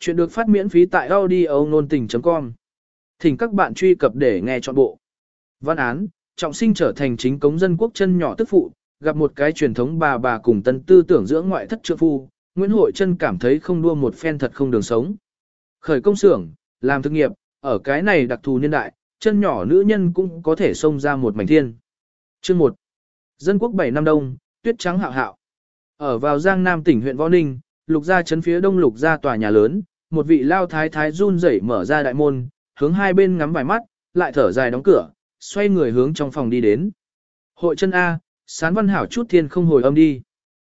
Chuyện được phát miễn phí tại audio nôn tình.com. Thỉnh các bạn truy cập để nghe trọn bộ. Văn án, trọng sinh trở thành chính cống dân quốc chân nhỏ tức phụ, gặp một cái truyền thống bà bà cùng tân tư tưởng dưỡng ngoại thất trượng phu, Nguyễn Hội Trân cảm thấy không đua một phen thật không đường sống. Khởi công xưởng, làm thực nghiệp, ở cái này đặc thù niên đại, chân nhỏ nữ nhân cũng có thể xông ra một mảnh thiên. Chương 1. Dân quốc 7 năm đông, tuyết trắng hạo hạo. Ở vào Giang Nam tỉnh huyện Võ Ninh, lục gia chấn phía đông lục gia tòa nhà lớn, một vị lao thái thái run rẩy mở ra đại môn, hướng hai bên ngắm vài mắt, lại thở dài đóng cửa, xoay người hướng trong phòng đi đến. Hội chân A, sán văn hảo chút thiên không hồi âm đi.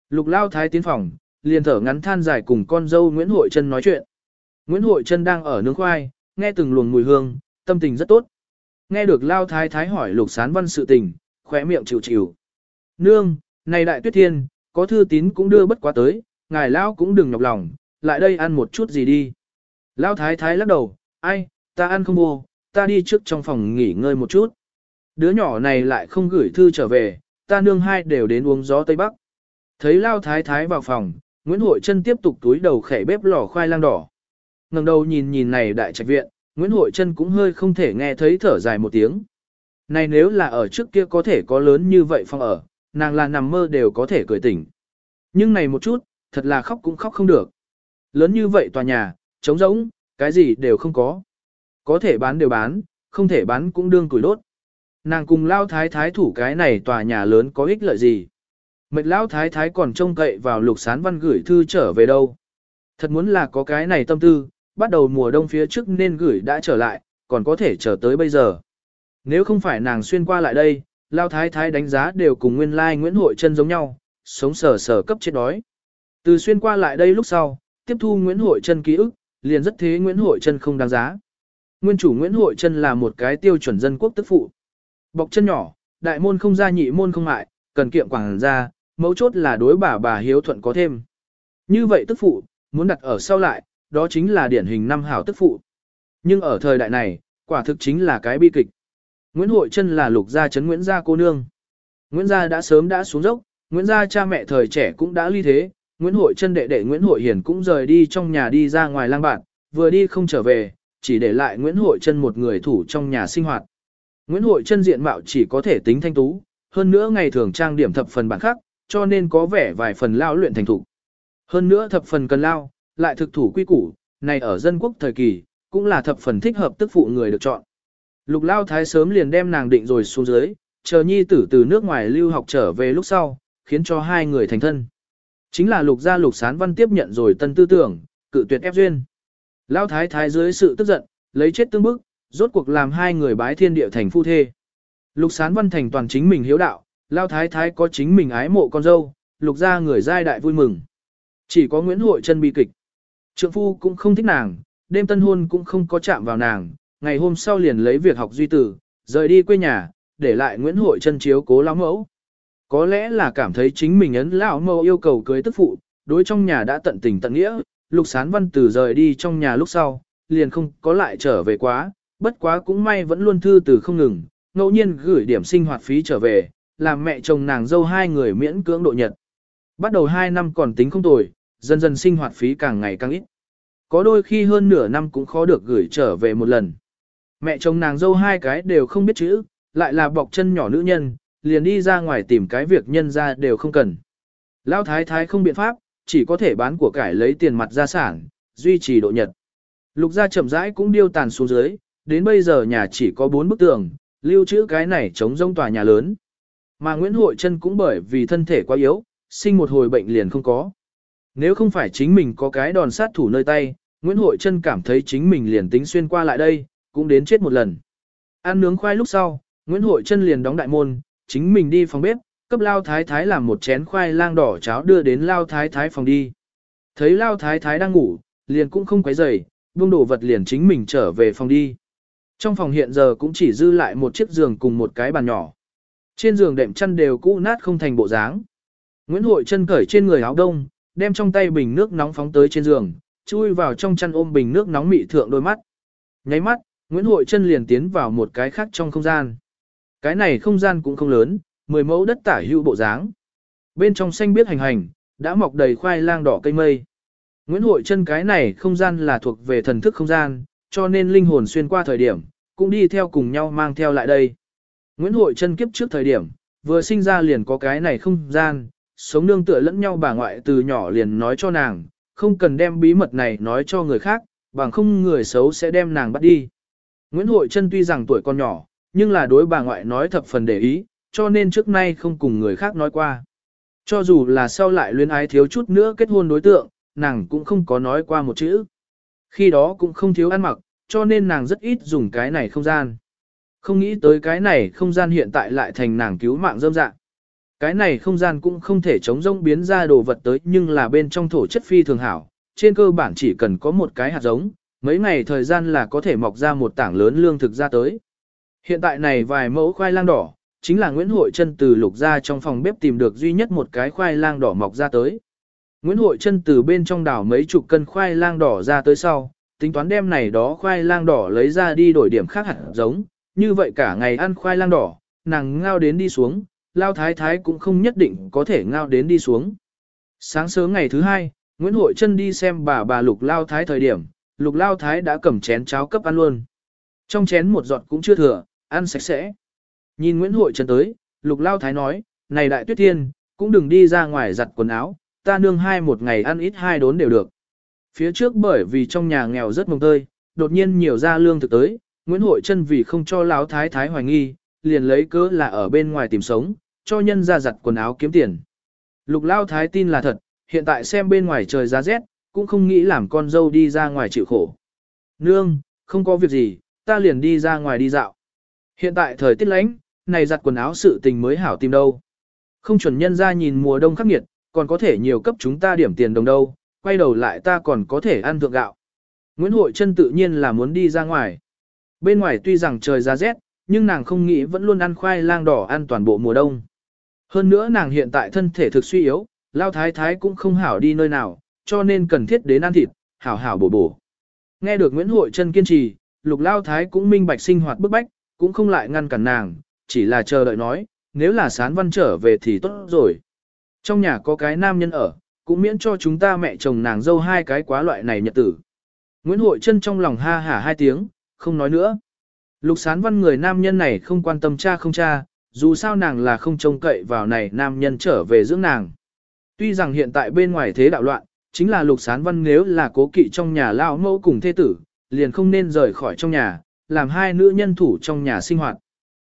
Lục lao thái tiến phòng, liền thở ngắn than dài cùng con dâu Nguyễn Hội chân nói chuyện. Nguyễn Hội chân đang ở nướng khoai, nghe từng luồng mùi hương, tâm tình rất tốt. Nghe được lao thái thái hỏi lục sán văn sự tình, khỏe miệng chịu chịu. Nương, này đại tuyết thiên, có thư tín cũng đưa bất quá tới, ngài lao cũng đừng nhọc lòng, lại đây ăn một chút gì đi. Lão thái thái lắc đầu, ai, ta ăn không vô, ta đi trước trong phòng nghỉ ngơi một chút. Đứa nhỏ này lại không gửi thư trở về, ta nương hai đều đến uống gió Tây Bắc. Thấy Lao thái thái vào phòng, Nguyễn Hội Trân tiếp tục túi đầu khẻ bếp lò khoai lang đỏ. ngẩng đầu nhìn nhìn này đại trạch viện, Nguyễn Hội Trân cũng hơi không thể nghe thấy thở dài một tiếng. Này nếu là ở trước kia có thể có lớn như vậy phòng ở, nàng là nằm mơ đều có thể cười tỉnh. Nhưng này một chút, thật là khóc cũng khóc không được. Lớn như vậy tòa nhà, trống rỗng, cái gì đều không có. Có thể bán đều bán, không thể bán cũng đương củi đốt. Nàng cùng lao thái thái thủ cái này tòa nhà lớn có ích lợi gì. Mệt lao thái thái còn trông cậy vào lục sán văn gửi thư trở về đâu. Thật muốn là có cái này tâm tư, bắt đầu mùa đông phía trước nên gửi đã trở lại, còn có thể chờ tới bây giờ. Nếu không phải nàng xuyên qua lại đây, lao thái thái đánh giá đều cùng nguyên lai like Nguyễn Hội chân giống nhau, sống sờ sờ cấp chết đói. Từ xuyên qua lại đây lúc sau, tiếp thu Nguyễn Hội Trân ký ức, liền rất thế Nguyễn Hội Trân không đáng giá. Nguyên chủ Nguyễn Hội Trân là một cái tiêu chuẩn dân quốc tức phụ. Bọc chân nhỏ, đại môn không ra nhị môn không mại, cần kiệm quảng ra, mấu chốt là đối bà bà hiếu thuận có thêm. Như vậy tức phụ, muốn đặt ở sau lại, đó chính là điển hình năm hảo tức phụ. Nhưng ở thời đại này, quả thực chính là cái bi kịch. Nguyễn Hội Trân là lục gia chấn Nguyễn gia cô nương. Nguyễn gia đã sớm đã xuống dốc, Nguyễn gia cha mẹ thời trẻ cũng đã ly thế, Nguyễn Hội chân đệ đệ Nguyễn Hội Hiền cũng rời đi trong nhà đi ra ngoài lang bạn, vừa đi không trở về, chỉ để lại Nguyễn Hội chân một người thủ trong nhà sinh hoạt. Nguyễn Hội chân diện mạo chỉ có thể tính thanh tú, hơn nữa ngày thường trang điểm thập phần bản khắc, cho nên có vẻ vài phần lao luyện thành thủ. Hơn nữa thập phần cần lao, lại thực thủ quy củ, này ở dân quốc thời kỳ, cũng là thập phần thích hợp tức phụ người được chọn. Lục lao thái sớm liền đem nàng định rồi xuống dưới, chờ nhi tử từ nước ngoài lưu học trở về lúc sau, khiến cho hai người thành thân. Chính là lục gia lục sán văn tiếp nhận rồi tân tư tưởng, cự tuyệt ép duyên. Lao thái thái dưới sự tức giận, lấy chết tương bức, rốt cuộc làm hai người bái thiên địa thành phu thê. Lục sán văn thành toàn chính mình hiếu đạo, Lao thái thái có chính mình ái mộ con dâu, lục gia người giai đại vui mừng. Chỉ có Nguyễn Hội chân bi kịch. Trượng phu cũng không thích nàng, đêm tân hôn cũng không có chạm vào nàng, ngày hôm sau liền lấy việc học duy tử, rời đi quê nhà, để lại Nguyễn Hội chân chiếu cố lão mẫu. Có lẽ là cảm thấy chính mình ấn lão mâu yêu cầu cưới tức phụ, đối trong nhà đã tận tình tận nghĩa, lục sán văn từ rời đi trong nhà lúc sau, liền không có lại trở về quá, bất quá cũng may vẫn luôn thư từ không ngừng, ngẫu nhiên gửi điểm sinh hoạt phí trở về, làm mẹ chồng nàng dâu hai người miễn cưỡng độ nhật. Bắt đầu hai năm còn tính không tồi, dần dần sinh hoạt phí càng ngày càng ít. Có đôi khi hơn nửa năm cũng khó được gửi trở về một lần. Mẹ chồng nàng dâu hai cái đều không biết chữ, lại là bọc chân nhỏ nữ nhân, liền đi ra ngoài tìm cái việc nhân ra đều không cần. Lão thái thái không biện pháp, chỉ có thể bán của cải lấy tiền mặt gia sản, duy trì độ nhật. Lục gia chậm rãi cũng điêu tàn xuống dưới, đến bây giờ nhà chỉ có bốn bức tường, lưu trữ cái này chống rông tòa nhà lớn. Mà Nguyễn Hội Trân cũng bởi vì thân thể quá yếu, sinh một hồi bệnh liền không có. Nếu không phải chính mình có cái đòn sát thủ nơi tay, Nguyễn Hội Trân cảm thấy chính mình liền tính xuyên qua lại đây, cũng đến chết một lần. Ăn nướng khoai lúc sau, Nguyễn Hội Trân liền đóng đại môn, chính mình đi phòng bếp, cấp lao thái thái làm một chén khoai lang đỏ cháo đưa đến lao thái thái phòng đi. Thấy lao thái thái đang ngủ, liền cũng không quấy rầy, buông đồ vật liền chính mình trở về phòng đi. Trong phòng hiện giờ cũng chỉ dư lại một chiếc giường cùng một cái bàn nhỏ. Trên giường đệm chăn đều cũ nát không thành bộ dáng. Nguyễn Hội chân cởi trên người áo đông, đem trong tay bình nước nóng phóng tới trên giường, chui vào trong chăn ôm bình nước nóng mị thượng đôi mắt. Nháy mắt, Nguyễn Hội chân liền tiến vào một cái khác trong không gian. Cái này không gian cũng không lớn, 10 mẫu đất tả hữu bộ dáng. Bên trong xanh biết hành hành, đã mọc đầy khoai lang đỏ cây mây. Nguyễn Hội chân cái này không gian là thuộc về thần thức không gian, cho nên linh hồn xuyên qua thời điểm, cũng đi theo cùng nhau mang theo lại đây. Nguyễn Hội chân kiếp trước thời điểm, vừa sinh ra liền có cái này không gian, sống nương tựa lẫn nhau bà ngoại từ nhỏ liền nói cho nàng, không cần đem bí mật này nói cho người khác, bằng không người xấu sẽ đem nàng bắt đi. Nguyễn Hội Trân tuy rằng tuổi còn nhỏ, nhưng là đối bà ngoại nói thập phần để ý, cho nên trước nay không cùng người khác nói qua. Cho dù là sau lại luyến ái thiếu chút nữa kết hôn đối tượng, nàng cũng không có nói qua một chữ. Khi đó cũng không thiếu ăn mặc, cho nên nàng rất ít dùng cái này không gian. Không nghĩ tới cái này không gian hiện tại lại thành nàng cứu mạng dâm dạng. Cái này không gian cũng không thể chống rông biến ra đồ vật tới nhưng là bên trong thổ chất phi thường hảo, trên cơ bản chỉ cần có một cái hạt giống, mấy ngày thời gian là có thể mọc ra một tảng lớn lương thực ra tới. Hiện tại này vài mẫu khoai lang đỏ, chính là Nguyễn Hội Trân từ lục ra trong phòng bếp tìm được duy nhất một cái khoai lang đỏ mọc ra tới. Nguyễn Hội Trân từ bên trong đảo mấy chục cân khoai lang đỏ ra tới sau, tính toán đem này đó khoai lang đỏ lấy ra đi đổi điểm khác hẳn giống, như vậy cả ngày ăn khoai lang đỏ, nàng ngao đến đi xuống, lao thái thái cũng không nhất định có thể ngao đến đi xuống. Sáng sớm ngày thứ hai, Nguyễn Hội Trân đi xem bà bà lục lao thái thời điểm, lục lao thái đã cầm chén cháo cấp ăn luôn. Trong chén một giọt cũng chưa thừa, ăn sạch sẽ. Nhìn Nguyễn Hội Trần tới, lục lao thái nói, này đại tuyết thiên, cũng đừng đi ra ngoài giặt quần áo, ta nương hai một ngày ăn ít hai đốn đều được. Phía trước bởi vì trong nhà nghèo rất mồng tơi, đột nhiên nhiều ra lương thực tới, Nguyễn Hội Trân vì không cho lão thái thái hoài nghi, liền lấy cớ là ở bên ngoài tìm sống, cho nhân ra giặt quần áo kiếm tiền. Lục lao thái tin là thật, hiện tại xem bên ngoài trời giá rét, cũng không nghĩ làm con dâu đi ra ngoài chịu khổ. Nương, không có việc gì, ta liền đi ra ngoài đi dạo. Hiện tại thời tiết lạnh, này giặt quần áo sự tình mới hảo tìm đâu. Không chuẩn nhân ra nhìn mùa đông khắc nghiệt, còn có thể nhiều cấp chúng ta điểm tiền đồng đâu, quay đầu lại ta còn có thể ăn thượng gạo. Nguyễn Hội Trân tự nhiên là muốn đi ra ngoài. Bên ngoài tuy rằng trời ra rét, nhưng nàng không nghĩ vẫn luôn ăn khoai lang đỏ ăn toàn bộ mùa đông. Hơn nữa nàng hiện tại thân thể thực suy yếu, lao thái thái cũng không hảo đi nơi nào, cho nên cần thiết đến ăn thịt, hảo hảo bổ bổ. Nghe được Nguyễn Hội Trân kiên trì, lục lao thái cũng minh bạch sinh hoạt bức bách, cũng không lại ngăn cản nàng, chỉ là chờ đợi nói, nếu là sán văn trở về thì tốt rồi. Trong nhà có cái nam nhân ở, cũng miễn cho chúng ta mẹ chồng nàng dâu hai cái quá loại này nhật tử. Nguyễn Hội Trân trong lòng ha hả hai tiếng, không nói nữa. Lục sán văn người nam nhân này không quan tâm cha không cha, dù sao nàng là không trông cậy vào này nam nhân trở về dưỡng nàng. Tuy rằng hiện tại bên ngoài thế đạo loạn, chính là lục sán văn nếu là cố kỵ trong nhà lao mẫu cùng thế tử, liền không nên rời khỏi trong nhà, làm hai nữ nhân thủ trong nhà sinh hoạt.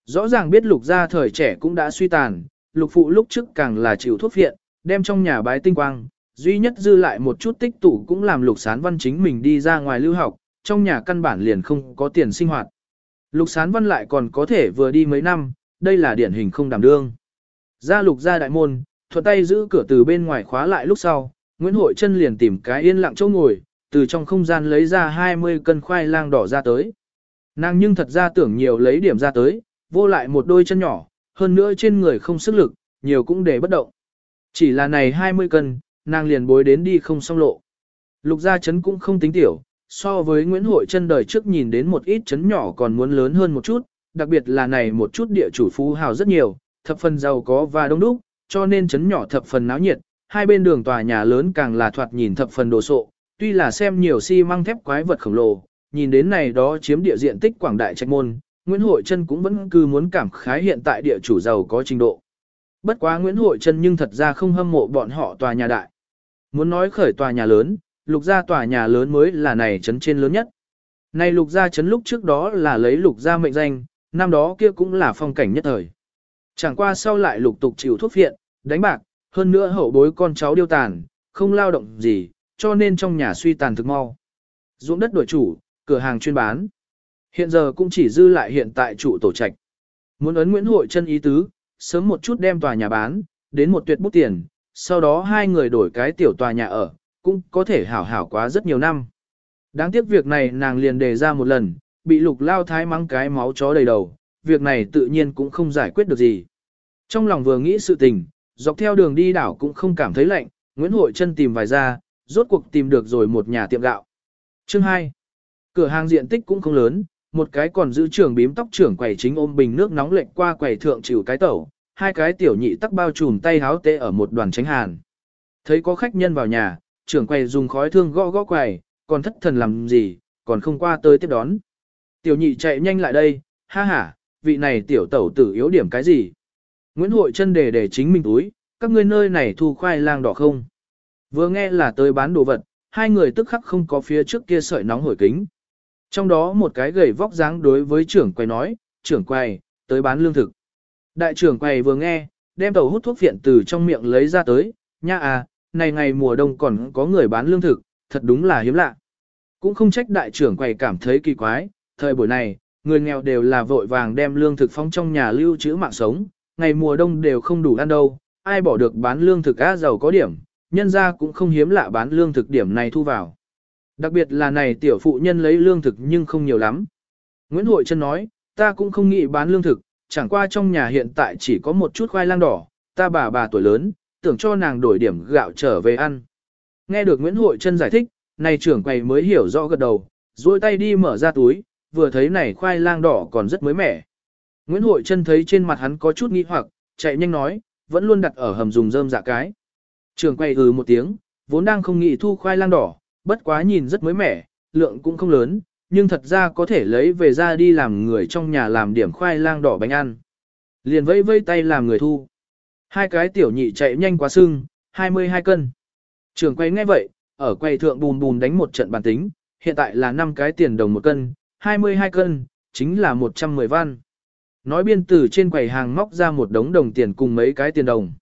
Rõ ràng biết lục gia thời trẻ cũng đã suy tàn, lục phụ lúc trước càng là chịu thuốc viện, đem trong nhà bái tinh quang, duy nhất dư lại một chút tích tụ cũng làm lục sán văn chính mình đi ra ngoài lưu học, trong nhà căn bản liền không có tiền sinh hoạt. Lục sán văn lại còn có thể vừa đi mấy năm, đây là điển hình không đảm đương. Ra lục ra đại môn, thuận tay giữ cửa từ bên ngoài khóa lại lúc sau, Nguyễn Hội chân liền tìm cái yên lặng chỗ ngồi, từ trong không gian lấy ra 20 cân khoai lang đỏ ra tới. Nàng nhưng thật ra tưởng nhiều lấy điểm ra tới, vô lại một đôi chân nhỏ, hơn nữa trên người không sức lực, nhiều cũng để bất động. Chỉ là này 20 cân, nàng liền bối đến đi không xong lộ. Lục gia chấn cũng không tính tiểu, so với Nguyễn Hội chân đời trước nhìn đến một ít chấn nhỏ còn muốn lớn hơn một chút, đặc biệt là này một chút địa chủ phú hào rất nhiều, thập phần giàu có và đông đúc, cho nên chấn nhỏ thập phần náo nhiệt, hai bên đường tòa nhà lớn càng là thoạt nhìn thập phần đồ sộ, tuy là xem nhiều xi si măng thép quái vật khổng lồ, nhìn đến này đó chiếm địa diện tích quảng đại trạch môn, Nguyễn Hội Trân cũng vẫn cứ muốn cảm khái hiện tại địa chủ giàu có trình độ. Bất quá Nguyễn Hội Trân nhưng thật ra không hâm mộ bọn họ tòa nhà đại. Muốn nói khởi tòa nhà lớn, lục gia tòa nhà lớn mới là này trấn trên lớn nhất. Này lục gia trấn lúc trước đó là lấy lục gia mệnh danh, năm đó kia cũng là phong cảnh nhất thời. Chẳng qua sau lại lục tục chịu thuốc viện, đánh bạc, hơn nữa hậu bối con cháu điêu tàn, không lao động gì, cho nên trong nhà suy tàn thực mau. Dũng đất đổi chủ, cửa hàng chuyên bán. Hiện giờ cũng chỉ dư lại hiện tại chủ tổ trạch. Muốn ấn Nguyễn Hội chân ý tứ, sớm một chút đem tòa nhà bán, đến một tuyệt bút tiền, sau đó hai người đổi cái tiểu tòa nhà ở, cũng có thể hảo hảo quá rất nhiều năm. Đáng tiếc việc này nàng liền đề ra một lần, bị lục lao thái mắng cái máu chó đầy đầu, việc này tự nhiên cũng không giải quyết được gì. Trong lòng vừa nghĩ sự tình, dọc theo đường đi đảo cũng không cảm thấy lạnh, Nguyễn Hội chân tìm vài ra, rốt cuộc tìm được rồi một nhà tiệm gạo. Chương 2. Cửa hàng diện tích cũng không lớn, một cái còn giữ trưởng bím tóc trưởng quầy chính ôm bình nước nóng lệch qua quầy thượng chịu cái tẩu, hai cái tiểu nhị tắc bao trùm tay háo tê ở một đoàn tránh hàn. Thấy có khách nhân vào nhà, trưởng quầy dùng khói thương gõ gõ quầy, còn thất thần làm gì, còn không qua tới tiếp đón. Tiểu nhị chạy nhanh lại đây, ha ha, vị này tiểu tẩu tử yếu điểm cái gì? Nguyễn Hội chân đề để chính mình túi, các ngươi nơi này thu khoai lang đỏ không? Vừa nghe là tới bán đồ vật, hai người tức khắc không có phía trước kia sợi nóng hổi kính. Trong đó một cái gầy vóc dáng đối với trưởng quầy nói, trưởng quầy, tới bán lương thực. Đại trưởng quầy vừa nghe, đem tàu hút thuốc viện từ trong miệng lấy ra tới, nha à, này ngày mùa đông còn có người bán lương thực, thật đúng là hiếm lạ. Cũng không trách đại trưởng quầy cảm thấy kỳ quái, thời buổi này, người nghèo đều là vội vàng đem lương thực phong trong nhà lưu trữ mạng sống, ngày mùa đông đều không đủ ăn đâu, ai bỏ được bán lương thực á giàu có điểm, nhân ra cũng không hiếm lạ bán lương thực điểm này thu vào. Đặc biệt là này tiểu phụ nhân lấy lương thực nhưng không nhiều lắm. Nguyễn Hội Trân nói, ta cũng không nghĩ bán lương thực, chẳng qua trong nhà hiện tại chỉ có một chút khoai lang đỏ, ta bà bà tuổi lớn, tưởng cho nàng đổi điểm gạo trở về ăn. Nghe được Nguyễn Hội Trân giải thích, này trưởng quầy mới hiểu rõ gật đầu, duỗi tay đi mở ra túi, vừa thấy này khoai lang đỏ còn rất mới mẻ. Nguyễn Hội Trân thấy trên mặt hắn có chút nghi hoặc, chạy nhanh nói, vẫn luôn đặt ở hầm dùng rơm dạ cái. Trưởng quầy ừ một tiếng, vốn đang không nghĩ thu khoai lang đỏ, bất quá nhìn rất mới mẻ, lượng cũng không lớn, nhưng thật ra có thể lấy về ra đi làm người trong nhà làm điểm khoai lang đỏ bánh ăn. Liền vẫy vẫy tay làm người thu. Hai cái tiểu nhị chạy nhanh quá sưng, 22 cân. Trường quay nghe vậy, ở quay thượng bùn bùn đánh một trận bản tính, hiện tại là 5 cái tiền đồng một cân, 22 cân, chính là 110 văn. Nói biên tử trên quầy hàng móc ra một đống đồng tiền cùng mấy cái tiền đồng.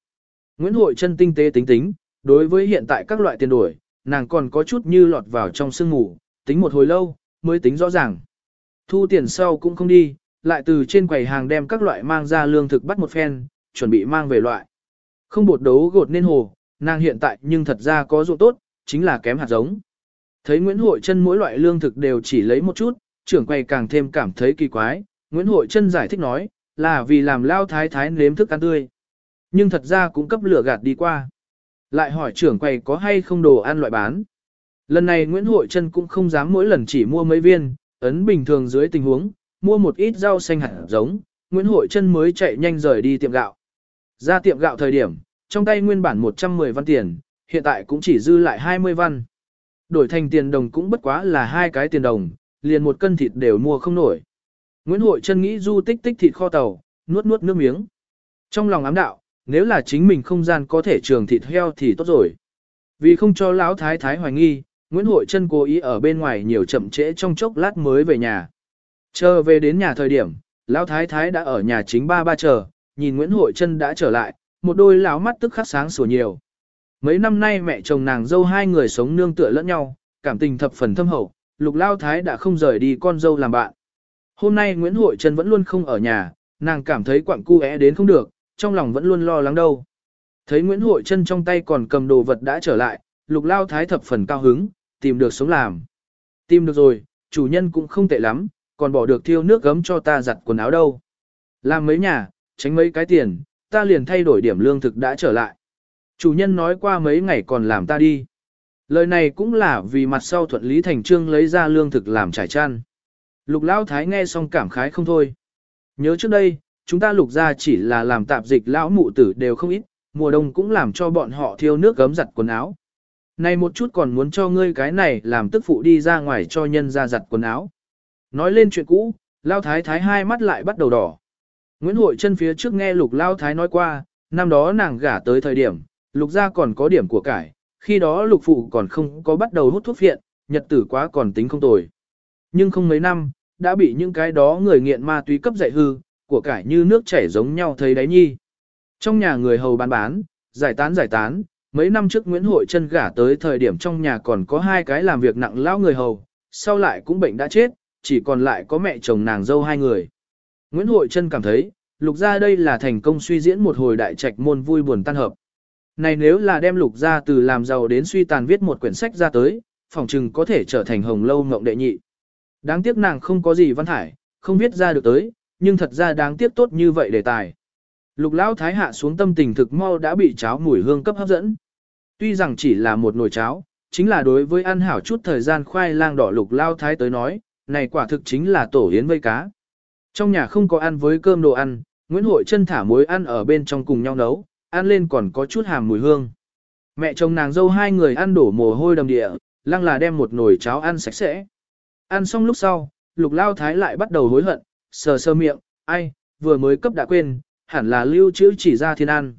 Nguyễn Hội chân tinh tế tính tính, đối với hiện tại các loại tiền đổi, nàng còn có chút như lọt vào trong sương ngủ tính một hồi lâu, mới tính rõ ràng. Thu tiền sau cũng không đi, lại từ trên quầy hàng đem các loại mang ra lương thực bắt một phen, chuẩn bị mang về loại. Không bột đấu gột nên hồ, nàng hiện tại nhưng thật ra có dụng tốt, chính là kém hạt giống. Thấy Nguyễn Hội Trân mỗi loại lương thực đều chỉ lấy một chút, trưởng quầy càng thêm cảm thấy kỳ quái, Nguyễn Hội Trân giải thích nói, là vì làm lao thái thái nếm thức ăn tươi. Nhưng thật ra cũng cấp lửa gạt đi qua. Lại hỏi trưởng quầy có hay không đồ ăn loại bán. Lần này Nguyễn Hội Trân cũng không dám mỗi lần chỉ mua mấy viên, ấn bình thường dưới tình huống, mua một ít rau xanh hạt giống, Nguyễn Hội Trân mới chạy nhanh rời đi tiệm gạo. Ra tiệm gạo thời điểm, trong tay nguyên bản 110 văn tiền, hiện tại cũng chỉ dư lại 20 văn. Đổi thành tiền đồng cũng bất quá là hai cái tiền đồng, liền một cân thịt đều mua không nổi. Nguyễn Hội Trân nghĩ du tích tích thịt kho tàu, nuốt nuốt nước miếng. Trong lòng ám đạo, nếu là chính mình không gian có thể trường thịt heo thì tốt rồi. Vì không cho lão thái thái hoài nghi, Nguyễn Hội Trân cố ý ở bên ngoài nhiều chậm trễ trong chốc lát mới về nhà. Chờ về đến nhà thời điểm, lão thái thái đã ở nhà chính ba ba chờ, nhìn Nguyễn Hội Trân đã trở lại, một đôi lão mắt tức khắc sáng sủa nhiều. Mấy năm nay mẹ chồng nàng dâu hai người sống nương tựa lẫn nhau, cảm tình thập phần thâm hậu, lục lao thái đã không rời đi con dâu làm bạn. Hôm nay Nguyễn Hội Trân vẫn luôn không ở nhà, nàng cảm thấy quặng cu é đến không được, trong lòng vẫn luôn lo lắng đâu. Thấy Nguyễn Hội Trân trong tay còn cầm đồ vật đã trở lại, lục lao thái thập phần cao hứng, tìm được sống làm. Tìm được rồi, chủ nhân cũng không tệ lắm, còn bỏ được thiêu nước gấm cho ta giặt quần áo đâu. Làm mấy nhà, tránh mấy cái tiền, ta liền thay đổi điểm lương thực đã trở lại. Chủ nhân nói qua mấy ngày còn làm ta đi. Lời này cũng là vì mặt sau thuận lý thành trương lấy ra lương thực làm trải chăn. Lục Lão Thái nghe xong cảm khái không thôi. Nhớ trước đây, chúng ta lục ra chỉ là làm tạp dịch lão mụ tử đều không ít, mùa đông cũng làm cho bọn họ thiêu nước gấm giặt quần áo. Này một chút còn muốn cho ngươi cái này làm tức phụ đi ra ngoài cho nhân ra giặt quần áo. Nói lên chuyện cũ, Lao Thái Thái hai mắt lại bắt đầu đỏ. Nguyễn Hội chân phía trước nghe Lục Lao Thái nói qua, năm đó nàng gả tới thời điểm, Lục gia còn có điểm của cải, khi đó Lục Phụ còn không có bắt đầu hút thuốc phiện, nhật tử quá còn tính không tồi. Nhưng không mấy năm, đã bị những cái đó người nghiện ma túy cấp dạy hư, của cải như nước chảy giống nhau thấy đấy nhi. Trong nhà người hầu bán bán, giải tán giải tán, mấy năm trước Nguyễn Hội chân gả tới thời điểm trong nhà còn có hai cái làm việc nặng lão người hầu, sau lại cũng bệnh đã chết, chỉ còn lại có mẹ chồng nàng dâu hai người. Nguyễn Hội chân cảm thấy, lục gia đây là thành công suy diễn một hồi đại trạch môn vui buồn tan hợp. Này nếu là đem lục gia từ làm giàu đến suy tàn viết một quyển sách ra tới, phòng trừng có thể trở thành hồng lâu mộng đệ nhị. Đáng tiếc nàng không có gì văn thải, không viết ra được tới, nhưng thật ra đáng tiếc tốt như vậy đề tài. Lục lão thái hạ xuống tâm tình thực mau đã bị cháo mùi hương cấp hấp dẫn. Tuy rằng chỉ là một nồi cháo, chính là đối với ăn hảo chút thời gian khoai lang đỏ lục lao thái tới nói, này quả thực chính là tổ yến vây cá. Trong nhà không có ăn với cơm đồ ăn, Nguyễn Hội chân thả muối ăn ở bên trong cùng nhau nấu, ăn lên còn có chút hàm mùi hương. Mẹ chồng nàng dâu hai người ăn đổ mồ hôi đầm địa, lăng là đem một nồi cháo ăn sạch sẽ. Ăn xong lúc sau, lục lao thái lại bắt đầu hối hận, sờ sơ miệng, ai, vừa mới cấp đã quên, hẳn là lưu trữ chỉ ra thiên ăn.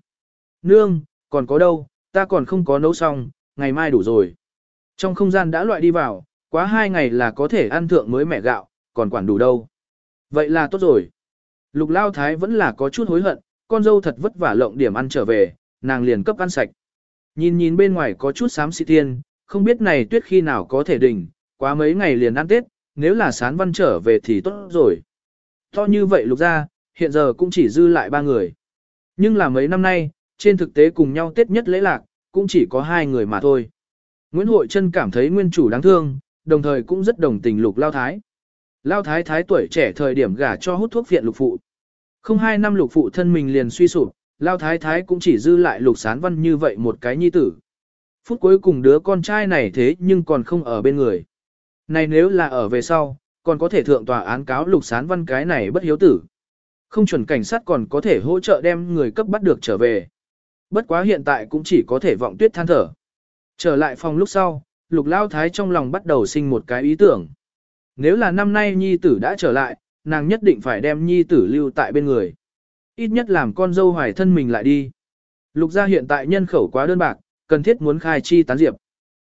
Nương, còn có đâu, ta còn không có nấu xong, ngày mai đủ rồi. Trong không gian đã loại đi vào, quá hai ngày là có thể ăn thượng mới mẹ gạo, còn quản đủ đâu. Vậy là tốt rồi. Lục lao thái vẫn là có chút hối hận, con dâu thật vất vả lộng điểm ăn trở về, nàng liền cấp ăn sạch. Nhìn nhìn bên ngoài có chút xám xị thiên, không biết này tuyết khi nào có thể đỉnh, quá mấy ngày liền ăn Tết, nếu là sán văn trở về thì tốt rồi. To như vậy lục ra, hiện giờ cũng chỉ dư lại ba người. Nhưng là mấy năm nay, trên thực tế cùng nhau Tết nhất lễ lạc, cũng chỉ có hai người mà thôi. Nguyễn Hội Trân cảm thấy nguyên chủ đáng thương, đồng thời cũng rất đồng tình lục lao thái. Lao thái thái tuổi trẻ thời điểm gả cho hút thuốc viện lục phụ. Không hai năm lục phụ thân mình liền suy sụp, lao thái thái cũng chỉ dư lại lục sán văn như vậy một cái nhi tử. Phút cuối cùng đứa con trai này thế nhưng còn không ở bên người. Này nếu là ở về sau, còn có thể thượng tòa án cáo lục sán văn cái này bất hiếu tử. Không chuẩn cảnh sát còn có thể hỗ trợ đem người cấp bắt được trở về. Bất quá hiện tại cũng chỉ có thể vọng tuyết than thở. Trở lại phòng lúc sau, lục lao thái trong lòng bắt đầu sinh một cái ý tưởng. Nếu là năm nay nhi tử đã trở lại, nàng nhất định phải đem nhi tử lưu tại bên người. Ít nhất làm con dâu hoài thân mình lại đi. Lục gia hiện tại nhân khẩu quá đơn bạc, cần thiết muốn khai chi tán diệp.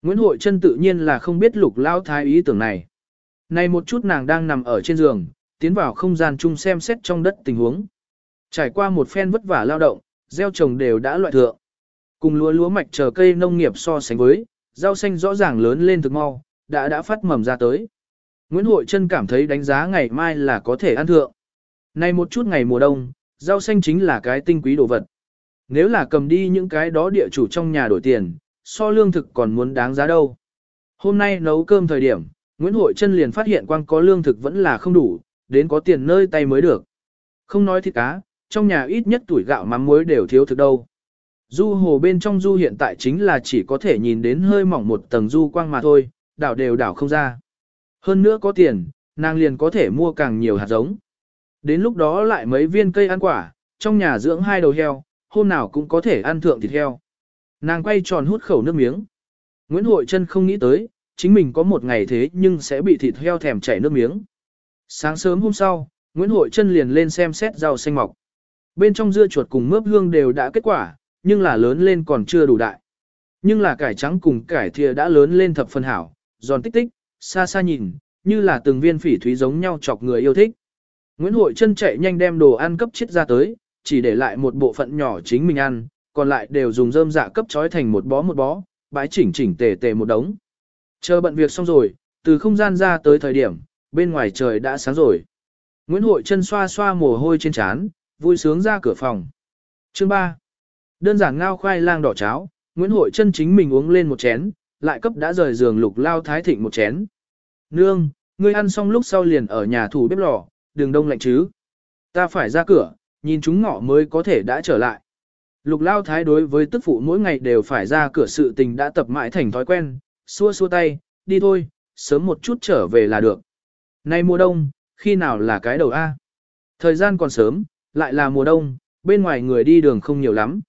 Nguyễn Hội Trân tự nhiên là không biết lục lao thái ý tưởng này. Này một chút nàng đang nằm ở trên giường, tiến vào không gian chung xem xét trong đất tình huống. Trải qua một phen vất vả lao động, gieo trồng đều đã loại thượng. Cùng lúa lúa mạch chờ cây nông nghiệp so sánh với, rau xanh rõ ràng lớn lên thực mau, đã đã phát mầm ra tới. Nguyễn Hội Trân cảm thấy đánh giá ngày mai là có thể ăn thượng. này một chút ngày mùa đông, rau xanh chính là cái tinh quý đồ vật. Nếu là cầm đi những cái đó địa chủ trong nhà đổi tiền, so lương thực còn muốn đáng giá đâu. Hôm nay nấu cơm thời điểm, Nguyễn Hội Trân liền phát hiện quang có lương thực vẫn là không đủ, đến có tiền nơi tay mới được. Không nói thịt cá, trong nhà ít nhất tuổi gạo mắm muối đều thiếu thực đâu. Du hồ bên trong du hiện tại chính là chỉ có thể nhìn đến hơi mỏng một tầng du quang mà thôi, đảo đều đảo không ra. Hơn nữa có tiền, nàng liền có thể mua càng nhiều hạt giống. Đến lúc đó lại mấy viên cây ăn quả, trong nhà dưỡng hai đầu heo, hôm nào cũng có thể ăn thượng thịt heo. Nàng quay tròn hút khẩu nước miếng. Nguyễn Hội Trân không nghĩ tới, chính mình có một ngày thế nhưng sẽ bị thịt heo thèm chảy nước miếng. Sáng sớm hôm sau, Nguyễn Hội Trân liền lên xem xét rau xanh mọc. Bên trong dưa chuột cùng mướp hương đều đã kết quả, nhưng là lớn lên còn chưa đủ đại. Nhưng là cải trắng cùng cải thìa đã lớn lên thập phân hảo, giòn tích tích, xa xa nhìn, như là từng viên phỉ thúy giống nhau chọc người yêu thích. Nguyễn Hội Trân chạy nhanh đem đồ ăn cấp chiết ra tới, chỉ để lại một bộ phận nhỏ chính mình ăn, còn lại đều dùng rơm dạ cấp trói thành một bó một bó, bãi chỉnh chỉnh tề tề một đống. Chờ bận việc xong rồi, từ không gian ra tới thời điểm, bên ngoài trời đã sáng rồi. Nguyễn Hội chân xoa xoa mồ hôi trên trán, vui sướng ra cửa phòng. Chương 3. Đơn giản ngao khoai lang đỏ cháo, Nguyễn Hội chân chính mình uống lên một chén, lại cấp đã rời giường lục lao thái thịnh một chén. Nương, ngươi ăn xong lúc sau liền ở nhà thủ bếp lò, đường đông lạnh chứ. Ta phải ra cửa, nhìn chúng ngọ mới có thể đã trở lại. Lục lao thái đối với tức phụ mỗi ngày đều phải ra cửa sự tình đã tập mãi thành thói quen, xua xua tay, đi thôi, sớm một chút trở về là được. Nay mùa đông, khi nào là cái đầu A? Thời gian còn sớm, lại là mùa đông, bên ngoài người đi đường không nhiều lắm.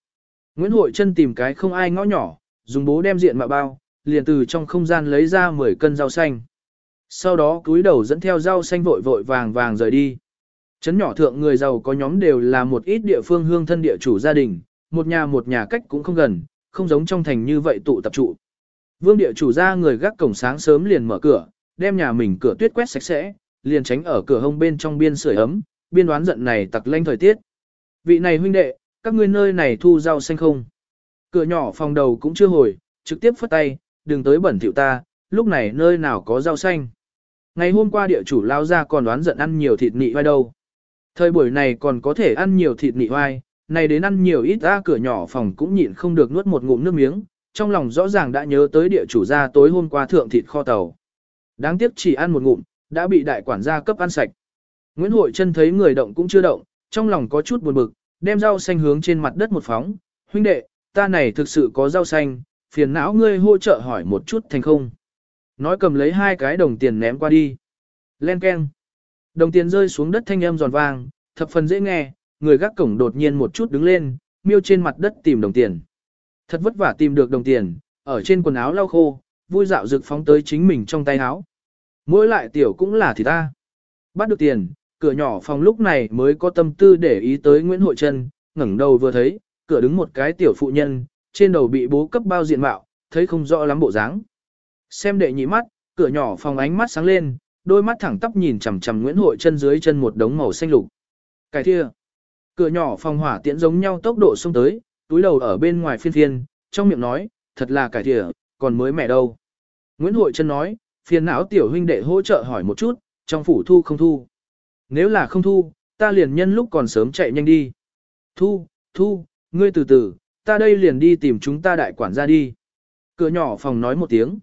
Nguyễn Hội chân tìm cái không ai ngõ nhỏ, dùng bố đem diện mạ bao, liền từ trong không gian lấy ra 10 cân rau xanh. Sau đó cúi đầu dẫn theo rau xanh vội vội vàng vàng rời đi. Chấn nhỏ thượng người giàu có nhóm đều là một ít địa phương hương thân địa chủ gia đình, một nhà một nhà cách cũng không gần, không giống trong thành như vậy tụ tập trụ. Vương địa chủ ra người gác cổng sáng sớm liền mở cửa, đem nhà mình cửa tuyết quét sạch sẽ, liền tránh ở cửa hông bên trong biên sưởi ấm, biên đoán giận này tặc lanh thời tiết. Vị này huynh đệ, các ngươi nơi này thu rau xanh không? Cửa nhỏ phòng đầu cũng chưa hồi, trực tiếp phất tay, đừng tới bẩn thỉu ta, lúc này nơi nào có rau xanh. Ngày hôm qua địa chủ lao ra còn đoán giận ăn nhiều thịt nị vai đâu. Thời buổi này còn có thể ăn nhiều thịt nị vai, này đến ăn nhiều ít ra cửa nhỏ phòng cũng nhịn không được nuốt một ngụm nước miếng, trong lòng rõ ràng đã nhớ tới địa chủ gia tối hôm qua thượng thịt kho tàu. Đáng tiếc chỉ ăn một ngụm, đã bị đại quản gia cấp ăn sạch. Nguyễn Hội Trân thấy người động cũng chưa động, trong lòng có chút buồn bực, đem rau xanh hướng trên mặt đất một phóng, huynh đệ, ta này thực sự có rau xanh, phiền não ngươi hỗ trợ hỏi một chút thành không. Nói cầm lấy hai cái đồng tiền ném qua đi. Len keng. Đồng tiền rơi xuống đất thanh âm giòn vang, thập phần dễ nghe, người gác cổng đột nhiên một chút đứng lên, miêu trên mặt đất tìm đồng tiền. Thật vất vả tìm được đồng tiền, ở trên quần áo lau khô, vui dạo dực phóng tới chính mình trong tay áo. Mỗi lại tiểu cũng là thì ta. Bắt được tiền, cửa nhỏ phòng lúc này mới có tâm tư để ý tới Nguyễn Hội Trân, ngẩng đầu vừa thấy, cửa đứng một cái tiểu phụ nhân, trên đầu bị bố cấp bao diện mạo, thấy không rõ lắm bộ dáng. Xem đệ nhị mắt, cửa nhỏ phòng ánh mắt sáng lên, đôi mắt thẳng tắp nhìn chằm chằm Nguyễn Hội Trân dưới chân một đống màu xanh lục. Cái thia. Cửa nhỏ phòng hỏa tiễn giống nhau tốc độ xông tới, túi đầu ở bên ngoài phiên phiên, trong miệng nói, thật là cải thỉa còn mới mẹ đâu. Nguyễn Hội Trân nói, phiền não tiểu huynh đệ hỗ trợ hỏi một chút, trong phủ thu không thu. Nếu là không thu, ta liền nhân lúc còn sớm chạy nhanh đi. Thu, thu, ngươi từ từ, ta đây liền đi tìm chúng ta đại quản gia đi. Cửa nhỏ phòng nói một tiếng.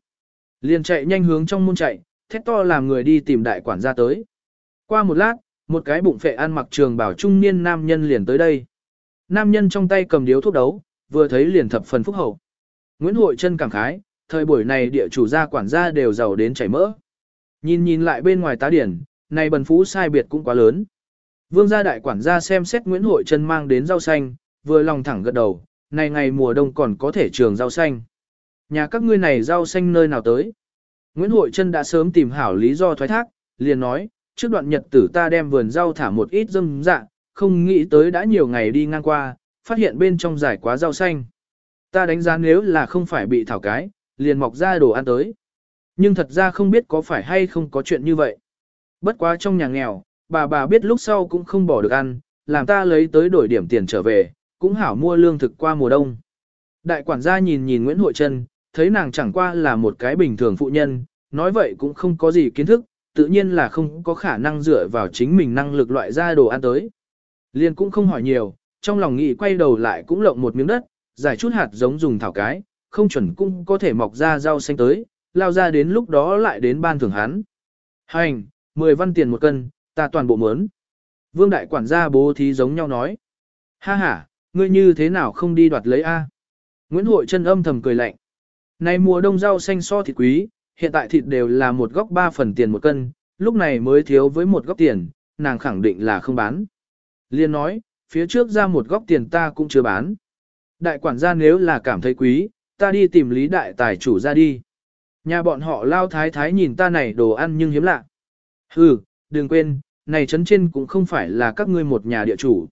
Liền chạy nhanh hướng trong môn chạy, thét to làm người đi tìm đại quản gia tới. Qua một lát, một cái bụng phệ ăn mặc trường bảo trung niên nam nhân liền tới đây. Nam nhân trong tay cầm điếu thuốc đấu, vừa thấy liền thập phần phúc hậu. Nguyễn Hội chân cảm khái, thời buổi này địa chủ gia quản gia đều giàu đến chảy mỡ. Nhìn nhìn lại bên ngoài tá điển, này bần phú sai biệt cũng quá lớn. Vương gia đại quản gia xem xét Nguyễn Hội chân mang đến rau xanh, vừa lòng thẳng gật đầu, này ngày mùa đông còn có thể trường rau xanh. Nhà các ngươi này rau xanh nơi nào tới? Nguyễn Hội Trân đã sớm tìm hảo lý do thoái thác, liền nói, trước đoạn nhật tử ta đem vườn rau thả một ít dâm dạ, không nghĩ tới đã nhiều ngày đi ngang qua, phát hiện bên trong giải quá rau xanh. Ta đánh giá nếu là không phải bị thảo cái, liền mọc ra đồ ăn tới. Nhưng thật ra không biết có phải hay không có chuyện như vậy. Bất quá trong nhà nghèo, bà bà biết lúc sau cũng không bỏ được ăn, làm ta lấy tới đổi điểm tiền trở về, cũng hảo mua lương thực qua mùa đông. Đại quản gia nhìn nhìn Nguyễn Hội Trân, thấy nàng chẳng qua là một cái bình thường phụ nhân, nói vậy cũng không có gì kiến thức, tự nhiên là không có khả năng dựa vào chính mình năng lực loại ra đồ ăn tới. Liên cũng không hỏi nhiều, trong lòng nghĩ quay đầu lại cũng lộng một miếng đất, giải chút hạt giống dùng thảo cái, không chuẩn cũng có thể mọc ra rau xanh tới, lao ra đến lúc đó lại đến ban thưởng hắn. Hành, 10 văn tiền một cân, ta toàn bộ mớn. Vương đại quản gia bố thí giống nhau nói. Ha ha, ngươi như thế nào không đi đoạt lấy A? Nguyễn Hội chân âm thầm cười lạnh. Này mùa đông rau xanh so thịt quý, hiện tại thịt đều là một góc 3 phần tiền một cân, lúc này mới thiếu với một góc tiền, nàng khẳng định là không bán. Liên nói, phía trước ra một góc tiền ta cũng chưa bán. Đại quản gia nếu là cảm thấy quý, ta đi tìm lý đại tài chủ ra đi. Nhà bọn họ lao thái thái nhìn ta này đồ ăn nhưng hiếm lạ. Hừ, đừng quên, này trấn trên cũng không phải là các ngươi một nhà địa chủ.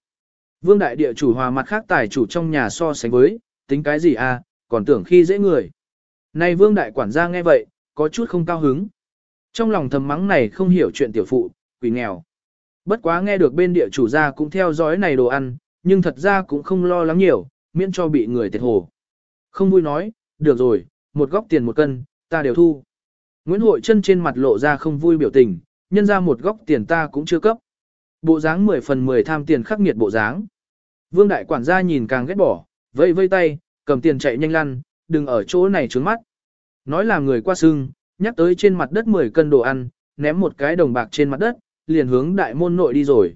Vương đại địa chủ hòa mặt khác tài chủ trong nhà so sánh với, tính cái gì à, còn tưởng khi dễ người. Này vương đại quản gia nghe vậy, có chút không cao hứng. Trong lòng thầm mắng này không hiểu chuyện tiểu phụ, quỷ nghèo. Bất quá nghe được bên địa chủ gia cũng theo dõi này đồ ăn, nhưng thật ra cũng không lo lắng nhiều, miễn cho bị người thiệt hồ. Không vui nói, được rồi, một góc tiền một cân, ta đều thu. Nguyễn Hội chân trên mặt lộ ra không vui biểu tình, nhân ra một góc tiền ta cũng chưa cấp. Bộ dáng 10 phần 10 tham tiền khắc nghiệt bộ dáng. Vương đại quản gia nhìn càng ghét bỏ, vây vây tay, cầm tiền chạy nhanh lăn, đừng ở chỗ này trướng mắt. Nói là người qua sưng, nhắc tới trên mặt đất 10 cân đồ ăn, ném một cái đồng bạc trên mặt đất, liền hướng đại môn nội đi rồi.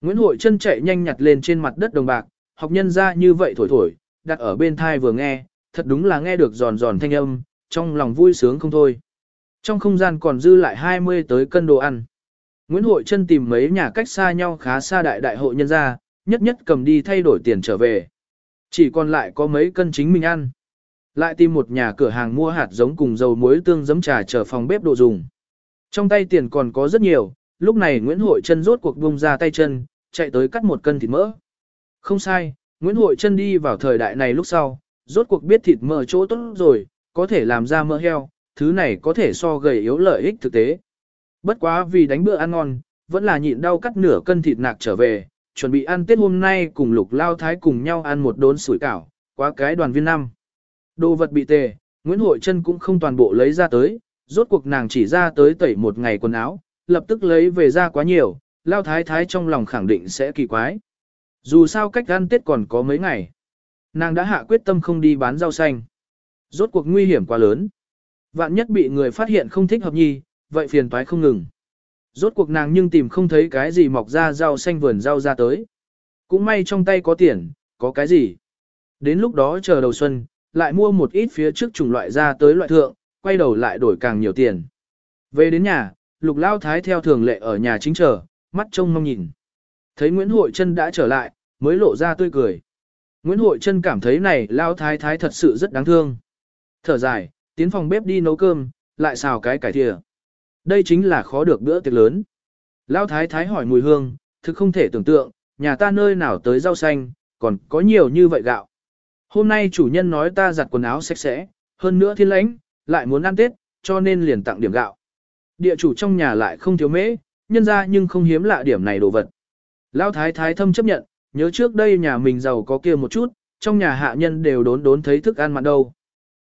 Nguyễn Hội chân chạy nhanh nhặt lên trên mặt đất đồng bạc, học nhân ra như vậy thổi thổi, đặt ở bên thai vừa nghe, thật đúng là nghe được giòn giòn thanh âm, trong lòng vui sướng không thôi. Trong không gian còn dư lại 20 tới cân đồ ăn. Nguyễn Hội chân tìm mấy nhà cách xa nhau khá xa đại đại hội nhân ra, nhất nhất cầm đi thay đổi tiền trở về. Chỉ còn lại có mấy cân chính mình ăn. Lại tìm một nhà cửa hàng mua hạt giống cùng dầu muối tương giấm trà chờ phòng bếp đồ dùng. Trong tay tiền còn có rất nhiều, lúc này Nguyễn Hội chân rốt cuộc bung ra tay chân, chạy tới cắt một cân thịt mỡ. Không sai, Nguyễn Hội chân đi vào thời đại này lúc sau, rốt cuộc biết thịt mỡ chỗ tốt rồi, có thể làm ra mỡ heo, thứ này có thể so gầy yếu lợi ích thực tế. Bất quá vì đánh bữa ăn ngon, vẫn là nhịn đau cắt nửa cân thịt nạc trở về, chuẩn bị ăn Tết hôm nay cùng lục lao thái cùng nhau ăn một đốn sủi cảo, quá cái đoàn viên năm. Đồ vật bị tề, Nguyễn Hội Trân cũng không toàn bộ lấy ra tới, rốt cuộc nàng chỉ ra tới tẩy một ngày quần áo, lập tức lấy về ra quá nhiều, lao thái thái trong lòng khẳng định sẽ kỳ quái. Dù sao cách ăn Tết còn có mấy ngày. Nàng đã hạ quyết tâm không đi bán rau xanh. Rốt cuộc nguy hiểm quá lớn. Vạn nhất bị người phát hiện không thích hợp nhi, vậy phiền toái không ngừng. Rốt cuộc nàng nhưng tìm không thấy cái gì mọc ra rau xanh vườn rau ra tới. Cũng may trong tay có tiền, có cái gì. Đến lúc đó chờ đầu xuân, lại mua một ít phía trước chủng loại ra tới loại thượng, quay đầu lại đổi càng nhiều tiền. Về đến nhà, lục lao thái theo thường lệ ở nhà chính chờ, mắt trông mong nhìn. Thấy Nguyễn Hội Trân đã trở lại, mới lộ ra tươi cười. Nguyễn Hội Trân cảm thấy này lao thái thái thật sự rất đáng thương. Thở dài, tiến phòng bếp đi nấu cơm, lại xào cái cải thìa. Đây chính là khó được bữa tiệc lớn. Lao thái thái hỏi mùi hương, thực không thể tưởng tượng, nhà ta nơi nào tới rau xanh, còn có nhiều như vậy gạo. Hôm nay chủ nhân nói ta giặt quần áo sạch sẽ, hơn nữa thiên lãnh, lại muốn ăn Tết, cho nên liền tặng điểm gạo. Địa chủ trong nhà lại không thiếu mễ, nhân ra nhưng không hiếm lạ điểm này đồ vật. Lão thái thái thâm chấp nhận, nhớ trước đây nhà mình giàu có kia một chút, trong nhà hạ nhân đều đốn đốn thấy thức ăn mặn đâu.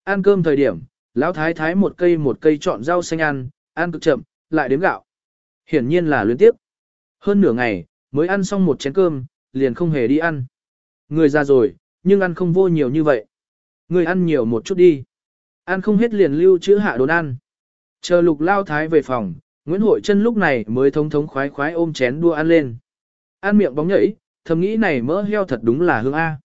Ăn cơm thời điểm, lão thái thái một cây một cây chọn rau xanh ăn, ăn cực chậm, lại đếm gạo. Hiển nhiên là luyến tiếp. Hơn nửa ngày, mới ăn xong một chén cơm, liền không hề đi ăn. Người ra rồi, nhưng ăn không vô nhiều như vậy. Người ăn nhiều một chút đi. Ăn không hết liền lưu trữ hạ đốn ăn. Chờ lục lao thái về phòng, Nguyễn Hội Trân lúc này mới thống thống khoái khoái ôm chén đua ăn lên. Ăn miệng bóng nhảy, thầm nghĩ này mỡ heo thật đúng là hương A.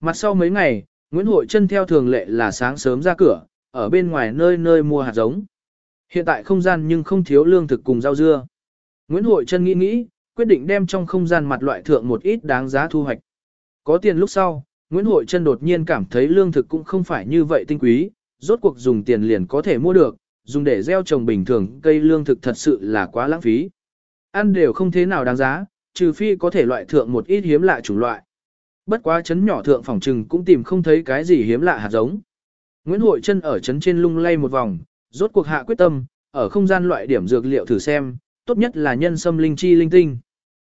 Mặt sau mấy ngày, Nguyễn Hội Trân theo thường lệ là sáng sớm ra cửa, ở bên ngoài nơi nơi mua hạt giống. Hiện tại không gian nhưng không thiếu lương thực cùng rau dưa. Nguyễn Hội Trân nghĩ nghĩ, quyết định đem trong không gian mặt loại thượng một ít đáng giá thu hoạch. Có tiền lúc sau, Nguyễn Hội Trân đột nhiên cảm thấy lương thực cũng không phải như vậy tinh quý, rốt cuộc dùng tiền liền có thể mua được, dùng để gieo trồng bình thường cây lương thực thật sự là quá lãng phí. Ăn đều không thế nào đáng giá, trừ phi có thể loại thượng một ít hiếm lạ chủng loại. Bất quá chấn nhỏ thượng phòng trừng cũng tìm không thấy cái gì hiếm lạ hạt giống. Nguyễn Hội Trân ở chấn trên lung lay một vòng, rốt cuộc hạ quyết tâm, ở không gian loại điểm dược liệu thử xem, tốt nhất là nhân sâm linh chi linh tinh.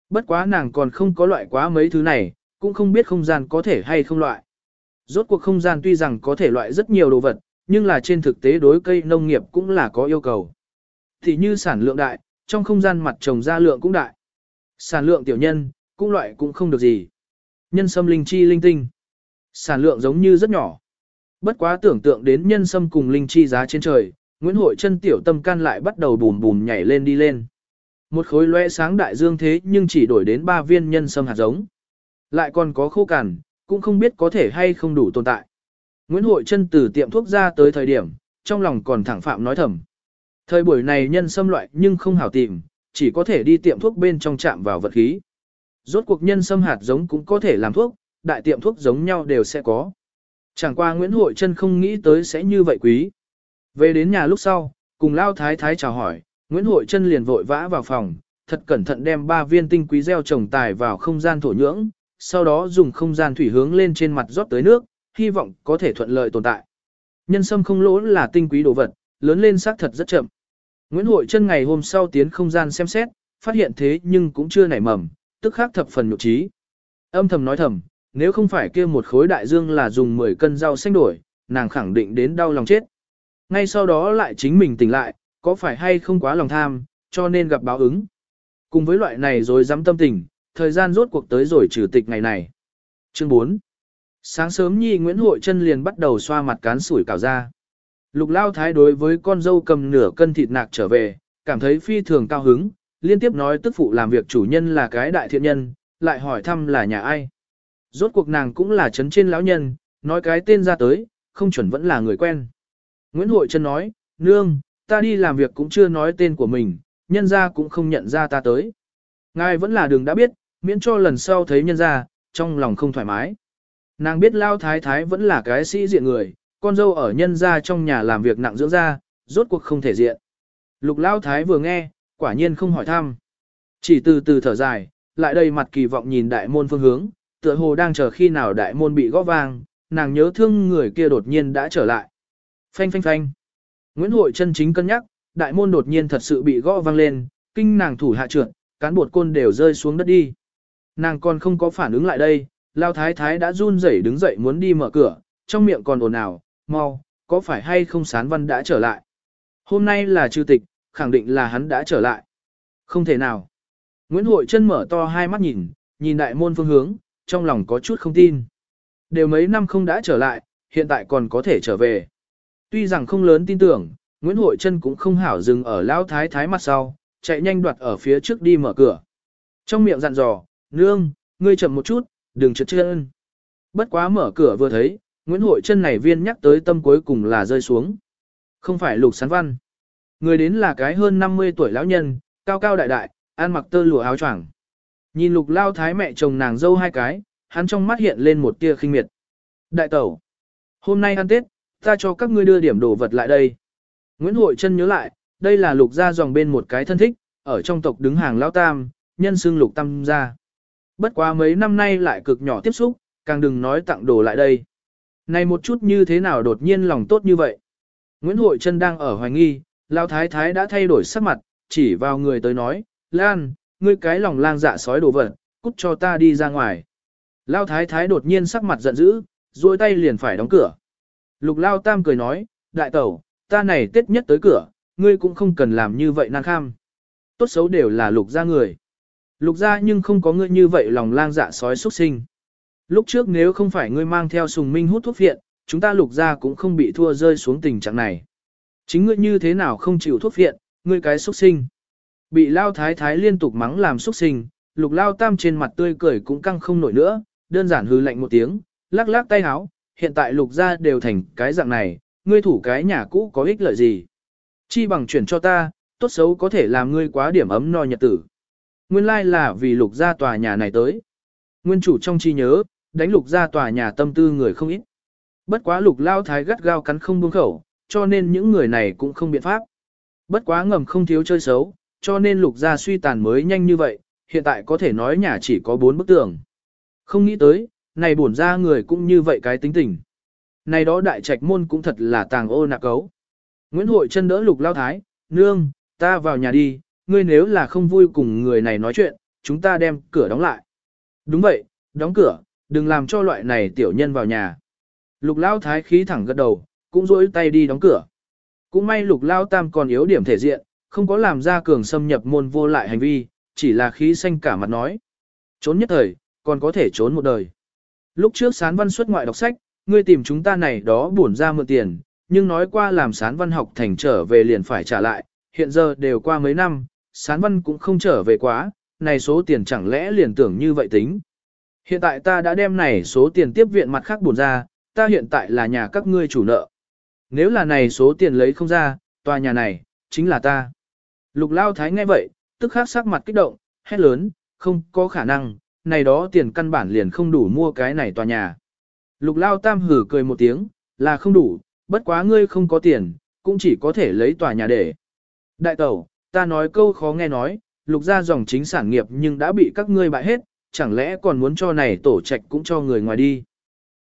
Bất quá nàng còn không có loại quá mấy thứ này, cũng không biết không gian có thể hay không loại. Rốt cuộc không gian tuy rằng có thể loại rất nhiều đồ vật, nhưng là trên thực tế đối cây nông nghiệp cũng là có yêu cầu. Thì như sản lượng đại, trong không gian mặt trồng ra lượng cũng đại. Sản lượng tiểu nhân, cũng loại cũng không được gì. Nhân sâm linh chi linh tinh. Sản lượng giống như rất nhỏ. Bất quá tưởng tượng đến nhân sâm cùng linh chi giá trên trời, Nguyễn Hội chân tiểu tâm can lại bắt đầu bùm bùm nhảy lên đi lên. Một khối lóe sáng đại dương thế nhưng chỉ đổi đến 3 viên nhân sâm hạt giống. Lại còn có khô cằn, cũng không biết có thể hay không đủ tồn tại. Nguyễn Hội Trân từ tiệm thuốc ra tới thời điểm, trong lòng còn thẳng phạm nói thầm. Thời buổi này nhân sâm loại nhưng không hảo tìm, chỉ có thể đi tiệm thuốc bên trong chạm vào vật khí. Rốt cuộc nhân sâm hạt giống cũng có thể làm thuốc, đại tiệm thuốc giống nhau đều sẽ có. Chẳng qua Nguyễn Hội Trân không nghĩ tới sẽ như vậy quý. Về đến nhà lúc sau, cùng Lao Thái Thái chào hỏi, Nguyễn Hội Trân liền vội vã vào phòng, thật cẩn thận đem ba viên tinh quý gieo trồng tài vào không gian thổ nhưỡng, sau đó dùng không gian thủy hướng lên trên mặt rót tới nước, hy vọng có thể thuận lợi tồn tại. Nhân sâm không lỗ là tinh quý đồ vật, lớn lên xác thật rất chậm. Nguyễn Hội Trân ngày hôm sau tiến không gian xem xét, phát hiện thế nhưng cũng chưa nảy mầm, tức khác thập phần nhục trí. Âm thầm nói thầm, nếu không phải kia một khối đại dương là dùng 10 cân rau xanh đổi, nàng khẳng định đến đau lòng chết. Ngay sau đó lại chính mình tỉnh lại, có phải hay không quá lòng tham, cho nên gặp báo ứng. Cùng với loại này rồi dám tâm tình, thời gian rốt cuộc tới rồi trừ tịch ngày này. Chương 4 Sáng sớm Nhi Nguyễn Hội chân liền bắt đầu xoa mặt cán sủi cảo ra. Lục Lao Thái đối với con dâu cầm nửa cân thịt nạc trở về, cảm thấy phi thường cao hứng, liên tiếp nói tức phụ làm việc chủ nhân là cái đại thiện nhân, lại hỏi thăm là nhà ai. Rốt cuộc nàng cũng là chấn trên lão nhân, nói cái tên ra tới, không chuẩn vẫn là người quen. Nguyễn Hội Trân nói, nương, ta đi làm việc cũng chưa nói tên của mình, nhân ra cũng không nhận ra ta tới. Ngài vẫn là đường đã biết, miễn cho lần sau thấy nhân ra, trong lòng không thoải mái. Nàng biết lao thái thái vẫn là cái sĩ diện người, con dâu ở nhân gia trong nhà làm việc nặng dưỡng ra, rốt cuộc không thể diện. Lục lao thái vừa nghe, quả nhiên không hỏi thăm. Chỉ từ từ thở dài, lại đầy mặt kỳ vọng nhìn đại môn phương hướng, tựa hồ đang chờ khi nào đại môn bị gõ vang, nàng nhớ thương người kia đột nhiên đã trở lại. Phanh phanh phanh. Nguyễn Hội chân chính cân nhắc, đại môn đột nhiên thật sự bị gõ vang lên, kinh nàng thủ hạ trượt, cán bột côn đều rơi xuống đất đi. Nàng còn không có phản ứng lại đây, Lao Thái Thái đã run rẩy đứng dậy muốn đi mở cửa, trong miệng còn ồn ào, mau, có phải hay không sán văn đã trở lại. Hôm nay là trừ tịch, khẳng định là hắn đã trở lại. Không thể nào. Nguyễn Hội chân mở to hai mắt nhìn, nhìn đại môn phương hướng, trong lòng có chút không tin. Đều mấy năm không đã trở lại, hiện tại còn có thể trở về. Tuy rằng không lớn tin tưởng, Nguyễn Hội Trân cũng không hảo dừng ở Lão Thái Thái mặt sau, chạy nhanh đoạt ở phía trước đi mở cửa. Trong miệng dặn dò, nương, ngươi chậm một chút, đừng trượt chân. Bất quá mở cửa vừa thấy, Nguyễn Hội chân này viên nhắc tới tâm cuối cùng là rơi xuống. Không phải lục sán văn. Người đến là cái hơn 50 tuổi lão nhân, cao cao đại đại, ăn mặc tơ lụa áo choàng. Nhìn lục lao thái mẹ chồng nàng dâu hai cái, hắn trong mắt hiện lên một tia khinh miệt. Đại tẩu, hôm nay ăn Tết, ta cho các ngươi đưa điểm đồ vật lại đây. Nguyễn Hội Trân nhớ lại, đây là lục gia dòng bên một cái thân thích, ở trong tộc đứng hàng lão tam, nhân xương lục tam gia. Bất quá mấy năm nay lại cực nhỏ tiếp xúc, càng đừng nói tặng đồ lại đây. Này một chút như thế nào đột nhiên lòng tốt như vậy? Nguyễn Hội Trân đang ở hoài nghi, Lão Thái Thái đã thay đổi sắc mặt, chỉ vào người tới nói, Lan, ngươi cái lòng lang dạ sói đồ vật, cút cho ta đi ra ngoài. Lão Thái Thái đột nhiên sắc mặt giận dữ, duỗi tay liền phải đóng cửa. Lục Lao Tam cười nói, đại tẩu, ta này tết nhất tới cửa, ngươi cũng không cần làm như vậy nan kham. Tốt xấu đều là lục gia người. Lục gia nhưng không có ngươi như vậy lòng lang dạ sói xuất sinh. Lúc trước nếu không phải ngươi mang theo sùng minh hút thuốc viện, chúng ta lục gia cũng không bị thua rơi xuống tình trạng này. Chính ngươi như thế nào không chịu thuốc viện, ngươi cái xuất sinh. Bị lao thái thái liên tục mắng làm xuất sinh, lục lao tam trên mặt tươi cười cũng căng không nổi nữa, đơn giản hư lạnh một tiếng, lắc lắc tay háo, hiện tại lục gia đều thành cái dạng này, ngươi thủ cái nhà cũ có ích lợi gì. Chi bằng chuyển cho ta, tốt xấu có thể làm ngươi quá điểm ấm no nhật tử. Nguyên lai là vì lục gia tòa nhà này tới. Nguyên chủ trong chi nhớ, đánh lục gia tòa nhà tâm tư người không ít. Bất quá lục lao thái gắt gao cắn không buông khẩu, cho nên những người này cũng không biện pháp. Bất quá ngầm không thiếu chơi xấu, cho nên lục gia suy tàn mới nhanh như vậy, hiện tại có thể nói nhà chỉ có bốn bức tường. Không nghĩ tới, này bổn ra người cũng như vậy cái tính tình. Này đó đại trạch môn cũng thật là tàng ô nạc cấu. Nguyễn Hội chân đỡ lục lao thái, nương, ta vào nhà đi, ngươi nếu là không vui cùng người này nói chuyện, chúng ta đem cửa đóng lại. Đúng vậy, đóng cửa, đừng làm cho loại này tiểu nhân vào nhà. Lục lao thái khí thẳng gật đầu, cũng rỗi tay đi đóng cửa. Cũng may lục lao tam còn yếu điểm thể diện, không có làm ra cường xâm nhập môn vô lại hành vi, chỉ là khí xanh cả mặt nói. Trốn nhất thời, còn có thể trốn một đời. Lúc trước sán văn xuất ngoại đọc sách, ngươi tìm chúng ta này đó buồn ra mượn tiền, nhưng nói qua làm sán văn học thành trở về liền phải trả lại, hiện giờ đều qua mấy năm, sán văn cũng không trở về quá, này số tiền chẳng lẽ liền tưởng như vậy tính. Hiện tại ta đã đem này số tiền tiếp viện mặt khác buồn ra, ta hiện tại là nhà các ngươi chủ nợ. Nếu là này số tiền lấy không ra, tòa nhà này, chính là ta. Lục lao thái nghe vậy, tức khắc sắc mặt kích động, hét lớn, không có khả năng, này đó tiền căn bản liền không đủ mua cái này tòa nhà. Lục lao tam hử cười một tiếng, là không đủ, bất quá ngươi không có tiền, cũng chỉ có thể lấy tòa nhà để. Đại tẩu, ta nói câu khó nghe nói, lục ra dòng chính sản nghiệp nhưng đã bị các ngươi bại hết, chẳng lẽ còn muốn cho này tổ trạch cũng cho người ngoài đi.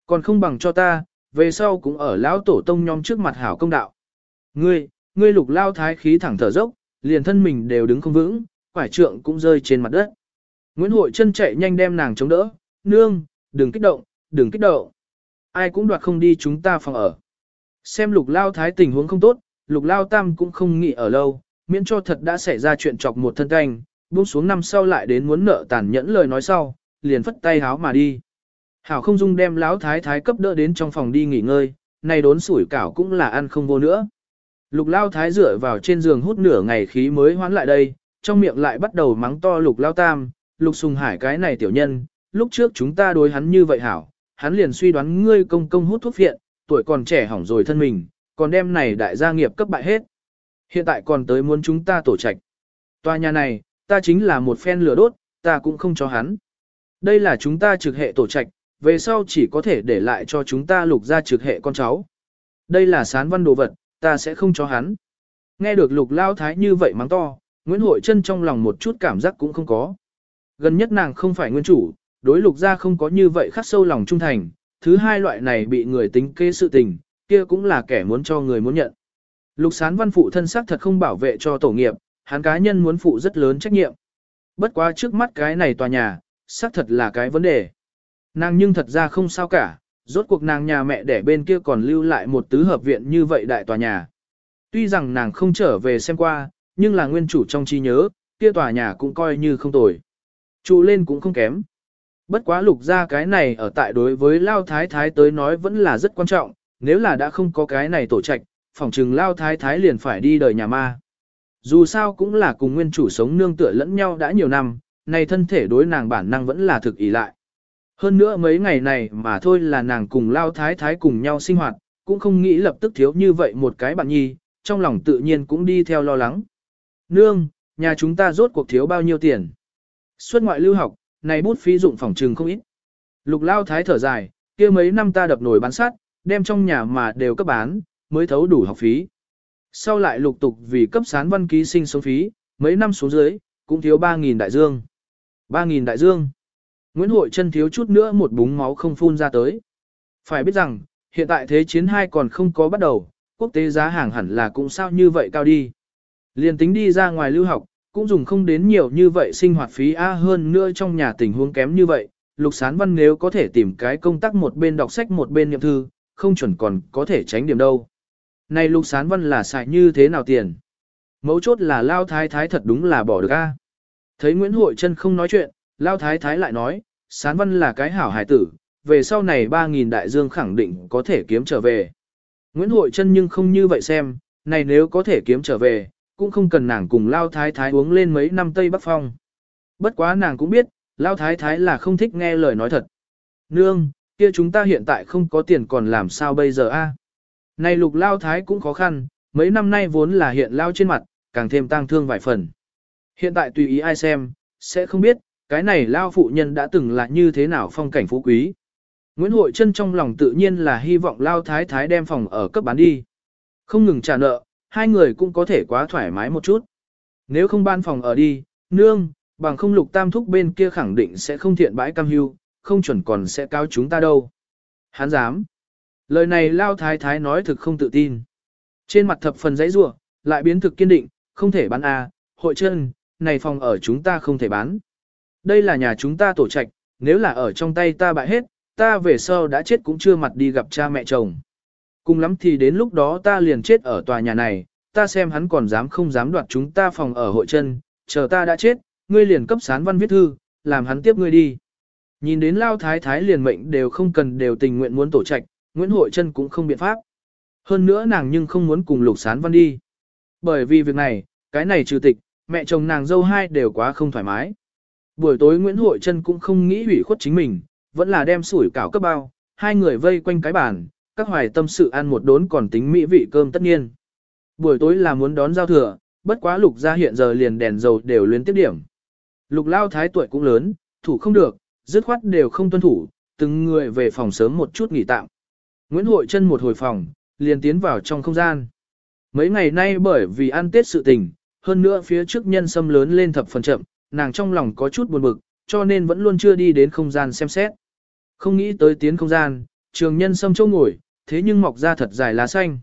Còn không bằng cho ta, về sau cũng ở lão tổ tông nhóm trước mặt hảo công đạo. Ngươi, ngươi lục lao thái khí thẳng thở dốc, liền thân mình đều đứng không vững, quải trượng cũng rơi trên mặt đất. Nguyễn Hội chân chạy nhanh đem nàng chống đỡ, nương, đừng kích động, đừng kích động. Ai cũng đoạt không đi chúng ta phòng ở. Xem lục lao thái tình huống không tốt, lục lao tam cũng không nghĩ ở lâu, miễn cho thật đã xảy ra chuyện chọc một thân canh, buông xuống năm sau lại đến muốn nợ tàn nhẫn lời nói sau, liền phất tay háo mà đi. Hảo không dung đem lão thái thái cấp đỡ đến trong phòng đi nghỉ ngơi, nay đốn sủi cảo cũng là ăn không vô nữa. Lục lao thái dựa vào trên giường hút nửa ngày khí mới hoán lại đây, trong miệng lại bắt đầu mắng to lục lao tam, lục sùng hải cái này tiểu nhân, lúc trước chúng ta đối hắn như vậy hảo, hắn liền suy đoán ngươi công công hút thuốc phiện, tuổi còn trẻ hỏng rồi thân mình, còn đem này đại gia nghiệp cấp bại hết. Hiện tại còn tới muốn chúng ta tổ trạch. Tòa nhà này, ta chính là một phen lửa đốt, ta cũng không cho hắn. Đây là chúng ta trực hệ tổ trạch, về sau chỉ có thể để lại cho chúng ta lục ra trực hệ con cháu. Đây là sán văn đồ vật, ta sẽ không cho hắn. Nghe được lục lao thái như vậy mắng to, Nguyễn Hội chân trong lòng một chút cảm giác cũng không có. Gần nhất nàng không phải nguyên chủ, đối lục gia không có như vậy khắc sâu lòng trung thành, thứ hai loại này bị người tính kế sự tình, kia cũng là kẻ muốn cho người muốn nhận. Lục sán văn phụ thân xác thật không bảo vệ cho tổ nghiệp, hắn cá nhân muốn phụ rất lớn trách nhiệm. Bất quá trước mắt cái này tòa nhà, xác thật là cái vấn đề. Nàng nhưng thật ra không sao cả, rốt cuộc nàng nhà mẹ đẻ bên kia còn lưu lại một tứ hợp viện như vậy đại tòa nhà. Tuy rằng nàng không trở về xem qua, nhưng là nguyên chủ trong trí nhớ, kia tòa nhà cũng coi như không tồi. Trụ lên cũng không kém. Bất quá lục ra cái này ở tại đối với Lao Thái Thái tới nói vẫn là rất quan trọng, nếu là đã không có cái này tổ trạch, Phỏng trừng Lao Thái Thái liền phải đi đời nhà ma. Dù sao cũng là cùng nguyên chủ sống nương tựa lẫn nhau đã nhiều năm, này thân thể đối nàng bản năng vẫn là thực ý lại. Hơn nữa mấy ngày này mà thôi là nàng cùng Lao Thái Thái cùng nhau sinh hoạt, cũng không nghĩ lập tức thiếu như vậy một cái bạn nhi, trong lòng tự nhiên cũng đi theo lo lắng. Nương, nhà chúng ta rốt cuộc thiếu bao nhiêu tiền? Xuất ngoại lưu học, này bút phí dụng phòng trừng không ít. Lục lao thái thở dài, kia mấy năm ta đập nổi bán sắt, đem trong nhà mà đều cấp bán, mới thấu đủ học phí. Sau lại lục tục vì cấp sán văn ký sinh sống phí, mấy năm xuống dưới, cũng thiếu 3.000 đại dương. 3.000 đại dương. Nguyễn Hội chân thiếu chút nữa một búng máu không phun ra tới. Phải biết rằng, hiện tại thế chiến 2 còn không có bắt đầu, quốc tế giá hàng hẳn là cũng sao như vậy cao đi. liền tính đi ra ngoài lưu học, cũng dùng không đến nhiều như vậy sinh hoạt phí A hơn nữa trong nhà tình huống kém như vậy. Lục Sán Văn nếu có thể tìm cái công tác một bên đọc sách một bên niệm thư, không chuẩn còn có thể tránh điểm đâu. Này Lục Sán Văn là xài như thế nào tiền? Mấu chốt là Lao Thái Thái thật đúng là bỏ được A. Thấy Nguyễn Hội Trân không nói chuyện, Lao Thái Thái lại nói, Sán Văn là cái hảo hải tử, về sau này 3.000 đại dương khẳng định có thể kiếm trở về. Nguyễn Hội Trân nhưng không như vậy xem, này nếu có thể kiếm trở về, cũng không cần nàng cùng Lao Thái Thái uống lên mấy năm Tây Bắc Phong. Bất quá nàng cũng biết, Lao Thái Thái là không thích nghe lời nói thật. Nương, kia chúng ta hiện tại không có tiền còn làm sao bây giờ a? Này lục Lao Thái cũng khó khăn, mấy năm nay vốn là hiện Lao trên mặt, càng thêm tăng thương vài phần. Hiện tại tùy ý ai xem, sẽ không biết, cái này Lao phụ nhân đã từng là như thế nào phong cảnh phú quý. Nguyễn Hội Trân trong lòng tự nhiên là hy vọng Lao Thái Thái đem phòng ở cấp bán đi. Không ngừng trả nợ, hai người cũng có thể quá thoải mái một chút. Nếu không ban phòng ở đi, nương, bằng không lục tam thúc bên kia khẳng định sẽ không thiện bãi cam hưu, không chuẩn còn sẽ cao chúng ta đâu. Hắn dám. Lời này Lao Thái Thái nói thực không tự tin. Trên mặt thập phần giấy rủa lại biến thực kiên định, không thể bán à, hội chân, này phòng ở chúng ta không thể bán. Đây là nhà chúng ta tổ trạch, nếu là ở trong tay ta bại hết, ta về sau đã chết cũng chưa mặt đi gặp cha mẹ chồng. Cùng lắm thì đến lúc đó ta liền chết ở tòa nhà này, ta xem hắn còn dám không dám đoạt chúng ta phòng ở hội chân, chờ ta đã chết, ngươi liền cấp sán văn viết thư, làm hắn tiếp ngươi đi. Nhìn đến lao thái thái liền mệnh đều không cần đều tình nguyện muốn tổ trạch, Nguyễn Hội Trân cũng không biện pháp. Hơn nữa nàng nhưng không muốn cùng lục sán văn đi. Bởi vì việc này, cái này trừ tịch, mẹ chồng nàng dâu hai đều quá không thoải mái. Buổi tối Nguyễn Hội Trân cũng không nghĩ hủy khuất chính mình, vẫn là đem sủi cảo cấp bao, hai người vây quanh cái bàn, các hoài tâm sự ăn một đốn còn tính mỹ vị cơm tất nhiên. Buổi tối là muốn đón giao thừa, bất quá lục ra hiện giờ liền đèn dầu đều luyến tiếp điểm. Lục lao thái tuổi cũng lớn, thủ không được, dứt khoát đều không tuân thủ, từng người về phòng sớm một chút nghỉ tạm. Nguyễn Hội Trân một hồi phòng, liền tiến vào trong không gian. Mấy ngày nay bởi vì ăn tết sự tình, hơn nữa phía trước nhân sâm lớn lên thập phần chậm, nàng trong lòng có chút buồn bực, cho nên vẫn luôn chưa đi đến không gian xem xét. Không nghĩ tới tiến không gian, trường nhân sâm châu ngồi, thế nhưng mọc ra thật dài lá xanh.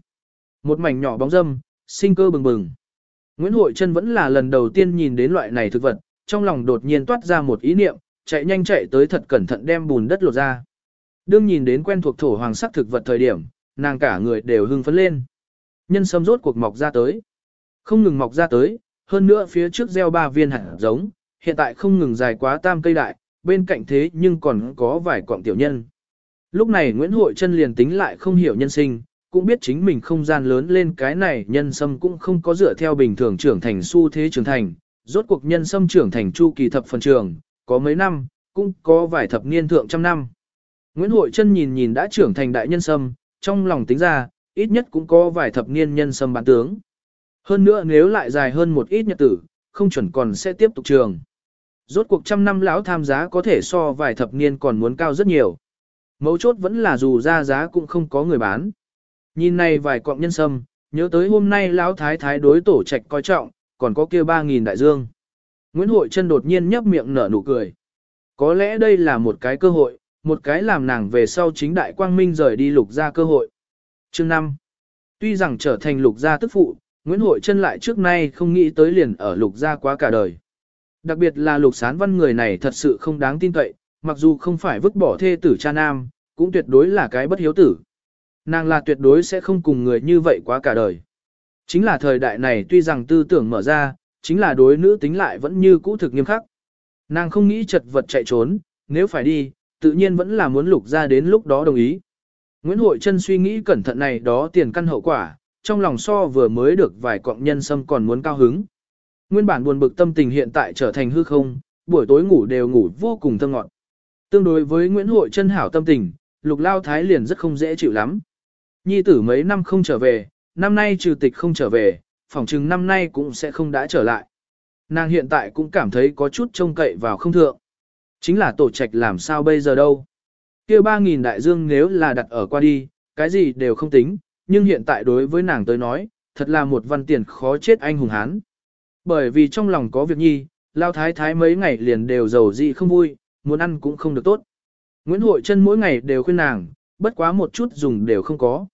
Một mảnh nhỏ bóng dâm, sinh cơ bừng bừng. Nguyễn Hội Trân vẫn là lần đầu tiên nhìn đến loại này thực vật, trong lòng đột nhiên toát ra một ý niệm, chạy nhanh chạy tới thật cẩn thận đem bùn đất lột ra. Đương nhìn đến quen thuộc thổ hoàng sắc thực vật thời điểm, nàng cả người đều hưng phấn lên. Nhân sâm rốt cuộc mọc ra tới. Không ngừng mọc ra tới, hơn nữa phía trước gieo ba viên hạt giống, hiện tại không ngừng dài quá tam cây đại, bên cạnh thế nhưng còn có vài cọng tiểu nhân. Lúc này Nguyễn Hội Trân liền tính lại không hiểu nhân sinh, cũng biết chính mình không gian lớn lên cái này nhân sâm cũng không có dựa theo bình thường trưởng thành xu thế trưởng thành, rốt cuộc nhân sâm trưởng thành chu kỳ thập phần trường, có mấy năm, cũng có vài thập niên thượng trăm năm. Nguyễn Hội Trân nhìn nhìn đã trưởng thành đại nhân sâm, trong lòng tính ra, ít nhất cũng có vài thập niên nhân sâm bán tướng. Hơn nữa nếu lại dài hơn một ít nhật tử, không chuẩn còn sẽ tiếp tục trường. Rốt cuộc trăm năm lão tham giá có thể so vài thập niên còn muốn cao rất nhiều. Mấu chốt vẫn là dù ra giá cũng không có người bán. Nhìn này vài cọng nhân sâm, nhớ tới hôm nay lão thái thái đối tổ trạch coi trọng, còn có kia 3.000 đại dương. Nguyễn Hội Trân đột nhiên nhấp miệng nở nụ cười. Có lẽ đây là một cái cơ hội, một cái làm nàng về sau chính đại quang minh rời đi lục gia cơ hội. Chương 5. Tuy rằng trở thành lục gia tức phụ, Nguyễn Hội chân lại trước nay không nghĩ tới liền ở lục gia quá cả đời. Đặc biệt là lục sán văn người này thật sự không đáng tin cậy, mặc dù không phải vứt bỏ thê tử cha nam, cũng tuyệt đối là cái bất hiếu tử. Nàng là tuyệt đối sẽ không cùng người như vậy quá cả đời. Chính là thời đại này tuy rằng tư tưởng mở ra, chính là đối nữ tính lại vẫn như cũ thực nghiêm khắc. Nàng không nghĩ chật vật chạy trốn, nếu phải đi, tự nhiên vẫn là muốn lục ra đến lúc đó đồng ý. Nguyễn Hội Trân suy nghĩ cẩn thận này đó tiền căn hậu quả, trong lòng so vừa mới được vài cọng nhân sâm còn muốn cao hứng. Nguyên bản buồn bực tâm tình hiện tại trở thành hư không, buổi tối ngủ đều ngủ vô cùng thơ ngọt. Tương đối với Nguyễn Hội Trân hảo tâm tình, Lục Lao Thái liền rất không dễ chịu lắm. Nhi tử mấy năm không trở về, năm nay trừ tịch không trở về, phỏng chừng năm nay cũng sẽ không đã trở lại. Nàng hiện tại cũng cảm thấy có chút trông cậy vào không thượng. Chính là tổ trạch làm sao bây giờ đâu. kia 3.000 đại dương nếu là đặt ở qua đi, cái gì đều không tính, nhưng hiện tại đối với nàng tới nói, thật là một văn tiền khó chết anh hùng hán. Bởi vì trong lòng có việc nhi, lao thái thái mấy ngày liền đều giàu dị không vui, muốn ăn cũng không được tốt. Nguyễn Hội Trân mỗi ngày đều khuyên nàng, bất quá một chút dùng đều không có.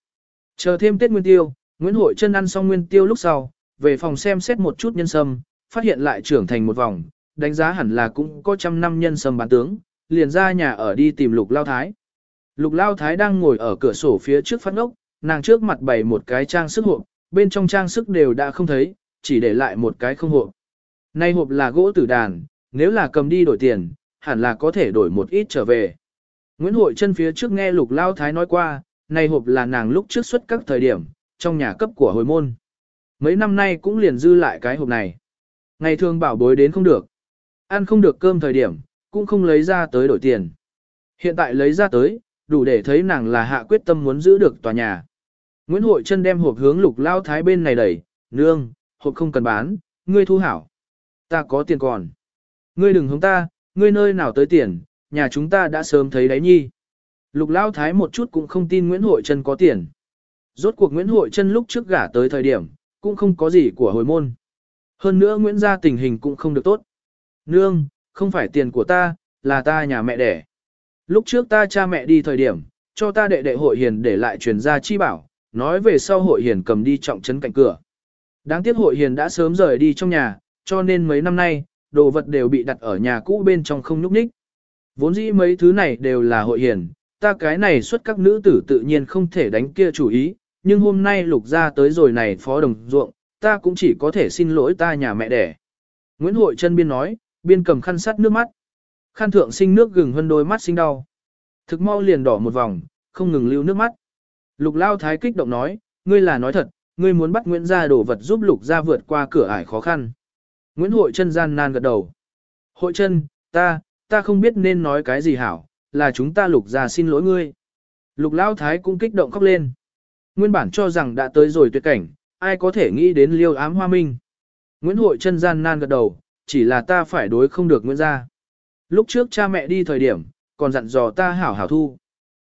Chờ thêm Tết Nguyên Tiêu, Nguyễn Hội Trân ăn xong Nguyên Tiêu lúc sau, về phòng xem xét một chút nhân sâm, phát hiện lại trưởng thành một vòng, đánh giá hẳn là cũng có trăm năm nhân sâm bán tướng, liền ra nhà ở đi tìm Lục Lao Thái. Lục Lao Thái đang ngồi ở cửa sổ phía trước phát ngốc, nàng trước mặt bày một cái trang sức hộp, bên trong trang sức đều đã không thấy, chỉ để lại một cái không hộp. Nay hộp là gỗ tử đàn, nếu là cầm đi đổi tiền, hẳn là có thể đổi một ít trở về. Nguyễn Hội chân phía trước nghe Lục Lao Thái nói qua, này hộp là nàng lúc trước xuất các thời điểm, trong nhà cấp của hồi môn. Mấy năm nay cũng liền dư lại cái hộp này. Ngày thường bảo bối đến không được. Ăn không được cơm thời điểm, cũng không lấy ra tới đổi tiền. Hiện tại lấy ra tới, đủ để thấy nàng là hạ quyết tâm muốn giữ được tòa nhà. Nguyễn Hội Trân đem hộp hướng lục lao thái bên này đẩy, nương, hộp không cần bán, ngươi thu hảo. Ta có tiền còn. Ngươi đừng hướng ta, ngươi nơi nào tới tiền, nhà chúng ta đã sớm thấy đấy nhi. Lục lao thái một chút cũng không tin Nguyễn Hội Trân có tiền. Rốt cuộc Nguyễn Hội Trân lúc trước gả tới thời điểm, cũng không có gì của hồi môn. Hơn nữa Nguyễn gia tình hình cũng không được tốt. Nương, không phải tiền của ta, là ta nhà mẹ đẻ. Lúc trước ta cha mẹ đi thời điểm, cho ta đệ đệ hội hiền để lại truyền ra chi bảo, nói về sau hội hiền cầm đi trọng trấn cạnh cửa. Đáng tiếc hội hiền đã sớm rời đi trong nhà, cho nên mấy năm nay, đồ vật đều bị đặt ở nhà cũ bên trong không nhúc ních. Vốn dĩ mấy thứ này đều là hội hiền, ta cái này xuất các nữ tử tự nhiên không thể đánh kia chủ ý, nhưng hôm nay lục ra tới rồi này phó đồng ruộng, ta cũng chỉ có thể xin lỗi ta nhà mẹ đẻ. Nguyễn Hội chân biên nói, biên cầm khăn sắt nước mắt. Khăn thượng sinh nước gừng hơn đôi mắt sinh đau. Thực mau liền đỏ một vòng, không ngừng lưu nước mắt. Lục lao thái kích động nói, ngươi là nói thật, ngươi muốn bắt Nguyễn gia đổ vật giúp lục gia vượt qua cửa ải khó khăn. Nguyễn hội chân gian nan gật đầu. Hội chân, ta, ta không biết nên nói cái gì hảo, là chúng ta lục gia xin lỗi ngươi. Lục lao thái cũng kích động khóc lên. Nguyên bản cho rằng đã tới rồi tuyệt cảnh, ai có thể nghĩ đến liêu ám hoa minh. Nguyễn hội chân gian nan gật đầu, chỉ là ta phải đối không được Nguyễn gia. Lúc trước cha mẹ đi thời điểm, còn dặn dò ta hảo hảo thu.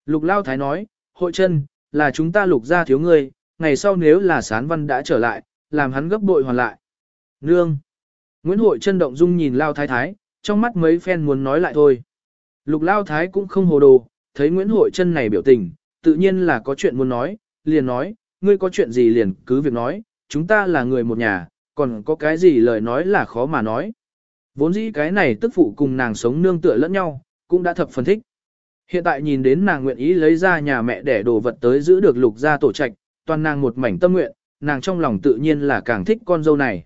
Lục lao thái nói, hội chân, là chúng ta lục gia thiếu ngươi, ngày sau nếu là sán văn đã trở lại, làm hắn gấp bội hoàn lại. Nương. Nguyễn hội chân động dung nhìn lao thái thái, trong mắt mấy phen muốn nói lại thôi. Lục lao thái cũng không hồ đồ, thấy Nguyễn hội chân này biểu tình, tự nhiên là có chuyện muốn nói, liền nói, ngươi có chuyện gì liền cứ việc nói, chúng ta là người một nhà, còn có cái gì lời nói là khó mà nói. Vốn dĩ cái này tức phụ cùng nàng sống nương tựa lẫn nhau, cũng đã thập phân thích. Hiện tại nhìn đến nàng nguyện ý lấy ra nhà mẹ để đồ vật tới giữ được lục gia tổ trạch, toàn nàng một mảnh tâm nguyện, nàng trong lòng tự nhiên là càng thích con dâu này.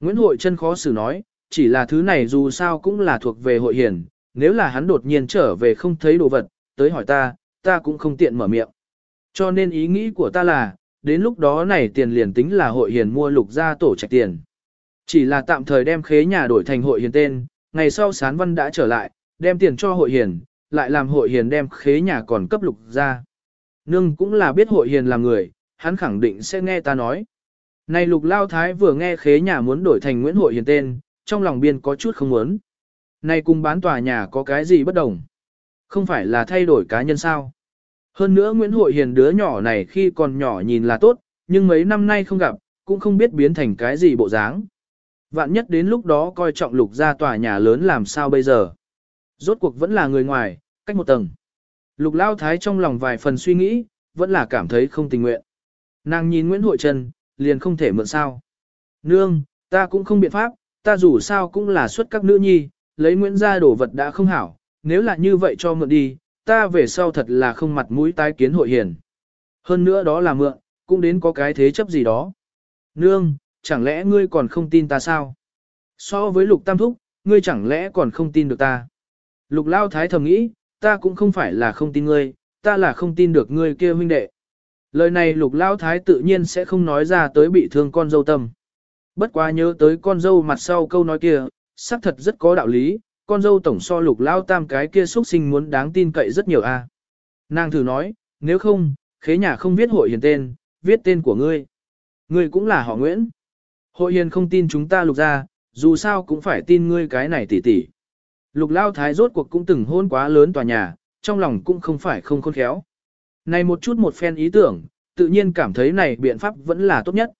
Nguyễn Hội chân khó xử nói, chỉ là thứ này dù sao cũng là thuộc về hội hiền, nếu là hắn đột nhiên trở về không thấy đồ vật, tới hỏi ta, ta cũng không tiện mở miệng. Cho nên ý nghĩ của ta là, đến lúc đó này tiền liền tính là hội hiền mua lục gia tổ trạch tiền. Chỉ là tạm thời đem khế nhà đổi thành hội hiền tên, ngày sau sán văn đã trở lại, đem tiền cho hội hiền, lại làm hội hiền đem khế nhà còn cấp lục gia Nương cũng là biết hội hiền là người, hắn khẳng định sẽ nghe ta nói. Này lục lao thái vừa nghe khế nhà muốn đổi thành Nguyễn Hội Hiền tên, trong lòng biên có chút không muốn. Này cùng bán tòa nhà có cái gì bất đồng? Không phải là thay đổi cá nhân sao? Hơn nữa Nguyễn Hội Hiền đứa nhỏ này khi còn nhỏ nhìn là tốt, nhưng mấy năm nay không gặp, cũng không biết biến thành cái gì bộ dáng. Vạn nhất đến lúc đó coi trọng lục ra tòa nhà lớn làm sao bây giờ. Rốt cuộc vẫn là người ngoài, cách một tầng. Lục lao thái trong lòng vài phần suy nghĩ, vẫn là cảm thấy không tình nguyện. Nàng nhìn Nguyễn Hội trần liền không thể mượn sao. Nương, ta cũng không biện pháp, ta dù sao cũng là xuất các nữ nhi, lấy Nguyễn gia đổ vật đã không hảo, nếu là như vậy cho mượn đi, ta về sau thật là không mặt mũi tái kiến hội hiền. Hơn nữa đó là mượn, cũng đến có cái thế chấp gì đó. Nương, chẳng lẽ ngươi còn không tin ta sao? So với lục tam thúc, ngươi chẳng lẽ còn không tin được ta? Lục lao thái thầm nghĩ, ta cũng không phải là không tin ngươi, ta là không tin được ngươi kia huynh đệ. Lời này lục lao thái tự nhiên sẽ không nói ra tới bị thương con dâu tâm. Bất quá nhớ tới con dâu mặt sau câu nói kia, xác thật rất có đạo lý, con dâu tổng so lục lao tam cái kia xuất sinh muốn đáng tin cậy rất nhiều a. À. Nàng thử nói, nếu không, khế nhà không viết hội hiền tên, viết tên của ngươi. Ngươi cũng là họ Nguyễn. Hội hiền không tin chúng ta lục ra, dù sao cũng phải tin ngươi cái này tỉ tỉ. Lục lao thái rốt cuộc cũng từng hôn quá lớn tòa nhà, trong lòng cũng không phải không khôn khéo. Này một chút một phen ý tưởng, tự nhiên cảm thấy này biện pháp vẫn là tốt nhất.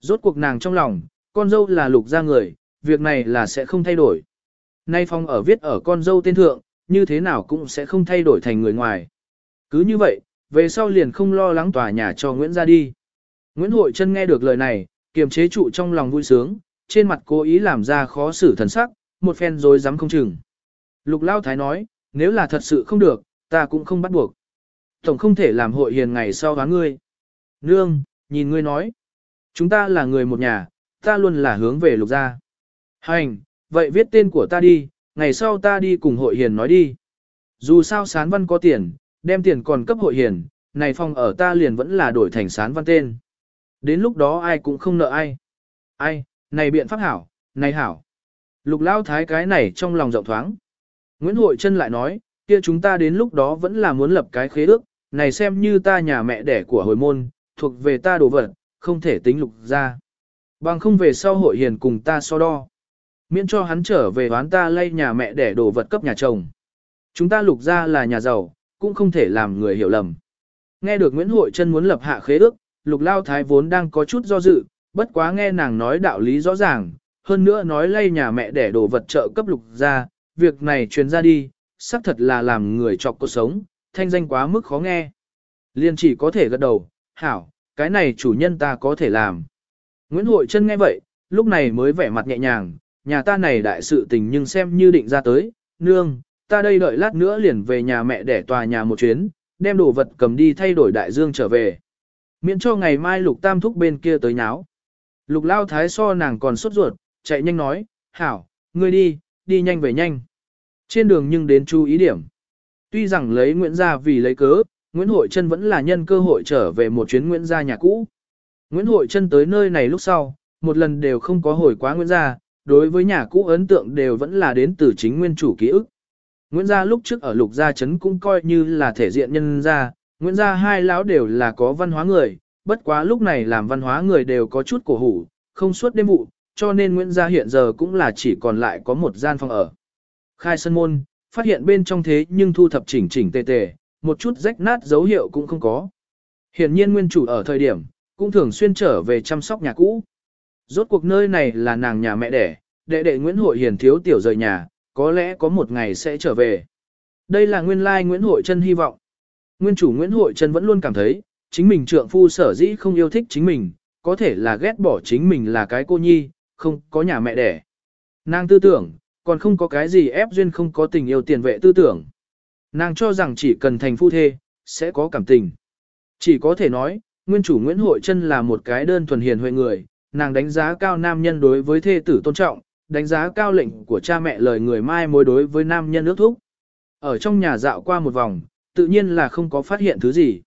Rốt cuộc nàng trong lòng, con dâu là lục gia người, việc này là sẽ không thay đổi. Nay phong ở viết ở con dâu tên thượng, như thế nào cũng sẽ không thay đổi thành người ngoài. Cứ như vậy, về sau liền không lo lắng tòa nhà cho Nguyễn ra đi. Nguyễn Hội Trân nghe được lời này, kiềm chế trụ trong lòng vui sướng, trên mặt cố ý làm ra khó xử thần sắc, một phen rồi dám không chừng. Lục Lao Thái nói, nếu là thật sự không được, ta cũng không bắt buộc. Tổng không thể làm hội hiền ngày sau hóa ngươi. Nương, nhìn ngươi nói. Chúng ta là người một nhà, ta luôn là hướng về lục gia. Hành, vậy viết tên của ta đi, ngày sau ta đi cùng hội hiền nói đi. Dù sao sán văn có tiền, đem tiền còn cấp hội hiền, này phòng ở ta liền vẫn là đổi thành sán văn tên. Đến lúc đó ai cũng không nợ ai. Ai, này biện pháp hảo, này hảo. Lục lao thái cái này trong lòng rộng thoáng. Nguyễn Hội Trân lại nói, kia chúng ta đến lúc đó vẫn là muốn lập cái khế ước, này xem như ta nhà mẹ đẻ của hồi môn, thuộc về ta đồ vật, không thể tính lục ra. Bằng không về sau hội hiền cùng ta so đo. Miễn cho hắn trở về đoán ta lây nhà mẹ để đồ vật cấp nhà chồng. Chúng ta lục ra là nhà giàu, cũng không thể làm người hiểu lầm. Nghe được Nguyễn Hội Trân muốn lập hạ khế ước, lục lao thái vốn đang có chút do dự, bất quá nghe nàng nói đạo lý rõ ràng, hơn nữa nói lây nhà mẹ để đồ vật trợ cấp lục ra, việc này truyền ra đi, xác thật là làm người chọc cuộc sống, thanh danh quá mức khó nghe. Liên chỉ có thể gật đầu, hảo, cái này chủ nhân ta có thể làm. Nguyễn Hội Trân nghe vậy, lúc này mới vẻ mặt nhẹ nhàng, nhà ta này đại sự tình nhưng xem như định ra tới, nương, ta đây đợi lát nữa liền về nhà mẹ để tòa nhà một chuyến, đem đồ vật cầm đi thay đổi đại dương trở về. Miễn cho ngày mai lục tam thúc bên kia tới nháo. Lục lao thái so nàng còn sốt ruột, chạy nhanh nói, hảo, ngươi đi, đi nhanh về nhanh. Trên đường nhưng đến chú ý điểm. Tuy rằng lấy Nguyễn gia vì lấy cớ, Nguyễn Hội Trân vẫn là nhân cơ hội trở về một chuyến Nguyễn gia nhà cũ. Nguyễn Hội Trân tới nơi này lúc sau, một lần đều không có hồi quá Nguyễn gia, đối với nhà cũ ấn tượng đều vẫn là đến từ chính nguyên chủ ký ức. Nguyễn gia lúc trước ở lục gia trấn cũng coi như là thể diện nhân gia, Nguyễn gia hai lão đều là có văn hóa người, bất quá lúc này làm văn hóa người đều có chút cổ hủ, không suốt đêm vụ, cho nên Nguyễn gia hiện giờ cũng là chỉ còn lại có một gian phòng ở. Khai sân môn, phát hiện bên trong thế nhưng thu thập chỉnh chỉnh tề tề, một chút rách nát dấu hiệu cũng không có. Hiển nhiên nguyên chủ ở thời điểm, cũng thường xuyên trở về chăm sóc nhà cũ. Rốt cuộc nơi này là nàng nhà mẹ đẻ, đệ đệ Nguyễn Hội Hiền thiếu tiểu rời nhà, có lẽ có một ngày sẽ trở về. Đây là nguyên lai Nguyễn Hội Trân hy vọng. Nguyên chủ Nguyễn Hội Trân vẫn luôn cảm thấy, chính mình trượng phu sở dĩ không yêu thích chính mình, có thể là ghét bỏ chính mình là cái cô nhi, không có nhà mẹ đẻ. Nàng tư tưởng, còn không có cái gì ép duyên không có tình yêu tiền vệ tư tưởng. Nàng cho rằng chỉ cần thành phu thê, sẽ có cảm tình. Chỉ có thể nói, nguyên chủ Nguyễn Hội Trân là một cái đơn thuần hiền huệ người, nàng đánh giá cao nam nhân đối với thê tử tôn trọng, đánh giá cao lệnh của cha mẹ lời người mai mối đối với nam nhân ước thúc. Ở trong nhà dạo qua một vòng, tự nhiên là không có phát hiện thứ gì.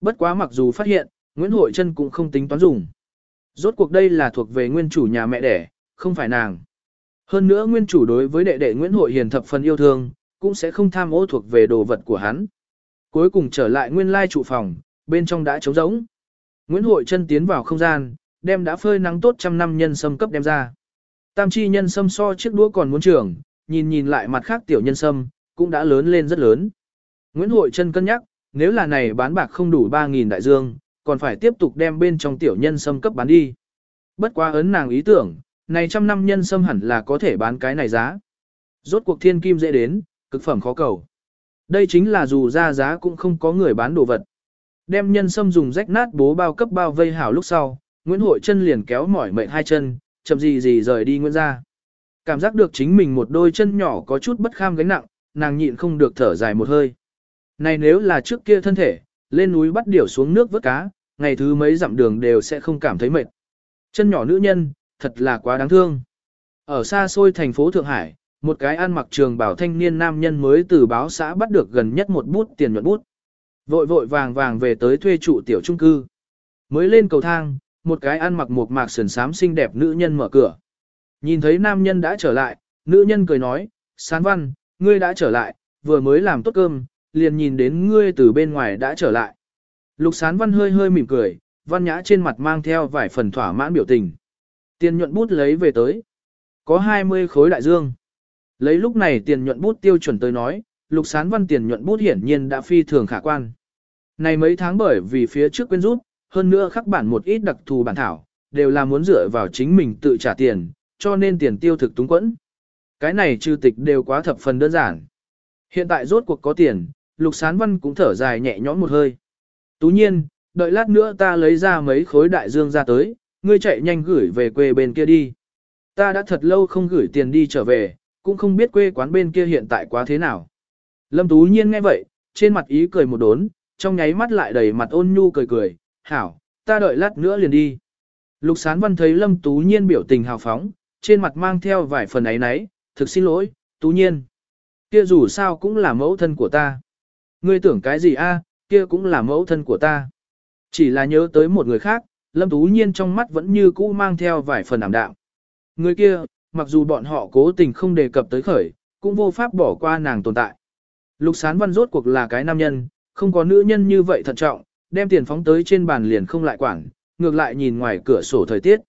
Bất quá mặc dù phát hiện, Nguyễn Hội Trân cũng không tính toán dùng. Rốt cuộc đây là thuộc về nguyên chủ nhà mẹ đẻ, không phải nàng. Hơn nữa nguyên chủ đối với đệ đệ Nguyễn Hội Hiền thập phần yêu thương, cũng sẽ không tham ô thuộc về đồ vật của hắn. Cuối cùng trở lại nguyên lai trụ phòng, bên trong đã trống rỗng. Nguyễn Hội Trân tiến vào không gian, đem đã phơi nắng tốt trăm năm nhân sâm cấp đem ra. Tam chi nhân sâm so chiếc đũa còn muốn trưởng, nhìn nhìn lại mặt khác tiểu nhân sâm, cũng đã lớn lên rất lớn. Nguyễn Hội chân cân nhắc, nếu là này bán bạc không đủ 3.000 đại dương, còn phải tiếp tục đem bên trong tiểu nhân sâm cấp bán đi. Bất quá ấn nàng ý tưởng, này trăm năm nhân sâm hẳn là có thể bán cái này giá. Rốt cuộc thiên kim dễ đến, cực phẩm khó cầu. Đây chính là dù ra giá cũng không có người bán đồ vật. Đem nhân sâm dùng rách nát bố bao cấp bao vây hảo lúc sau, Nguyễn Hội chân liền kéo mỏi mệnh hai chân, chậm gì gì rời đi Nguyễn ra. Cảm giác được chính mình một đôi chân nhỏ có chút bất kham gánh nặng, nàng nhịn không được thở dài một hơi. Này nếu là trước kia thân thể, lên núi bắt điểu xuống nước vớt cá, ngày thứ mấy dặm đường đều sẽ không cảm thấy mệt. Chân nhỏ nữ nhân, thật là quá đáng thương. Ở xa xôi thành phố Thượng Hải, một cái ăn mặc trường bảo thanh niên nam nhân mới từ báo xã bắt được gần nhất một bút tiền nhuận bút. Vội vội vàng vàng về tới thuê trụ tiểu trung cư. Mới lên cầu thang, một cái ăn mặc một mạc sườn xám xinh đẹp nữ nhân mở cửa. Nhìn thấy nam nhân đã trở lại, nữ nhân cười nói, Sán văn, ngươi đã trở lại, vừa mới làm tốt cơm, liền nhìn đến ngươi từ bên ngoài đã trở lại. Lục sán văn hơi hơi mỉm cười, văn nhã trên mặt mang theo vài phần thỏa mãn biểu tình. Tiền nhuận bút lấy về tới. Có 20 khối đại dương. Lấy lúc này tiền nhuận bút tiêu chuẩn tới nói, lục sán văn tiền nhuận bút hiển nhiên đã phi thường khả quan. Này mấy tháng bởi vì phía trước quên rút, hơn nữa khắc bản một ít đặc thù bản thảo, đều là muốn dựa vào chính mình tự trả tiền, cho nên tiền tiêu thực túng quẫn. Cái này trừ tịch đều quá thập phần đơn giản. Hiện tại rốt cuộc có tiền, lục sán văn cũng thở dài nhẹ nhõm một hơi. Tú nhiên, đợi lát nữa ta lấy ra mấy khối đại dương ra tới, ngươi chạy nhanh gửi về quê bên kia đi. Ta đã thật lâu không gửi tiền đi trở về, cũng không biết quê quán bên kia hiện tại quá thế nào. Lâm Tú Nhiên nghe vậy, trên mặt ý cười một đốn, trong nháy mắt lại đầy mặt ôn nhu cười cười, hảo, ta đợi lát nữa liền đi. Lục Sán Văn thấy Lâm Tú Nhiên biểu tình hào phóng, trên mặt mang theo vài phần ấy nấy, thực xin lỗi, Tú Nhiên. Kia dù sao cũng là mẫu thân của ta. Ngươi tưởng cái gì a? kia cũng là mẫu thân của ta. Chỉ là nhớ tới một người khác, Lâm Tú Nhiên trong mắt vẫn như cũ mang theo vài phần ảm đạm. Người kia, mặc dù bọn họ cố tình không đề cập tới khởi, cũng vô pháp bỏ qua nàng tồn tại. Lục sán văn rốt cuộc là cái nam nhân, không có nữ nhân như vậy thận trọng, đem tiền phóng tới trên bàn liền không lại quản, ngược lại nhìn ngoài cửa sổ thời tiết.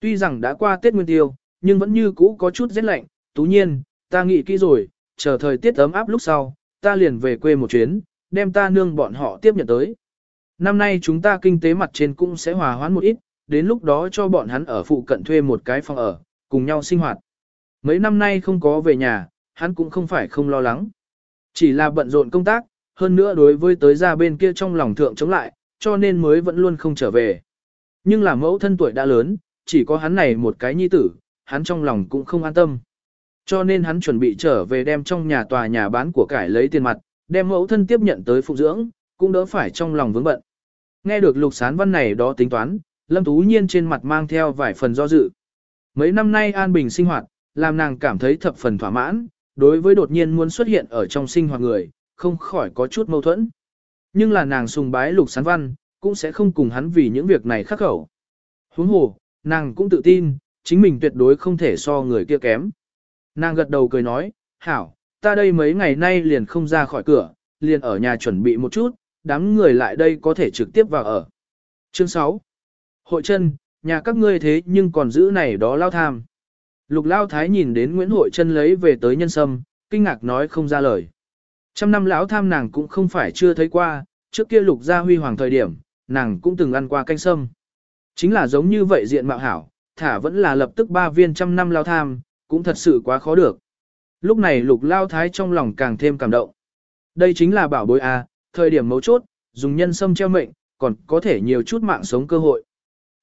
Tuy rằng đã qua Tết Nguyên Tiêu, nhưng vẫn như cũ có chút rét lạnh, tú nhiên, ta nghĩ kỹ rồi, chờ thời tiết ấm áp lúc sau, ta liền về quê một chuyến, đem ta nương bọn họ tiếp nhận tới. Năm nay chúng ta kinh tế mặt trên cũng sẽ hòa hoãn một ít, đến lúc đó cho bọn hắn ở phụ cận thuê một cái phòng ở, cùng nhau sinh hoạt. Mấy năm nay không có về nhà, hắn cũng không phải không lo lắng. Chỉ là bận rộn công tác, hơn nữa đối với tới ra bên kia trong lòng thượng chống lại, cho nên mới vẫn luôn không trở về. Nhưng là mẫu thân tuổi đã lớn, chỉ có hắn này một cái nhi tử, hắn trong lòng cũng không an tâm. Cho nên hắn chuẩn bị trở về đem trong nhà tòa nhà bán của cải lấy tiền mặt, đem mẫu thân tiếp nhận tới phụ dưỡng, cũng đỡ phải trong lòng vướng bận. Nghe được lục sán văn này đó tính toán, Lâm Tú Nhiên trên mặt mang theo vài phần do dự. Mấy năm nay an bình sinh hoạt, làm nàng cảm thấy thập phần thỏa mãn, đối với đột nhiên muốn xuất hiện ở trong sinh hoạt người, không khỏi có chút mâu thuẫn. Nhưng là nàng sùng bái lục sán văn, cũng sẽ không cùng hắn vì những việc này khắc khẩu. Huống hồ, nàng cũng tự tin, chính mình tuyệt đối không thể so người kia kém. Nàng gật đầu cười nói, hảo, ta đây mấy ngày nay liền không ra khỏi cửa, liền ở nhà chuẩn bị một chút, đám người lại đây có thể trực tiếp vào ở. Chương 6. Hội chân, nhà các ngươi thế nhưng còn giữ này đó lao tham. Lục lao thái nhìn đến Nguyễn Hội chân lấy về tới nhân sâm, kinh ngạc nói không ra lời. Trăm năm lão tham nàng cũng không phải chưa thấy qua, trước kia lục gia huy hoàng thời điểm, nàng cũng từng ăn qua canh sâm. Chính là giống như vậy diện mạo hảo, thả vẫn là lập tức ba viên trăm năm lao tham, cũng thật sự quá khó được. Lúc này lục lao thái trong lòng càng thêm cảm động. Đây chính là bảo bối A, thời điểm mấu chốt, dùng nhân sâm treo mệnh, còn có thể nhiều chút mạng sống cơ hội.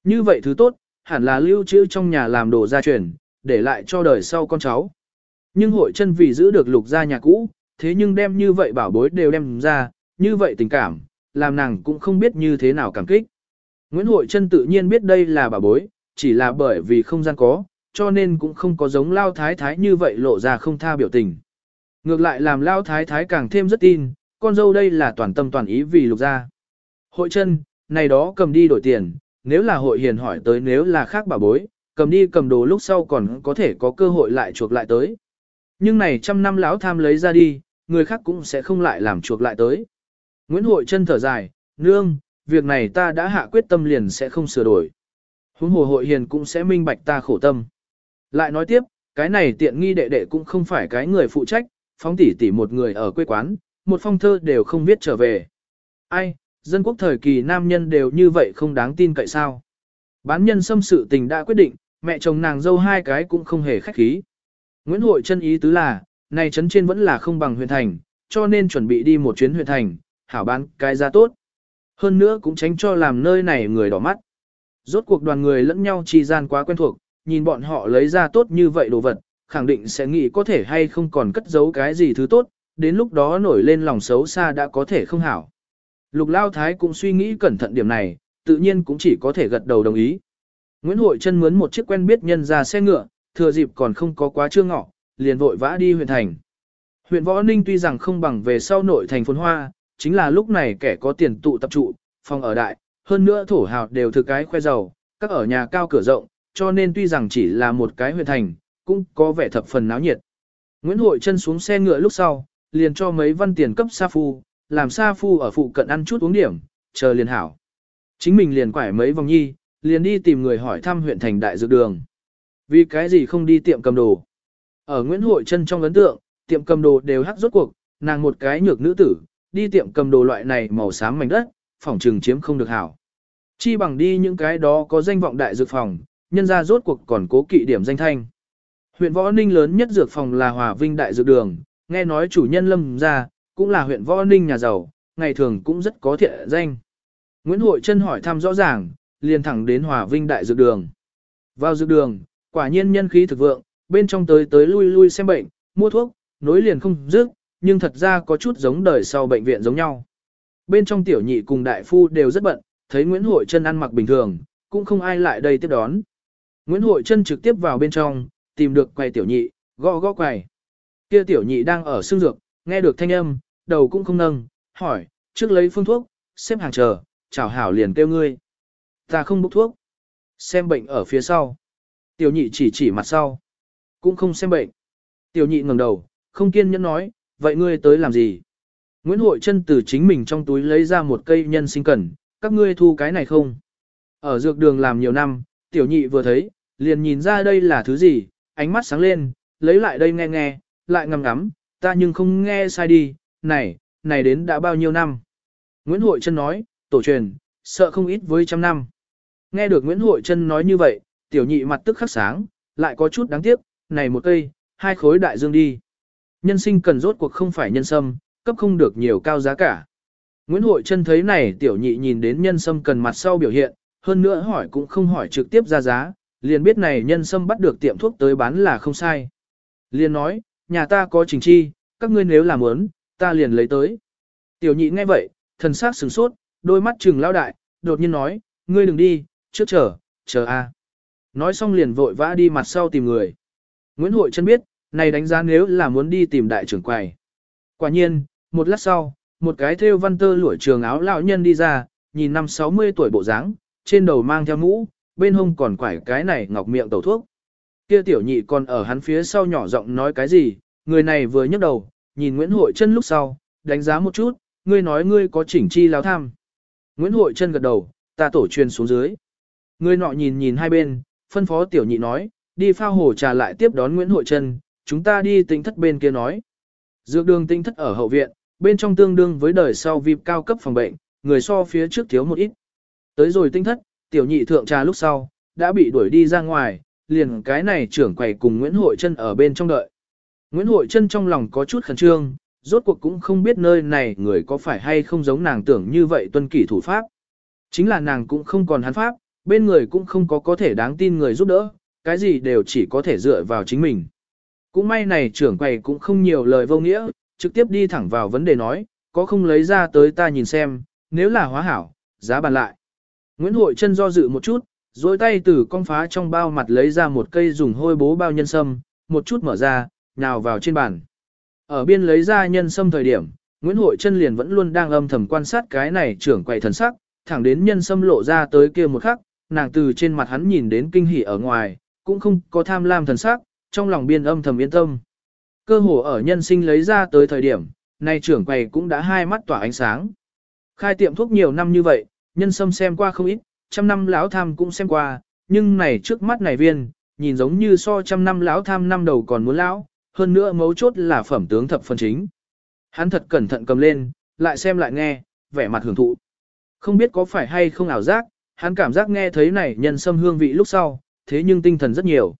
Như vậy thứ tốt, hẳn là lưu trữ trong nhà làm đồ gia truyền, để lại cho đời sau con cháu. Nhưng hội chân vì giữ được lục gia nhà cũ, thế nhưng đem như vậy bảo bối đều đem ra, như vậy tình cảm, làm nàng cũng không biết như thế nào cảm kích. Nguyễn Hội chân tự nhiên biết đây là bảo bối, chỉ là bởi vì không gian có, cho nên cũng không có giống lao thái thái như vậy lộ ra không tha biểu tình. Ngược lại làm lao thái thái càng thêm rất tin, con dâu đây là toàn tâm toàn ý vì lục gia. Hội chân, này đó cầm đi đổi tiền, nếu là hội hiền hỏi tới nếu là khác bảo bối, cầm đi cầm đồ lúc sau còn có thể có cơ hội lại chuộc lại tới. Nhưng này trăm năm lão tham lấy ra đi, người khác cũng sẽ không lại làm chuộc lại tới. Nguyễn Hội chân thở dài, nương, việc này ta đã hạ quyết tâm liền sẽ không sửa đổi. Huống hồ hội hiền cũng sẽ minh bạch ta khổ tâm. Lại nói tiếp, cái này tiện nghi đệ đệ cũng không phải cái người phụ trách, phóng tỉ tỉ một người ở quê quán, một phong thơ đều không biết trở về. Ai, dân quốc thời kỳ nam nhân đều như vậy không đáng tin cậy sao. Bán nhân xâm sự tình đã quyết định, mẹ chồng nàng dâu hai cái cũng không hề khách khí. Nguyễn Hội chân ý tứ là, này trấn trên vẫn là không bằng huyện thành, cho nên chuẩn bị đi một chuyến huyện thành, hảo bán cái giá tốt. Hơn nữa cũng tránh cho làm nơi này người đỏ mắt. Rốt cuộc đoàn người lẫn nhau chi gian quá quen thuộc, nhìn bọn họ lấy ra tốt như vậy đồ vật, khẳng định sẽ nghĩ có thể hay không còn cất giấu cái gì thứ tốt, đến lúc đó nổi lên lòng xấu xa đã có thể không hảo. Lục Lao Thái cũng suy nghĩ cẩn thận điểm này, tự nhiên cũng chỉ có thể gật đầu đồng ý. Nguyễn Hội chân mướn một chiếc quen biết nhân ra xe ngựa, thừa dịp còn không có quá trương ngọ, liền vội vã đi huyện thành. Huyện Võ Ninh tuy rằng không bằng về sau nội thành phồn hoa, chính là lúc này kẻ có tiền tụ tập trụ, phòng ở đại, hơn nữa thổ hào đều thực cái khoe giàu, các ở nhà cao cửa rộng, cho nên tuy rằng chỉ là một cái huyện thành, cũng có vẻ thập phần náo nhiệt. Nguyễn Hội chân xuống xe ngựa lúc sau, liền cho mấy văn tiền cấp Sa Phu, làm Sa Phu ở phụ cận ăn chút uống điểm, chờ liền hảo. Chính mình liền quải mấy vòng nhi, liền đi tìm người hỏi thăm huyện thành đại dược đường. Vì cái gì không đi tiệm cầm đồ? Ở Nguyễn Hội chân trong ấn tượng, tiệm cầm đồ đều hắc rốt cuộc, nàng một cái nhược nữ tử, đi tiệm cầm đồ loại này màu xám mảnh đất, phòng trường chiếm không được hảo. Chi bằng đi những cái đó có danh vọng đại dược phòng, nhân ra rốt cuộc còn cố kỵ điểm danh thanh. Huyện Võ Ninh lớn nhất dược phòng là Hòa Vinh Đại Dược Đường, nghe nói chủ nhân lâm ra, cũng là huyện Võ Ninh nhà giàu, ngày thường cũng rất có thiện danh. Nguyễn Hội Trân hỏi thăm rõ ràng, liền thẳng đến Hòa Vinh Đại Dược Đường. Vào dược đường, quả nhiên nhân khí thực vượng, bên trong tới tới lui lui xem bệnh, mua thuốc, nối liền không dứt, nhưng thật ra có chút giống đời sau bệnh viện giống nhau. Bên trong tiểu nhị cùng đại phu đều rất bận, thấy Nguyễn Hội Trân ăn mặc bình thường, cũng không ai lại đây tiếp đón. Nguyễn Hội Trân trực tiếp vào bên trong, tìm được quầy tiểu nhị, gõ gõ quầy. Kia tiểu nhị đang ở xương dược, nghe được thanh âm, đầu cũng không nâng, hỏi, trước lấy phương thuốc, xếp hàng chờ, chào hảo liền kêu ngươi. Ta không bốc thuốc. Xem bệnh ở phía sau. Tiểu nhị chỉ chỉ mặt sau. Cũng không xem bệnh. Tiểu nhị ngẩng đầu, không kiên nhẫn nói, vậy ngươi tới làm gì? Nguyễn Hội Trân từ chính mình trong túi lấy ra một cây nhân sinh cần, các ngươi thu cái này không? Ở dược đường làm nhiều năm, tiểu nhị vừa thấy, liền nhìn ra đây là thứ gì, ánh mắt sáng lên, lấy lại đây nghe nghe, lại ngầm ngắm, ta nhưng không nghe sai đi, này, này đến đã bao nhiêu năm. Nguyễn Hội Trân nói, tổ truyền, sợ không ít với trăm năm. Nghe được Nguyễn Hội Trân nói như vậy, tiểu nhị mặt tức khắc sáng, lại có chút đáng tiếc, này một cây, hai khối đại dương đi. Nhân sinh cần rốt cuộc không phải nhân sâm, cấp không được nhiều cao giá cả. Nguyễn Hội Trân thấy này tiểu nhị nhìn đến nhân sâm cần mặt sau biểu hiện, hơn nữa hỏi cũng không hỏi trực tiếp ra giá, liền biết này nhân sâm bắt được tiệm thuốc tới bán là không sai. Liền nói, nhà ta có trình chi, các ngươi nếu làm muốn, ta liền lấy tới. Tiểu nhị nghe vậy, thần sắc sửng sốt, đôi mắt trừng lao đại, đột nhiên nói, ngươi đừng đi, trước chờ, chờ a. Nói xong liền vội vã đi mặt sau tìm người. Nguyễn Hội Trân biết, này đánh giá nếu là muốn đi tìm đại trưởng quầy. Quả nhiên, một lát sau, một cái thêu văn tơ lụa trường áo lão nhân đi ra, nhìn năm 60 tuổi bộ dáng, trên đầu mang theo mũ, bên hông còn quải cái này ngọc miệng tẩu thuốc. Kia tiểu nhị còn ở hắn phía sau nhỏ giọng nói cái gì, người này vừa nhấc đầu, nhìn Nguyễn Hội Trân lúc sau, đánh giá một chút, ngươi nói ngươi có chỉnh chi lao tham. Nguyễn Hội Trân gật đầu, ta tổ truyền xuống dưới. Người nọ nhìn nhìn hai bên, phân phó tiểu nhị nói, đi phao hồ trà lại tiếp đón Nguyễn Hội Trân, chúng ta đi tinh thất bên kia nói. Dược đường tinh thất ở hậu viện, bên trong tương đương với đời sau VIP cao cấp phòng bệnh, người so phía trước thiếu một ít. Tới rồi tinh thất, tiểu nhị thượng trà lúc sau, đã bị đuổi đi ra ngoài, liền cái này trưởng quầy cùng Nguyễn Hội Trân ở bên trong đợi. Nguyễn Hội Trân trong lòng có chút khẩn trương, rốt cuộc cũng không biết nơi này người có phải hay không giống nàng tưởng như vậy tuân kỷ thủ pháp. Chính là nàng cũng không còn hắn pháp, bên người cũng không có có thể đáng tin người giúp đỡ, cái gì đều chỉ có thể dựa vào chính mình. Cũng may này trưởng quầy cũng không nhiều lời vô nghĩa, trực tiếp đi thẳng vào vấn đề nói, có không lấy ra tới ta nhìn xem, nếu là hóa hảo, giá bàn lại. Nguyễn Hội chân do dự một chút, dối tay từ con phá trong bao mặt lấy ra một cây dùng hôi bố bao nhân sâm, một chút mở ra, nhào vào trên bàn. Ở biên lấy ra nhân sâm thời điểm, Nguyễn Hội chân liền vẫn luôn đang âm thầm quan sát cái này trưởng quầy thần sắc, thẳng đến nhân sâm lộ ra tới kia một khắc, nàng từ trên mặt hắn nhìn đến kinh hỉ ở ngoài, cũng không có tham lam thần sắc, trong lòng biên âm thầm yên tâm. Cơ hồ ở nhân sinh lấy ra tới thời điểm, nay trưởng quầy cũng đã hai mắt tỏa ánh sáng. Khai tiệm thuốc nhiều năm như vậy, nhân sâm xem qua không ít, trăm năm lão tham cũng xem qua, nhưng này trước mắt này viên, nhìn giống như so trăm năm lão tham năm đầu còn muốn lão, hơn nữa mấu chốt là phẩm tướng thập phần chính. Hắn thật cẩn thận cầm lên, lại xem lại nghe, vẻ mặt hưởng thụ. Không biết có phải hay không ảo giác, hắn cảm giác nghe thấy này nhân sâm hương vị lúc sau, thế nhưng tinh thần rất nhiều.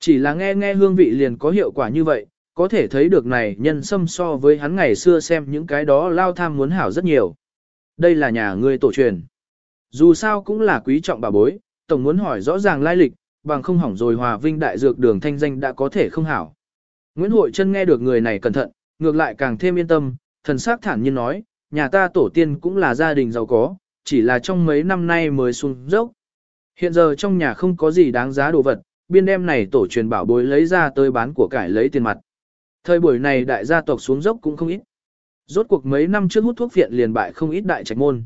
Chỉ là nghe nghe hương vị liền có hiệu quả như vậy, có thể thấy được này nhân sâm so với hắn ngày xưa xem những cái đó lao tham muốn hảo rất nhiều. Đây là nhà ngươi tổ truyền. Dù sao cũng là quý trọng bà bối, tổng muốn hỏi rõ ràng lai lịch, bằng không hỏng rồi hòa vinh đại dược đường thanh danh đã có thể không hảo. Nguyễn Hội Trân nghe được người này cẩn thận, ngược lại càng thêm yên tâm, thần sắc thản nhiên nói, nhà ta tổ tiên cũng là gia đình giàu có, chỉ là trong mấy năm nay mới xuống dốc. Hiện giờ trong nhà không có gì đáng giá đồ vật, biên đem này tổ truyền bảo bối lấy ra tới bán của cải lấy tiền mặt. Thời buổi này đại gia tộc xuống dốc cũng không ít. Rốt cuộc mấy năm trước hút thuốc viện liền bại không ít đại trạch môn.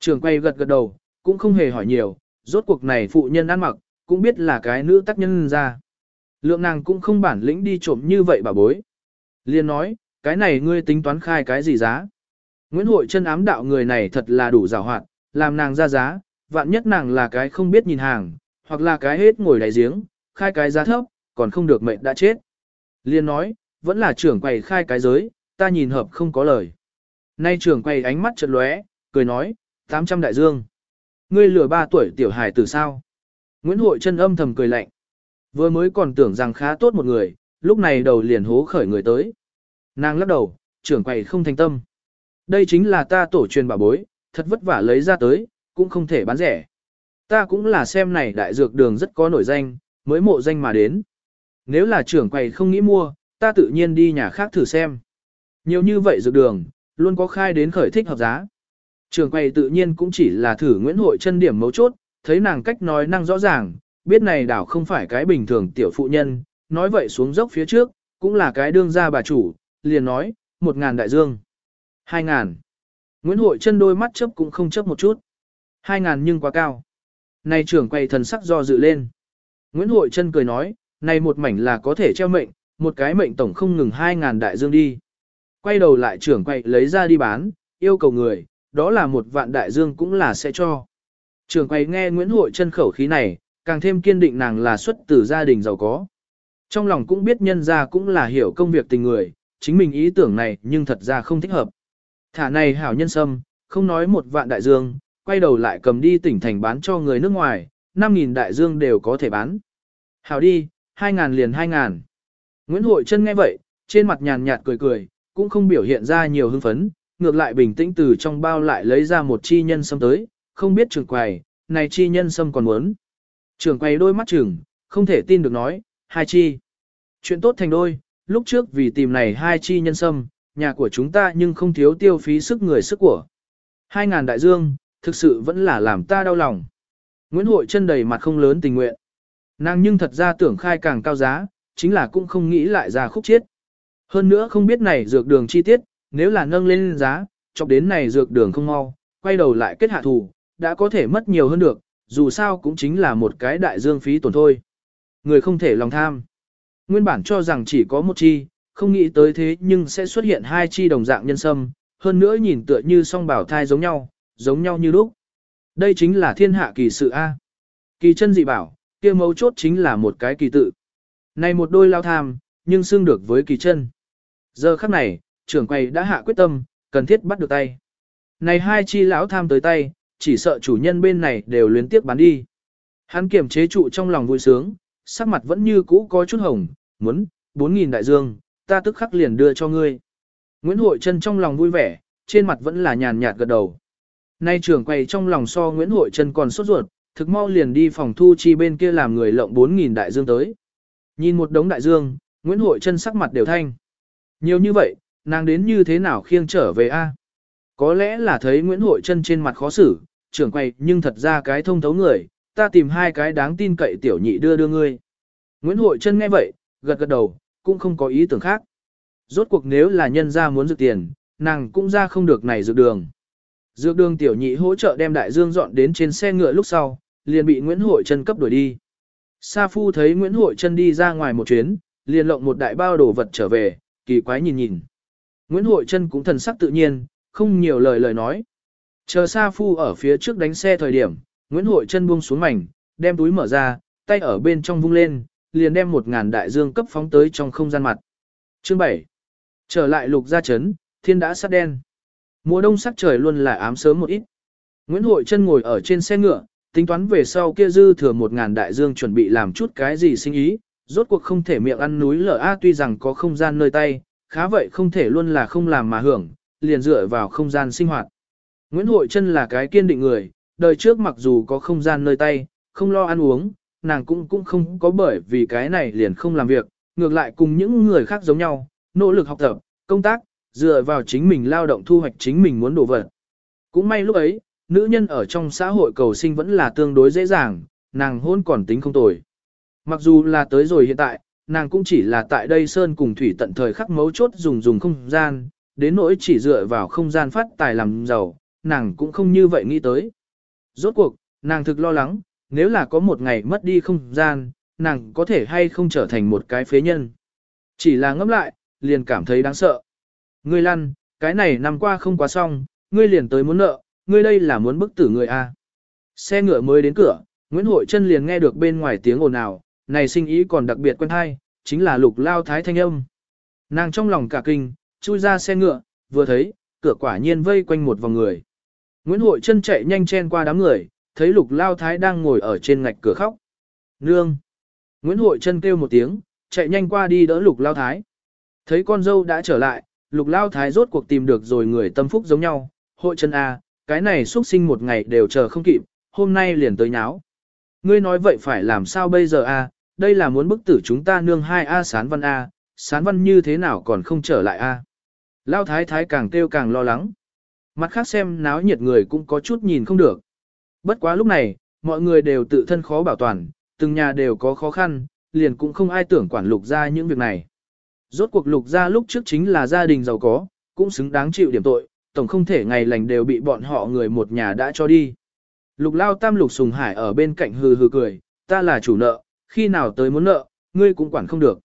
Trường quay gật gật đầu, cũng không hề hỏi nhiều, rốt cuộc này phụ nhân ăn mặc, cũng biết là cái nữ tác nhân ra. Lượng nàng cũng không bản lĩnh đi trộm như vậy bà bối. Liên nói, cái này ngươi tính toán khai cái gì giá? Nguyễn Hội chân ám đạo người này thật là đủ rào hoạt, làm nàng ra giá, vạn nhất nàng là cái không biết nhìn hàng, hoặc là cái hết ngồi đáy giếng, khai cái giá thấp, còn không được mệnh đã chết. Liên nói, vẫn là trưởng quầy khai cái giới, ta nhìn hợp không có lời. Nay trưởng quầy ánh mắt chợt lóe, cười nói, 800 đại dương. Ngươi lừa ba tuổi tiểu hài từ sao? Nguyễn Hội chân âm thầm cười lạnh. Vừa mới còn tưởng rằng khá tốt một người, lúc này đầu liền hố khởi người tới. Nàng lắc đầu, trưởng quầy không thành tâm. Đây chính là ta tổ truyền bảo bối, thật vất vả lấy ra tới, cũng không thể bán rẻ. Ta cũng là xem này đại dược đường rất có nổi danh, mới mộ danh mà đến. Nếu là trưởng quầy không nghĩ mua, ta tự nhiên đi nhà khác thử xem. Nhiều như vậy dược đường, luôn có khai đến khởi thích hợp giá. Trưởng quầy tự nhiên cũng chỉ là thử Nguyễn Hội chân điểm mấu chốt, thấy nàng cách nói năng rõ ràng, biết này đảo không phải cái bình thường tiểu phụ nhân, nói vậy xuống dốc phía trước, cũng là cái đương gia bà chủ, liền nói, một ngàn đại dương. Hai ngàn. Nguyễn Hội chân đôi mắt chấp cũng không chấp một chút. Hai ngàn nhưng quá cao. Này trưởng quầy thần sắc do dự lên. Nguyễn Hội chân cười nói, này một mảnh là có thể treo mệnh, một cái mệnh tổng không ngừng hai ngàn đại dương đi. Quay đầu lại trưởng quầy lấy ra đi bán, yêu cầu người, đó là một vạn đại dương cũng là sẽ cho. Trưởng quầy nghe Nguyễn Hội chân khẩu khí này, càng thêm kiên định nàng là xuất từ gia đình giàu có. Trong lòng cũng biết nhân ra cũng là hiểu công việc tình người, chính mình ý tưởng này nhưng thật ra không thích hợp. Thả này hảo nhân sâm, không nói một vạn đại dương, quay đầu lại cầm đi tỉnh thành bán cho người nước ngoài, 5.000 đại dương đều có thể bán. Hảo đi, 2.000 liền 2.000. Nguyễn Hội Trân nghe vậy, trên mặt nhàn nhạt cười cười, cũng không biểu hiện ra nhiều hưng phấn, ngược lại bình tĩnh từ trong bao lại lấy ra một chi nhân sâm tới, không biết trường quầy, này chi nhân sâm còn muốn. Trường quầy đôi mắt trường, không thể tin được nói, hai chi. Chuyện tốt thành đôi, lúc trước vì tìm này hai chi nhân sâm, nhà của chúng ta nhưng không thiếu tiêu phí sức người sức của. Hai ngàn đại dương, thực sự vẫn là làm ta đau lòng. Nguyễn Hội chân đầy mặt không lớn tình nguyện. Nàng nhưng thật ra tưởng khai càng cao giá, chính là cũng không nghĩ lại ra khúc chiết. Hơn nữa không biết này dược đường chi tiết, nếu là nâng lên giá, chọc đến này dược đường không mau, quay đầu lại kết hạ thù, đã có thể mất nhiều hơn được, dù sao cũng chính là một cái đại dương phí tổn thôi. Người không thể lòng tham. Nguyên bản cho rằng chỉ có một chi, không nghĩ tới thế nhưng sẽ xuất hiện hai chi đồng dạng nhân sâm, hơn nữa nhìn tựa như song bảo thai giống nhau, giống nhau như lúc. Đây chính là thiên hạ kỳ sự A. Kỳ chân dị bảo, kia mấu chốt chính là một cái kỳ tự. Này một đôi lao tham, nhưng xưng được với kỳ chân. Giờ khắc này, trưởng quầy đã hạ quyết tâm, cần thiết bắt được tay. Này hai chi lão tham tới tay, chỉ sợ chủ nhân bên này đều luyến tiếp bán đi. Hắn kiềm chế trụ trong lòng vui sướng, sắc mặt vẫn như cũ có chút hồng, muốn, 4.000 đại dương, ta tức khắc liền đưa cho ngươi. Nguyễn Hội Trân trong lòng vui vẻ, trên mặt vẫn là nhàn nhạt gật đầu. Nay trưởng quầy trong lòng so Nguyễn Hội Trân còn sốt ruột, thực mau liền đi phòng thu chi bên kia làm người lộng 4.000 đại dương tới. Nhìn một đống đại dương, Nguyễn Hội Trân sắc mặt đều thanh. Nhiều như vậy, nàng đến như thế nào khiêng trở về a? Có lẽ là thấy Nguyễn Hội Trân trên mặt khó xử, trưởng quầy nhưng thật ra cái thông thấu người, ta tìm hai cái đáng tin cậy tiểu nhị đưa đưa ngươi. Nguyễn Hội Trân nghe vậy, gật gật đầu, cũng không có ý tưởng khác. Rốt cuộc nếu là nhân ra muốn dự tiền, nàng cũng ra không được này dự đường. Dược đường tiểu nhị hỗ trợ đem đại dương dọn đến trên xe ngựa lúc sau, liền bị Nguyễn Hội Trân cấp đuổi đi. Sa Phu thấy Nguyễn Hội Trân đi ra ngoài một chuyến, liền lộng một đại bao đồ vật trở về, kỳ quái nhìn nhìn. Nguyễn Hội Trân cũng thần sắc tự nhiên, không nhiều lời lời nói. Chờ Sa Phu ở phía trước đánh xe thời điểm, Nguyễn Hội Trân buông xuống mảnh, đem túi mở ra, tay ở bên trong vung lên, liền đem một ngàn đại dương cấp phóng tới trong không gian mặt. Chương 7. Trở lại lục gia Trấn, thiên đã sát đen. Mùa đông sắc trời luôn là ám sớm một ít. Nguyễn Hội Trân ngồi ở trên xe ngựa, tính toán về sau kia dư thừa một ngàn đại dương chuẩn bị làm chút cái gì sinh ý, rốt cuộc không thể miệng ăn núi lở a tuy rằng có không gian nơi tay, khá vậy không thể luôn là không làm mà hưởng, liền dựa vào không gian sinh hoạt. Nguyễn Hội Trân là cái kiên định người, đời trước mặc dù có không gian nơi tay, không lo ăn uống, nàng cũng cũng không có bởi vì cái này liền không làm việc, ngược lại cùng những người khác giống nhau, nỗ lực học tập, công tác, dựa vào chính mình lao động thu hoạch chính mình muốn đổ vật. Cũng may lúc ấy, nữ nhân ở trong xã hội cầu sinh vẫn là tương đối dễ dàng, nàng hôn còn tính không tồi. Mặc dù là tới rồi hiện tại, nàng cũng chỉ là tại đây sơn cùng thủy tận thời khắc mấu chốt dùng dùng không gian, đến nỗi chỉ dựa vào không gian phát tài làm giàu, nàng cũng không như vậy nghĩ tới. Rốt cuộc, nàng thực lo lắng, nếu là có một ngày mất đi không gian, nàng có thể hay không trở thành một cái phế nhân. Chỉ là ngẫm lại, liền cảm thấy đáng sợ. Ngươi lăn, cái này năm qua không quá xong, ngươi liền tới muốn nợ, ngươi đây là muốn bức tử người a. À. Xe ngựa mới đến cửa, Nguyễn Hội Trân liền nghe được bên ngoài tiếng ồn ào, này sinh ý còn đặc biệt quen hay, chính là lục lao thái thanh âm. Nàng trong lòng cả kinh, chui ra xe ngựa, vừa thấy, cửa quả nhiên vây quanh một vòng người. Nguyễn Hội chân chạy nhanh chen qua đám người, thấy lục lao thái đang ngồi ở trên ngạch cửa khóc. Nương! Nguyễn Hội chân kêu một tiếng, chạy nhanh qua đi đỡ lục lao thái. Thấy con dâu đã trở lại, lục lao thái rốt cuộc tìm được rồi người tâm phúc giống nhau. Hội chân A, cái này xuất sinh một ngày đều chờ không kịp, hôm nay liền tới nháo. Ngươi nói vậy phải làm sao bây giờ A, đây là muốn bức tử chúng ta nương hai A sán văn A, sán văn như thế nào còn không trở lại A. Lao thái thái càng kêu càng lo lắng. Mặt khác xem náo nhiệt người cũng có chút nhìn không được. Bất quá lúc này, mọi người đều tự thân khó bảo toàn, từng nhà đều có khó khăn, liền cũng không ai tưởng quản lục ra những việc này. Rốt cuộc lục gia lúc trước chính là gia đình giàu có, cũng xứng đáng chịu điểm tội, tổng không thể ngày lành đều bị bọn họ người một nhà đã cho đi. Lục lao tam lục sùng hải ở bên cạnh hừ hừ cười, ta là chủ nợ, khi nào tới muốn nợ, ngươi cũng quản không được.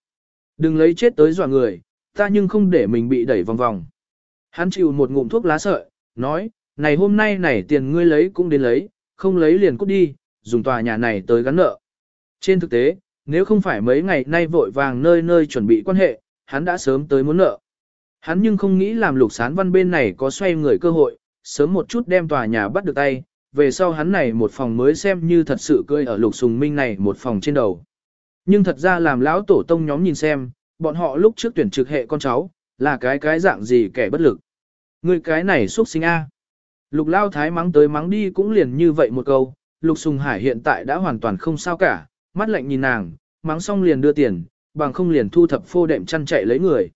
Đừng lấy chết tới dọa người, ta nhưng không để mình bị đẩy vòng vòng. Hắn chịu một ngụm thuốc lá sợi, nói, này hôm nay này tiền ngươi lấy cũng đến lấy, không lấy liền cút đi, dùng tòa nhà này tới gắn nợ. Trên thực tế, nếu không phải mấy ngày nay vội vàng nơi nơi chuẩn bị quan hệ, hắn đã sớm tới muốn nợ. Hắn nhưng không nghĩ làm lục sán văn bên này có xoay người cơ hội, sớm một chút đem tòa nhà bắt được tay, về sau hắn này một phòng mới xem như thật sự cười ở lục sùng minh này một phòng trên đầu. Nhưng thật ra làm lão tổ tông nhóm nhìn xem, bọn họ lúc trước tuyển trực hệ con cháu, là cái cái dạng gì kẻ bất lực. Người cái này xuất sinh A. Lục lao thái mắng tới mắng đi cũng liền như vậy một câu, lục sùng hải hiện tại đã hoàn toàn không sao cả, mắt lạnh nhìn nàng, mắng xong liền đưa tiền, bằng không liền thu thập phô đệm chăn chạy lấy người.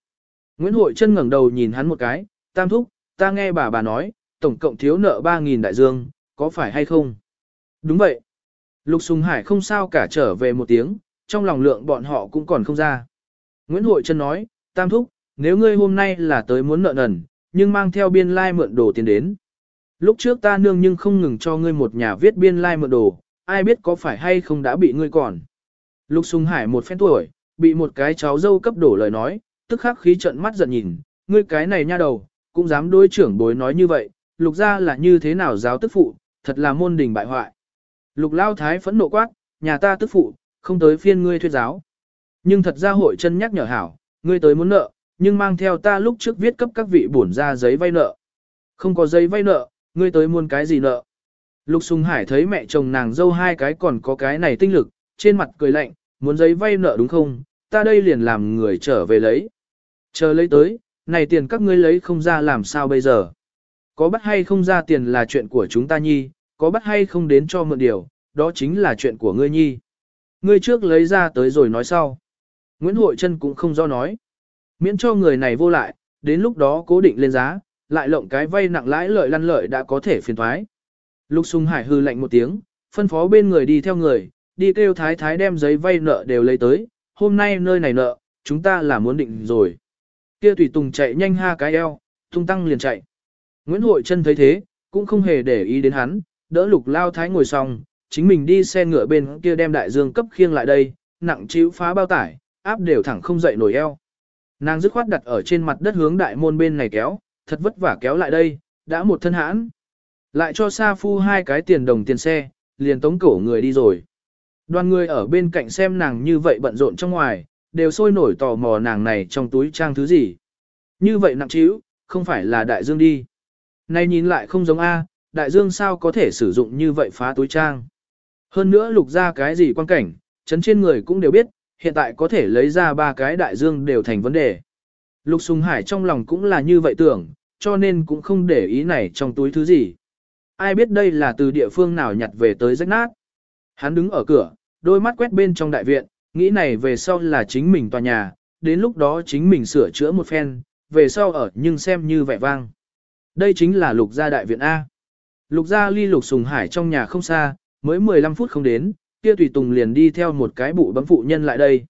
Nguyễn Hội chân ngẩng đầu nhìn hắn một cái, tam thúc, ta nghe bà bà nói, tổng cộng thiếu nợ 3.000 đại dương, có phải hay không? Đúng vậy. Lục Sùng Hải không sao cả trở về một tiếng, trong lòng lượng bọn họ cũng còn không ra. Nguyễn Hội Trân nói, Tam Thúc, nếu ngươi hôm nay là tới muốn nợ nần, nhưng mang theo biên lai like mượn đồ tiền đến. Lúc trước ta nương nhưng không ngừng cho ngươi một nhà viết biên lai like mượn đồ, ai biết có phải hay không đã bị ngươi còn. Lục Sùng Hải một phen tuổi, bị một cái cháu dâu cấp đổ lời nói, tức khắc khí trận mắt giận nhìn, ngươi cái này nha đầu, cũng dám đối trưởng bối nói như vậy, lục ra là như thế nào giáo tức phụ, thật là môn đình bại hoại. Lục lao thái phẫn nộ quát, nhà ta tức phụ, không tới phiên ngươi thuyết giáo. Nhưng thật ra hội chân nhắc nhở hảo, ngươi tới muốn nợ, nhưng mang theo ta lúc trước viết cấp các vị bổn ra giấy vay nợ. Không có giấy vay nợ, ngươi tới muốn cái gì nợ. Lục Sùng Hải thấy mẹ chồng nàng dâu hai cái còn có cái này tinh lực, trên mặt cười lạnh, muốn giấy vay nợ đúng không, ta đây liền làm người trở về lấy. Chờ lấy tới, này tiền các ngươi lấy không ra làm sao bây giờ. Có bắt hay không ra tiền là chuyện của chúng ta nhi, có bắt hay không đến cho mượn điều, đó chính là chuyện của ngươi nhi. Ngươi trước lấy ra tới rồi nói sau. Nguyễn Hội Trân cũng không do nói. Miễn cho người này vô lại, đến lúc đó cố định lên giá, lại lộng cái vay nặng lãi lợi lăn lợi đã có thể phiền thoái. Lục Sùng Hải hư lạnh một tiếng, phân phó bên người đi theo người, đi kêu thái thái đem giấy vay nợ đều lấy tới, hôm nay nơi này nợ, chúng ta là muốn định rồi. Kia tùy tùng chạy nhanh ha cái eo, tung tăng liền chạy. Nguyễn Hội Trân thấy thế, cũng không hề để ý đến hắn, đỡ lục lao thái ngồi xong, chính mình đi xe ngựa bên kia đem đại dương cấp khiêng lại đây, nặng chịu phá bao tải, áp đều thẳng không dậy nổi eo. Nàng dứt khoát đặt ở trên mặt đất hướng đại môn bên này kéo, thật vất vả kéo lại đây, đã một thân hãn. Lại cho Sa Phu hai cái tiền đồng tiền xe, liền tống cổ người đi rồi. Đoàn người ở bên cạnh xem nàng như vậy bận rộn trong ngoài, đều sôi nổi tò mò nàng này trong túi trang thứ gì. Như vậy nặng trĩu, không phải là đại dương đi. Này nhìn lại không giống A, đại dương sao có thể sử dụng như vậy phá túi trang. Hơn nữa lục ra cái gì quan cảnh, chấn trên người cũng đều biết, hiện tại có thể lấy ra ba cái đại dương đều thành vấn đề. Lục Sùng Hải trong lòng cũng là như vậy tưởng, cho nên cũng không để ý này trong túi thứ gì. Ai biết đây là từ địa phương nào nhặt về tới rách nát. Hắn đứng ở cửa, đôi mắt quét bên trong đại viện, nghĩ này về sau là chính mình tòa nhà, đến lúc đó chính mình sửa chữa một phen, về sau ở nhưng xem như vẻ vang. Đây chính là lục gia đại viện A. Lục gia ly lục sùng hải trong nhà không xa, mới 15 phút không đến, kia tùy tùng liền đi theo một cái bụ bấm phụ nhân lại đây.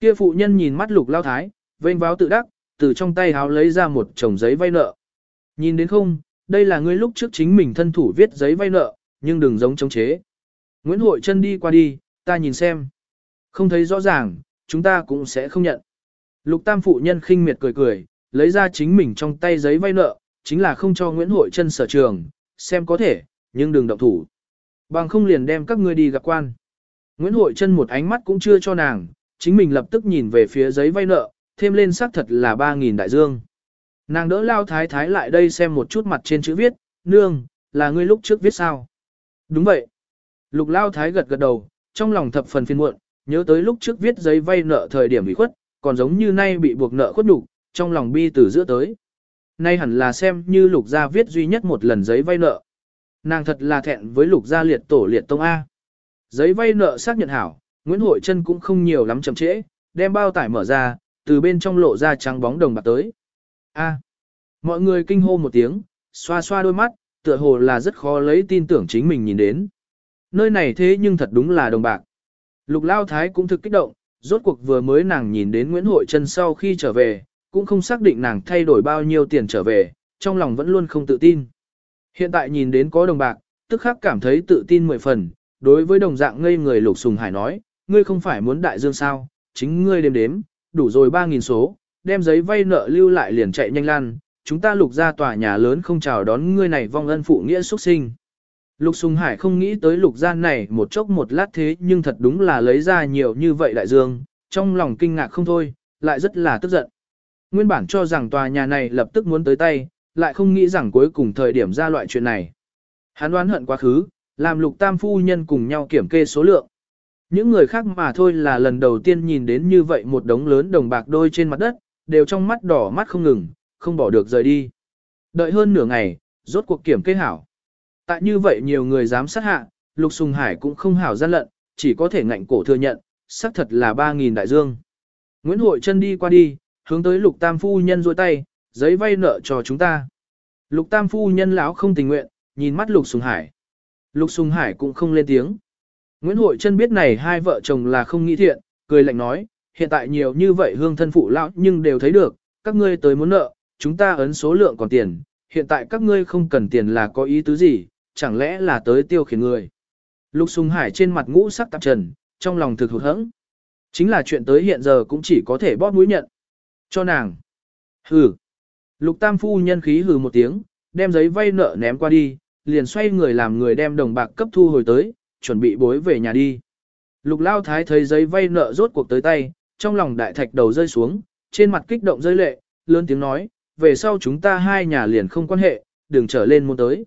Kia phụ nhân nhìn mắt lục lao thái, vênh váo tự đắc, từ trong tay háo lấy ra một chồng giấy vay nợ. Nhìn đến không, đây là ngươi lúc trước chính mình thân thủ viết giấy vay nợ, nhưng đừng giống chống chế. Nguyễn Hội chân đi qua đi, ta nhìn xem. Không thấy rõ ràng, chúng ta cũng sẽ không nhận. Lục tam phụ nhân khinh miệt cười cười, lấy ra chính mình trong tay giấy vay nợ, chính là không cho Nguyễn Hội chân sở trường, xem có thể, nhưng đừng động thủ. Bằng không liền đem các ngươi đi gặp quan. Nguyễn Hội chân một ánh mắt cũng chưa cho nàng, chính mình lập tức nhìn về phía giấy vay nợ, thêm lên xác thật là 3.000 đại dương. Nàng đỡ lao thái thái lại đây xem một chút mặt trên chữ viết, nương, là ngươi lúc trước viết sao? Đúng vậy. Lục lao thái gật gật đầu, trong lòng thập phần phiền muộn, nhớ tới lúc trước viết giấy vay nợ thời điểm bị khuất, còn giống như nay bị buộc nợ khuất đủ, trong lòng bi từ giữa tới. Nay hẳn là xem như lục gia viết duy nhất một lần giấy vay nợ. Nàng thật là thẹn với lục gia liệt tổ liệt tông A. Giấy vay nợ xác nhận hảo, Nguyễn Hội Trân cũng không nhiều lắm chậm trễ, đem bao tải mở ra, từ bên trong lộ ra trắng bóng đồng bạc tới. A. Mọi người kinh hô một tiếng, xoa xoa đôi mắt, tựa hồ là rất khó lấy tin tưởng chính mình nhìn đến. Nơi này thế nhưng thật đúng là đồng bạc. Lục Lao Thái cũng thực kích động, rốt cuộc vừa mới nàng nhìn đến Nguyễn Hội Trân sau khi trở về, cũng không xác định nàng thay đổi bao nhiêu tiền trở về, trong lòng vẫn luôn không tự tin. Hiện tại nhìn đến có đồng bạc, tức khắc cảm thấy tự tin mười phần, đối với đồng dạng ngây người Lục Sùng Hải nói, ngươi không phải muốn đại dương sao, chính ngươi đếm đếm, đủ rồi 3.000 số, đem giấy vay nợ lưu lại liền chạy nhanh lan, chúng ta lục ra tòa nhà lớn không chào đón ngươi này vong ân phụ nghĩa xuất sinh. Lục Sùng Hải không nghĩ tới lục gian này một chốc một lát thế nhưng thật đúng là lấy ra nhiều như vậy đại dương, trong lòng kinh ngạc không thôi, lại rất là tức giận. Nguyên bản cho rằng tòa nhà này lập tức muốn tới tay, lại không nghĩ rằng cuối cùng thời điểm ra loại chuyện này. Hắn đoán hận quá khứ, làm lục tam phu nhân cùng nhau kiểm kê số lượng. Những người khác mà thôi là lần đầu tiên nhìn đến như vậy một đống lớn đồng bạc đôi trên mặt đất, đều trong mắt đỏ mắt không ngừng, không bỏ được rời đi. Đợi hơn nửa ngày, rốt cuộc kiểm kê hảo. Tại như vậy nhiều người dám sát hạ, Lục Sùng Hải cũng không hảo gian lận, chỉ có thể ngạnh cổ thừa nhận, xác thật là 3.000 đại dương. Nguyễn Hội chân đi qua đi, hướng tới Lục Tam Phu Nhân rôi tay, giấy vay nợ cho chúng ta. Lục Tam Phu Nhân lão không tình nguyện, nhìn mắt Lục Sùng Hải. Lục Sùng Hải cũng không lên tiếng. Nguyễn Hội chân biết này hai vợ chồng là không nghĩ thiện, cười lạnh nói, hiện tại nhiều như vậy hương thân phụ lão nhưng đều thấy được, các ngươi tới muốn nợ, chúng ta ấn số lượng còn tiền, hiện tại các ngươi không cần tiền là có ý tứ gì, chẳng lẽ là tới tiêu khiển người. Lục Sùng Hải trên mặt ngũ sắc tạp trần, trong lòng thực hụt hẫng. Chính là chuyện tới hiện giờ cũng chỉ có thể bóp mũi nhận. Cho nàng. Hừ. Lục Tam Phu nhân khí hừ một tiếng, đem giấy vay nợ ném qua đi, liền xoay người làm người đem đồng bạc cấp thu hồi tới, chuẩn bị bối về nhà đi. Lục Lao Thái thấy giấy vay nợ rốt cuộc tới tay, trong lòng đại thạch đầu rơi xuống, trên mặt kích động rơi lệ, lớn tiếng nói, về sau chúng ta hai nhà liền không quan hệ, đừng trở lên môn tới.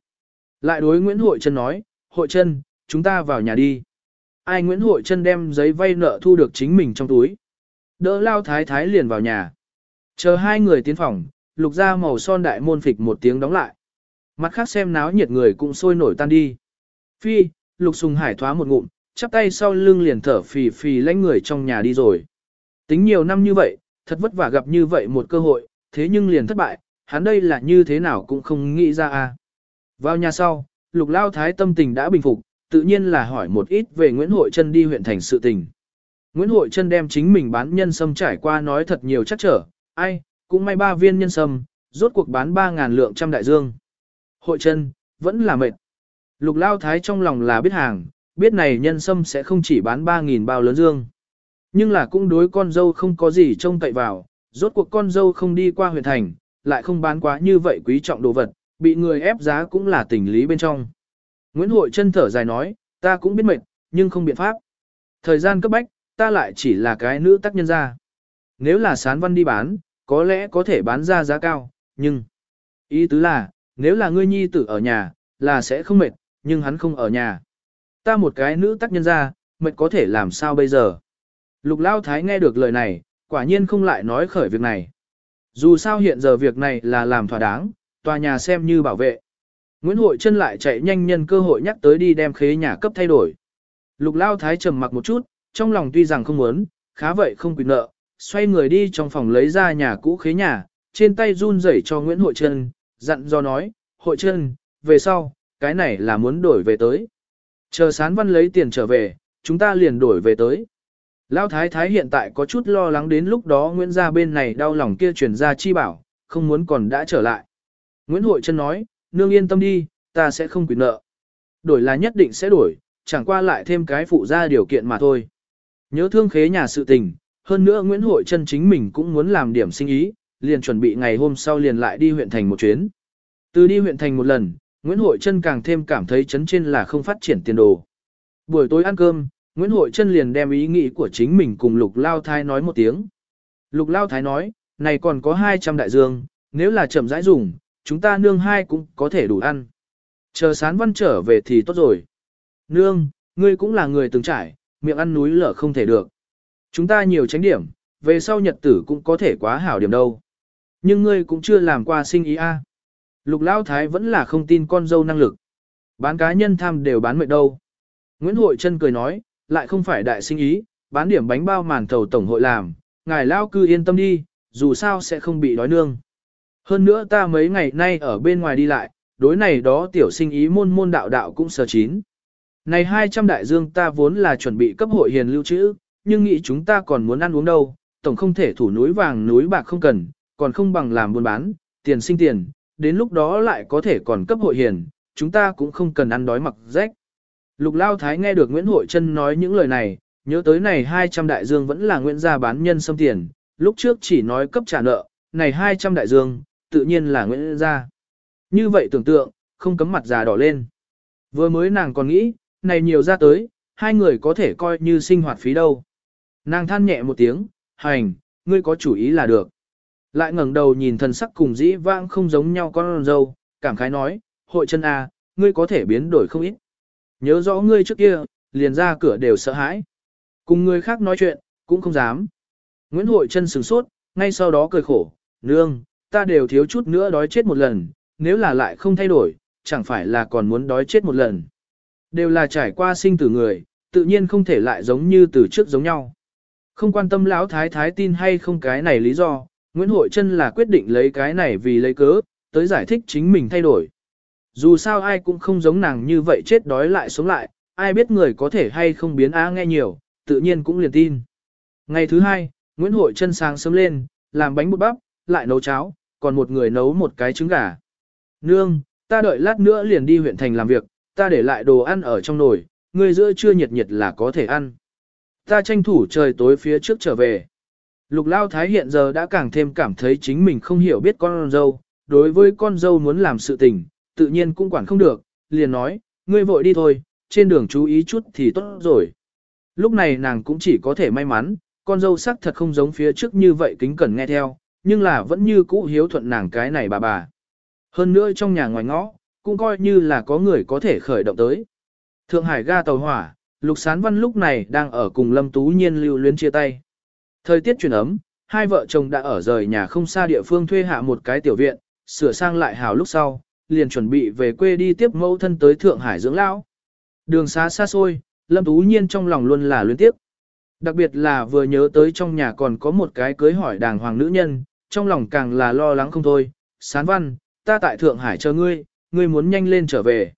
Lại đối Nguyễn Hội Trân nói, Hội Trân, chúng ta vào nhà đi. Ai Nguyễn Hội Trân đem giấy vay nợ thu được chính mình trong túi. Đỡ Lao Thái Thái liền vào nhà. Chờ hai người tiến phòng, lục ra màu son đại môn phịch một tiếng đóng lại. Mặt khác xem náo nhiệt người cũng sôi nổi tan đi. Phi, lục sùng hải thoá một ngụm, chắp tay sau lưng liền thở phì phì lánh người trong nhà đi rồi. Tính nhiều năm như vậy, thật vất vả gặp như vậy một cơ hội, thế nhưng liền thất bại, hắn đây là như thế nào cũng không nghĩ ra a. Vào nhà sau, lục lao thái tâm tình đã bình phục, tự nhiên là hỏi một ít về Nguyễn Hội Trân đi huyện thành sự tình. Nguyễn Hội Trân đem chính mình bán nhân sâm trải qua nói thật nhiều chắc trở, ai, cũng may ba viên nhân sâm, rốt cuộc bán 3.000 lượng trăm đại dương. Hội Trân, vẫn là mệt. Lục lao thái trong lòng là biết hàng, biết này nhân sâm sẽ không chỉ bán 3.000 bao lớn dương. Nhưng là cũng đối con dâu không có gì trông cậy vào, rốt cuộc con dâu không đi qua huyện thành, lại không bán quá như vậy quý trọng đồ vật, bị người ép giá cũng là tình lý bên trong. Nguyễn Hội chân thở dài nói, ta cũng biết mệt, nhưng không biện pháp. Thời gian cấp bách, ta lại chỉ là cái nữ tác nhân ra. Nếu là sán văn đi bán, có lẽ có thể bán ra giá cao, nhưng... Ý tứ là, nếu là ngươi nhi tử ở nhà, là sẽ không mệt, nhưng hắn không ở nhà. Ta một cái nữ tác nhân ra, mệt có thể làm sao bây giờ? Lục Lao Thái nghe được lời này, quả nhiên không lại nói khởi việc này. Dù sao hiện giờ việc này là làm thỏa đáng, tòa nhà xem như bảo vệ. Nguyễn Hội chân lại chạy nhanh nhân cơ hội nhắc tới đi đem khế nhà cấp thay đổi. Lục Lao Thái trầm mặc một chút, trong lòng tuy rằng không muốn, khá vậy không quyền nợ, xoay người đi trong phòng lấy ra nhà cũ khế nhà, trên tay run rẩy cho Nguyễn Hội Trân, dặn do nói, Hội Trân, về sau, cái này là muốn đổi về tới. Chờ sán văn lấy tiền trở về, chúng ta liền đổi về tới. Lão thái thái hiện tại có chút lo lắng đến lúc đó Nguyễn gia bên này đau lòng kia truyền ra chi bảo, không muốn còn đã trở lại. Nguyễn Hội Trân nói, nương yên tâm đi, ta sẽ không quyền nợ. Đổi là nhất định sẽ đổi, chẳng qua lại thêm cái phụ ra điều kiện mà thôi. Nhớ thương khế nhà sự tình, hơn nữa Nguyễn Hội Trân chính mình cũng muốn làm điểm sinh ý, liền chuẩn bị ngày hôm sau liền lại đi huyện thành một chuyến. Từ đi huyện thành một lần, Nguyễn Hội Trân càng thêm cảm thấy chấn trên là không phát triển tiền đồ. Buổi tối ăn cơm, Nguyễn Hội Trân liền đem ý nghĩ của chính mình cùng Lục Lao Thái nói một tiếng. Lục Lao Thái nói, này còn có 200 đại dương, nếu là chậm rãi dùng, chúng ta nương hai cũng có thể đủ ăn. Chờ sán văn trở về thì tốt rồi. Nương, ngươi cũng là người từng trải, miệng ăn núi lở không thể được. Chúng ta nhiều tránh điểm, về sau nhật tử cũng có thể quá hảo điểm đâu. Nhưng ngươi cũng chưa làm qua sinh ý a. Lục Lão Thái vẫn là không tin con dâu năng lực. Bán cá nhân tham đều bán mệt đâu. Nguyễn Hội Trân cười nói, lại không phải đại sinh ý, bán điểm bánh bao màn thầu tổng hội làm, ngài Lao cư yên tâm đi, dù sao sẽ không bị đói nương. Hơn nữa ta mấy ngày nay ở bên ngoài đi lại, đối này đó tiểu sinh ý môn môn đạo đạo cũng sờ chín. Này 200 đại dương ta vốn là chuẩn bị cấp hội hiền lưu trữ, nhưng nghĩ chúng ta còn muốn ăn uống đâu, tổng không thể thủ núi vàng núi bạc không cần, còn không bằng làm buôn bán, tiền sinh tiền, đến lúc đó lại có thể còn cấp hội hiền, chúng ta cũng không cần ăn đói mặc rách. Lục Lao Thái nghe được Nguyễn Hội Trân nói những lời này, nhớ tới này 200 đại dương vẫn là Nguyễn gia bán nhân xâm tiền, lúc trước chỉ nói cấp trả nợ, này 200 đại dương, tự nhiên là Nguyễn gia. Như vậy tưởng tượng, không cấm mặt già đỏ lên. Vừa mới nàng còn nghĩ, này nhiều ra tới, hai người có thể coi như sinh hoạt phí đâu. Nàng than nhẹ một tiếng, hành, ngươi có chủ ý là được. Lại ngẩng đầu nhìn thần sắc cùng dĩ vãng không giống nhau con dâu, cảm khái nói, hội chân à ngươi có thể biến đổi không ít. Nhớ rõ ngươi trước kia, liền ra cửa đều sợ hãi. Cùng người khác nói chuyện, cũng không dám. Nguyễn Hội chân sừng sốt, ngay sau đó cười khổ, nương, ta đều thiếu chút nữa đói chết một lần, nếu là lại không thay đổi, chẳng phải là còn muốn đói chết một lần. Đều là trải qua sinh tử người, tự nhiên không thể lại giống như từ trước giống nhau. Không quan tâm lão thái thái tin hay không cái này lý do, Nguyễn Hội Trân là quyết định lấy cái này vì lấy cớ, tới giải thích chính mình thay đổi. Dù sao ai cũng không giống nàng như vậy chết đói lại sống lại, ai biết người có thể hay không biến á nghe nhiều, tự nhiên cũng liền tin. Ngày thứ hai, Nguyễn Hội Trân sáng sớm lên, làm bánh bột bắp, lại nấu cháo, còn một người nấu một cái trứng gà. Nương, ta đợi lát nữa liền đi huyện thành làm việc, ta để lại đồ ăn ở trong nồi, người giữa trưa nhiệt nhiệt là có thể ăn. Ta tranh thủ trời tối phía trước trở về. Lục Lao Thái hiện giờ đã càng thêm cảm thấy chính mình không hiểu biết con dâu, đối với con dâu muốn làm sự tình, tự nhiên cũng quản không được, liền nói, ngươi vội đi thôi, trên đường chú ý chút thì tốt rồi. Lúc này nàng cũng chỉ có thể may mắn, con dâu sắc thật không giống phía trước như vậy kính cẩn nghe theo, nhưng là vẫn như cũ hiếu thuận nàng cái này bà bà. Hơn nữa trong nhà ngoài ngõ, cũng coi như là có người có thể khởi động tới. Thượng Hải ga tàu hỏa, Lục Sán Văn lúc này đang ở cùng Lâm Tú Nhiên lưu luyến chia tay. Thời tiết chuyển ấm, hai vợ chồng đã ở rời nhà không xa địa phương thuê hạ một cái tiểu viện, sửa sang lại hào lúc sau, liền chuẩn bị về quê đi tiếp mẫu thân tới Thượng Hải dưỡng lão. Đường xá xa xôi, Lâm Tú Nhiên trong lòng luôn là luyến tiếp. Đặc biệt là vừa nhớ tới trong nhà còn có một cái cưới hỏi đàng hoàng nữ nhân, trong lòng càng là lo lắng không thôi. Sán văn, ta tại Thượng Hải chờ ngươi, ngươi muốn nhanh lên trở về.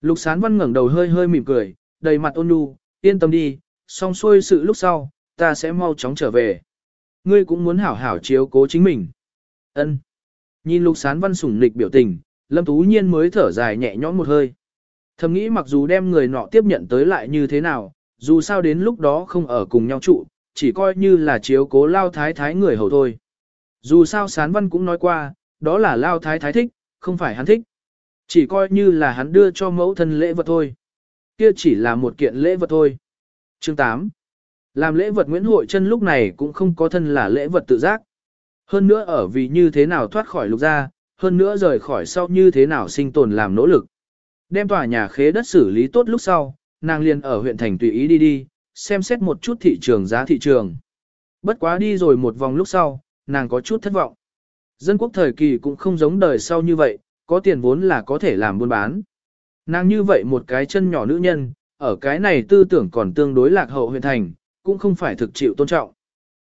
Lục sán văn ngẩng đầu hơi hơi mỉm cười, đầy mặt ôn nhu, yên tâm đi, xong xuôi sự lúc sau, ta sẽ mau chóng trở về. Ngươi cũng muốn hảo hảo chiếu cố chính mình. Ân. Nhìn lục sán văn sủng nịch biểu tình, lâm tú nhiên mới thở dài nhẹ nhõm một hơi. Thầm nghĩ mặc dù đem người nọ tiếp nhận tới lại như thế nào, dù sao đến lúc đó không ở cùng nhau trụ, chỉ coi như là chiếu cố lao thái thái người hầu thôi. Dù sao sán văn cũng nói qua, đó là lao thái thái thích, không phải hắn thích. Chỉ coi như là hắn đưa cho mẫu thân lễ vật thôi. Kia chỉ là một kiện lễ vật thôi. Chương 8 Làm lễ vật Nguyễn Hội chân lúc này cũng không có thân là lễ vật tự giác. Hơn nữa ở vì như thế nào thoát khỏi lục gia, hơn nữa rời khỏi sau như thế nào sinh tồn làm nỗ lực. Đem tòa nhà khế đất xử lý tốt lúc sau, nàng liền ở huyện thành tùy ý đi đi, xem xét một chút thị trường giá thị trường. Bất quá đi rồi một vòng lúc sau, nàng có chút thất vọng. Dân quốc thời kỳ cũng không giống đời sau như vậy, có tiền vốn là có thể làm buôn bán. Nàng như vậy một cái chân nhỏ nữ nhân, ở cái này tư tưởng còn tương đối lạc hậu huyện thành, cũng không phải thực chịu tôn trọng.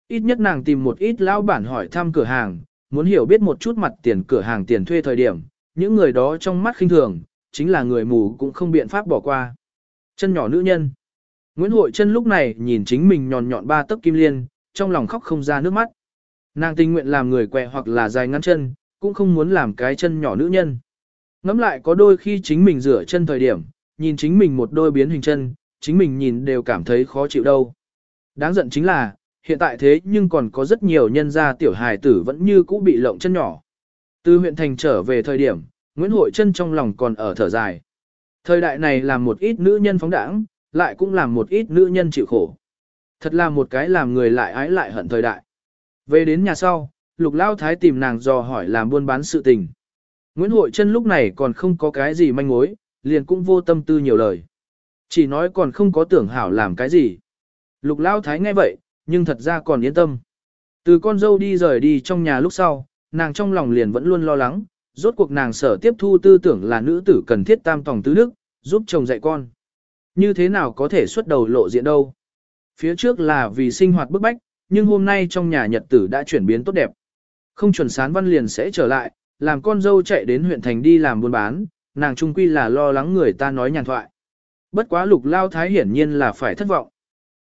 Ít nhất nàng tìm một ít lão bản hỏi thăm cửa hàng, muốn hiểu biết một chút mặt tiền cửa hàng tiền thuê thời điểm, những người đó trong mắt khinh thường, chính là người mù cũng không biện pháp bỏ qua. Chân nhỏ nữ nhân. Nguyễn Hội chân lúc này nhìn chính mình nhọn nhọn ba tấc kim liên, trong lòng khóc không ra nước mắt. Nàng tình nguyện làm người quẹ hoặc là dài ngắn chân, cũng không muốn làm cái chân nhỏ nữ nhân. Ngắm lại có đôi khi chính mình rửa chân thời điểm, nhìn chính mình một đôi biến hình chân, chính mình nhìn đều cảm thấy khó chịu đâu. Đáng giận chính là, hiện tại thế nhưng còn có rất nhiều nhân gia tiểu hài tử vẫn như cũ bị lộng chân nhỏ. Từ huyện thành trở về thời điểm, Nguyễn Hội chân trong lòng còn ở thở dài. Thời đại này làm một ít nữ nhân phóng đảng, lại cũng làm một ít nữ nhân chịu khổ. Thật là một cái làm người lại ái lại hận thời đại. Về đến nhà sau, lục lao thái tìm nàng dò hỏi làm buôn bán sự tình. Nguyễn Hội Trân lúc này còn không có cái gì manh mối, liền cũng vô tâm tư nhiều lời. Chỉ nói còn không có tưởng hảo làm cái gì. Lục lao thái nghe vậy, nhưng thật ra còn yên tâm. Từ con dâu đi rời đi trong nhà lúc sau, nàng trong lòng liền vẫn luôn lo lắng, rốt cuộc nàng sở tiếp thu tư tưởng là nữ tử cần thiết tam tòng tứ đức, giúp chồng dạy con. Như thế nào có thể xuất đầu lộ diện đâu? Phía trước là vì sinh hoạt bức bách, nhưng hôm nay trong nhà nhật tử đã chuyển biến tốt đẹp. Không chuẩn sán văn liền sẽ trở lại, làm con dâu chạy đến huyện thành đi làm buôn bán, nàng trung quy là lo lắng người ta nói nhàn thoại. Bất quá lục lao thái hiển nhiên là phải thất vọng.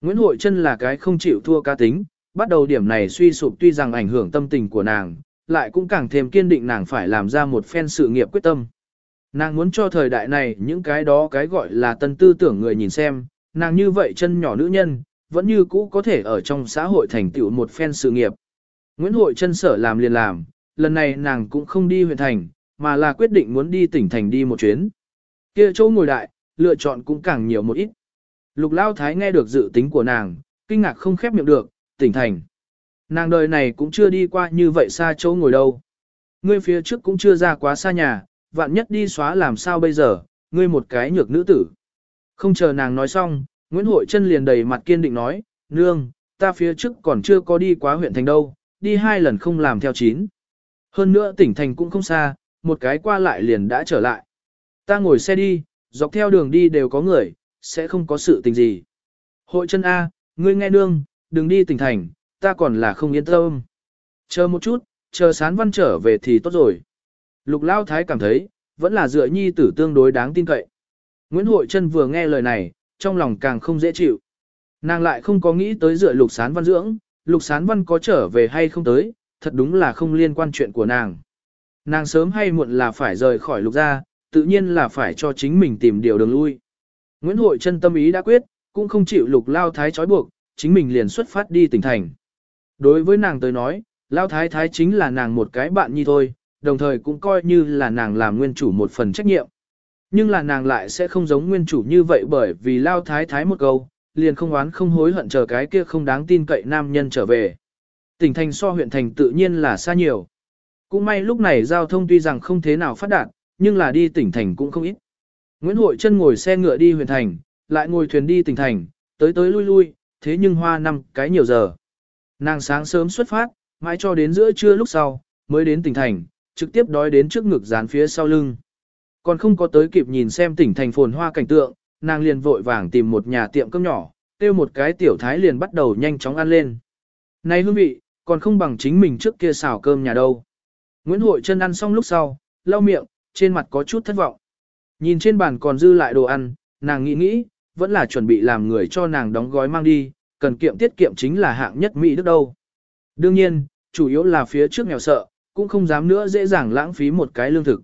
Nguyễn Hội Trân là cái không chịu thua ca tính, bắt đầu điểm này suy sụp tuy rằng ảnh hưởng tâm tình của nàng, lại cũng càng thêm kiên định nàng phải làm ra một phen sự nghiệp quyết tâm. Nàng muốn cho thời đại này những cái đó cái gọi là tân tư tưởng người nhìn xem, nàng như vậy chân nhỏ nữ nhân, vẫn như cũ có thể ở trong xã hội thành tựu một phen sự nghiệp. Nguyễn Hội chân sở làm liền làm, lần này nàng cũng không đi huyện thành, mà là quyết định muốn đi tỉnh thành đi một chuyến. Kia chỗ ngồi đại, lựa chọn cũng càng nhiều một ít. Lục Lao Thái nghe được dự tính của nàng, kinh ngạc không khép miệng được, tỉnh thành. Nàng đời này cũng chưa đi qua như vậy xa chỗ ngồi đâu. Ngươi phía trước cũng chưa ra quá xa nhà, vạn nhất đi xóa làm sao bây giờ, ngươi một cái nhược nữ tử. Không chờ nàng nói xong, Nguyễn Hội Trân liền đầy mặt kiên định nói, nương, ta phía trước còn chưa có đi quá huyện thành đâu, đi hai lần không làm theo chín. Hơn nữa tỉnh thành cũng không xa, một cái qua lại liền đã trở lại. Ta ngồi xe đi, dọc theo đường đi đều có người, sẽ không có sự tình gì. Hội chân A, ngươi nghe nương, đừng đi tỉnh thành, ta còn là không yên tâm. Chờ một chút, chờ sán văn trở về thì tốt rồi. Lục Lao Thái cảm thấy, vẫn là dựa nhi tử tương đối đáng tin cậy. Nguyễn Hội Trân vừa nghe lời này, trong lòng càng không dễ chịu. Nàng lại không có nghĩ tới dựa lục sán văn dưỡng, lục sán văn có trở về hay không tới, thật đúng là không liên quan chuyện của nàng. Nàng sớm hay muộn là phải rời khỏi lục gia, tự nhiên là phải cho chính mình tìm điều đường lui. Nguyễn Hội chân tâm ý đã quyết, cũng không chịu lục lao thái trói buộc, chính mình liền xuất phát đi tỉnh thành. Đối với nàng tới nói, lao thái thái chính là nàng một cái bạn nhi thôi, đồng thời cũng coi như là nàng làm nguyên chủ một phần trách nhiệm. Nhưng là nàng lại sẽ không giống nguyên chủ như vậy bởi vì lao thái thái một câu, liền không oán không hối hận chờ cái kia không đáng tin cậy nam nhân trở về. Tỉnh thành so huyện thành tự nhiên là xa nhiều. Cũng may lúc này giao thông tuy rằng không thế nào phát đạt, nhưng là đi tỉnh thành cũng không ít. Nguyễn Hội chân ngồi xe ngựa đi huyện thành, lại ngồi thuyền đi tỉnh thành, tới tới lui lui, thế nhưng hoa năm cái nhiều giờ. Nàng sáng sớm xuất phát, mãi cho đến giữa trưa lúc sau, mới đến tỉnh thành, trực tiếp đói đến trước ngực dán phía sau lưng. Còn không có tới kịp nhìn xem tỉnh thành phồn hoa cảnh tượng, nàng liền vội vàng tìm một nhà tiệm cơm nhỏ, tiêu một cái tiểu thái liền bắt đầu nhanh chóng ăn lên. Này hương vị, còn không bằng chính mình trước kia xào cơm nhà đâu. Nguyễn Hội chân ăn xong lúc sau, lau miệng, trên mặt có chút thất vọng. Nhìn trên bàn còn dư lại đồ ăn, nàng nghĩ nghĩ, vẫn là chuẩn bị làm người cho nàng đóng gói mang đi, cần kiệm tiết kiệm chính là hạng nhất Mỹ đức đâu. Đương nhiên, chủ yếu là phía trước nghèo sợ, cũng không dám nữa dễ dàng lãng phí một cái lương thực.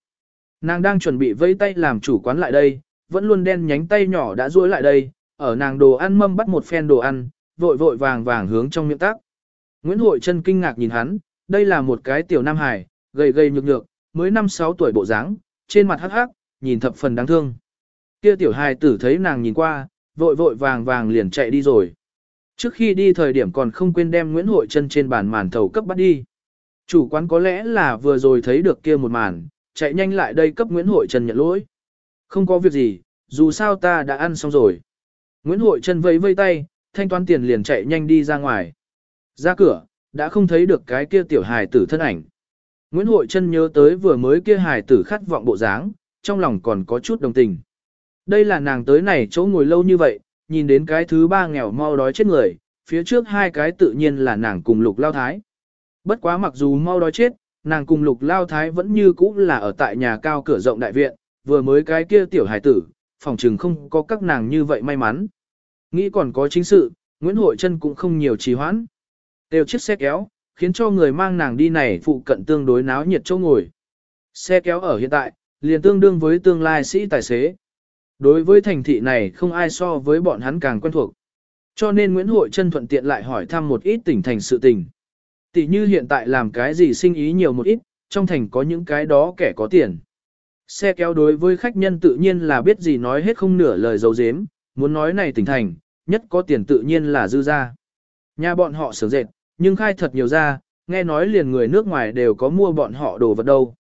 Nàng đang chuẩn bị vây tay làm chủ quán lại đây, vẫn luôn đen nhánh tay nhỏ đã duỗi lại đây, ở nàng đồ ăn mâm bắt một phen đồ ăn, vội vội vàng vàng hướng trong miệng tác. Nguyễn Hội Trân kinh ngạc nhìn hắn, đây là một cái tiểu nam hải, gầy gầy nhược nhược, mới 5-6 tuổi bộ dáng, trên mặt hắc hắc, nhìn thập phần đáng thương. Kia tiểu hài tử thấy nàng nhìn qua, vội vội vàng vàng liền chạy đi rồi. Trước khi đi thời điểm còn không quên đem Nguyễn Hội Trân trên bàn màn thầu cấp bắt đi. Chủ quán có lẽ là vừa rồi thấy được kia một màn, chạy nhanh lại đây cấp Nguyễn Hội trần nhận lỗi. Không có việc gì, dù sao ta đã ăn xong rồi. Nguyễn Hội Trần vẫy vây tay, thanh toán tiền liền chạy nhanh đi ra ngoài. Ra cửa, đã không thấy được cái kia tiểu hài tử thân ảnh. Nguyễn Hội Trân nhớ tới vừa mới kia hài tử khát vọng bộ dáng, trong lòng còn có chút đồng tình. Đây là nàng tới này chỗ ngồi lâu như vậy, nhìn đến cái thứ ba nghèo mau đói chết người, phía trước hai cái tự nhiên là nàng cùng lục lao thái. Bất quá mặc dù mau đói chết, nàng cùng lục lao thái vẫn như cũ là ở tại nhà cao cửa rộng đại viện, vừa mới cái kia tiểu hải tử, phòng trừng không có các nàng như vậy may mắn. Nghĩ còn có chính sự, Nguyễn Hội Trân cũng không nhiều trì hoãn. Đều chiếc xe kéo, khiến cho người mang nàng đi này phụ cận tương đối náo nhiệt chỗ ngồi. Xe kéo ở hiện tại, liền tương đương với tương lai sĩ tài xế. Đối với thành thị này không ai so với bọn hắn càng quen thuộc. Cho nên Nguyễn Hội Trân thuận tiện lại hỏi thăm một ít tỉnh thành sự tình. Tỷ như hiện tại làm cái gì sinh ý nhiều một ít, trong thành có những cái đó kẻ có tiền. Xe kéo đối với khách nhân tự nhiên là biết gì nói hết không nửa lời dấu dếm, muốn nói này tỉnh thành, nhất có tiền tự nhiên là dư ra. Nhà bọn họ sướng dệt, nhưng khai thật nhiều ra, nghe nói liền người nước ngoài đều có mua bọn họ đồ vật đâu.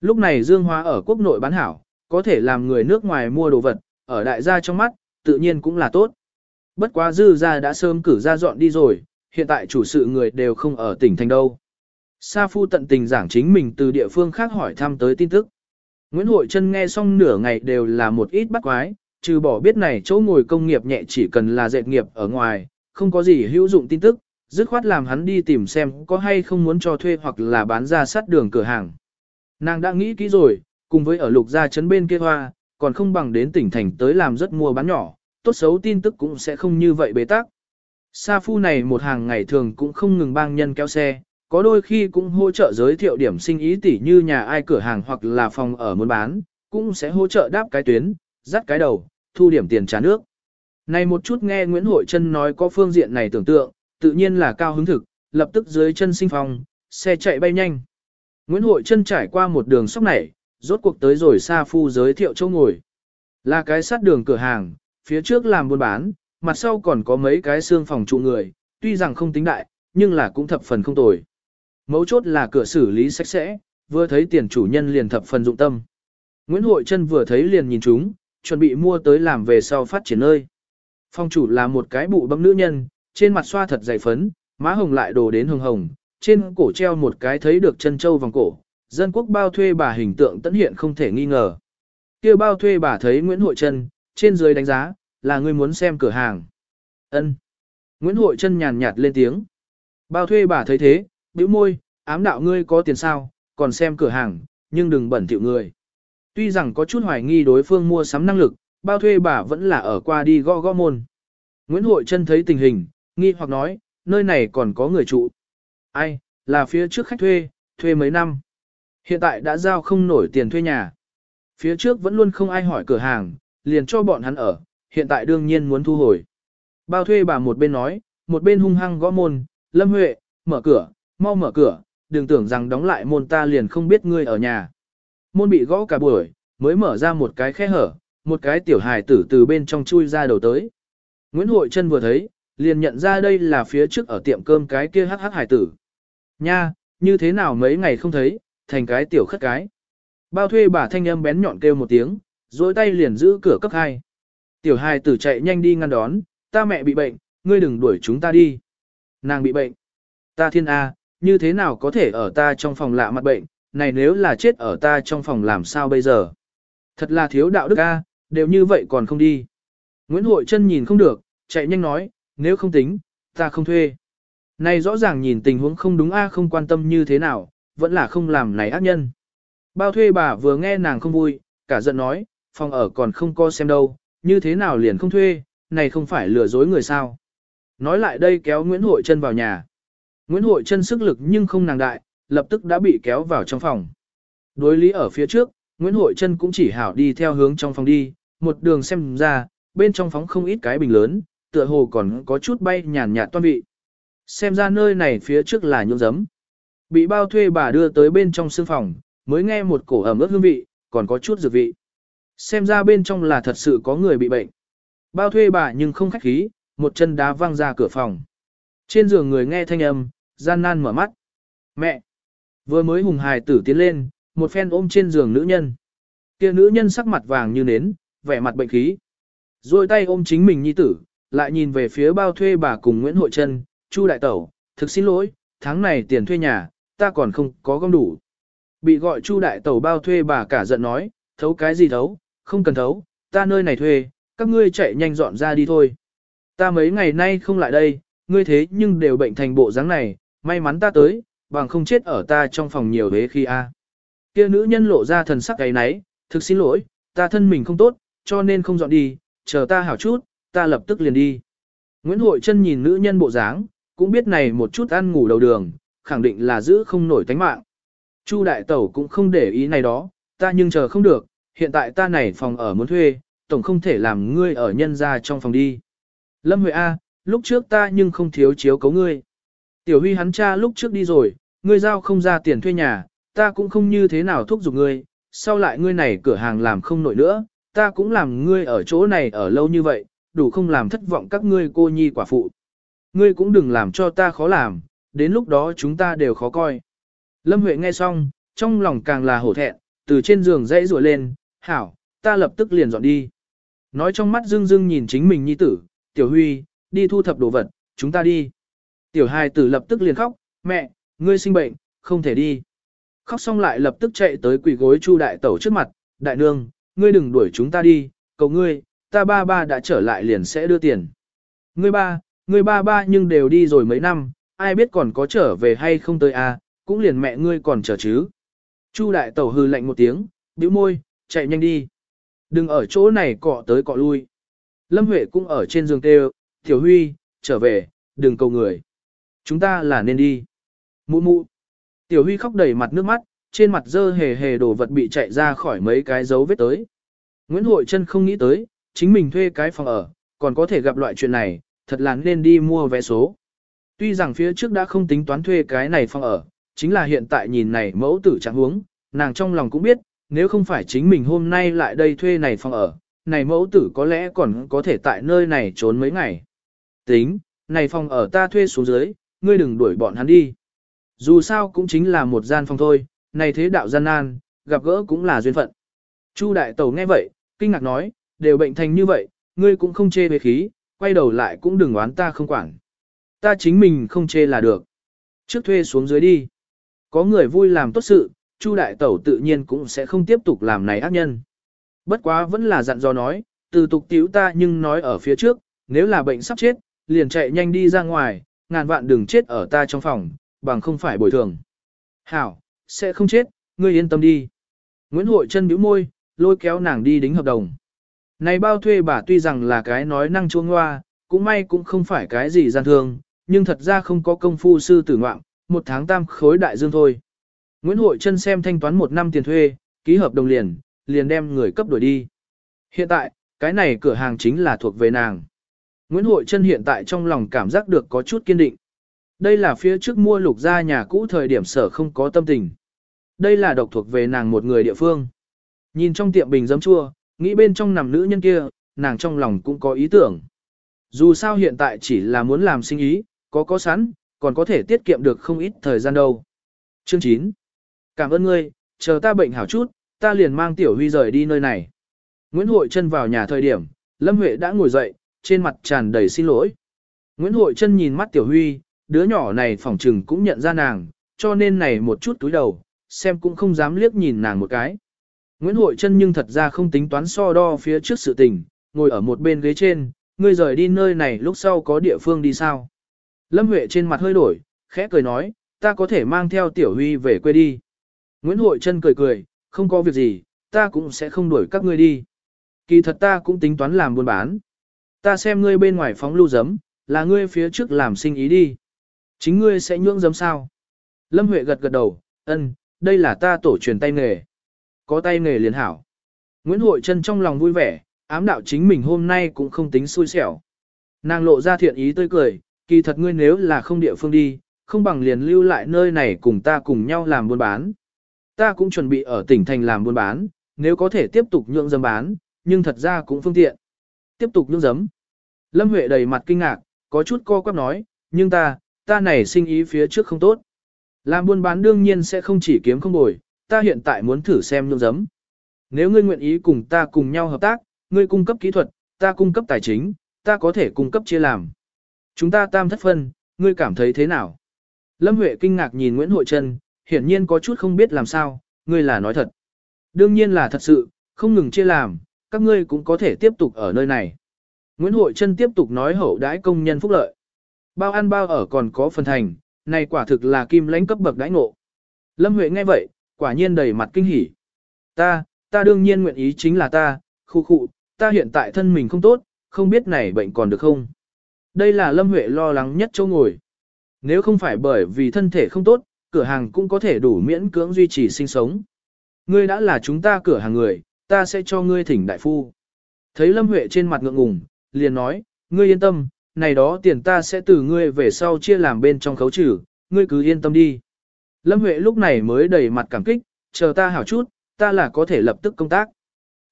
Lúc này Dương Hoa ở quốc nội bán hảo, có thể làm người nước ngoài mua đồ vật, ở đại gia trong mắt, tự nhiên cũng là tốt. Bất quá dư gia đã sớm cử ra dọn đi rồi, hiện tại chủ sự người đều không ở tỉnh thành đâu. Sa Phu tận tình giảng chính mình từ địa phương khác hỏi thăm tới tin tức. Nguyễn Hội Trân nghe xong nửa ngày đều là một ít bắt quái, trừ bỏ biết này chỗ ngồi công nghiệp nhẹ chỉ cần là dệt nghiệp ở ngoài, không có gì hữu dụng tin tức, dứt khoát làm hắn đi tìm xem có hay không muốn cho thuê hoặc là bán ra sát đường cửa hàng. Nàng đã nghĩ kỹ rồi, cùng với ở lục gia trấn bên kia hoa, còn không bằng đến tỉnh thành tới làm rất mua bán nhỏ, tốt xấu tin tức cũng sẽ không như vậy bế tắc. Sa phu này một hàng ngày thường cũng không ngừng bang nhân kéo xe, có đôi khi cũng hỗ trợ giới thiệu điểm sinh ý tỉ như nhà ai cửa hàng hoặc là phòng ở muốn bán, cũng sẽ hỗ trợ đáp cái tuyến, dắt cái đầu, thu điểm tiền trả nước. Này một chút nghe Nguyễn Hội Trân nói có phương diện này tưởng tượng, tự nhiên là cao hứng thực, lập tức dưới chân sinh phòng, xe chạy bay nhanh. Nguyễn Hội Trân trải qua một đường sóc này, rốt cuộc tới rồi Sa Phu giới thiệu chỗ ngồi. Là cái sát đường cửa hàng, phía trước làm buôn bán, mặt sau còn có mấy cái xương phòng trụ người, tuy rằng không tính đại, nhưng là cũng thập phần không tồi. Mấu chốt là cửa xử lý sạch sẽ, vừa thấy tiền chủ nhân liền thập phần dụng tâm. Nguyễn Hội Trân vừa thấy liền nhìn chúng, chuẩn bị mua tới làm về sau phát triển nơi. Phong chủ là một cái bụ bấm nữ nhân, trên mặt xoa thật dày phấn, má hồng lại đổ đến hồng hồng, trên cổ treo một cái thấy được chân châu vòng cổ, dân quốc bao thuê bà hình tượng tận hiện không thể nghi ngờ. kia bao thuê bà thấy Nguyễn Hội Trân, trên dưới đánh giá, là ngươi muốn xem cửa hàng. ân Nguyễn Hội Trân nhàn nhạt lên tiếng. Bao thuê bà thấy thế, bĩu môi, ám đạo ngươi có tiền sao, còn xem cửa hàng, nhưng đừng bẩn thỉu người. Tuy rằng có chút hoài nghi đối phương mua sắm năng lực, bao thuê bà vẫn là ở qua đi gõ gõ môn. Nguyễn Hội Trân thấy tình hình, nghi hoặc nói, nơi này còn có người trụ. Ai, là phía trước khách thuê, thuê mấy năm. Hiện tại đã giao không nổi tiền thuê nhà. Phía trước vẫn luôn không ai hỏi cửa hàng, liền cho bọn hắn ở, hiện tại đương nhiên muốn thu hồi. Bao thuê bà một bên nói, một bên hung hăng gõ môn, Lâm Huệ, mở cửa, mau mở cửa, đừng tưởng rằng đóng lại môn ta liền không biết ngươi ở nhà. Môn bị gõ cả buổi, mới mở ra một cái khe hở, một cái tiểu hài tử từ bên trong chui ra đầu tới. Nguyễn Hội Trân vừa thấy, liền nhận ra đây là phía trước ở tiệm cơm cái kia hắc hắc hài tử. Nha, như thế nào mấy ngày không thấy, thành cái tiểu khất cái. Bao thuê bà thanh âm bén nhọn kêu một tiếng, dối tay liền giữ cửa cấp hai. Tiểu hài tử chạy nhanh đi ngăn đón, ta mẹ bị bệnh, ngươi đừng đuổi chúng ta đi. Nàng bị bệnh. Ta thiên A, như thế nào có thể ở ta trong phòng lạ mặt bệnh, này nếu là chết ở ta trong phòng làm sao bây giờ? Thật là thiếu đạo đức A, đều như vậy còn không đi. Nguyễn Hội Trân nhìn không được, chạy nhanh nói, nếu không tính, ta không thuê. Này rõ ràng nhìn tình huống không đúng A không quan tâm như thế nào, vẫn là không làm này ác nhân. Bao thuê bà vừa nghe nàng không vui, cả giận nói, phòng ở còn không co xem đâu, như thế nào liền không thuê, này không phải lừa dối người sao. Nói lại đây kéo Nguyễn Hội Trân vào nhà. Nguyễn Hội Trân sức lực nhưng không nàng đại, lập tức đã bị kéo vào trong phòng. Đối lý ở phía trước, Nguyễn Hội Trân cũng chỉ hảo đi theo hướng trong phòng đi, một đường xem ra, bên trong phóng không ít cái bình lớn, tựa hồ còn có chút bay nhàn nhạt toan vị. Xem ra nơi này phía trước là nhộn giấm. Bị bao thuê bà đưa tới bên trong sương phòng, mới nghe một cổ ẩm ướt hương vị, còn có chút dược vị. Xem ra bên trong là thật sự có người bị bệnh. Bao thuê bà nhưng không khách khí, một chân đá văng ra cửa phòng. Trên giường người nghe thanh âm, gian nan mở mắt. Mẹ! Vừa mới hùng hài tử tiến lên, một phen ôm trên giường nữ nhân. kia nữ nhân sắc mặt vàng như nến, vẻ mặt bệnh khí. Rồi tay ôm chính mình nhi tử, lại nhìn về phía bao thuê bà cùng Nguyễn Hội Trân, Chu Đại Tẩu, thực xin lỗi, tháng này tiền thuê nhà, ta còn không có gom đủ. Bị gọi Chu Đại Tẩu bao thuê bà cả giận nói, thấu cái gì thấu, không cần thấu, ta nơi này thuê, các ngươi chạy nhanh dọn ra đi thôi. Ta mấy ngày nay không lại đây, ngươi thế nhưng đều bệnh thành bộ dáng này, may mắn ta tới, bằng không chết ở ta trong phòng nhiều hế khi a. Kia nữ nhân lộ ra thần sắc cái náy, thực xin lỗi, ta thân mình không tốt, cho nên không dọn đi, chờ ta hảo chút, ta lập tức liền đi. Nguyễn Hội Trân nhìn nữ nhân bộ dáng, cũng biết này một chút ăn ngủ đầu đường, khẳng định là giữ không nổi tánh mạng. Chu đại tẩu cũng không để ý này đó, ta nhưng chờ không được, hiện tại ta này phòng ở muốn thuê, tổng không thể làm ngươi ở nhân ra trong phòng đi. Lâm Huệ A, lúc trước ta nhưng không thiếu chiếu cấu ngươi. Tiểu Huy hắn cha lúc trước đi rồi, ngươi giao không ra tiền thuê nhà, ta cũng không như thế nào thúc giục ngươi, sau lại ngươi này cửa hàng làm không nổi nữa, ta cũng làm ngươi ở chỗ này ở lâu như vậy, đủ không làm thất vọng các ngươi cô nhi quả phụ. Ngươi cũng đừng làm cho ta khó làm, đến lúc đó chúng ta đều khó coi. Lâm Huệ nghe xong, trong lòng càng là hổ thẹn, từ trên giường dãy rủa lên, hảo, ta lập tức liền dọn đi. Nói trong mắt dưng dưng nhìn chính mình nhi tử, tiểu huy, đi thu thập đồ vật, chúng ta đi. Tiểu hài tử lập tức liền khóc, mẹ, ngươi sinh bệnh, không thể đi. Khóc xong lại lập tức chạy tới quỳ gối chu đại tẩu trước mặt, đại nương, ngươi đừng đuổi chúng ta đi, cầu ngươi, ta ba ba đã trở lại liền sẽ đưa tiền. Ngươi ba, ngươi ba ba nhưng đều đi rồi mấy năm, ai biết còn có trở về hay không tới à, cũng liền mẹ ngươi còn chờ chứ. Chu đại tẩu hư lạnh một tiếng, bĩu môi, chạy nhanh đi. Đừng ở chỗ này cọ tới cọ lui. Lâm Huệ cũng ở trên giường kêu, Tiểu Huy, trở về, đừng cầu người. Chúng ta là nên đi. Mụ mụ. Tiểu Huy khóc đầy mặt nước mắt, trên mặt dơ hề hề đồ vật bị chạy ra khỏi mấy cái dấu vết tới. Nguyễn Hội Trân không nghĩ tới, chính mình thuê cái phòng ở, còn có thể gặp loại chuyện này, thật là nên đi mua vé số. Tuy rằng phía trước đã không tính toán thuê cái này phòng ở, chính là hiện tại nhìn này mẫu tử trạng huống, nàng trong lòng cũng biết, nếu không phải chính mình hôm nay lại đây thuê này phòng ở, này mẫu tử có lẽ còn có thể tại nơi này trốn mấy ngày. Tính, này phòng ở ta thuê xuống dưới, ngươi đừng đuổi bọn hắn đi. Dù sao cũng chính là một gian phòng thôi, này thế đạo gian nan, gặp gỡ cũng là duyên phận. Chu đại tẩu nghe vậy, kinh ngạc nói, đều bệnh thành như vậy, ngươi cũng không chê bế khí, quay đầu lại cũng đừng oán ta không quản. Ta chính mình không chê là được. Trước thuê xuống dưới đi. Có người vui làm tốt sự, Chu đại tẩu tự nhiên cũng sẽ không tiếp tục làm này ác nhân. Bất quá vẫn là dặn dò nói, từ tục tiểu ta nhưng nói ở phía trước, nếu là bệnh sắp chết, liền chạy nhanh đi ra ngoài, ngàn vạn đừng chết ở ta trong phòng, bằng không phải bồi thường. Hảo, sẽ không chết, ngươi yên tâm đi. Nguyễn Hội chân bĩu môi, lôi kéo nàng đi đính hợp đồng. Này bao thuê bà tuy rằng là cái nói năng chuông hoa, cũng may cũng không phải cái gì gian thương, nhưng thật ra không có công phu sư tử ngoạm, một tháng tam khối đại dương thôi. Nguyễn Hội chân xem thanh toán một năm tiền thuê, ký hợp đồng liền, liền đem người cấp đuổi đi. Hiện tại, cái này cửa hàng chính là thuộc về nàng. Nguyễn Hội chân hiện tại trong lòng cảm giác được có chút kiên định. Đây là phía trước mua lục gia nhà cũ thời điểm sở không có tâm tình. Đây là độc thuộc về nàng một người địa phương. Nhìn trong tiệm bình giấm chua, nghĩ bên trong nằm nữ nhân kia, nàng trong lòng cũng có ý tưởng. Dù sao hiện tại chỉ là muốn làm sinh ý, có có sẵn, còn có thể tiết kiệm được không ít thời gian đâu. Chương 9. Cảm ơn ngươi, chờ ta bệnh hảo chút, ta liền mang Tiểu Huy rời đi nơi này. Nguyễn Hội Trân vào nhà thời điểm, Lâm Huệ đã ngồi dậy, trên mặt tràn đầy xin lỗi. Nguyễn Hội Trân nhìn mắt Tiểu Huy, đứa nhỏ này phỏng trừng cũng nhận ra nàng, cho nên này một chút túi đầu, xem cũng không dám liếc nhìn nàng một cái. Nguyễn Hội Trân nhưng thật ra không tính toán so đo phía trước sự tình, ngồi ở một bên ghế trên, ngươi rời đi nơi này lúc sau có địa phương đi sao. Lâm Huệ trên mặt hơi đổi, khẽ cười nói, ta có thể mang theo Tiểu Huy về quê đi. Nguyễn Hội Trân cười cười, không có việc gì, ta cũng sẽ không đuổi các ngươi đi. Kỳ thật ta cũng tính toán làm buôn bán. Ta xem ngươi bên ngoài phóng lưu giấm, là ngươi phía trước làm sinh ý đi. Chính ngươi sẽ nhưỡng giấm sao? Lâm Huệ gật gật đầu, ân, đây là ta tổ truyền tay nghề. Có tay nghề liền hảo. Nguyễn Hội Trân trong lòng vui vẻ, ám đạo chính mình hôm nay cũng không tính xui xẻo. Nàng lộ ra thiện ý tươi cười, kỳ thật ngươi nếu là không địa phương đi, không bằng liền lưu lại nơi này cùng ta cùng nhau làm buôn bán. Ta cũng chuẩn bị ở tỉnh thành làm buôn bán, nếu có thể tiếp tục nhượng dấm bán, nhưng thật ra cũng phương tiện. Tiếp tục nhượng dấm. Lâm Huệ đầy mặt kinh ngạc, có chút co quắp nói, nhưng ta, ta này sinh ý phía trước không tốt. Làm buôn bán đương nhiên sẽ không chỉ kiếm không bồi, ta hiện tại muốn thử xem nhượng dấm. Nếu ngươi nguyện ý cùng ta cùng nhau hợp tác, ngươi cung cấp kỹ thuật, ta cung cấp tài chính, ta có thể cung cấp chia làm. Chúng ta tam thất phân, ngươi cảm thấy thế nào? Lâm Huệ kinh ngạc nhìn Nguyễn Hội Trân, hiển nhiên có chút không biết làm sao, ngươi là nói thật. Đương nhiên là thật sự, không ngừng chia làm, các ngươi cũng có thể tiếp tục ở nơi này. Nguyễn Hội Trân tiếp tục nói hậu đãi công nhân phúc lợi. Bao ăn bao ở còn có phần thành, này quả thực là kim lãnh cấp bậc đãi ngộ. Lâm Huệ nghe vậy, quả nhiên đầy mặt kinh hỉ. Ta, ta đương nhiên nguyện ý chính là ta, khu khu, ta hiện tại thân mình không tốt, không biết này bệnh còn được không. Đây là Lâm Huệ lo lắng nhất chỗ ngồi. Nếu không phải bởi vì thân thể không tốt, cửa hàng cũng có thể đủ miễn cưỡng duy trì sinh sống. Ngươi đã là chúng ta cửa hàng người, ta sẽ cho ngươi thỉnh đại phu. Thấy Lâm Huệ trên mặt ngượng ngùng, liền nói, ngươi yên tâm, này đó tiền ta sẽ từ ngươi về sau chia làm bên trong khấu trừ, ngươi cứ yên tâm đi. Lâm Huệ lúc này mới đầy mặt cảm kích, chờ ta hảo chút, ta là có thể lập tức công tác.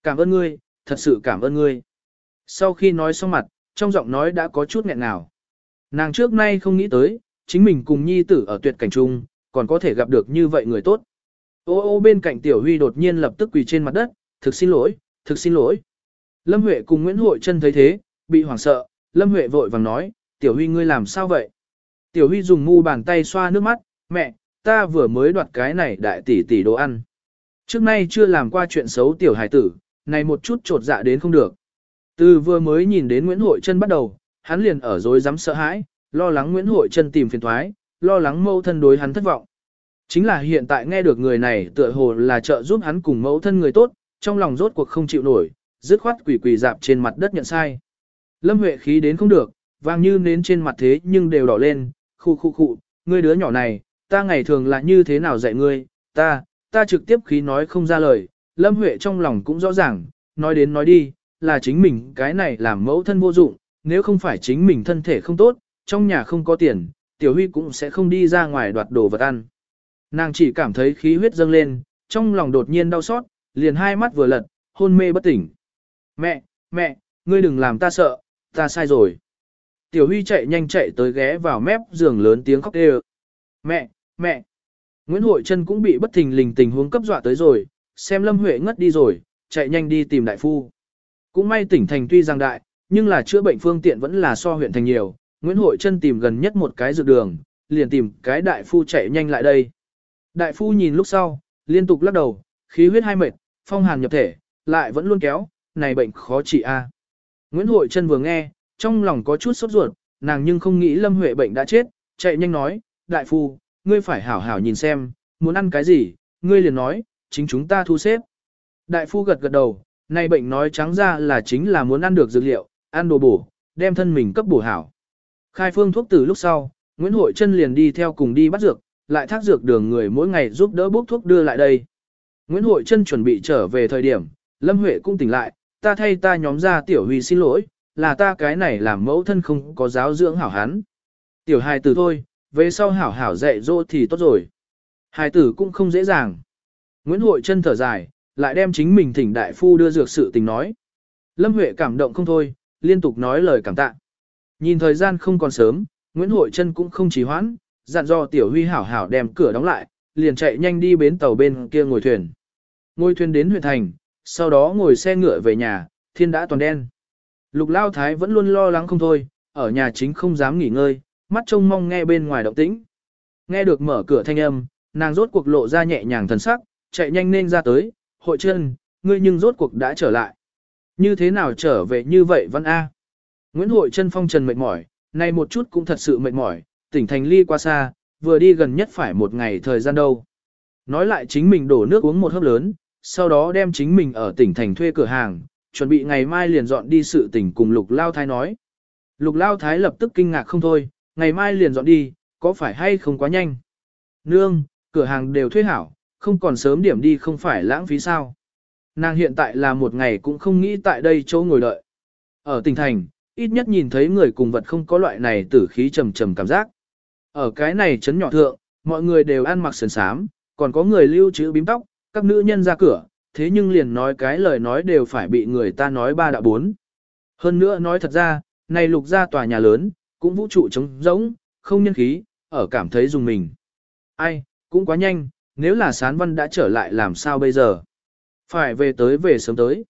Cảm ơn ngươi, thật sự cảm ơn ngươi. Sau khi nói xong mặt, trong giọng nói đã có chút nghẹn nào. Nàng trước nay không nghĩ tới, chính mình cùng nhi tử ở tuyệt cảnh chung, còn có thể gặp được như vậy người tốt. Ô ô bên cạnh Tiểu Huy đột nhiên lập tức quỳ trên mặt đất, thực xin lỗi, thực xin lỗi. Lâm Huệ cùng Nguyễn Hội Trân thấy thế, bị hoảng sợ, Lâm Huệ vội vàng nói, Tiểu Huy ngươi làm sao vậy? Tiểu Huy dùng mu bàn tay xoa nước mắt, mẹ, ta vừa mới đoạt cái này đại tỷ tỷ đồ ăn. Trước nay chưa làm qua chuyện xấu Tiểu Hải tử, này một chút trột dạ đến không được. Từ vừa mới nhìn đến Nguyễn Hội Trân bắt đầu, hắn liền ở dối dám sợ hãi, lo lắng Nguyễn Hội Trân tìm phiền thoái, lo lắng mẫu thân đối hắn thất vọng. Chính là hiện tại nghe được người này tựa hồ là trợ giúp hắn cùng mẫu thân người tốt, trong lòng rốt cuộc không chịu nổi, dứt khoát quỷ quỷ dạp trên mặt đất nhận sai. Lâm Huệ khí đến không được, vàng như nến trên mặt thế nhưng đều đỏ lên, khu khu khu, ngươi đứa nhỏ này, ta ngày thường là như thế nào dạy ngươi, ta, ta trực tiếp khí nói không ra lời, Lâm Huệ trong lòng cũng rõ ràng, nói đến nói đi, là chính mình cái này làm mẫu thân vô dụng, nếu không phải chính mình thân thể không tốt, trong nhà không có tiền, Tiểu Huy cũng sẽ không đi ra ngoài đoạt đồ vật ăn. Nàng chỉ cảm thấy khí huyết dâng lên, trong lòng đột nhiên đau xót, liền hai mắt vừa lật, hôn mê bất tỉnh. Mẹ, mẹ, ngươi đừng làm ta sợ, ta sai rồi. Tiểu Huy chạy nhanh chạy tới ghé vào mép giường lớn tiếng khóc kêu. Mẹ, mẹ. Nguyễn Hội Trân cũng bị bất thình lình tình huống cấp dọa tới rồi, xem Lâm Huệ ngất đi rồi, chạy nhanh đi tìm đại phu. Cũng may tỉnh thành tuy rằng đại, nhưng là chữa bệnh phương tiện vẫn là so huyện thành nhiều. Nguyễn Hội Trân tìm gần nhất một cái dược đường, liền tìm cái đại phu chạy nhanh lại đây. Đại phu nhìn lúc sau, liên tục lắc đầu, khí huyết hai mệt, phong hàn nhập thể, lại vẫn luôn kéo, này bệnh khó trị a. Nguyễn Hội Trân vừa nghe, trong lòng có chút sốt ruột, nàng nhưng không nghĩ Lâm Huệ bệnh đã chết, chạy nhanh nói, đại phu, ngươi phải hảo hảo nhìn xem, muốn ăn cái gì, ngươi liền nói, chính chúng ta thu xếp. Đại phu gật gật đầu, này bệnh nói trắng ra là chính là muốn ăn được dược liệu, ăn đồ bổ, đem thân mình cấp bổ hảo. Khai phương thuốc từ lúc sau, Nguyễn Hội Trân liền đi theo cùng đi bắt dược, lại thác dược đường người mỗi ngày giúp đỡ bốc thuốc đưa lại đây. Nguyễn Hội Trân chuẩn bị trở về thời điểm, Lâm Huệ cũng tỉnh lại, ta thay ta nhóm ra tiểu huy xin lỗi, là ta cái này làm mẫu thân không có giáo dưỡng hảo hán. Tiểu hài tử thôi, về sau hảo hảo dạy dỗ thì tốt rồi. Hài tử cũng không dễ dàng. Nguyễn Hội Trân thở dài, lại đem chính mình thỉnh đại phu đưa dược sự tình nói. Lâm Huệ cảm động không thôi, liên tục nói lời cảm tạ. Nhìn thời gian không còn sớm, Nguyễn Hội Trân cũng không trì hoãn, dặn dò Tiểu Huy hảo hảo đem cửa đóng lại, liền chạy nhanh đi bến tàu bên kia ngồi thuyền. Ngồi thuyền đến huyện thành, sau đó ngồi xe ngựa về nhà, thiên đã toàn đen. Lục Lao Thái vẫn luôn lo lắng không thôi, ở nhà chính không dám nghỉ ngơi, mắt trông mong nghe bên ngoài động tĩnh. Nghe được mở cửa thanh âm, nàng rốt cuộc lộ ra nhẹ nhàng thần sắc, chạy nhanh nên ra tới, hội chân, ngươi nhưng rốt cuộc đã trở lại. Như thế nào trở về như vậy văn A? Nguyễn Hội Trân phong trần mệt mỏi, nay một chút cũng thật sự mệt mỏi, tỉnh thành ly qua xa, vừa đi gần nhất phải một ngày thời gian đâu. Nói lại chính mình đổ nước uống một hớp lớn, sau đó đem chính mình ở tỉnh thành thuê cửa hàng, chuẩn bị ngày mai liền dọn đi sự tỉnh cùng Lục Lao Thái nói. Lục Lao Thái lập tức kinh ngạc không thôi, ngày mai liền dọn đi, có phải hay không quá nhanh? Nương, cửa hàng đều thuê hảo, không còn sớm điểm đi không phải lãng phí sao? Nàng hiện tại là một ngày cũng không nghĩ tại đây chỗ ngồi đợi. Ở tỉnh thành, ít nhất nhìn thấy người cùng vật không có loại này tử khí trầm trầm cảm giác. Ở cái này chấn nhỏ thượng, mọi người đều ăn mặc sườn sám, còn có người lưu trữ bím tóc, các nữ nhân ra cửa, thế nhưng liền nói cái lời nói đều phải bị người ta nói ba đạo bốn. Hơn nữa nói thật ra, này lục ra tòa nhà lớn, cũng vũ trụ trống rỗng, không nhân khí, ở cảm thấy dùng mình. Ai, cũng quá nhanh, nếu là sán văn đã trở lại làm sao bây giờ? Phải về tới về sớm tới.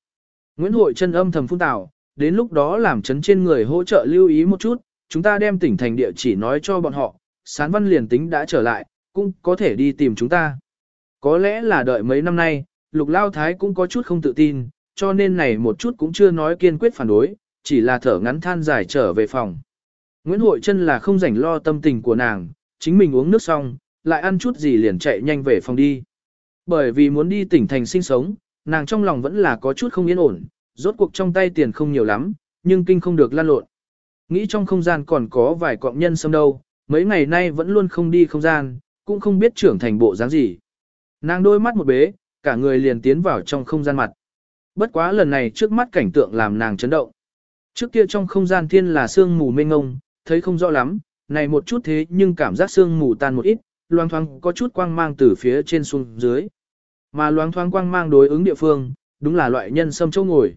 Nguyễn Hội chân âm thầm phun tạo, đến lúc đó làm chấn trên người hỗ trợ lưu ý một chút, chúng ta đem tỉnh thành địa chỉ nói cho bọn họ, sán văn liền tính đã trở lại, cũng có thể đi tìm chúng ta. Có lẽ là đợi mấy năm nay, lục lao thái cũng có chút không tự tin, cho nên này một chút cũng chưa nói kiên quyết phản đối, chỉ là thở ngắn than dài trở về phòng. Nguyễn Hội Trân là không rảnh lo tâm tình của nàng, chính mình uống nước xong, lại ăn chút gì liền chạy nhanh về phòng đi. Bởi vì muốn đi tỉnh thành sinh sống, nàng trong lòng vẫn là có chút không yên ổn, rốt cuộc trong tay tiền không nhiều lắm, nhưng kinh không được lan lộn. Nghĩ trong không gian còn có vài cọng nhân sâm đâu, mấy ngày nay vẫn luôn không đi không gian, cũng không biết trưởng thành bộ dáng gì. Nàng đôi mắt một bế, cả người liền tiến vào trong không gian mặt. Bất quá lần này trước mắt cảnh tượng làm nàng chấn động. Trước kia trong không gian thiên là sương mù mênh ngông, thấy không rõ lắm, này một chút thế nhưng cảm giác sương mù tan một ít, loang thoáng có chút quang mang từ phía trên xuống dưới. Mà loang thoáng quang mang đối ứng địa phương, đúng là loại nhân sâm châu ngồi.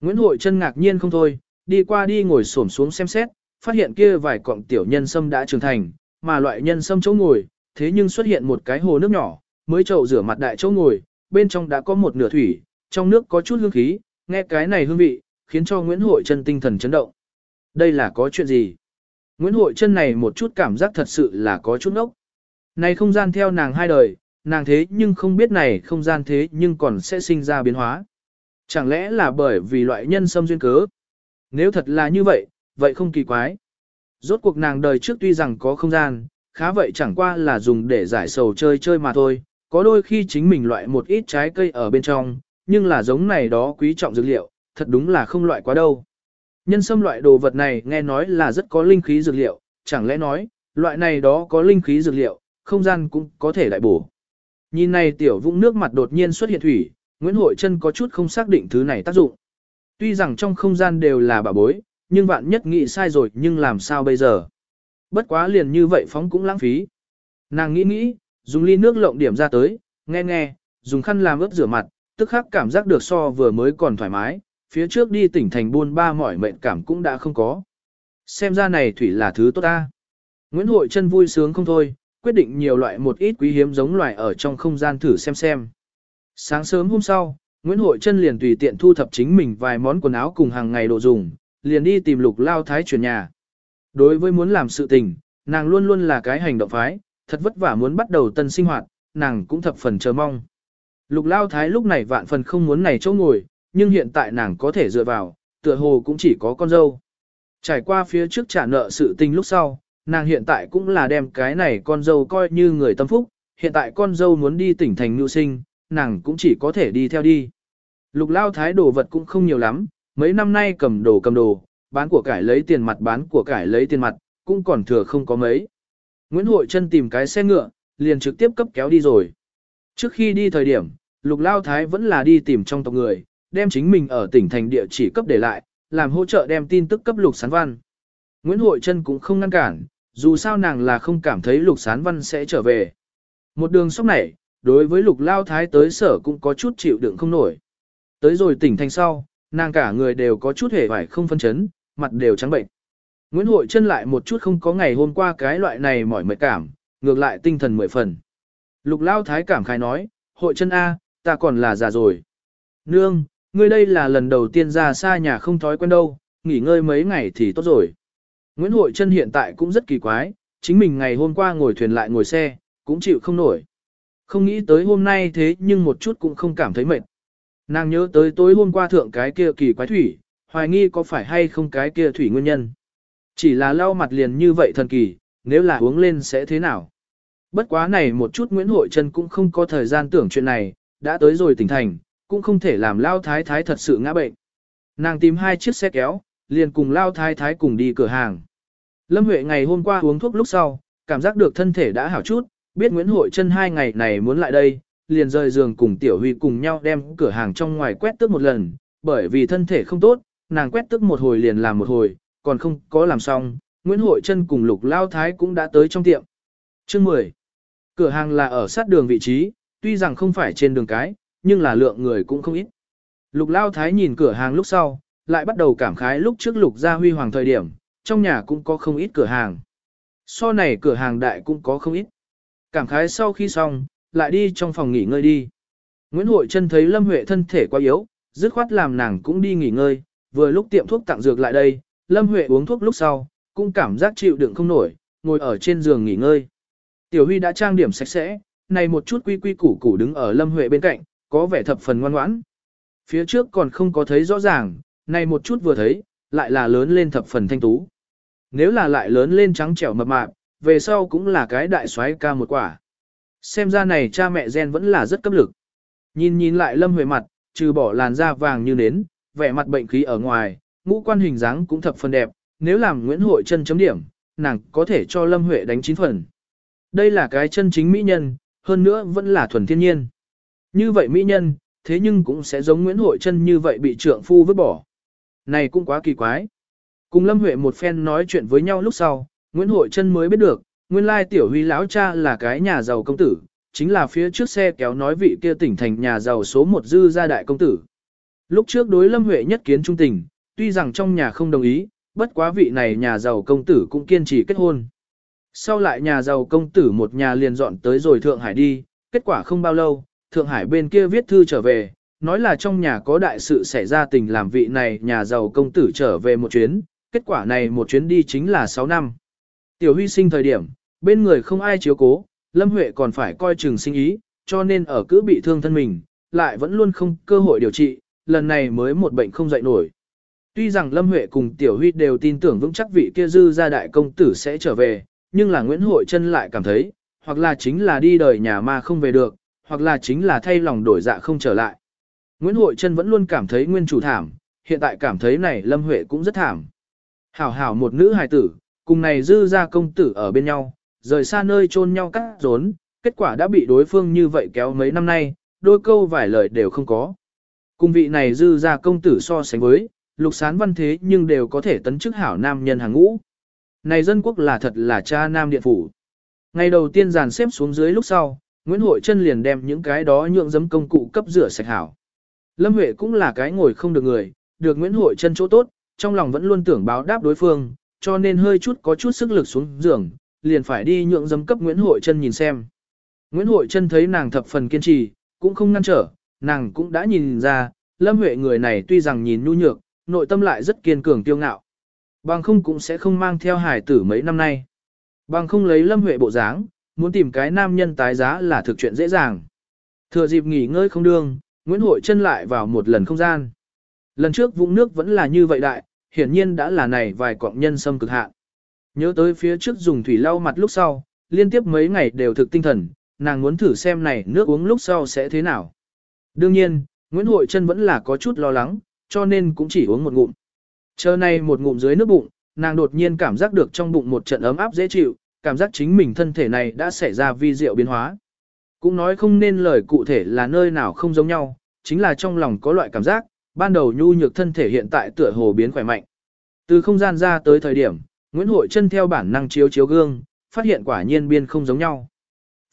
Nguyễn Hội chân ngạc nhiên không thôi, đi qua đi ngồi xổm xuống xem xét, phát hiện kia vài cọng tiểu nhân sâm đã trưởng thành, mà loại nhân sâm chỗ ngồi, thế nhưng xuất hiện một cái hồ nước nhỏ, mới chậu rửa mặt đại chỗ ngồi, bên trong đã có một nửa thủy, trong nước có chút hương khí, nghe cái này hương vị, khiến cho Nguyễn Hội Trân tinh thần chấn động. Đây là có chuyện gì? Nguyễn Hội Trân này một chút cảm giác thật sự là có chút ốc. Này không gian theo nàng hai đời, nàng thế nhưng không biết này không gian thế nhưng còn sẽ sinh ra biến hóa. Chẳng lẽ là bởi vì loại nhân xâm duyên cớ? Nếu thật là như vậy, vậy không kỳ quái. Rốt cuộc nàng đời trước tuy rằng có không gian, khá vậy chẳng qua là dùng để giải sầu chơi chơi mà thôi, có đôi khi chính mình loại một ít trái cây ở bên trong, nhưng là giống này đó quý trọng dược liệu, thật đúng là không loại quá đâu. Nhân sâm loại đồ vật này nghe nói là rất có linh khí dược liệu, chẳng lẽ nói, loại này đó có linh khí dược liệu, không gian cũng có thể đại bổ. Nhìn này tiểu vũng nước mặt đột nhiên xuất hiện thủy, Nguyễn Hội Trân có chút không xác định thứ này tác dụng. Tuy rằng trong không gian đều là bà bối, nhưng vạn nhất nghĩ sai rồi nhưng làm sao bây giờ? Bất quá liền như vậy phóng cũng lãng phí. Nàng nghĩ nghĩ, dùng ly nước lộng điểm ra tới, nghe nghe, dùng khăn làm ướp rửa mặt, tức khắc cảm giác được so vừa mới còn thoải mái, phía trước đi tỉnh thành buôn ba mỏi mệnh cảm cũng đã không có. Xem ra này thủy là thứ tốt ta. Nguyễn Hội Trân vui sướng không thôi, quyết định nhiều loại một ít quý hiếm giống loài ở trong không gian thử xem xem. Sáng sớm hôm sau, Nguyễn Hội Trân liền tùy tiện thu thập chính mình vài món quần áo cùng hàng ngày đồ dùng, liền đi tìm lục lao thái chuyển nhà. Đối với muốn làm sự tình, nàng luôn luôn là cái hành động phái, thật vất vả muốn bắt đầu tân sinh hoạt, nàng cũng thập phần chờ mong. Lục lao thái lúc này vạn phần không muốn này chỗ ngồi, nhưng hiện tại nàng có thể dựa vào, tựa hồ cũng chỉ có con dâu. Trải qua phía trước trả nợ sự tình lúc sau, nàng hiện tại cũng là đem cái này con dâu coi như người tâm phúc, hiện tại con dâu muốn đi tỉnh thành nhu sinh, nàng cũng chỉ có thể đi theo đi. Lục lao thái đồ vật cũng không nhiều lắm, mấy năm nay cầm đồ cầm đồ, bán của cải lấy tiền mặt bán của cải lấy tiền mặt, cũng còn thừa không có mấy. Nguyễn Hội chân tìm cái xe ngựa, liền trực tiếp cấp kéo đi rồi. Trước khi đi thời điểm, Lục Lao Thái vẫn là đi tìm trong tộc người, đem chính mình ở tỉnh thành địa chỉ cấp để lại, làm hỗ trợ đem tin tức cấp Lục Sán Văn. Nguyễn Hội Trân cũng không ngăn cản, dù sao nàng là không cảm thấy Lục Sán Văn sẽ trở về. Một đường sóc này, đối với Lục Lao Thái tới sở cũng có chút chịu đựng không nổi. Tới rồi tỉnh thành sau, nàng cả người đều có chút hề vải không phân chấn, mặt đều trắng bệnh. Nguyễn Hội chân lại một chút không có ngày hôm qua cái loại này mỏi mệt cảm, ngược lại tinh thần mười phần. Lục Lao Thái cảm khai nói, Hội chân A, ta còn là già rồi. Nương, ngươi đây là lần đầu tiên ra xa nhà không thói quen đâu, nghỉ ngơi mấy ngày thì tốt rồi. Nguyễn Hội Trân hiện tại cũng rất kỳ quái, chính mình ngày hôm qua ngồi thuyền lại ngồi xe, cũng chịu không nổi. Không nghĩ tới hôm nay thế nhưng một chút cũng không cảm thấy mệt. Nàng nhớ tới tối hôm qua thượng cái kia kỳ quái thủy, hoài nghi có phải hay không cái kia thủy nguyên nhân. Chỉ là lau mặt liền như vậy thần kỳ, nếu là uống lên sẽ thế nào. Bất quá này một chút Nguyễn Hội Trân cũng không có thời gian tưởng chuyện này, đã tới rồi tỉnh thành, cũng không thể làm lao thái thái thật sự ngã bệnh. Nàng tìm hai chiếc xe kéo, liền cùng lao thái thái cùng đi cửa hàng. Lâm Huệ ngày hôm qua uống thuốc lúc sau, cảm giác được thân thể đã hảo chút, biết Nguyễn Hội Trân hai ngày này muốn lại đây, liền rời giường cùng Tiểu Huy cùng nhau đem cửa hàng trong ngoài quét tước một lần, bởi vì thân thể không tốt, nàng quét tước một hồi liền làm một hồi, còn không có làm xong, Nguyễn Hội Trân cùng Lục Lao Thái cũng đã tới trong tiệm. Chương 10. Cửa hàng là ở sát đường vị trí, tuy rằng không phải trên đường cái, nhưng là lượng người cũng không ít. Lục Lao Thái nhìn cửa hàng lúc sau, lại bắt đầu cảm khái lúc trước Lục gia huy hoàng thời điểm, trong nhà cũng có không ít cửa hàng. So này cửa hàng đại cũng có không ít. Cảm khái sau khi xong, lại đi trong phòng nghỉ ngơi đi. Nguyễn Hội Trân thấy Lâm Huệ thân thể quá yếu, dứt khoát làm nàng cũng đi nghỉ ngơi, vừa lúc tiệm thuốc tặng dược lại đây, Lâm Huệ uống thuốc lúc sau, cũng cảm giác chịu đựng không nổi, ngồi ở trên giường nghỉ ngơi. Tiểu Huy đã trang điểm sạch sẽ, này một chút quy quy củ củ đứng ở Lâm Huệ bên cạnh, có vẻ thập phần ngoan ngoãn. Phía trước còn không có thấy rõ ràng, này một chút vừa thấy, lại là lớn lên thập phần thanh tú. Nếu là lại lớn lên trắng trẻo mập mạp, về sau cũng là cái đại soái ca một quả. Xem ra này cha mẹ gen vẫn là rất cấp lực. Nhìn nhìn lại Lâm Huệ mặt, trừ bỏ làn da vàng như nến, vẻ mặt bệnh khí ở ngoài, ngũ quan hình dáng cũng thập phần đẹp, nếu làm Nguyễn Hội chân chấm điểm, nàng có thể cho Lâm Huệ đánh chín phần. Đây là cái chân chính mỹ nhân, hơn nữa vẫn là thuần thiên nhiên. Như vậy mỹ nhân, thế nhưng cũng sẽ giống Nguyễn Hội chân như vậy bị trượng phu vứt bỏ. Này cũng quá kỳ quái. Cùng Lâm Huệ một phen nói chuyện với nhau lúc sau, Nguyễn Hội Trân mới biết được, nguyên lai tiểu huy lão cha là cái nhà giàu công tử, chính là phía trước xe kéo nói vị kia tỉnh thành nhà giàu số một dư gia đại công tử. Lúc trước đối Lâm Huệ nhất kiến trung tình, tuy rằng trong nhà không đồng ý, bất quá vị này nhà giàu công tử cũng kiên trì kết hôn. Sau lại nhà giàu công tử một nhà liền dọn tới rồi Thượng Hải đi, kết quả không bao lâu, Thượng Hải bên kia viết thư trở về, nói là trong nhà có đại sự xảy ra tình làm vị này nhà giàu công tử trở về một chuyến, kết quả này một chuyến đi chính là 6 năm. Tiểu Huy sinh thời điểm, bên người không ai chiếu cố, Lâm Huệ còn phải coi chừng sinh ý, cho nên ở cứ bị thương thân mình, lại vẫn luôn không cơ hội điều trị, lần này mới một bệnh không dậy nổi. Tuy rằng Lâm Huệ cùng Tiểu Huy đều tin tưởng vững chắc vị kia dư gia đại công tử sẽ trở về, nhưng là Nguyễn Hội Trân lại cảm thấy, hoặc là chính là đi đời nhà ma không về được, hoặc là chính là thay lòng đổi dạ không trở lại. Nguyễn Hội Trân vẫn luôn cảm thấy nguyên chủ thảm, hiện tại cảm thấy này Lâm Huệ cũng rất thảm. Hảo hảo một nữ hài tử, cùng này dư gia công tử ở bên nhau, rời xa nơi chôn nhau cắt rốn, kết quả đã bị đối phương như vậy kéo mấy năm nay, đôi câu vài lời đều không có. Cùng vị này dư gia công tử so sánh với, lục sán văn thế nhưng đều có thể tấn chức hảo nam nhân hàng ngũ. Này dân quốc là thật là cha nam điện phủ. Ngày đầu tiên dàn xếp xuống dưới lúc sau, Nguyễn Hội Trân liền đem những cái đó nhượng dấm công cụ cấp rửa sạch hảo. Lâm Huệ cũng là cái ngồi không được người, được Nguyễn Hội Trân chỗ tốt, trong lòng vẫn luôn tưởng báo đáp đối phương, cho nên hơi chút có chút sức lực xuống giường, liền phải đi nhượng dấm cấp Nguyễn Hội Trân nhìn xem. Nguyễn Hội Trân thấy nàng thập phần kiên trì, cũng không ngăn trở, nàng cũng đã nhìn ra, Lâm Huệ người này tuy rằng nhìn nhu nhược, nội tâm lại rất kiên cường tiêu ngạo. Bằng không cũng sẽ không mang theo hải tử mấy năm nay. Bằng không lấy Lâm Huệ bộ dáng, muốn tìm cái nam nhân tái giá là thực chuyện dễ dàng. Thừa dịp nghỉ ngơi không đương, Nguyễn Hội chân lại vào một lần không gian. Lần trước vũng nước vẫn là như vậy đại, hiển nhiên đã là này vài quạng nhân sâm cực hạn. Nhớ tới phía trước dùng thủy lau mặt lúc sau, liên tiếp mấy ngày đều thực tinh thần, nàng muốn thử xem này nước uống lúc sau sẽ thế nào. Đương nhiên, Nguyễn Hội Trân vẫn là có chút lo lắng, cho nên cũng chỉ uống một ngụm. Chờ này một ngụm dưới nước bụng, nàng đột nhiên cảm giác được trong bụng một trận ấm áp dễ chịu, cảm giác chính mình thân thể này đã xảy ra vi diệu biến hóa. Cũng nói không nên lời cụ thể là nơi nào không giống nhau, chính là trong lòng có loại cảm giác, ban đầu nhu nhược thân thể hiện tại tựa hồ biến khỏe mạnh. Từ không gian ra tới thời điểm, Nguyễn Hội chân theo bản năng chiếu chiếu gương, phát hiện quả nhiên biên không giống nhau.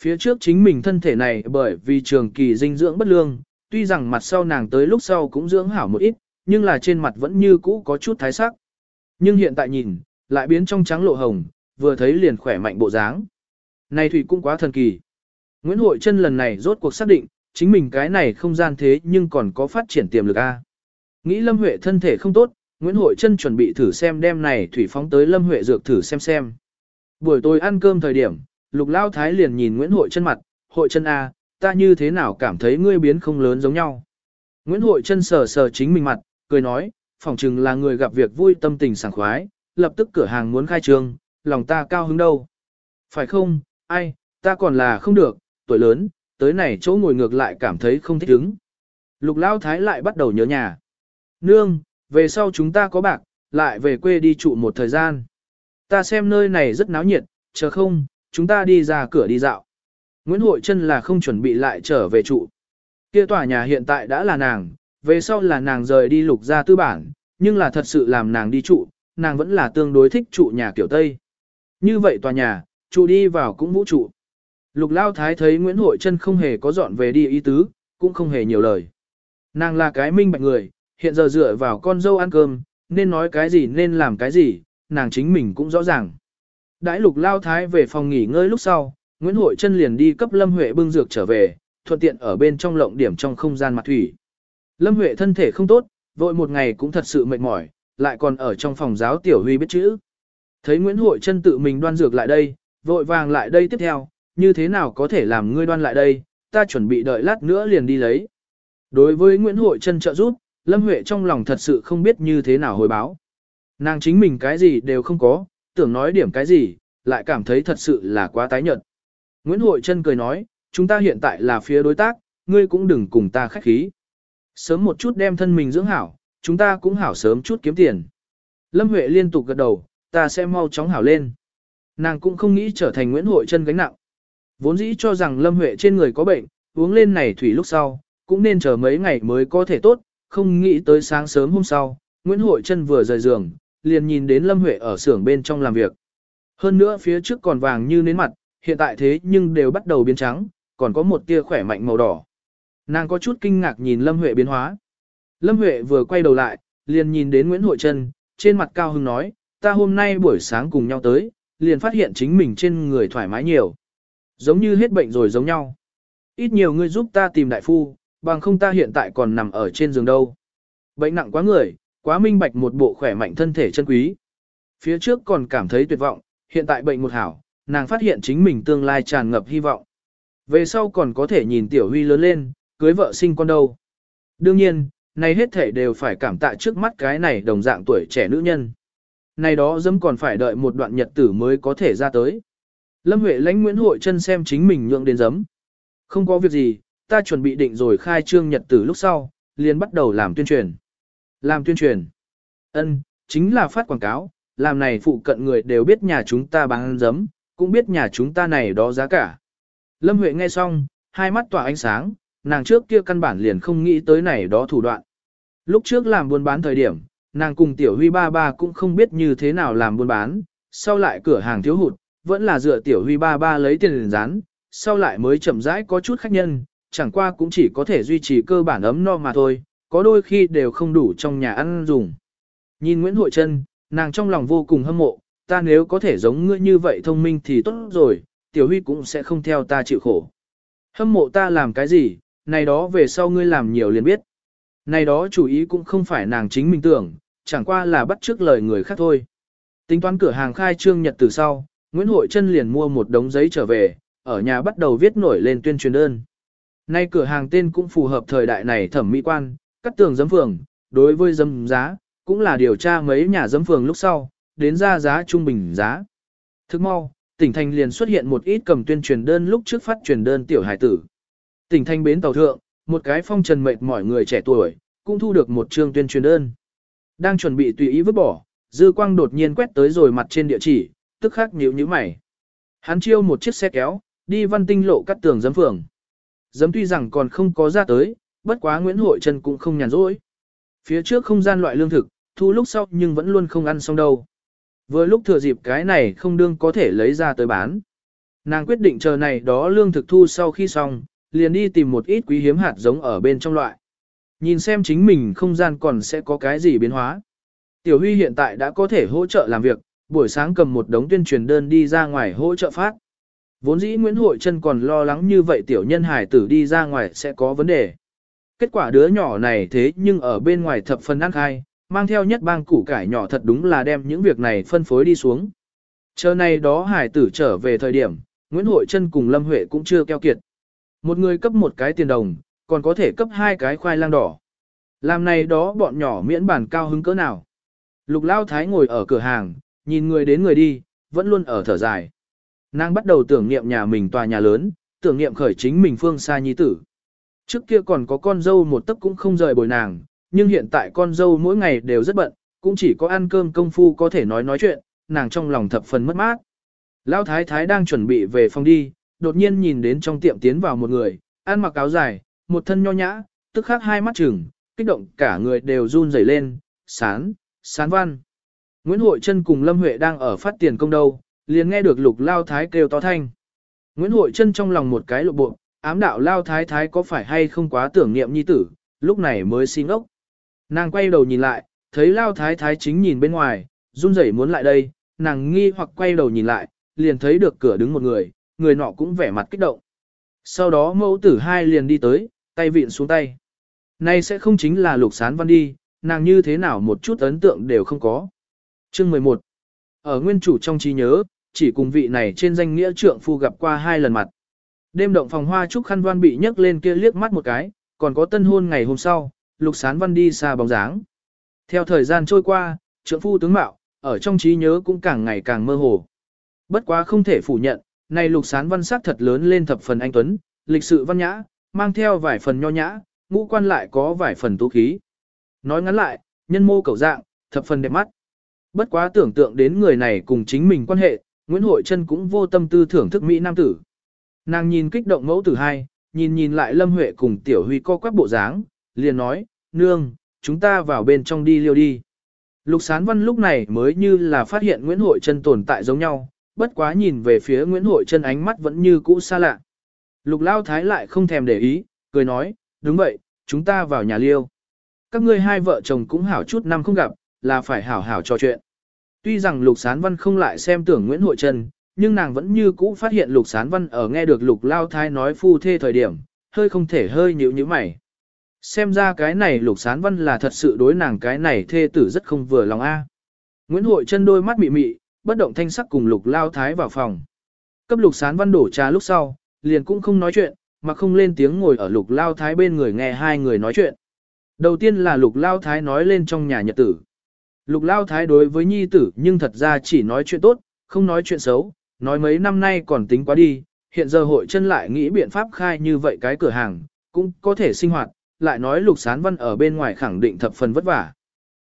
Phía trước chính mình thân thể này bởi vì trường kỳ dinh dưỡng bất lương, tuy rằng mặt sau nàng tới lúc sau cũng dưỡng hảo một ít, nhưng là trên mặt vẫn như cũ có chút thái sắc. Nhưng hiện tại nhìn, lại biến trong trắng lộ hồng, vừa thấy liền khỏe mạnh bộ dáng. Này Thủy cũng quá thần kỳ. Nguyễn Hội chân lần này rốt cuộc xác định, chính mình cái này không gian thế nhưng còn có phát triển tiềm lực A. Nghĩ Lâm Huệ thân thể không tốt, Nguyễn Hội Trân chuẩn bị thử xem đem này Thủy phóng tới Lâm Huệ dược thử xem xem. Buổi tối ăn cơm thời điểm, Lục Lao Thái liền nhìn Nguyễn Hội Trân mặt, Hội Trân A, ta như thế nào cảm thấy ngươi biến không lớn giống nhau. Nguyễn Hội Trân sờ sờ chính mình mặt, cười nói, phỏng chừng là người gặp việc vui tâm tình sảng khoái, lập tức cửa hàng muốn khai trương, lòng ta cao hứng đâu. Phải không, ai, ta còn là không được, tuổi lớn, tới này chỗ ngồi ngược lại cảm thấy không thích ứng. Lục Lao Thái lại bắt đầu nhớ nhà. Nương, về sau chúng ta có bạc, lại về quê đi trụ một thời gian. Ta xem nơi này rất náo nhiệt, chờ không, chúng ta đi ra cửa đi dạo. Nguyễn Hội Trân là không chuẩn bị lại trở về trụ. Kia tòa nhà hiện tại đã là nàng, về sau là nàng rời đi lục ra tư bản, nhưng là thật sự làm nàng đi trụ, nàng vẫn là tương đối thích trụ nhà kiểu Tây. Như vậy tòa nhà, trụ đi vào cũng vũ trụ. Lục Lao Thái thấy Nguyễn Hội Trân không hề có dọn về đi ý tứ, cũng không hề nhiều lời. Nàng là cái minh bạch người, hiện giờ dựa vào con dâu ăn cơm, nên nói cái gì nên làm cái gì, nàng chính mình cũng rõ ràng. Đãi Lục Lao Thái về phòng nghỉ ngơi lúc sau, Nguyễn Hội Trân liền đi cấp Lâm Huệ bưng dược trở về, thuận tiện ở bên trong lộng điểm trong không gian mặt thủy. Lâm Huệ thân thể không tốt, vội một ngày cũng thật sự mệt mỏi, lại còn ở trong phòng giáo tiểu huy biết chữ. Thấy Nguyễn Hội Trân tự mình đoan dược lại đây, vội vàng lại đây tiếp theo, như thế nào có thể làm ngươi đoan lại đây, ta chuẩn bị đợi lát nữa liền đi lấy. Đối với Nguyễn Hội Trân trợ giúp, Lâm Huệ trong lòng thật sự không biết như thế nào hồi báo. Nàng chính mình cái gì đều không có, tưởng nói điểm cái gì, lại cảm thấy thật sự là quá tái nhợt. Nguyễn Hội Trân cười nói, chúng ta hiện tại là phía đối tác, ngươi cũng đừng cùng ta khách khí. Sớm một chút đem thân mình dưỡng hảo, chúng ta cũng hảo sớm chút kiếm tiền. Lâm Huệ liên tục gật đầu, ta sẽ mau chóng hảo lên. Nàng cũng không nghĩ trở thành Nguyễn Hội Trân gánh nặng. Vốn dĩ cho rằng Lâm Huệ trên người có bệnh, uống lên này thủy lúc sau, cũng nên chờ mấy ngày mới có thể tốt, không nghĩ tới sáng sớm hôm sau, Nguyễn Hội Trân vừa rời giường, liền nhìn đến Lâm Huệ ở xưởng bên trong làm việc. Hơn nữa phía trước còn vàng như nến mặt, hiện tại thế nhưng đều bắt đầu biến trắng, còn có một tia khỏe mạnh màu đỏ. Nàng có chút kinh ngạc nhìn Lâm Huệ biến hóa. Lâm Huệ vừa quay đầu lại, liền nhìn đến Nguyễn Hội Trân, trên mặt cao hưng nói, ta hôm nay buổi sáng cùng nhau tới, liền phát hiện chính mình trên người thoải mái nhiều. Giống như hết bệnh rồi giống nhau. Ít nhiều ngươi giúp ta tìm đại phu, bằng không ta hiện tại còn nằm ở trên giường đâu. Bệnh nặng quá người, quá minh bạch một bộ khỏe mạnh thân thể chân quý. Phía trước còn cảm thấy tuyệt vọng, hiện tại bệnh một hảo, nàng phát hiện chính mình tương lai tràn ngập hy vọng. Về sau còn có thể nhìn Tiểu Huy lớn lên, cưới vợ sinh con đâu. Đương nhiên, này hết thể đều phải cảm tạ trước mắt cái này đồng dạng tuổi trẻ nữ nhân. Này đó dẫm còn phải đợi một đoạn nhật tử mới có thể ra tới. Lâm Huệ lãnh Nguyễn Hội chân xem chính mình nhượng đến dấm. Không có việc gì, ta chuẩn bị định rồi khai trương nhật tử lúc sau, liền bắt đầu làm tuyên truyền. Làm tuyên truyền. Ân, chính là phát quảng cáo, làm này phụ cận người đều biết nhà chúng ta bán giấm, cũng biết nhà chúng ta này đó giá cả. Lâm Huệ nghe xong, hai mắt tỏa ánh sáng, nàng trước kia căn bản liền không nghĩ tới này đó thủ đoạn. Lúc trước làm buôn bán thời điểm, nàng cùng tiểu huy ba ba cũng không biết như thế nào làm buôn bán, sau lại cửa hàng thiếu hụt, vẫn là dựa tiểu huy ba ba lấy tiền liền rán, sau lại mới chậm rãi có chút khách nhân, chẳng qua cũng chỉ có thể duy trì cơ bản ấm no mà thôi, có đôi khi đều không đủ trong nhà ăn dùng. Nhìn Nguyễn Hội Trân, nàng trong lòng vô cùng hâm mộ, ta nếu có thể giống ngươi như vậy thông minh thì tốt rồi, tiểu huy cũng sẽ không theo ta chịu khổ. Hâm mộ ta làm cái gì, này đó về sau ngươi làm nhiều liền biết. Này đó chủ ý cũng không phải nàng chính mình tưởng, chẳng qua là bắt trước lời người khác thôi. Tính toán cửa hàng khai trương nhật từ sau, Nguyễn Hội Trân liền mua một đống giấy trở về, ở nhà bắt đầu viết nổi lên tuyên truyền đơn. Nay cửa hàng tên cũng phù hợp thời đại này thẩm mỹ quan, cắt tường giấm phường, đối với dấm giá, cũng là điều tra mấy nhà giấm phường lúc sau, đến ra giá trung bình giá. Thức mau, tỉnh thành liền xuất hiện một ít cầm tuyên truyền đơn lúc trước phát truyền đơn tiểu hải tử. Tỉnh thành bến tàu thượng, một cái phong trần mệt mỏi người trẻ tuổi, cũng thu được một chương tuyên truyền đơn. Đang chuẩn bị tùy ý vứt bỏ, dư quang đột nhiên quét tới rồi mặt trên địa chỉ, tức khắc nhíu nhíu mày. Hắn chiêu một chiếc xe kéo, đi văn tinh lộ cắt tường giấm phường. Giấm tuy rằng còn không có ra tới, bất quá Nguyễn Hội Trân cũng không nhàn rỗi. Phía trước không gian loại lương thực, thu lúc sau nhưng vẫn luôn không ăn xong đâu. Vừa lúc thừa dịp cái này không đương có thể lấy ra tới bán. Nàng quyết định chờ này đó lương thực thu sau khi xong, liền đi tìm một ít quý hiếm hạt giống ở bên trong loại. Nhìn xem chính mình không gian còn sẽ có cái gì biến hóa. Tiểu Huy hiện tại đã có thể hỗ trợ làm việc, buổi sáng cầm một đống tuyên truyền đơn đi ra ngoài hỗ trợ phát. Vốn dĩ Nguyễn Hội Trân còn lo lắng như vậy tiểu nhân hải tử đi ra ngoài sẽ có vấn đề. Kết quả đứa nhỏ này thế nhưng ở bên ngoài thập phân ăn khai, mang theo nhất bang củ cải nhỏ thật đúng là đem những việc này phân phối đi xuống. Chờ này đó hải tử trở về thời điểm, Nguyễn Hội Trân cùng Lâm Huệ cũng chưa keo kiệt. Một người cấp một cái tiền đồng, còn có thể cấp hai cái khoai lang đỏ. Làm này đó bọn nhỏ miễn bản cao hứng cỡ nào. Lục Lao Thái ngồi ở cửa hàng, nhìn người đến người đi, vẫn luôn ở thở dài. Nàng bắt đầu tưởng niệm nhà mình tòa nhà lớn, tưởng niệm khởi chính mình phương xa nhi tử. Trước kia còn có con dâu một tấc cũng không rời bồi nàng, nhưng hiện tại con dâu mỗi ngày đều rất bận, cũng chỉ có ăn cơm công phu có thể nói nói chuyện, nàng trong lòng thập phần mất mát. Lão thái thái đang chuẩn bị về phòng đi, đột nhiên nhìn đến trong tiệm tiến vào một người, ăn mặc áo dài, một thân nho nhã, tức khắc hai mắt trừng, kích động cả người đều run rẩy lên, sán, sán văn. Nguyễn Hội Trân cùng Lâm Huệ đang ở phát tiền công đâu, liền nghe được lục lao thái kêu to thanh. Nguyễn Hội Trân trong lòng một cái lộ bộ, ám đạo lao thái thái có phải hay không quá tưởng niệm nhi tử, lúc này mới xin ốc. Nàng quay đầu nhìn lại, thấy lao thái thái chính nhìn bên ngoài, run rẩy muốn lại đây, nàng nghi hoặc quay đầu nhìn lại, liền thấy được cửa đứng một người, người nọ cũng vẻ mặt kích động. Sau đó mẫu tử hai liền đi tới, tay vịn xuống tay. Nay sẽ không chính là lục sán văn đi, nàng như thế nào một chút ấn tượng đều không có. Chương 11 Ở nguyên chủ trong trí nhớ, chỉ cùng vị này trên danh nghĩa trượng phu gặp qua hai lần mặt. Đêm động phòng hoa trúc khăn văn bị nhấc lên kia liếc mắt một cái, còn có tân hôn ngày hôm sau, lục sán văn đi xa bóng dáng. Theo thời gian trôi qua, trượng phu tướng mạo, ở trong trí nhớ cũng càng ngày càng mơ hồ. Bất quá không thể phủ nhận, này lục sán văn sắc thật lớn lên thập phần anh Tuấn, lịch sự văn nhã, mang theo vài phần nho nhã, ngũ quan lại có vài phần tú khí. Nói ngắn lại, nhân mô cầu dạng, thập phần đẹp mắt. Bất quá tưởng tượng đến người này cùng chính mình quan hệ, Nguyễn Hội Trân cũng vô tâm tư thưởng thức Mỹ Nam tử. Nàng nhìn kích động mẫu tử hai, nhìn nhìn lại Lâm Huệ cùng Tiểu Huy co quắp bộ dáng, liền nói, nương, chúng ta vào bên trong đi liêu đi. Lục Sán Văn lúc này mới như là phát hiện Nguyễn Hội Trân tồn tại giống nhau, bất quá nhìn về phía Nguyễn Hội Trân ánh mắt vẫn như cũ xa lạ. Lục Lao Thái lại không thèm để ý, cười nói, đúng vậy, chúng ta vào nhà liêu. Các ngươi hai vợ chồng cũng hảo chút năm không gặp, là phải hảo hảo trò chuyện. Tuy rằng Lục Sán Văn không lại xem tưởng Nguyễn Hội Trân, nhưng nàng vẫn như cũ phát hiện Lục Sán Văn ở nghe được Lục Lao Thái nói phu thê thời điểm, hơi không thể hơi nhíu nhíu mày. Xem ra cái này Lục Sán Văn là thật sự đối nàng cái này thê tử rất không vừa lòng a. Nguyễn Hội Trân đôi mắt mị mị, bất động thanh sắc cùng Lục Lao Thái vào phòng. Cấp Lục Sán Văn đổ trà lúc sau, liền cũng không nói chuyện, mà không lên tiếng ngồi ở Lục Lao Thái bên người nghe hai người nói chuyện. Đầu tiên là Lục Lao Thái nói lên trong nhà nhật tử. Lục Lao Thái đối với nhi tử nhưng thật ra chỉ nói chuyện tốt, không nói chuyện xấu, nói mấy năm nay còn tính quá đi, hiện giờ hội chân lại nghĩ biện pháp khai như vậy cái cửa hàng, cũng có thể sinh hoạt, lại nói Lục Sán Văn ở bên ngoài khẳng định thập phần vất vả.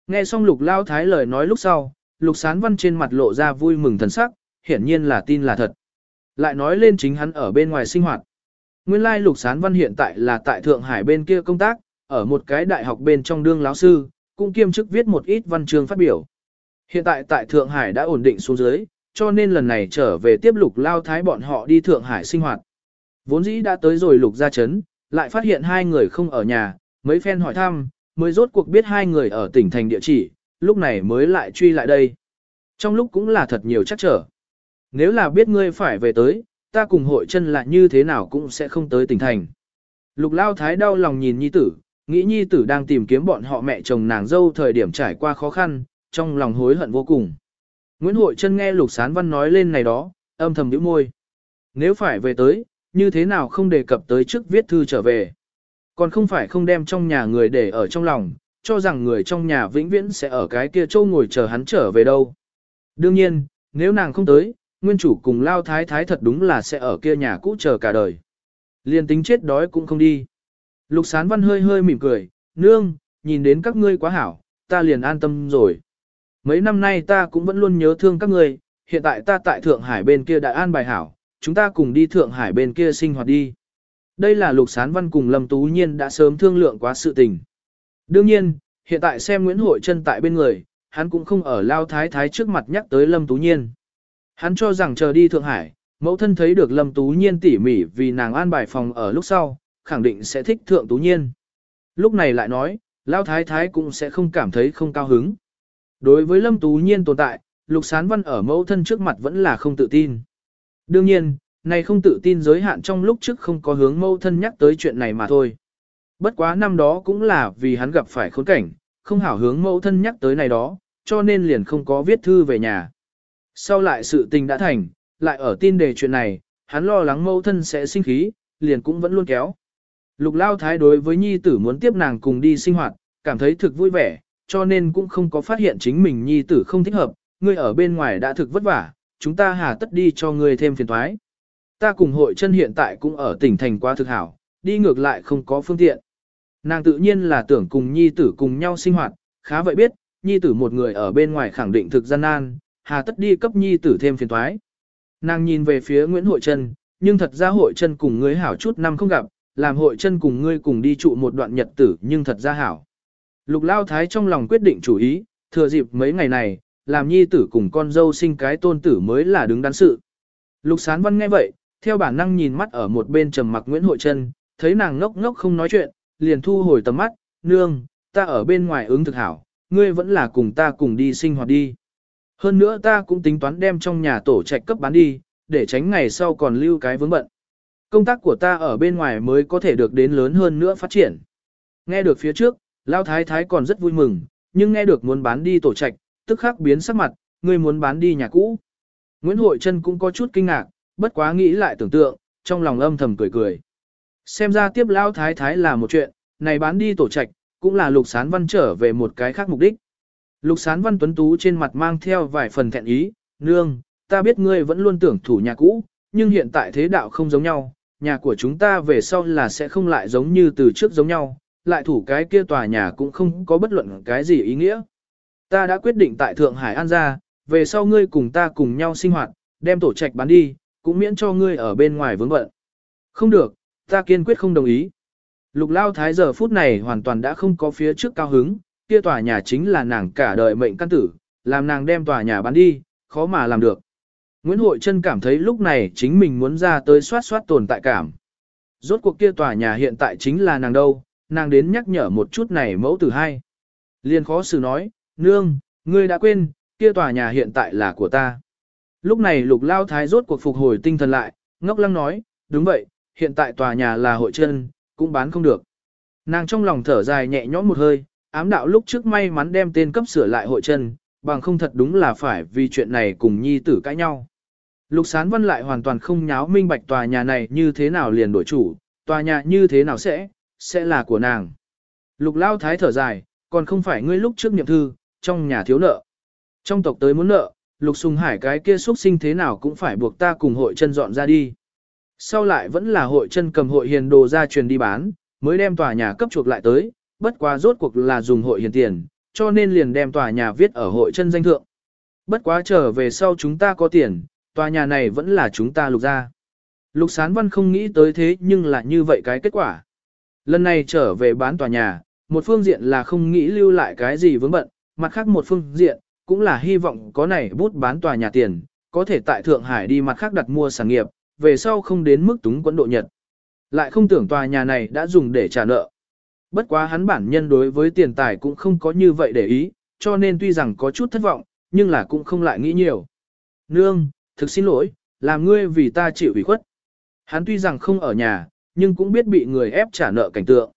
Nghe xong Lục Lao Thái lời nói lúc sau, Lục Sán Văn trên mặt lộ ra vui mừng thần sắc, hiển nhiên là tin là thật. Lại nói lên chính hắn ở bên ngoài sinh hoạt. Nguyên lai Lục Sán Văn hiện tại là tại Thượng Hải bên kia công tác, ở một cái đại học bên trong đương láo sư, cũng kiêm chức viết một ít văn chương phát biểu. Hiện tại tại Thượng Hải đã ổn định xuống dưới, cho nên lần này trở về tiếp lục lao thái bọn họ đi Thượng Hải sinh hoạt. Vốn dĩ đã tới rồi lục ra chấn, lại phát hiện hai người không ở nhà, mấy phen hỏi thăm, mới rốt cuộc biết hai người ở tỉnh thành địa chỉ, lúc này mới lại truy lại đây. Trong lúc cũng là thật nhiều chắc trở. Nếu là biết ngươi phải về tới, ta cùng hội chân lại như thế nào cũng sẽ không tới tỉnh thành. Lục lao thái đau lòng nhìn nhi tử, nghĩ nhi tử đang tìm kiếm bọn họ mẹ chồng nàng dâu thời điểm trải qua khó khăn, trong lòng hối hận vô cùng. Nguyễn Hội Trân nghe Lục Sán Văn nói lên này đó, âm thầm nhíu môi. Nếu phải về tới, như thế nào không đề cập tới trước viết thư trở về. Còn không phải không đem trong nhà người để ở trong lòng, cho rằng người trong nhà vĩnh viễn sẽ ở cái kia châu ngồi chờ hắn trở về đâu. Đương nhiên, nếu nàng không tới, nguyên chủ cùng lao thái thái thật đúng là sẽ ở kia nhà cũ chờ cả đời. Liên tính chết đói cũng không đi. Lục sán văn hơi hơi mỉm cười, nương, nhìn đến các ngươi quá hảo, ta liền an tâm rồi. Mấy năm nay ta cũng vẫn luôn nhớ thương các ngươi, hiện tại ta tại Thượng Hải bên kia đã an bài hảo, chúng ta cùng đi Thượng Hải bên kia sinh hoạt đi. Đây là Lục Sán Văn cùng Lâm Tú Nhiên đã sớm thương lượng quá sự tình. Đương nhiên, hiện tại xem Nguyễn Hội chân tại bên người, hắn cũng không ở Lao Thái Thái trước mặt nhắc tới Lâm Tú Nhiên. Hắn cho rằng chờ đi Thượng Hải, mẫu thân thấy được Lâm Tú Nhiên tỉ mỉ vì nàng an bài phòng ở lúc sau, khẳng định sẽ thích Thượng Tú Nhiên. Lúc này lại nói, Lao Thái Thái cũng sẽ không cảm thấy không cao hứng. Đối với Lâm Tú Nhiên tồn tại, Lục Sán Văn ở mẫu thân trước mặt vẫn là không tự tin. Đương nhiên, này không tự tin giới hạn trong lúc trước không có hướng mẫu thân nhắc tới chuyện này mà thôi. Bất quá năm đó cũng là vì hắn gặp phải khốn cảnh, không hảo hướng mẫu thân nhắc tới này đó, cho nên liền không có viết thư về nhà. Sau lại sự tình đã thành, lại ở tin đề chuyện này, hắn lo lắng mẫu thân sẽ sinh khí, liền cũng vẫn luôn kéo. Lục Lao Thái đối với nhi tử muốn tiếp nàng cùng đi sinh hoạt, cảm thấy thực vui vẻ, cho nên cũng không có phát hiện chính mình nhi tử không thích hợp, ngươi ở bên ngoài đã thực vất vả, chúng ta hà tất đi cho ngươi thêm phiền thoái. Ta cùng hội chân hiện tại cũng ở tỉnh thành quá thực hảo, đi ngược lại không có phương tiện. Nàng tự nhiên là tưởng cùng nhi tử cùng nhau sinh hoạt, khá vậy biết, nhi tử một người ở bên ngoài khẳng định thực gian nan, hà tất đi cấp nhi tử thêm phiền thoái. Nàng nhìn về phía Nguyễn Hội Trân, nhưng thật ra hội Trân cùng người hảo chút năm không gặp, làm hội chân cùng ngươi cùng đi trụ một đoạn nhật tử nhưng thật ra hảo. Lục Lao Thái trong lòng quyết định chủ ý, thừa dịp mấy ngày này, làm nhi tử cùng con dâu sinh cái tôn tử mới là đứng đắn sự. Lục Sán Văn nghe vậy, theo bản năng nhìn mắt ở một bên trầm mặc Nguyễn Hội Trân, thấy nàng ngốc ngốc không nói chuyện, liền thu hồi tầm mắt, nương, ta ở bên ngoài ứng thực hảo, ngươi vẫn là cùng ta cùng đi sinh hoạt đi. Hơn nữa ta cũng tính toán đem trong nhà tổ trạch cấp bán đi, để tránh ngày sau còn lưu cái vướng bận. Công tác của ta ở bên ngoài mới có thể được đến lớn hơn nữa phát triển. Nghe được phía trước, Lao Thái Thái còn rất vui mừng, nhưng nghe được muốn bán đi tổ trạch, tức khắc biến sắc mặt, ngươi muốn bán đi nhà cũ. Nguyễn Hội Trân cũng có chút kinh ngạc, bất quá nghĩ lại tưởng tượng, trong lòng âm thầm cười cười. Xem ra tiếp Lao Thái Thái là một chuyện, này bán đi tổ trạch, cũng là Lục Sán Văn trở về một cái khác mục đích. Lục Sán Văn Tuấn Tú trên mặt mang theo vài phần thẹn ý, nương, ta biết ngươi vẫn luôn tưởng thủ nhà cũ, nhưng hiện tại thế đạo không giống nhau, nhà của chúng ta về sau là sẽ không lại giống như từ trước giống nhau, lại thủ cái kia tòa nhà cũng không có bất luận cái gì ý nghĩa. Ta đã quyết định tại Thượng Hải An ra, về sau ngươi cùng ta cùng nhau sinh hoạt, đem tổ trạch bán đi, cũng miễn cho ngươi ở bên ngoài vướng bận. Không được, ta kiên quyết không đồng ý. Lục lao thái giờ phút này hoàn toàn đã không có phía trước cao hứng, kia tòa nhà chính là nàng cả đời mệnh căn tử, làm nàng đem tòa nhà bán đi, khó mà làm được. Nguyễn Hội Trân cảm thấy lúc này chính mình muốn ra tới soát soát tồn tại cảm. Rốt cuộc kia tòa nhà hiện tại chính là nàng đâu, nàng đến nhắc nhở một chút này mẫu tử hai. Liên khó xử nói, nương, ngươi đã quên, kia tòa nhà hiện tại là của ta. Lúc này lục lao thái rốt cuộc phục hồi tinh thần lại, ngốc lăng nói, đúng vậy, hiện tại tòa nhà là hội chân, cũng bán không được. Nàng trong lòng thở dài nhẹ nhõm một hơi, ám đạo lúc trước may mắn đem tên cấp sửa lại hội chân, bằng không thật đúng là phải vì chuyện này cùng nhi tử cãi nhau. Lục sán văn lại hoàn toàn không nháo minh bạch tòa nhà này như thế nào liền đổi chủ, tòa nhà như thế nào sẽ, sẽ là của nàng. Lục lao thái thở dài, còn không phải ngươi lúc trước niệm thư, trong nhà thiếu nợ. Trong tộc tới muốn nợ, lục sùng hải cái kia xuất sinh thế nào cũng phải buộc ta cùng hội chân dọn ra đi. Sau lại vẫn là hội chân cầm hội hiền đồ ra truyền đi bán, mới đem tòa nhà cấp chuộc lại tới, bất quá rốt cuộc là dùng hội hiền tiền, cho nên liền đem tòa nhà viết ở hội chân danh thượng. Bất quá trở về sau chúng ta có tiền, tòa nhà này vẫn là chúng ta lục ra. Lục sán văn không nghĩ tới thế nhưng là như vậy cái kết quả. Lần này trở về bán tòa nhà, một phương diện là không nghĩ lưu lại cái gì vướng bận, mặt khác một phương diện, cũng là hy vọng có này bút bán tòa nhà tiền, có thể tại Thượng Hải đi mặt khác đặt mua sản nghiệp, về sau không đến mức túng quẫn độ nhật. Lại không tưởng tòa nhà này đã dùng để trả nợ. Bất quá hắn bản nhân đối với tiền tài cũng không có như vậy để ý, cho nên tuy rằng có chút thất vọng, nhưng là cũng không lại nghĩ nhiều. Nương, thực xin lỗi, làm ngươi vì ta chịu ủy khuất. Hắn tuy rằng không ở nhà, nhưng cũng biết bị người ép trả nợ cảnh tượng.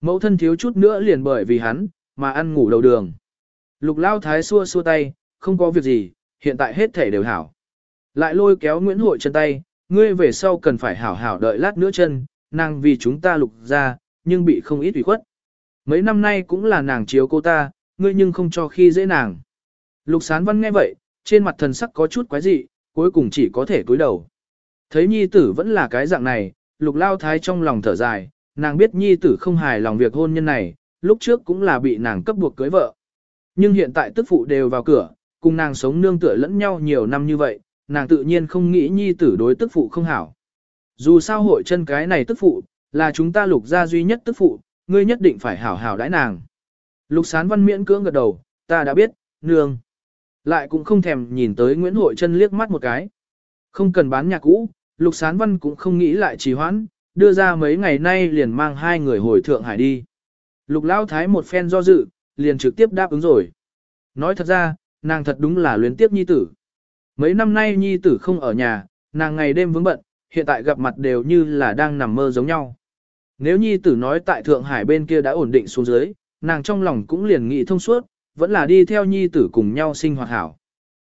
Mẫu thân thiếu chút nữa liền bởi vì hắn, mà ăn ngủ đầu đường. Lục lao thái xua xua tay, không có việc gì, hiện tại hết thể đều hảo. Lại lôi kéo Nguyễn Hội chân tay, ngươi về sau cần phải hảo hảo đợi lát nữa chân, nàng vì chúng ta lục ra, nhưng bị không ít ủy khuất. Mấy năm nay cũng là nàng chiếu cô ta, ngươi nhưng không cho khi dễ nàng. Lục sán văn nghe vậy, trên mặt thần sắc có chút quái dị, cuối cùng chỉ có thể cúi đầu. Thấy nhi tử vẫn là cái dạng này, lục lao thái trong lòng thở dài, nàng biết nhi tử không hài lòng việc hôn nhân này, lúc trước cũng là bị nàng cấp buộc cưới vợ. Nhưng hiện tại tức phụ đều vào cửa, cùng nàng sống nương tựa lẫn nhau nhiều năm như vậy, nàng tự nhiên không nghĩ nhi tử đối tức phụ không hảo. Dù sao hội chân cái này tức phụ, là chúng ta lục gia duy nhất tức phụ, ngươi nhất định phải hảo hảo đãi nàng. Lục sán văn miễn cưỡng gật đầu, ta đã biết, nương. Lại cũng không thèm nhìn tới Nguyễn Hội chân liếc mắt một cái. Không cần bán nhà cũ, lục sán văn cũng không nghĩ lại trì hoãn, đưa ra mấy ngày nay liền mang hai người hồi Thượng Hải đi. Lục Lao Thái một phen do dự, liền trực tiếp đáp ứng rồi. Nói thật ra, nàng thật đúng là luyến tiếp nhi tử. Mấy năm nay nhi tử không ở nhà, nàng ngày đêm vướng bận, hiện tại gặp mặt đều như là đang nằm mơ giống nhau. Nếu nhi tử nói tại Thượng Hải bên kia đã ổn định xuống dưới, nàng trong lòng cũng liền nghĩ thông suốt, vẫn là đi theo nhi tử cùng nhau sinh hoạt hảo.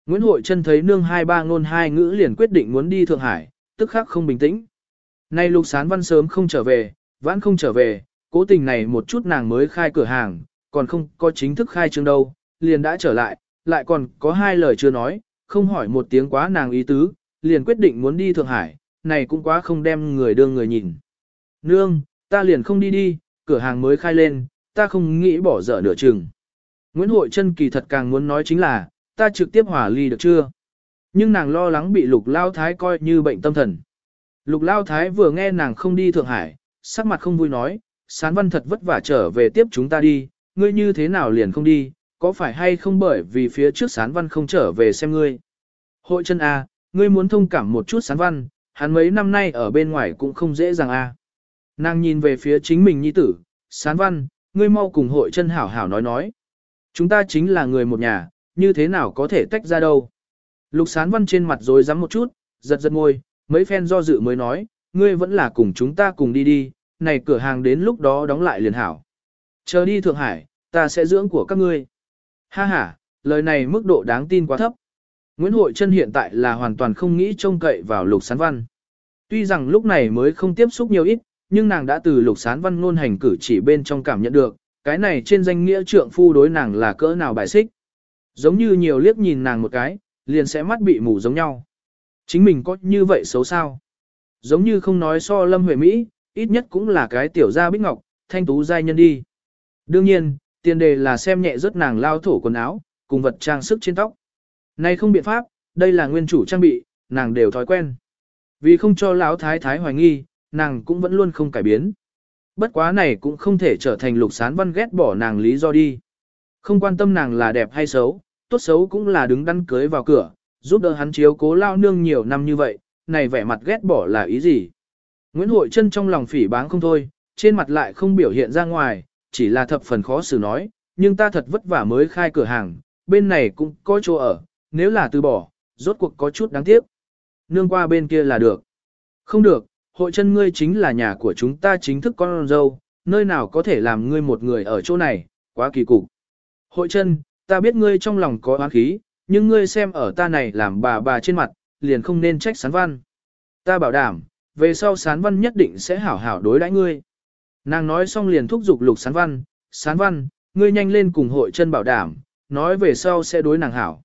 Nguyễn Hội chân thấy nương hai ba ngôn hai ngữ liền quyết định muốn đi Thượng Hải, tức khắc không bình tĩnh. Nay lục sán văn sớm không trở về, vãn không trở về, cố tình này một chút nàng mới khai cửa hàng, còn không có chính thức khai trương đâu, liền đã trở lại, lại còn có hai lời chưa nói, không hỏi một tiếng quá nàng ý tứ, liền quyết định muốn đi Thượng Hải, này cũng quá không đem người đương người nhìn. Nương, ta liền không đi đi, cửa hàng mới khai lên, ta không nghĩ bỏ dở nửa chừng. Nguyễn Hội Trân kỳ thật càng muốn nói chính là, ta trực tiếp hỏa ly được chưa? Nhưng nàng lo lắng bị lục lao thái coi như bệnh tâm thần. Lục lao thái vừa nghe nàng không đi Thượng Hải, sắc mặt không vui nói, sán văn thật vất vả trở về tiếp chúng ta đi, ngươi như thế nào liền không đi, có phải hay không bởi vì phía trước sán văn không trở về xem ngươi. Hội chân A, à, ngươi muốn thông cảm một chút sán văn, hắn mấy năm nay ở bên ngoài cũng không dễ dàng A. Nàng nhìn về phía chính mình nhi tử, sán văn, ngươi mau cùng hội chân hảo hảo nói nói. Chúng ta chính là người một nhà, như thế nào có thể tách ra đâu. Lục sán văn trên mặt rồi rắm một chút, giật giật môi, mấy phen do dự mới nói, ngươi vẫn là cùng chúng ta cùng đi đi, này cửa hàng đến lúc đó đóng lại liền hảo. Chờ đi Thượng Hải, ta sẽ dưỡng của các ngươi. Ha ha, lời này mức độ đáng tin quá thấp. Nguyễn Hội Trân hiện tại là hoàn toàn không nghĩ trông cậy vào lục sán văn. Tuy rằng lúc này mới không tiếp xúc nhiều ít, nhưng nàng đã từ lục sán văn ngôn hành cử chỉ bên trong cảm nhận được, cái này trên danh nghĩa trượng phu đối nàng là cỡ nào bài xích. Giống như nhiều liếc nhìn nàng một cái, liền sẽ mắt bị mù giống nhau. Chính mình có như vậy xấu sao? Giống như không nói so lâm huệ Mỹ, ít nhất cũng là cái tiểu gia bích ngọc, thanh tú giai nhân đi. Đương nhiên, tiền đề là xem nhẹ rất nàng lao thổ quần áo, cùng vật trang sức trên tóc. Này không biện pháp, đây là nguyên chủ trang bị, nàng đều thói quen. Vì không cho lão thái thái hoài nghi, nàng cũng vẫn luôn không cải biến. Bất quá này cũng không thể trở thành lục sán văn ghét bỏ nàng lý do đi. Không quan tâm nàng là đẹp hay xấu, tốt xấu cũng là đứng đắn cưới vào cửa, giúp đỡ hắn chiếu cố lao nương nhiều năm như vậy, này vẻ mặt ghét bỏ là ý gì. Nguyễn Hội Trân trong lòng phỉ báng không thôi, trên mặt lại không biểu hiện ra ngoài, chỉ là thập phần khó xử nói, nhưng ta thật vất vả mới khai cửa hàng, bên này cũng có chỗ ở, nếu là từ bỏ, rốt cuộc có chút đáng tiếc. Nương qua bên kia là được. Không được, hội chân ngươi chính là nhà của chúng ta chính thức con dâu, nơi nào có thể làm ngươi một người ở chỗ này, quá kỳ cục. Hội chân, ta biết ngươi trong lòng có oán khí, nhưng ngươi xem ở ta này làm bà bà trên mặt, liền không nên trách sán văn. Ta bảo đảm, về sau sán văn nhất định sẽ hảo hảo đối đãi ngươi. Nàng nói xong liền thúc giục lục sán văn, sán văn, ngươi nhanh lên cùng hội chân bảo đảm, nói về sau sẽ đối nàng hảo.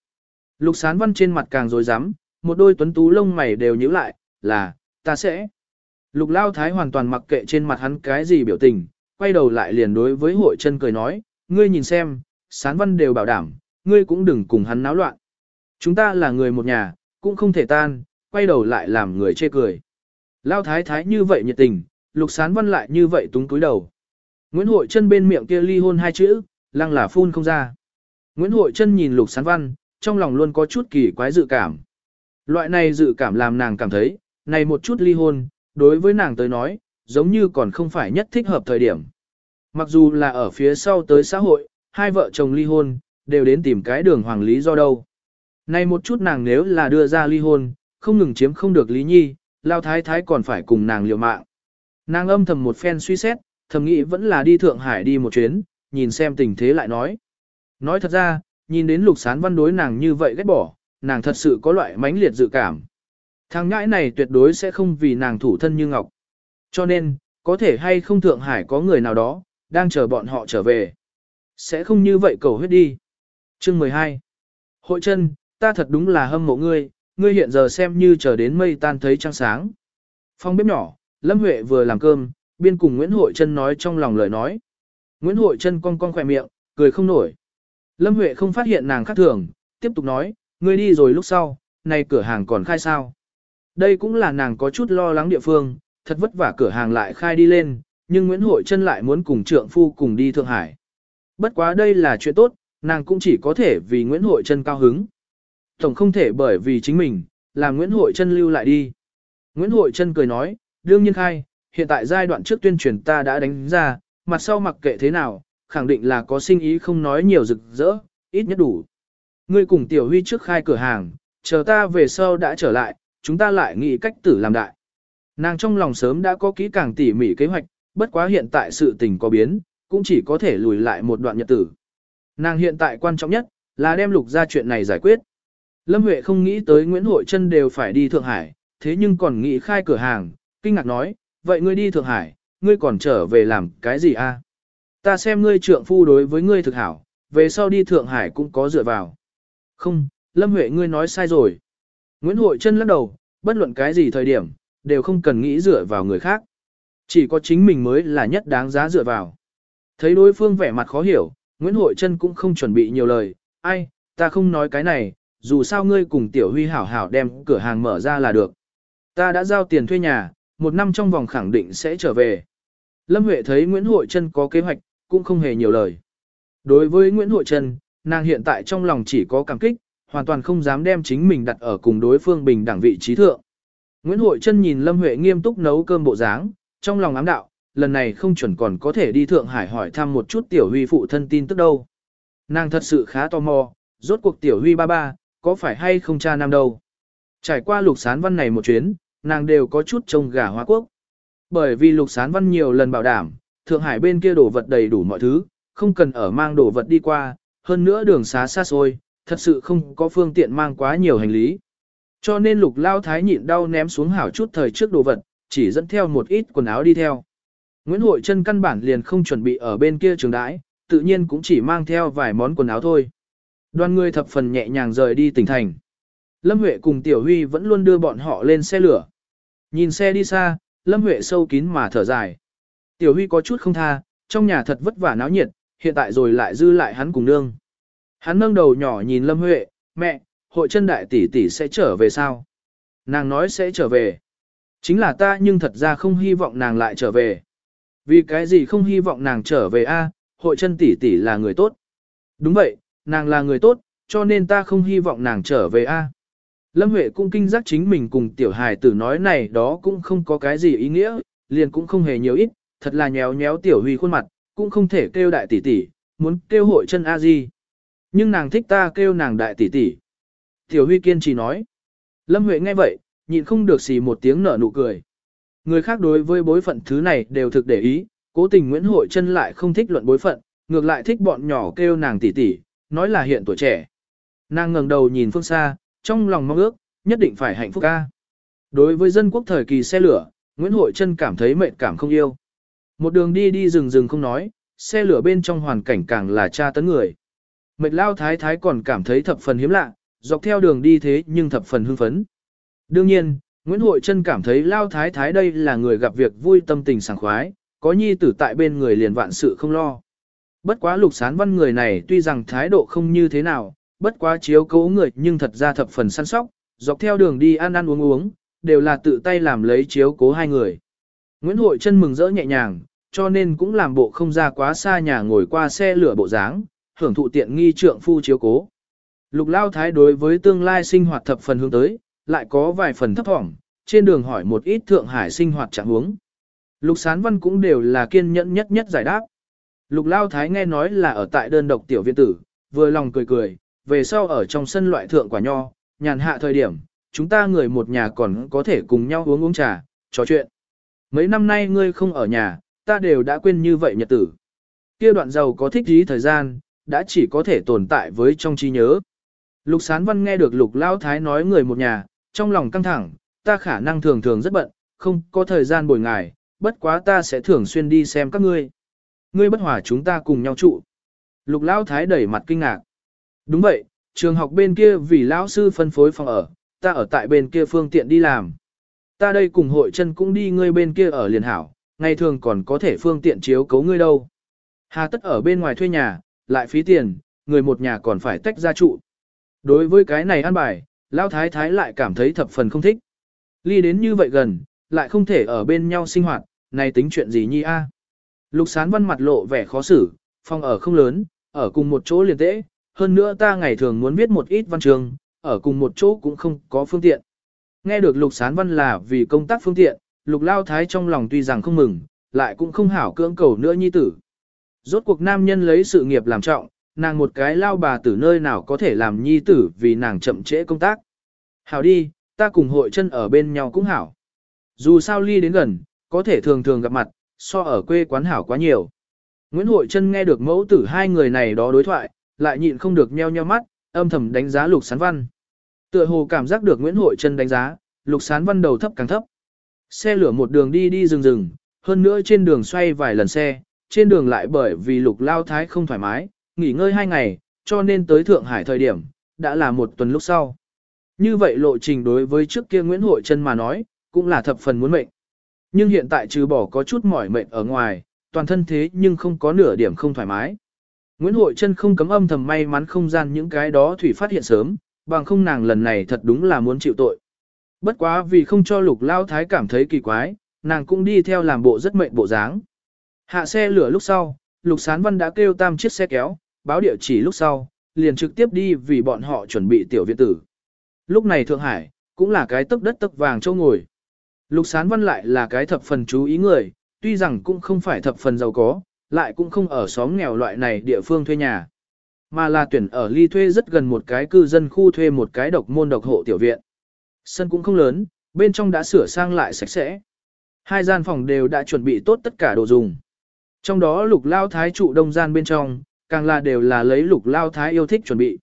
Lục sán văn trên mặt càng rồi rắm một đôi tuấn tú lông mày đều nhíu lại, là, ta sẽ. Lục lao thái hoàn toàn mặc kệ trên mặt hắn cái gì biểu tình, quay đầu lại liền đối với hội chân cười nói, ngươi nhìn xem, sán văn đều bảo đảm, ngươi cũng đừng cùng hắn náo loạn. Chúng ta là người một nhà, cũng không thể tan, quay đầu lại làm người chê cười. Lao thái thái như vậy nhiệt tình, lục sán văn lại như vậy túng túi đầu. Nguyễn Hội chân bên miệng kia ly hôn hai chữ, lăng là phun không ra. Nguyễn Hội chân nhìn lục sán văn, trong lòng luôn có chút kỳ quái dự cảm. Loại này dự cảm làm nàng cảm thấy, này một chút ly hôn, đối với nàng tới nói, giống như còn không phải nhất thích hợp thời điểm. Mặc dù là ở phía sau tới xã hội, hai vợ chồng ly hôn, đều đến tìm cái đường hoàng lý do đâu. Nay một chút nàng nếu là đưa ra ly hôn, không ngừng chiếm không được lý nhi, lao thái thái còn phải cùng nàng liều mạng. Nàng âm thầm một phen suy xét, thầm nghĩ vẫn là đi Thượng Hải đi một chuyến, nhìn xem tình thế lại nói. Nói thật ra, nhìn đến lục sán văn đối nàng như vậy ghét bỏ, nàng thật sự có loại mãnh liệt dự cảm. Thằng ngãi này tuyệt đối sẽ không vì nàng thủ thân như ngọc. Cho nên, có thể hay không Thượng Hải có người nào đó, đang chờ bọn họ trở về. Sẽ không như vậy cầu huyết đi. Chương 12 Hội chân, ta thật đúng là hâm mộ ngươi, ngươi hiện giờ xem như chờ đến mây tan thấy trăng sáng. Phong bếp nhỏ, Lâm Huệ vừa làm cơm, biên cùng Nguyễn Hội Trân nói trong lòng lời nói. Nguyễn Hội Trân cong cong khỏe miệng, cười không nổi. Lâm Huệ không phát hiện nàng khác thường, tiếp tục nói, ngươi đi rồi lúc sau, này cửa hàng còn khai sao. Đây cũng là nàng có chút lo lắng địa phương, thật vất vả cửa hàng lại khai đi lên, nhưng Nguyễn Hội Trân lại muốn cùng trượng phu cùng đi Thượng Hải. Bất quá đây là chuyện tốt, nàng cũng chỉ có thể vì Nguyễn Hội Trân cao hứng. Tổng không thể bởi vì chính mình, là Nguyễn Hội Trân lưu lại đi. Nguyễn Hội Trân cười nói, đương nhiên khai, hiện tại giai đoạn trước tuyên truyền ta đã đánh ra, mặt sau mặc kệ thế nào, khẳng định là có sinh ý không nói nhiều rực rỡ, ít nhất đủ. Ngươi cùng Tiểu Huy trước khai cửa hàng, chờ ta về sau đã trở lại, chúng ta lại nghĩ cách tử làm đại. Nàng trong lòng sớm đã có kỹ càng tỉ mỉ kế hoạch, bất quá hiện tại sự tình có biến, cũng chỉ có thể lùi lại một đoạn nhật tử. Nàng hiện tại quan trọng nhất, là đem lục ra chuyện này giải quyết. Lâm Huệ không nghĩ tới Nguyễn Hội Trân đều phải đi Thượng Hải, thế nhưng còn nghĩ khai cửa hàng, kinh ngạc nói, vậy ngươi đi Thượng Hải, ngươi còn trở về làm cái gì a? Ta xem ngươi trượng phu đối với ngươi thực hảo, về sau đi Thượng Hải cũng có dựa vào. Không, Lâm Huệ ngươi nói sai rồi. Nguyễn Hội Trân lắc đầu, bất luận cái gì thời điểm, đều không cần nghĩ dựa vào người khác. Chỉ có chính mình mới là nhất đáng giá dựa vào. Thấy đối phương vẻ mặt khó hiểu, Nguyễn Hội Trân cũng không chuẩn bị nhiều lời, ai, ta không nói cái này, dù sao ngươi cùng Tiểu Huy hảo hảo đem cửa hàng mở ra là được. Ta đã giao tiền thuê nhà, một năm trong vòng khẳng định sẽ trở về. Lâm Huệ thấy Nguyễn Hội Trân có kế hoạch, cũng không hề nhiều lời. Đối với Nguyễn Hội Trân, nàng hiện tại trong lòng chỉ có cảm kích, hoàn toàn không dám đem chính mình đặt ở cùng đối phương bình đẳng vị trí thượng. Nguyễn Hội Trân nhìn Lâm Huệ nghiêm túc nấu cơm bộ dáng, trong lòng ám đạo, lần này không chuẩn còn có thể đi Thượng Hải hỏi thăm một chút Tiểu Huy phụ thân tin tức đâu. Nàng thật sự khá tò mò, rốt cuộc Tiểu Huy ba ba, có phải hay không cha nam đâu. Trải qua lục sán văn này một chuyến, nàng đều có chút trông gà hoa quốc. Bởi vì lục sán văn nhiều lần bảo đảm, Thượng Hải bên kia đổ vật đầy đủ mọi thứ, không cần ở mang đổ vật đi qua, hơn nữa đường xá xa xôi, thật sự không có phương tiện mang quá nhiều hành lý. Cho nên lục lao thái nhịn đau ném xuống hảo chút thời trước đồ vật, chỉ dẫn theo một ít quần áo đi theo. Nguyễn Hội chân căn bản liền không chuẩn bị ở bên kia trường đãi, tự nhiên cũng chỉ mang theo vài món quần áo thôi. Đoàn người thập phần nhẹ nhàng rời đi tỉnh thành. Lâm Huệ cùng Tiểu Huy vẫn luôn đưa bọn họ lên xe lửa. Nhìn xe đi xa, Lâm Huệ sâu kín mà thở dài. Tiểu Huy có chút không tha, trong nhà thật vất vả náo nhiệt, hiện tại rồi lại dư lại hắn cùng nương. Hắn nâng đầu nhỏ nhìn Lâm Huệ, mẹ, hội chân đại tỷ tỷ sẽ trở về sao? Nàng nói sẽ trở về. Chính là ta nhưng thật ra không hy vọng nàng lại trở về. Vì cái gì không hy vọng nàng trở về a? hội chân tỷ tỷ là người tốt. Đúng vậy, nàng là người tốt, cho nên ta không hy vọng nàng trở về a. Lâm Huệ cũng kinh giác chính mình cùng tiểu hài tử nói này đó cũng không có cái gì ý nghĩa, liền cũng không hề nhiều ít, thật là nhéo nhéo tiểu huy khuôn mặt, cũng không thể kêu đại tỷ tỷ, muốn kêu hội chân a gì nhưng nàng thích ta kêu nàng đại tỷ tỷ. Tiểu Huy kiên trì nói. Lâm Huệ nghe vậy, nhịn không được xì một tiếng nở nụ cười. Người khác đối với bối phận thứ này đều thực để ý, cố tình Nguyễn Hội chân lại không thích luận bối phận, ngược lại thích bọn nhỏ kêu nàng tỷ tỷ, nói là hiện tuổi trẻ. Nàng ngẩng đầu nhìn phương xa, trong lòng mong ước, nhất định phải hạnh phúc ca. Đối với dân quốc thời kỳ xe lửa, Nguyễn Hội Trân cảm thấy mệt cảm không yêu. Một đường đi đi rừng rừng không nói, xe lửa bên trong hoàn cảnh càng là tra tấn người. Mệt lao thái thái còn cảm thấy thập phần hiếm lạ, dọc theo đường đi thế nhưng thập phần hưng phấn. Đương nhiên, Nguyễn Hội Trân cảm thấy lao thái thái đây là người gặp việc vui tâm tình sảng khoái, có nhi tử tại bên người liền vạn sự không lo. Bất quá lục sán văn người này tuy rằng thái độ không như thế nào, bất quá chiếu cố người nhưng thật ra thập phần săn sóc, dọc theo đường đi ăn ăn uống uống, đều là tự tay làm lấy chiếu cố hai người. Nguyễn Hội Trân mừng rỡ nhẹ nhàng, cho nên cũng làm bộ không ra quá xa nhà ngồi qua xe lửa bộ dáng, hưởng thụ tiện nghi trượng phu chiếu cố. Lục Lao Thái đối với tương lai sinh hoạt thập phần hướng tới, lại có vài phần thấp thỏm, trên đường hỏi một ít Thượng Hải sinh hoạt trạng huống. Lục Sán Văn cũng đều là kiên nhẫn nhất nhất giải đáp. Lục Lao Thái nghe nói là ở tại đơn độc tiểu viện tử, vừa lòng cười cười, về sau ở trong sân loại thượng quả nho, nhàn hạ thời điểm, chúng ta người một nhà còn có thể cùng nhau uống uống trà, trò chuyện. Mấy năm nay ngươi không ở nhà, ta đều đã quên như vậy nhật tử. Kia đoạn giàu có thích ý thời gian, đã chỉ có thể tồn tại với trong trí nhớ. Lục Sán Văn nghe được Lục Lao Thái nói người một nhà, trong lòng căng thẳng, ta khả năng thường thường rất bận, không có thời gian bồi ngài, bất quá ta sẽ thường xuyên đi xem các ngươi. Ngươi bất hòa chúng ta cùng nhau trụ. Lục Lao Thái đẩy mặt kinh ngạc. Đúng vậy, trường học bên kia vì lão sư phân phối phòng ở, ta ở tại bên kia phương tiện đi làm. Ta đây cùng hội chân cũng đi ngươi bên kia ở liền hảo, ngày thường còn có thể phương tiện chiếu cấu ngươi đâu. Hà tất ở bên ngoài thuê nhà, lại phí tiền, người một nhà còn phải tách ra trụ. Đối với cái này ăn bài, Lão Thái Thái lại cảm thấy thập phần không thích. Ly đến như vậy gần, lại không thể ở bên nhau sinh hoạt, này tính chuyện gì nhi a? Lục sán văn mặt lộ vẻ khó xử, phòng ở không lớn, ở cùng một chỗ liền tễ, hơn nữa ta ngày thường muốn viết một ít văn trường, ở cùng một chỗ cũng không có phương tiện. Nghe được lục sán văn là vì công tác phương tiện, lục lao thái trong lòng tuy rằng không mừng, lại cũng không hảo cưỡng cầu nữa nhi tử. Rốt cuộc nam nhân lấy sự nghiệp làm trọng, nàng một cái lao bà tử nơi nào có thể làm nhi tử vì nàng chậm trễ công tác. Hảo đi, ta cùng hội chân ở bên nhau cũng hảo. Dù sao ly đến gần, có thể thường thường gặp mặt, so ở quê quán hảo quá nhiều. Nguyễn Hội Trân nghe được mẫu tử hai người này đó đối thoại, lại nhịn không được nheo nheo mắt, âm thầm đánh giá Lục Sán Văn. Tựa hồ cảm giác được Nguyễn Hội Trân đánh giá, Lục Sán Văn đầu thấp càng thấp. Xe lửa một đường đi đi rừng rừng, hơn nữa trên đường xoay vài lần xe, trên đường lại bởi vì Lục Lao Thái không thoải mái, nghỉ ngơi hai ngày, cho nên tới Thượng Hải thời điểm, đã là một tuần lúc sau. Như vậy lộ trình đối với trước kia Nguyễn Hội Trân mà nói, cũng là thập phần muốn mệnh. Nhưng hiện tại trừ bỏ có chút mỏi mệt ở ngoài, toàn thân thế nhưng không có nửa điểm không thoải mái. Nguyễn Hội Trân không cấm âm thầm may mắn không gian những cái đó thủy phát hiện sớm, bằng không nàng lần này thật đúng là muốn chịu tội. Bất quá vì không cho lục lao thái cảm thấy kỳ quái, nàng cũng đi theo làm bộ rất mệnh bộ dáng. Hạ xe lửa lúc sau, lục sán văn đã kêu tam chiếc xe kéo, báo địa chỉ lúc sau, liền trực tiếp đi vì bọn họ chuẩn bị tiểu viện tử. Lúc này Thượng Hải, cũng là cái tấc đất tấc vàng châu ngồi. Lục sán văn lại là cái thập phần chú ý người, tuy rằng cũng không phải thập phần giàu có, lại cũng không ở xóm nghèo loại này địa phương thuê nhà. Mà là tuyển ở ly thuê rất gần một cái cư dân khu thuê một cái độc môn độc hộ tiểu viện. Sân cũng không lớn, bên trong đã sửa sang lại sạch sẽ. Hai gian phòng đều đã chuẩn bị tốt tất cả đồ dùng. Trong đó lục lao thái trụ đông gian bên trong, càng là đều là lấy lục lao thái yêu thích chuẩn bị.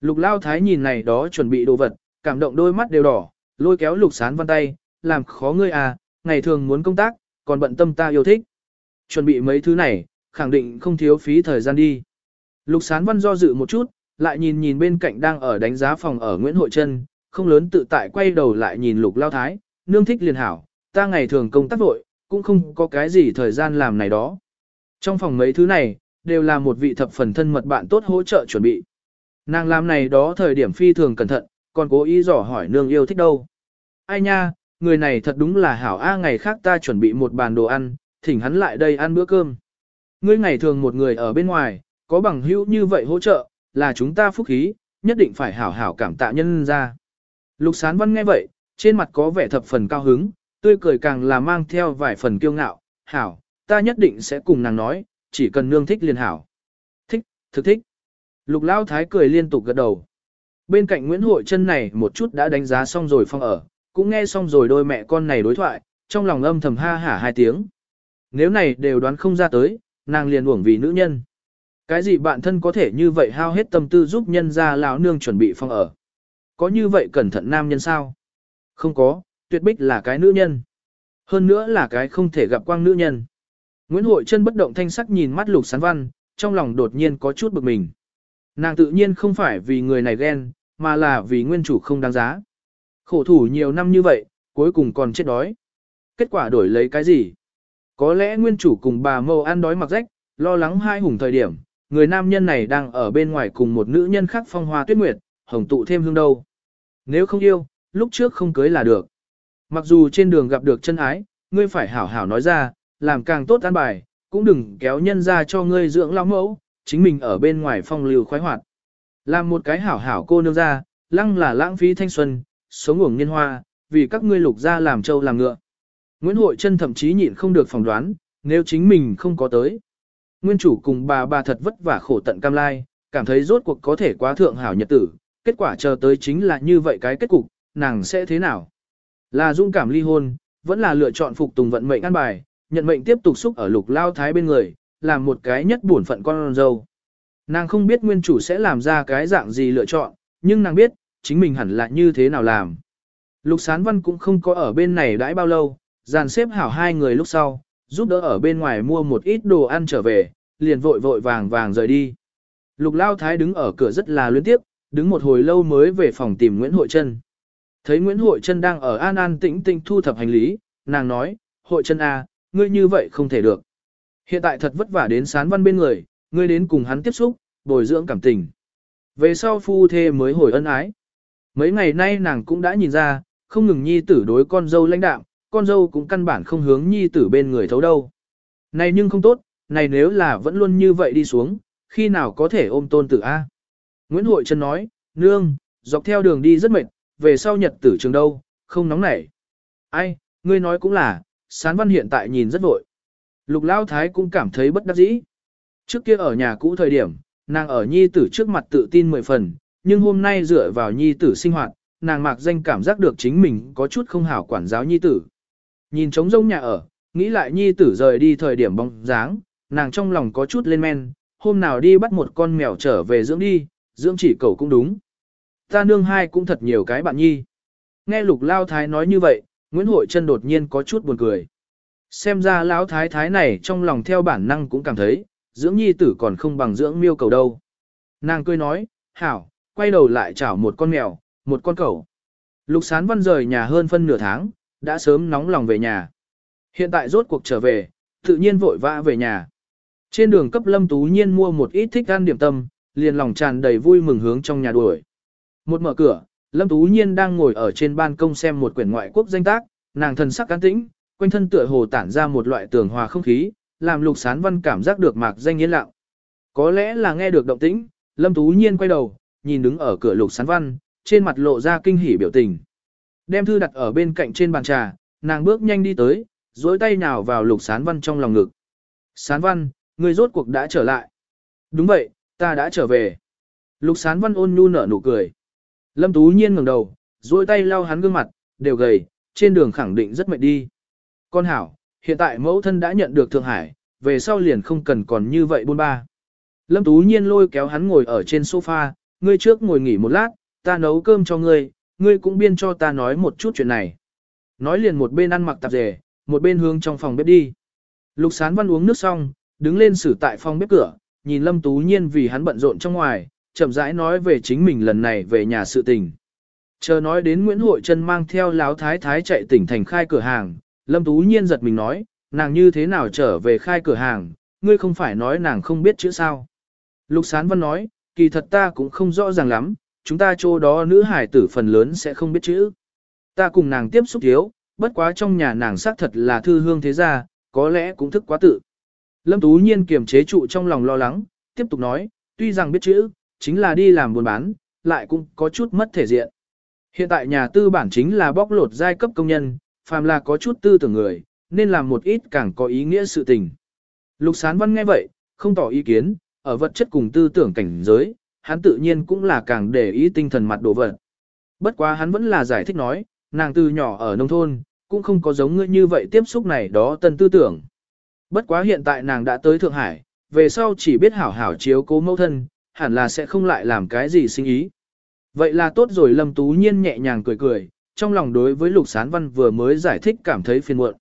Lục lao thái nhìn này đó chuẩn bị đồ vật, cảm động đôi mắt đều đỏ, lôi kéo lục sán văn tay, làm khó ngươi à, ngày thường muốn công tác, còn bận tâm ta yêu thích. Chuẩn bị mấy thứ này, khẳng định không thiếu phí thời gian đi. Lục sán văn do dự một chút, lại nhìn nhìn bên cạnh đang ở đánh giá phòng ở Nguyễn Hội Trân, không lớn tự tại quay đầu lại nhìn lục lao thái, nương thích liền hảo, ta ngày thường công tác vội, cũng không có cái gì thời gian làm này đó. Trong phòng mấy thứ này, đều là một vị thập phần thân mật bạn tốt hỗ trợ chuẩn bị. Nàng làm này đó thời điểm phi thường cẩn thận, còn cố ý dò hỏi nương yêu thích đâu. Ai nha, người này thật đúng là hảo a ngày khác ta chuẩn bị một bàn đồ ăn, thỉnh hắn lại đây ăn bữa cơm. Ngươi ngày thường một người ở bên ngoài, có bằng hữu như vậy hỗ trợ, là chúng ta phúc khí, nhất định phải hảo hảo cảm tạ nhân ra. Lục sán văn nghe vậy, trên mặt có vẻ thập phần cao hứng, tươi cười càng là mang theo vài phần kiêu ngạo, hảo, ta nhất định sẽ cùng nàng nói, chỉ cần nương thích liền hảo. Thích, thực thích. Lục Lao Thái cười liên tục gật đầu. Bên cạnh Nguyễn Hội chân này một chút đã đánh giá xong rồi phong ở, cũng nghe xong rồi đôi mẹ con này đối thoại, trong lòng âm thầm ha hả hai tiếng. Nếu này đều đoán không ra tới, nàng liền uổng vì nữ nhân. Cái gì bạn thân có thể như vậy hao hết tâm tư giúp nhân ra lão nương chuẩn bị phong ở. Có như vậy cẩn thận nam nhân sao? Không có, tuyệt bích là cái nữ nhân. Hơn nữa là cái không thể gặp quang nữ nhân. Nguyễn Hội chân bất động thanh sắc nhìn mắt lục sán văn, trong lòng đột nhiên có chút bực mình. Nàng tự nhiên không phải vì người này ghen, mà là vì nguyên chủ không đáng giá. Khổ thủ nhiều năm như vậy, cuối cùng còn chết đói. Kết quả đổi lấy cái gì? Có lẽ nguyên chủ cùng bà mâu ăn đói mặc rách, lo lắng hai hùng thời điểm, người nam nhân này đang ở bên ngoài cùng một nữ nhân khác phong hoa tuyết nguyệt, hồng tụ thêm hương đâu. Nếu không yêu, lúc trước không cưới là được. Mặc dù trên đường gặp được chân ái, ngươi phải hảo hảo nói ra, làm càng tốt an bài, cũng đừng kéo nhân ra cho ngươi dưỡng lão mẫu, chính mình ở bên ngoài phong lưu khoái hoạt. Làm một cái hảo hảo cô nương ra, lăng là lãng phí thanh xuân, sống uổng niên hoa, vì các ngươi lục ra làm trâu làm ngựa. Nguyễn Hội Trân thậm chí nhịn không được phỏng đoán, nếu chính mình không có tới. Nguyên chủ cùng bà bà thật vất vả khổ tận cam lai, cảm thấy rốt cuộc có thể quá thượng hảo nhật tử, kết quả chờ tới chính là như vậy cái kết cục, nàng sẽ thế nào? Là dung cảm ly hôn, vẫn là lựa chọn phục tùng vận mệnh ăn bài, nhận mệnh tiếp tục xúc ở lục lao thái bên người, làm một cái nhất buồn phận con dâu. Nàng không biết nguyên chủ sẽ làm ra cái dạng gì lựa chọn, nhưng nàng biết, chính mình hẳn là như thế nào làm. Lục sán văn cũng không có ở bên này đãi bao lâu, dàn xếp hảo hai người lúc sau, giúp đỡ ở bên ngoài mua một ít đồ ăn trở về, liền vội vội vàng vàng rời đi. Lục lao thái đứng ở cửa rất là luyến tiếp, đứng một hồi lâu mới về phòng tìm Nguyễn Hội Trân. Thấy Nguyễn Hội Trân đang ở an an tĩnh tĩnh thu thập hành lý, nàng nói, Hội Trân à, ngươi như vậy không thể được. Hiện tại thật vất vả đến sán văn bên người, ngươi đến cùng hắn tiếp xúc, bồi dưỡng cảm tình. Về sau phu thê mới hồi ân ái. Mấy ngày nay nàng cũng đã nhìn ra, không ngừng nhi tử đối con dâu lãnh đạo, con dâu cũng căn bản không hướng nhi tử bên người thấu đâu. Này nhưng không tốt, này nếu là vẫn luôn như vậy đi xuống, khi nào có thể ôm tôn tử A. Nguyễn Hội Trân nói, nương, dọc theo đường đi rất mệt, về sau nhật tử trường đâu, không nóng nảy. Ai, ngươi nói cũng là, sán văn hiện tại nhìn rất vội. Lục Lao Thái cũng cảm thấy bất đắc dĩ. Trước kia ở nhà cũ thời điểm, nàng ở nhi tử trước mặt tự tin mười phần, nhưng hôm nay dựa vào nhi tử sinh hoạt, nàng mạc danh cảm giác được chính mình có chút không hảo quản giáo nhi tử. Nhìn trống rông nhà ở, nghĩ lại nhi tử rời đi thời điểm bóng dáng, nàng trong lòng có chút lên men, hôm nào đi bắt một con mèo trở về dưỡng đi, dưỡng chỉ cầu cũng đúng. Ta nương hai cũng thật nhiều cái bạn nhi. Nghe lục lao thái nói như vậy, Nguyễn Hội Trân đột nhiên có chút buồn cười. Xem ra lão thái thái này trong lòng theo bản năng cũng cảm thấy, dưỡng nhi tử còn không bằng dưỡng miêu cầu đâu. Nàng cười nói, hảo, quay đầu lại chảo một con mèo, một con cẩu. Lục sán văn rời nhà hơn phân nửa tháng, đã sớm nóng lòng về nhà. Hiện tại rốt cuộc trở về, tự nhiên vội vã về nhà. Trên đường cấp lâm tú nhiên mua một ít thích ăn điểm tâm, liền lòng tràn đầy vui mừng hướng trong nhà đuổi. Một mở cửa, lâm tú nhiên đang ngồi ở trên ban công xem một quyển ngoại quốc danh tác, nàng thần sắc cán tĩnh, quanh thân tựa hồ tản ra một loại tường hòa không khí, làm lục sán văn cảm giác được mạc danh yên lặng. Có lẽ là nghe được động tĩnh, lâm tú nhiên quay đầu, nhìn đứng ở cửa lục sán văn, trên mặt lộ ra kinh hỉ biểu tình. Đem thư đặt ở bên cạnh trên bàn trà, nàng bước nhanh đi tới, dối tay nào vào lục sán văn trong lòng ngực. Sán văn, người rốt cuộc đã trở lại. Đúng vậy, ta đã trở về. Lục sán văn ôn nhu nở nụ cười. Lâm Tú Nhiên ngẩng đầu, duỗi tay lau hắn gương mặt, đều gầy, trên đường khẳng định rất mệt đi. Con hảo, hiện tại mẫu thân đã nhận được Thượng Hải, về sau liền không cần còn như vậy buôn ba. Lâm Tú Nhiên lôi kéo hắn ngồi ở trên sofa, ngươi trước ngồi nghỉ một lát, ta nấu cơm cho ngươi, ngươi cũng biên cho ta nói một chút chuyện này. Nói liền một bên ăn mặc tạp dề, một bên hướng trong phòng bếp đi. Lục sán văn uống nước xong, đứng lên xử tại phòng bếp cửa, nhìn Lâm Tú Nhiên vì hắn bận rộn trong ngoài, chậm rãi nói về chính mình lần này về nhà sự tình. Chờ nói đến Nguyễn Hội Trân mang theo láo thái thái chạy tỉnh thành khai cửa hàng, Lâm Tú Nhiên giật mình nói, nàng như thế nào trở về khai cửa hàng, ngươi không phải nói nàng không biết chữ sao. Lục Sán Văn nói, kỳ thật ta cũng không rõ ràng lắm, chúng ta chỗ đó nữ hải tử phần lớn sẽ không biết chữ. Ta cùng nàng tiếp xúc thiếu, bất quá trong nhà nàng xác thật là thư hương thế gia, có lẽ cũng thức quá tự. Lâm Tú Nhiên kiềm chế trụ trong lòng lo lắng, tiếp tục nói, tuy rằng biết chữ, chính là đi làm buôn bán, lại cũng có chút mất thể diện. Hiện tại nhà tư bản chính là bóc lột giai cấp công nhân, phàm là có chút tư tưởng người, nên làm một ít càng có ý nghĩa sự tình. Lục Sán Văn nghe vậy, không tỏ ý kiến, ở vật chất cùng tư tưởng cảnh giới, hắn tự nhiên cũng là càng để ý tinh thần mặt đồ vật. Bất quá hắn vẫn là giải thích nói, nàng từ nhỏ ở nông thôn, cũng không có giống ngươi như vậy tiếp xúc này đó tân tư tưởng. Bất quá hiện tại nàng đã tới Thượng Hải, về sau chỉ biết hảo hảo chiếu cố mẫu thân, hẳn là sẽ không lại làm cái gì sinh ý. Vậy là tốt rồi Lâm Tú Nhiên nhẹ nhàng cười cười, trong lòng đối với Lục Sán Văn vừa mới giải thích cảm thấy phiền muộn.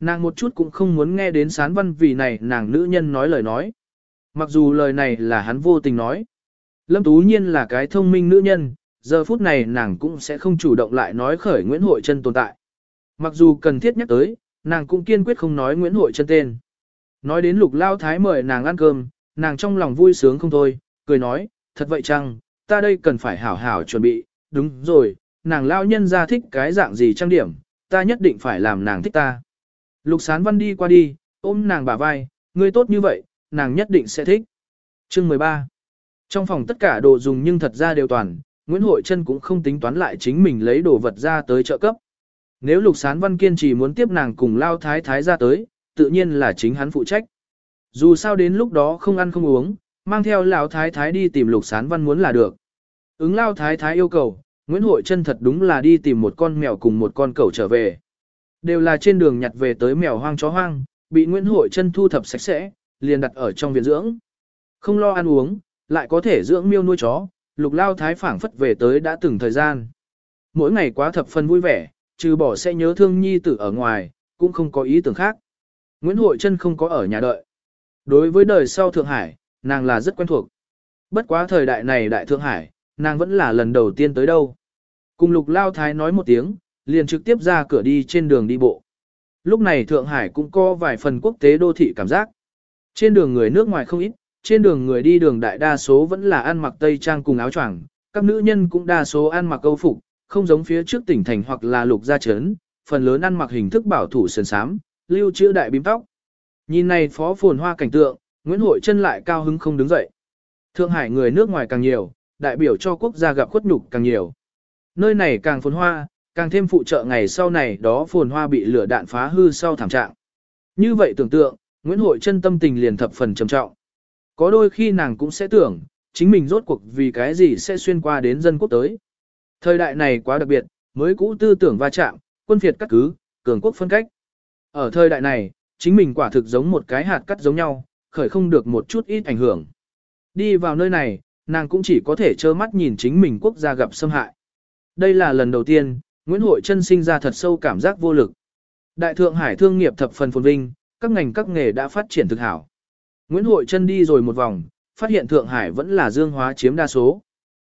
Nàng một chút cũng không muốn nghe đến Sán Văn vì này nàng nữ nhân nói lời nói. Mặc dù lời này là hắn vô tình nói. Lâm Tú Nhiên là cái thông minh nữ nhân, giờ phút này nàng cũng sẽ không chủ động lại nói khởi Nguyễn Hội Trân tồn tại. Mặc dù cần thiết nhắc tới, nàng cũng kiên quyết không nói Nguyễn Hội Trân tên. Nói đến lục lao thái mời nàng ăn cơm, nàng trong lòng vui sướng không thôi, cười nói, thật vậy chăng, ta đây cần phải hảo hảo chuẩn bị, đúng rồi, nàng lao nhân ra thích cái dạng gì trang điểm, ta nhất định phải làm nàng thích ta. Lục sán văn đi qua đi, ôm nàng bả vai, ngươi tốt như vậy, nàng nhất định sẽ thích. Chương 13 Trong phòng tất cả đồ dùng nhưng thật ra đều toàn, Nguyễn Hội Trân cũng không tính toán lại chính mình lấy đồ vật ra tới trợ cấp. Nếu Lục Sán Văn kiên trì muốn tiếp nàng cùng Lao Thái Thái ra tới, tự nhiên là chính hắn phụ trách. Dù sao đến lúc đó không ăn không uống, mang theo Lão Thái Thái đi tìm Lục Sán Văn muốn là được. Ứng Lao Thái Thái yêu cầu, Nguyễn Hội Trân thật đúng là đi tìm một con mèo cùng một con cẩu trở về. Đều là trên đường nhặt về tới mèo hoang chó hoang, bị Nguyễn Hội Trân thu thập sạch sẽ, liền đặt ở trong viện dưỡng. Không lo ăn uống, lại có thể dưỡng miêu nuôi chó, Lục Lao Thái phảng phất về tới đã từng thời gian. Mỗi ngày quá thập phần vui vẻ, trừ bỏ sẽ nhớ thương nhi tử ở ngoài, cũng không có ý tưởng khác. Nguyễn Hội Trân không có ở nhà đợi. Đối với đời sau Thượng Hải, nàng là rất quen thuộc. Bất quá thời đại này đại Thượng Hải, nàng vẫn là lần đầu tiên tới đâu. Cùng Lục Lao Thái nói một tiếng, liền trực tiếp ra cửa đi trên đường đi bộ. Lúc này Thượng Hải cũng có vài phần quốc tế đô thị cảm giác. Trên đường người nước ngoài không ít, trên đường người đi đường đại đa số vẫn là ăn mặc tây trang cùng áo choàng, các nữ nhân cũng đa số ăn mặc câu phục, không giống phía trước tỉnh thành hoặc là lục gia trấn, phần lớn ăn mặc hình thức bảo thủ sườn sám, lưu trữ đại bím tóc. Nhìn này phó phồn hoa cảnh tượng, Nguyễn Hội chân lại cao hứng không đứng dậy. Thượng Hải người nước ngoài càng nhiều, đại biểu cho quốc gia gặp khuất nhục càng nhiều. Nơi này càng phồn hoa, càng thêm phụ trợ ngày sau này đó phồn hoa bị lửa đạn phá hư sau thảm trạng. Như vậy tưởng tượng, Nguyễn Hội chân tâm tình liền thập phần trầm trọng. Có đôi khi nàng cũng sẽ tưởng, chính mình rốt cuộc vì cái gì sẽ xuyên qua đến dân quốc tới. Thời đại này quá đặc biệt, mới cũ tư tưởng va chạm, quân phiệt cắt cứ, cường quốc phân cách. Ở thời đại này, chính mình quả thực giống một cái hạt cắt giống nhau, khởi không được một chút ít ảnh hưởng. Đi vào nơi này, nàng cũng chỉ có thể trơ mắt nhìn chính mình quốc gia gặp xâm hại. Đây là lần đầu tiên, Nguyễn Hội chân sinh ra thật sâu cảm giác vô lực. Đại Thượng Hải thương nghiệp thập phần phồn vinh, các ngành các nghề đã phát triển thực hảo. Nguyễn Hội chân đi rồi một vòng, phát hiện Thượng Hải vẫn là dương hóa chiếm đa số.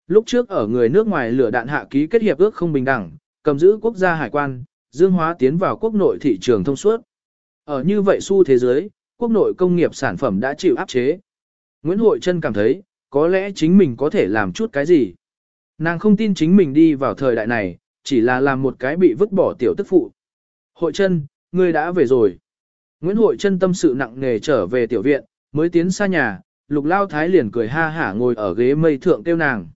Lúc trước ở người nước ngoài lửa đạn hạ ký kết hiệp ước không bình đẳng, cầm giữ quốc gia hải quan, dương hóa tiến vào quốc nội thị trường thông suốt. Ở như vậy xu thế giới, quốc nội công nghiệp sản phẩm đã chịu áp chế. Nguyễn Hội Trân cảm thấy, có lẽ chính mình có thể làm chút cái gì. Nàng không tin chính mình đi vào thời đại này, chỉ là làm một cái bị vứt bỏ tiểu tức phụ. Hội Trân, ngươi đã về rồi. Nguyễn Hội Trân tâm sự nặng nề trở về tiểu viện, mới tiến xa nhà, Lục Lao Thái liền cười ha hả ngồi ở ghế mây thượng kêu nàng.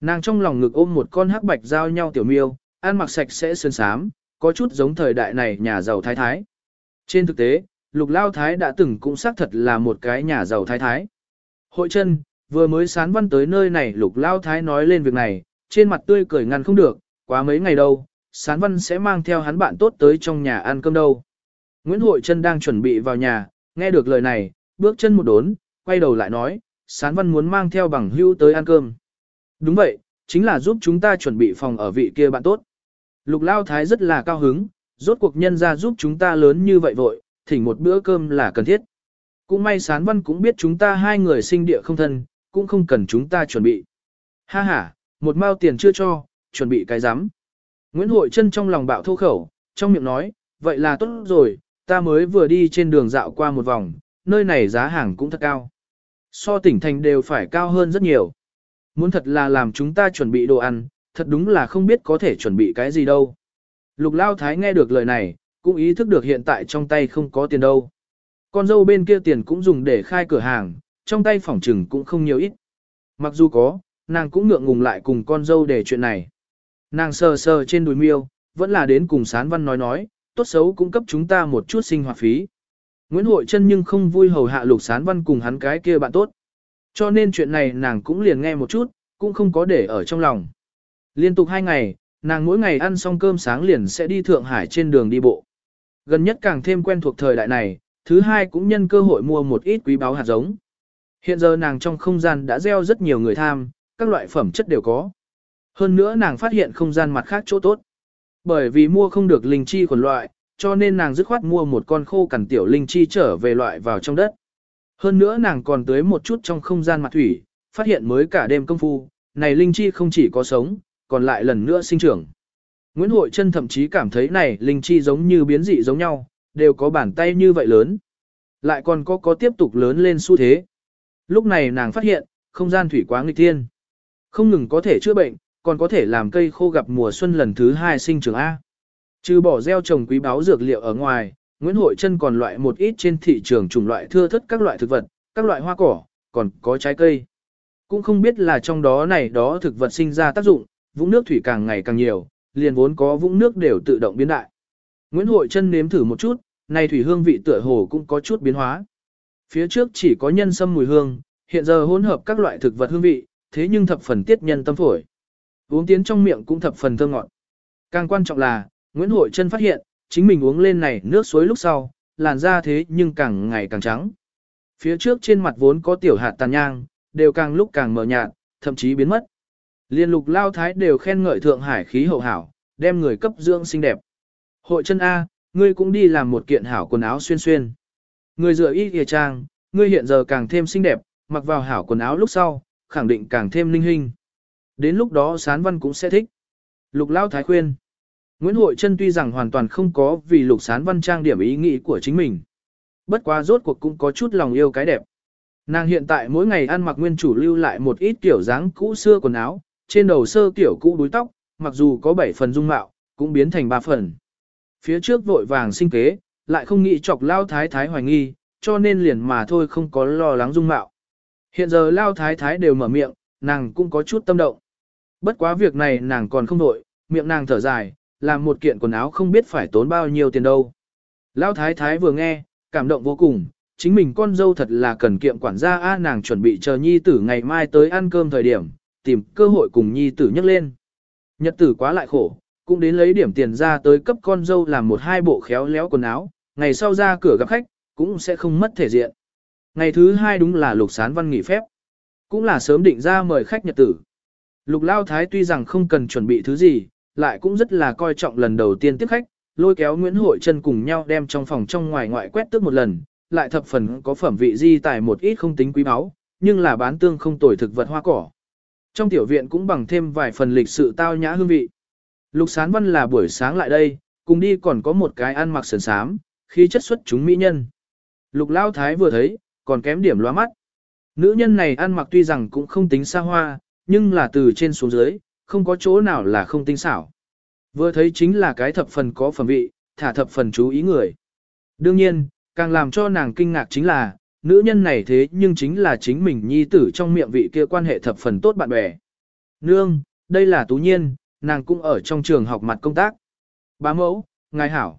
Nàng trong lòng ngực ôm một con hắc bạch giao nhau tiểu miêu, ăn mặc sạch sẽ sơn sám, có chút giống thời đại này nhà giàu thái thái. Trên thực tế, lục lao thái đã từng cũng xác thật là một cái nhà giàu thái thái. Hội chân, vừa mới sán văn tới nơi này lục lao thái nói lên việc này, trên mặt tươi cười ngăn không được, quá mấy ngày đâu, sán văn sẽ mang theo hắn bạn tốt tới trong nhà ăn cơm đâu. Nguyễn Hội chân đang chuẩn bị vào nhà, nghe được lời này, bước chân một đốn, quay đầu lại nói, sán văn muốn mang theo bằng hưu tới ăn cơm. Đúng vậy, chính là giúp chúng ta chuẩn bị phòng ở vị kia bạn tốt. Lục Lao Thái rất là cao hứng, rốt cuộc nhân ra giúp chúng ta lớn như vậy vội, thỉnh một bữa cơm là cần thiết. Cũng may sán văn cũng biết chúng ta hai người sinh địa không thân, cũng không cần chúng ta chuẩn bị. Ha ha, một mao tiền chưa cho, chuẩn bị cái rắm Nguyễn Hội chân trong lòng bạo thô khẩu, trong miệng nói, vậy là tốt rồi, ta mới vừa đi trên đường dạo qua một vòng, nơi này giá hàng cũng thật cao. So tỉnh thành đều phải cao hơn rất nhiều. Muốn thật là làm chúng ta chuẩn bị đồ ăn, thật đúng là không biết có thể chuẩn bị cái gì đâu. Lục Lao Thái nghe được lời này, cũng ý thức được hiện tại trong tay không có tiền đâu. Con dâu bên kia tiền cũng dùng để khai cửa hàng, trong tay phỏng trừng cũng không nhiều ít. Mặc dù có, nàng cũng ngượng ngùng lại cùng con dâu để chuyện này. Nàng sờ sờ trên đùi miêu, vẫn là đến cùng sán văn nói nói, tốt xấu cũng cấp chúng ta một chút sinh hoạt phí. Nguyễn Hội chân nhưng không vui hầu hạ lục sán văn cùng hắn cái kia bạn tốt. Cho nên chuyện này nàng cũng liền nghe một chút, cũng không có để ở trong lòng. Liên tục hai ngày, nàng mỗi ngày ăn xong cơm sáng liền sẽ đi Thượng Hải trên đường đi bộ. Gần nhất càng thêm quen thuộc thời đại này, thứ hai cũng nhân cơ hội mua một ít quý báo hạt giống. Hiện giờ nàng trong không gian đã gieo rất nhiều người tham, các loại phẩm chất đều có. Hơn nữa nàng phát hiện không gian mặt khác chỗ tốt. Bởi vì mua không được linh chi khuẩn loại, cho nên nàng dứt khoát mua một con khô cằn tiểu linh chi trở về loại vào trong đất. Hơn nữa nàng còn tới một chút trong không gian mặt thủy, phát hiện mới cả đêm công phu, này linh chi không chỉ có sống, còn lại lần nữa sinh trưởng. Nguyễn Hội Trân thậm chí cảm thấy này linh chi giống như biến dị giống nhau, đều có bàn tay như vậy lớn. Lại còn có có tiếp tục lớn lên xu thế. Lúc này nàng phát hiện, không gian thủy quá nghịch thiên. Không ngừng có thể chữa bệnh, còn có thể làm cây khô gặp mùa xuân lần thứ hai sinh trưởng A. Trừ bỏ gieo trồng quý báu dược liệu ở ngoài, Nguyễn Hội Trân còn loại một ít trên thị trường chủng loại thưa thất các loại thực vật, các loại hoa cỏ, còn có trái cây. Cũng không biết là trong đó này đó thực vật sinh ra tác dụng, vũng nước thủy càng ngày càng nhiều, liền vốn có vũng nước đều tự động biến đại. Nguyễn Hội Trân nếm thử một chút, này thủy hương vị tựa hồ cũng có chút biến hóa. Phía trước chỉ có nhân sâm mùi hương, hiện giờ hỗn hợp các loại thực vật hương vị, thế nhưng thập phần tiết nhân tâm phổi. Uống tiến trong miệng cũng thập phần thơm ngọt. Càng quan trọng là, Nguyễn Hội Trân phát hiện, chính mình uống lên này nước suối lúc sau, làn da thế nhưng càng ngày càng trắng. Phía trước trên mặt vốn có tiểu hạt tàn nhang, đều càng lúc càng mờ nhạt, thậm chí biến mất. Liên lục lao thái đều khen ngợi Thượng Hải khí hậu hảo, đem người cấp dưỡng xinh đẹp. Hội chân A, ngươi cũng đi làm một kiện hảo quần áo xuyên xuyên. Người dựa y kìa trang, ngươi hiện giờ càng thêm xinh đẹp, mặc vào hảo quần áo lúc sau, khẳng định càng thêm linh hình. Đến lúc đó sán văn cũng sẽ thích. Lục lao thái khuyên. Nguyễn Hội Trân tuy rằng hoàn toàn không có vì lục sán văn trang điểm ý nghĩ của chính mình. Bất quá rốt cuộc cũng có chút lòng yêu cái đẹp. Nàng hiện tại mỗi ngày ăn mặc nguyên chủ lưu lại một ít kiểu dáng cũ xưa quần áo, trên đầu sơ kiểu cũ đuối tóc, mặc dù có 7 phần dung mạo, cũng biến thành 3 phần. Phía trước vội vàng sinh kế, lại không nghĩ chọc lao thái thái hoài nghi, cho nên liền mà thôi không có lo lắng dung mạo. Hiện giờ lao thái thái đều mở miệng, nàng cũng có chút tâm động. Bất quá việc này nàng còn không đội, miệng nàng thở dài, làm một kiện quần áo không biết phải tốn bao nhiêu tiền đâu. Lao thái thái vừa nghe, cảm động vô cùng, chính mình con dâu thật là cần kiệm quản gia a nàng chuẩn bị chờ nhi tử ngày mai tới ăn cơm thời điểm, tìm cơ hội cùng nhi tử nhắc lên. Nhật tử quá lại khổ, cũng đến lấy điểm tiền ra tới cấp con dâu làm một hai bộ khéo léo quần áo, ngày sau ra cửa gặp khách, cũng sẽ không mất thể diện. Ngày thứ hai đúng là lục sán văn nghỉ phép, cũng là sớm định ra mời khách nhật tử. Lục lao thái tuy rằng không cần chuẩn bị thứ gì, lại cũng rất là coi trọng lần đầu tiên tiếp khách, lôi kéo Nguyễn Hội Trân cùng nhau đem trong phòng trong ngoài ngoại quét tước một lần, lại thập phần có phẩm vị di tài một ít không tính quý báu, nhưng là bán tương không tồi thực vật hoa cỏ. Trong tiểu viện cũng bằng thêm vài phần lịch sự tao nhã hương vị. Lục Sán Văn là buổi sáng lại đây, cùng đi còn có một cái ăn mặc sườn sám, khí chất xuất chúng mỹ nhân. Lục Lao Thái vừa thấy, còn kém điểm loa mắt. Nữ nhân này ăn mặc tuy rằng cũng không tính xa hoa, nhưng là từ trên xuống dưới, không có chỗ nào là không tinh xảo. Vừa thấy chính là cái thập phần có phẩm vị, thả thập phần chú ý người. Đương nhiên, càng làm cho nàng kinh ngạc chính là, nữ nhân này thế nhưng chính là chính mình nhi tử trong miệng vị kia quan hệ thập phần tốt bạn bè. Nương, đây là Tú Nhiên, nàng cũng ở trong trường học mặt công tác. Bá mẫu, ngài hảo.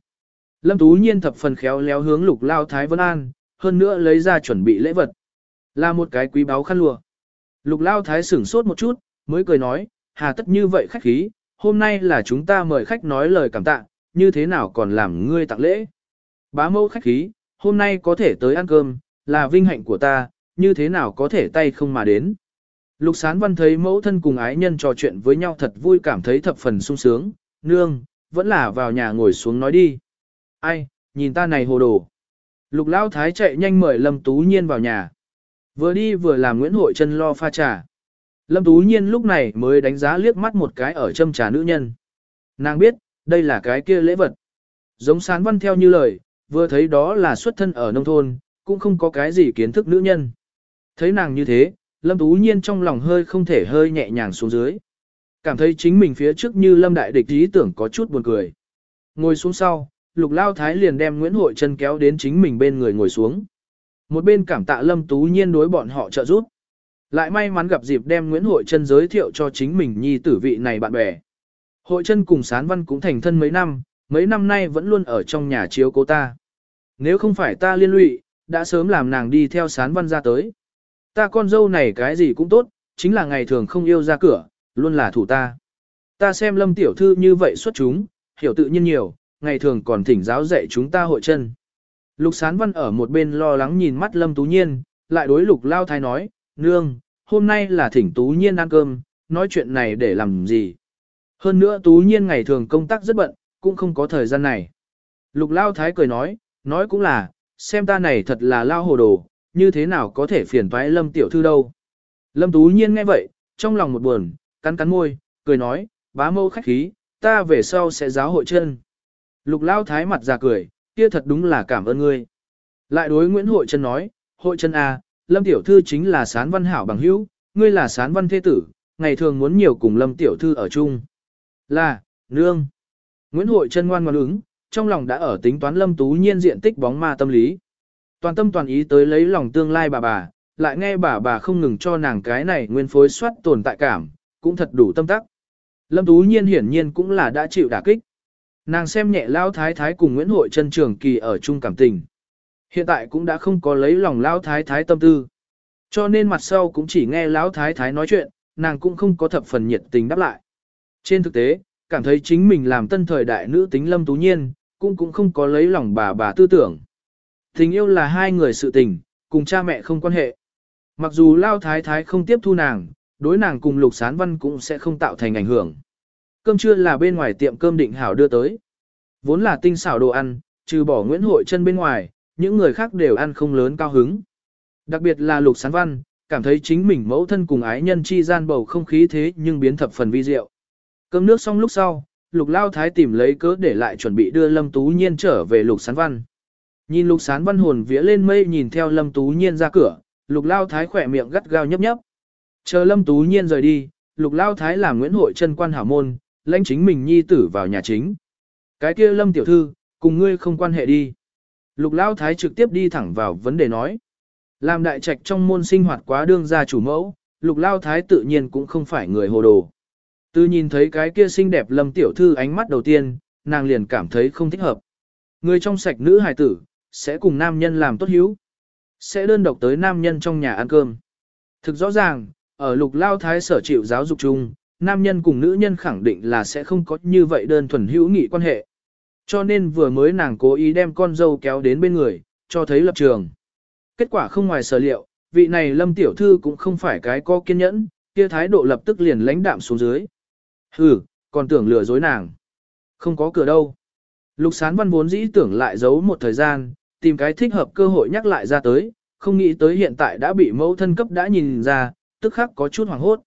Lâm Tú Nhiên thập phần khéo léo hướng lục lao Thái Vân An, hơn nữa lấy ra chuẩn bị lễ vật. Là một cái quý báu khăn lụa. Lục lao Thái sửng sốt một chút, mới cười nói, hà tất như vậy khách khí, hôm nay là chúng ta mời khách nói lời cảm tạ, như thế nào còn làm ngươi tặng lễ. Bá mẫu khách khí, hôm nay có thể tới ăn cơm, là vinh hạnh của ta, như thế nào có thể tay không mà đến. Lục sán văn thấy mẫu thân cùng ái nhân trò chuyện với nhau thật vui cảm thấy thập phần sung sướng, nương, vẫn là vào nhà ngồi xuống nói đi. Ai, nhìn ta này hồ đồ. Lục Lão thái chạy nhanh mời Lâm Tú Nhiên vào nhà. Vừa đi vừa làm Nguyễn Hội chân lo pha trà. Lâm Tú Nhiên lúc này mới đánh giá liếc mắt một cái ở châm trà nữ nhân. Nàng biết, đây là cái kia lễ vật. Giống sán văn theo như lời, vừa thấy đó là xuất thân ở nông thôn, cũng không có cái gì kiến thức nữ nhân. Thấy nàng như thế, Lâm Tú Nhiên trong lòng hơi không thể hơi nhẹ nhàng xuống dưới. Cảm thấy chính mình phía trước như Lâm Đại Địch ý tưởng có chút buồn cười. Ngồi xuống sau, Lục Lao Thái liền đem Nguyễn Hội chân kéo đến chính mình bên người ngồi xuống. Một bên cảm tạ Lâm Tú Nhiên đối bọn họ trợ giúp. Lại may mắn gặp dịp đem Nguyễn Hội chân giới thiệu cho chính mình nhi tử vị này bạn bè. Hội chân cùng Sán Văn cũng thành thân mấy năm, mấy năm nay vẫn luôn ở trong nhà chiếu cô ta. Nếu không phải ta liên lụy, đã sớm làm nàng đi theo Sán Văn ra tới. Ta con dâu này cái gì cũng tốt, chính là ngày thường không yêu ra cửa, luôn là thủ ta. Ta xem lâm tiểu thư như vậy xuất chúng, hiểu tự nhiên nhiều, ngày thường còn thỉnh giáo dạy chúng ta hội chân. Lục sán văn ở một bên lo lắng nhìn mắt lâm tú nhiên, lại đối lục lao thái nói, nương, hôm nay là thỉnh tú nhiên ăn cơm, nói chuyện này để làm gì. Hơn nữa tú nhiên ngày thường công tác rất bận, cũng không có thời gian này. Lục lao thái cười nói, nói cũng là, xem ta này thật là lao hồ đồ, như thế nào có thể phiền toái lâm tiểu thư đâu. Lâm tú nhiên nghe vậy, trong lòng một buồn, cắn cắn môi, cười nói, bá mâu khách khí, ta về sau sẽ giáo hội chân. Lục lao thái mặt ra cười, kia thật đúng là cảm ơn ngươi. Lại đối Nguyễn Hội Trân nói, Hội Trân à, Lâm Tiểu Thư chính là sán văn hảo bằng hữu, ngươi là sán văn thế tử, ngày thường muốn nhiều cùng Lâm Tiểu Thư ở chung. Là, nương. Nguyễn Hội Trân ngoan ngoan ứng, trong lòng đã ở tính toán Lâm Tú Nhiên diện tích bóng ma tâm lý. Toàn tâm toàn ý tới lấy lòng tương lai bà bà, lại nghe bà bà không ngừng cho nàng cái này nguyên phối soát tồn tại cảm, cũng thật đủ tâm tắc. Lâm Tú Nhiên hiển nhiên cũng là đã chịu đả kích. Nàng xem nhẹ Lao Thái Thái cùng Nguyễn Hội Trân Trường Kỳ ở chung cảm tình. Hiện tại cũng đã không có lấy lòng Lao Thái Thái tâm tư. Cho nên mặt sau cũng chỉ nghe Lão Thái Thái nói chuyện, nàng cũng không có thập phần nhiệt tình đáp lại. Trên thực tế, cảm thấy chính mình làm tân thời đại nữ tính Lâm Tú Nhiên, cũng cũng không có lấy lòng bà bà tư tưởng. Tình yêu là hai người sự tình, cùng cha mẹ không quan hệ. Mặc dù Lao Thái Thái không tiếp thu nàng, đối nàng cùng Lục Sán Văn cũng sẽ không tạo thành ảnh hưởng. Cơm trưa là bên ngoài tiệm cơm định hảo đưa tới. Vốn là tinh xảo đồ ăn, trừ bỏ Nguyễn Hội chân bên ngoài, những người khác đều ăn không lớn cao hứng. Đặc biệt là Lục Sán Văn, cảm thấy chính mình mẫu thân cùng ái nhân chi gian bầu không khí thế nhưng biến thập phần vi diệu. Cơm nước xong lúc sau, Lục Lao Thái tìm lấy cớ để lại chuẩn bị đưa Lâm Tú Nhiên trở về Lục Sán Văn. Nhìn Lục Sán Văn hồn vía lên mây nhìn theo Lâm Tú Nhiên ra cửa, Lục Lao Thái khỏe miệng gắt gao nhấp nhấp. Chờ Lâm Tú Nhiên rời đi, Lục Lao Thái làm Nguyễn Hội chân quan hảo môn, lãnh chính mình nhi tử vào nhà chính. Cái kia lâm tiểu thư, cùng ngươi không quan hệ đi. Lục Lao Thái trực tiếp đi thẳng vào vấn đề nói. Làm đại trạch trong môn sinh hoạt quá đương gia chủ mẫu, Lục Lao Thái tự nhiên cũng không phải người hồ đồ. Từ nhìn thấy cái kia xinh đẹp lâm tiểu thư ánh mắt đầu tiên, nàng liền cảm thấy không thích hợp. Người trong sạch nữ hài tử, sẽ cùng nam nhân làm tốt hữu Sẽ đơn độc tới nam nhân trong nhà ăn cơm. Thực rõ ràng, ở lục lao thái sở chịu giáo dục chung, nam nhân cùng nữ nhân khẳng định là sẽ không có như vậy đơn thuần hữu nghị quan hệ. Cho nên vừa mới nàng cố ý đem con dâu kéo đến bên người, cho thấy lập trường. Kết quả không ngoài sở liệu, vị này lâm tiểu thư cũng không phải cái có kiên nhẫn, kia thái độ lập tức liền lãnh đạm xuống dưới. Hừ, còn tưởng lừa dối nàng. Không có cửa đâu. Lục sán văn vốn dĩ tưởng lại giấu một thời gian, tìm cái thích hợp cơ hội nhắc lại ra tới, không nghĩ tới hiện tại đã bị mẫu thân cấp đã nhìn ra, tức khắc có chút hoảng hốt.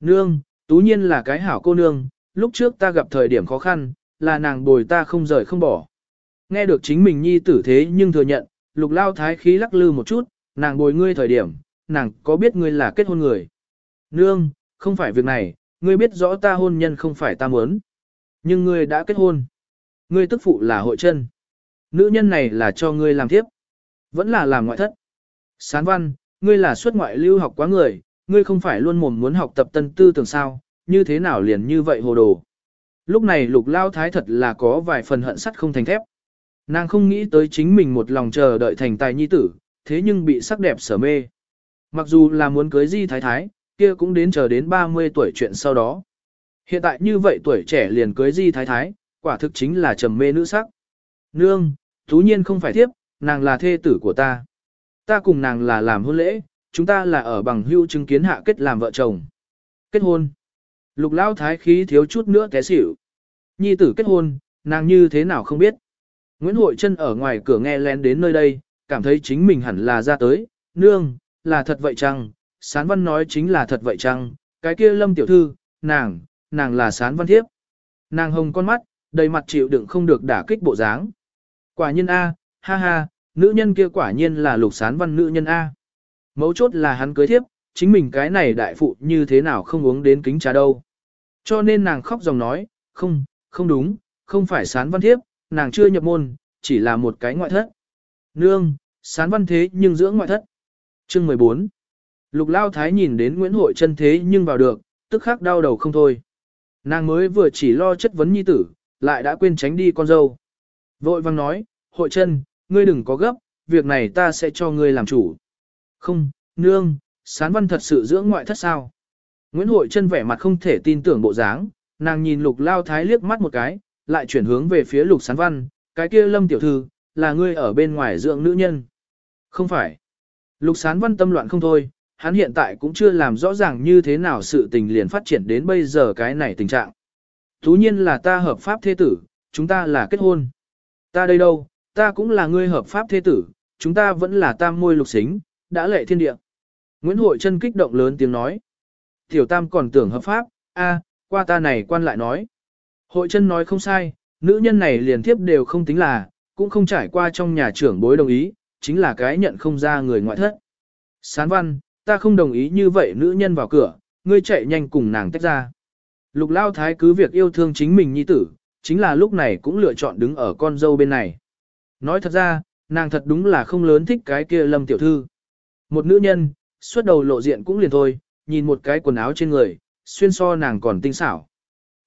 Nương, Tú nhiên là cái hảo cô nương, lúc trước ta gặp thời điểm khó khăn, là nàng bồi ta không rời không bỏ. Nghe được chính mình nhi tử thế nhưng thừa nhận, lục lao thái khí lắc lư một chút, nàng bồi ngươi thời điểm, nàng có biết ngươi là kết hôn người. Nương, không phải việc này, ngươi biết rõ ta hôn nhân không phải ta muốn. Nhưng ngươi đã kết hôn. Ngươi tức phụ là hội chân. Nữ nhân này là cho ngươi làm tiếp. Vẫn là làm ngoại thất. Sán văn, ngươi là xuất ngoại lưu học quá người, ngươi không phải luôn mồm muốn học tập tân tư tưởng sao, như thế nào liền như vậy hồ đồ. Lúc này lục lao thái thật là có vài phần hận sắt không thành thép. Nàng không nghĩ tới chính mình một lòng chờ đợi thành tài nhi tử, thế nhưng bị sắc đẹp sở mê. Mặc dù là muốn cưới di thái thái, kia cũng đến chờ đến 30 tuổi chuyện sau đó. Hiện tại như vậy tuổi trẻ liền cưới di thái thái, quả thực chính là trầm mê nữ sắc. Nương, thú nhiên không phải thiếp, nàng là thê tử của ta. Ta cùng nàng là làm hôn lễ, chúng ta là ở bằng hưu chứng kiến hạ kết làm vợ chồng. Kết hôn. Lục lao thái khí thiếu chút nữa té xỉu. Nhi tử kết hôn, nàng như thế nào không biết. Nguyễn Hội chân ở ngoài cửa nghe lén đến nơi đây, cảm thấy chính mình hẳn là ra tới, nương, là thật vậy chăng, sán văn nói chính là thật vậy chăng, cái kia lâm tiểu thư, nàng, nàng là sán văn thiếp. Nàng hồng con mắt, đầy mặt chịu đựng không được đả kích bộ dáng. Quả nhân A, ha ha, nữ nhân kia quả nhiên là lục sán văn nữ nhân A. Mấu chốt là hắn cưới thiếp, chính mình cái này đại phụ như thế nào không uống đến kính trà đâu. Cho nên nàng khóc dòng nói, không, không đúng, không phải sán văn thiếp, nàng chưa nhập môn, chỉ là một cái ngoại thất. Nương, sán văn thế nhưng dưỡng ngoại thất. Chương 14 Lục Lao Thái nhìn đến Nguyễn Hội chân thế nhưng vào được, tức khắc đau đầu không thôi. Nàng mới vừa chỉ lo chất vấn nhi tử, lại đã quên tránh đi con dâu. Vội vang nói, Hội chân, ngươi đừng có gấp, việc này ta sẽ cho ngươi làm chủ. Không, nương, sán văn thật sự dưỡng ngoại thất sao. Nguyễn Hội chân vẻ mặt không thể tin tưởng bộ dáng, nàng nhìn lục lao thái liếc mắt một cái, lại chuyển hướng về phía lục sán văn, cái kia lâm tiểu thư, là ngươi ở bên ngoài dưỡng nữ nhân. Không phải. Lục sán văn tâm loạn không thôi, hắn hiện tại cũng chưa làm rõ ràng như thế nào sự tình liền phát triển đến bây giờ cái này tình trạng. thú nhiên là ta hợp pháp thế tử, chúng ta là kết hôn. Ta đây đâu, ta cũng là ngươi hợp pháp thế tử, chúng ta vẫn là tam môi lục xính, đã lệ thiên địa. Nguyễn Hội chân kích động lớn tiếng nói. Tiểu tam còn tưởng hợp pháp, a, qua ta này quan lại nói. Hội chân nói không sai, nữ nhân này liền tiếp đều không tính là, cũng không trải qua trong nhà trưởng bối đồng ý, chính là cái nhận không ra người ngoại thất. Sán văn, ta không đồng ý như vậy nữ nhân vào cửa, ngươi chạy nhanh cùng nàng tách ra. Lục lao thái cứ việc yêu thương chính mình nhi tử, chính là lúc này cũng lựa chọn đứng ở con dâu bên này. Nói thật ra, nàng thật đúng là không lớn thích cái kia lâm tiểu thư. Một nữ nhân, xuất đầu lộ diện cũng liền thôi, nhìn một cái quần áo trên người, xuyên so nàng còn tinh xảo.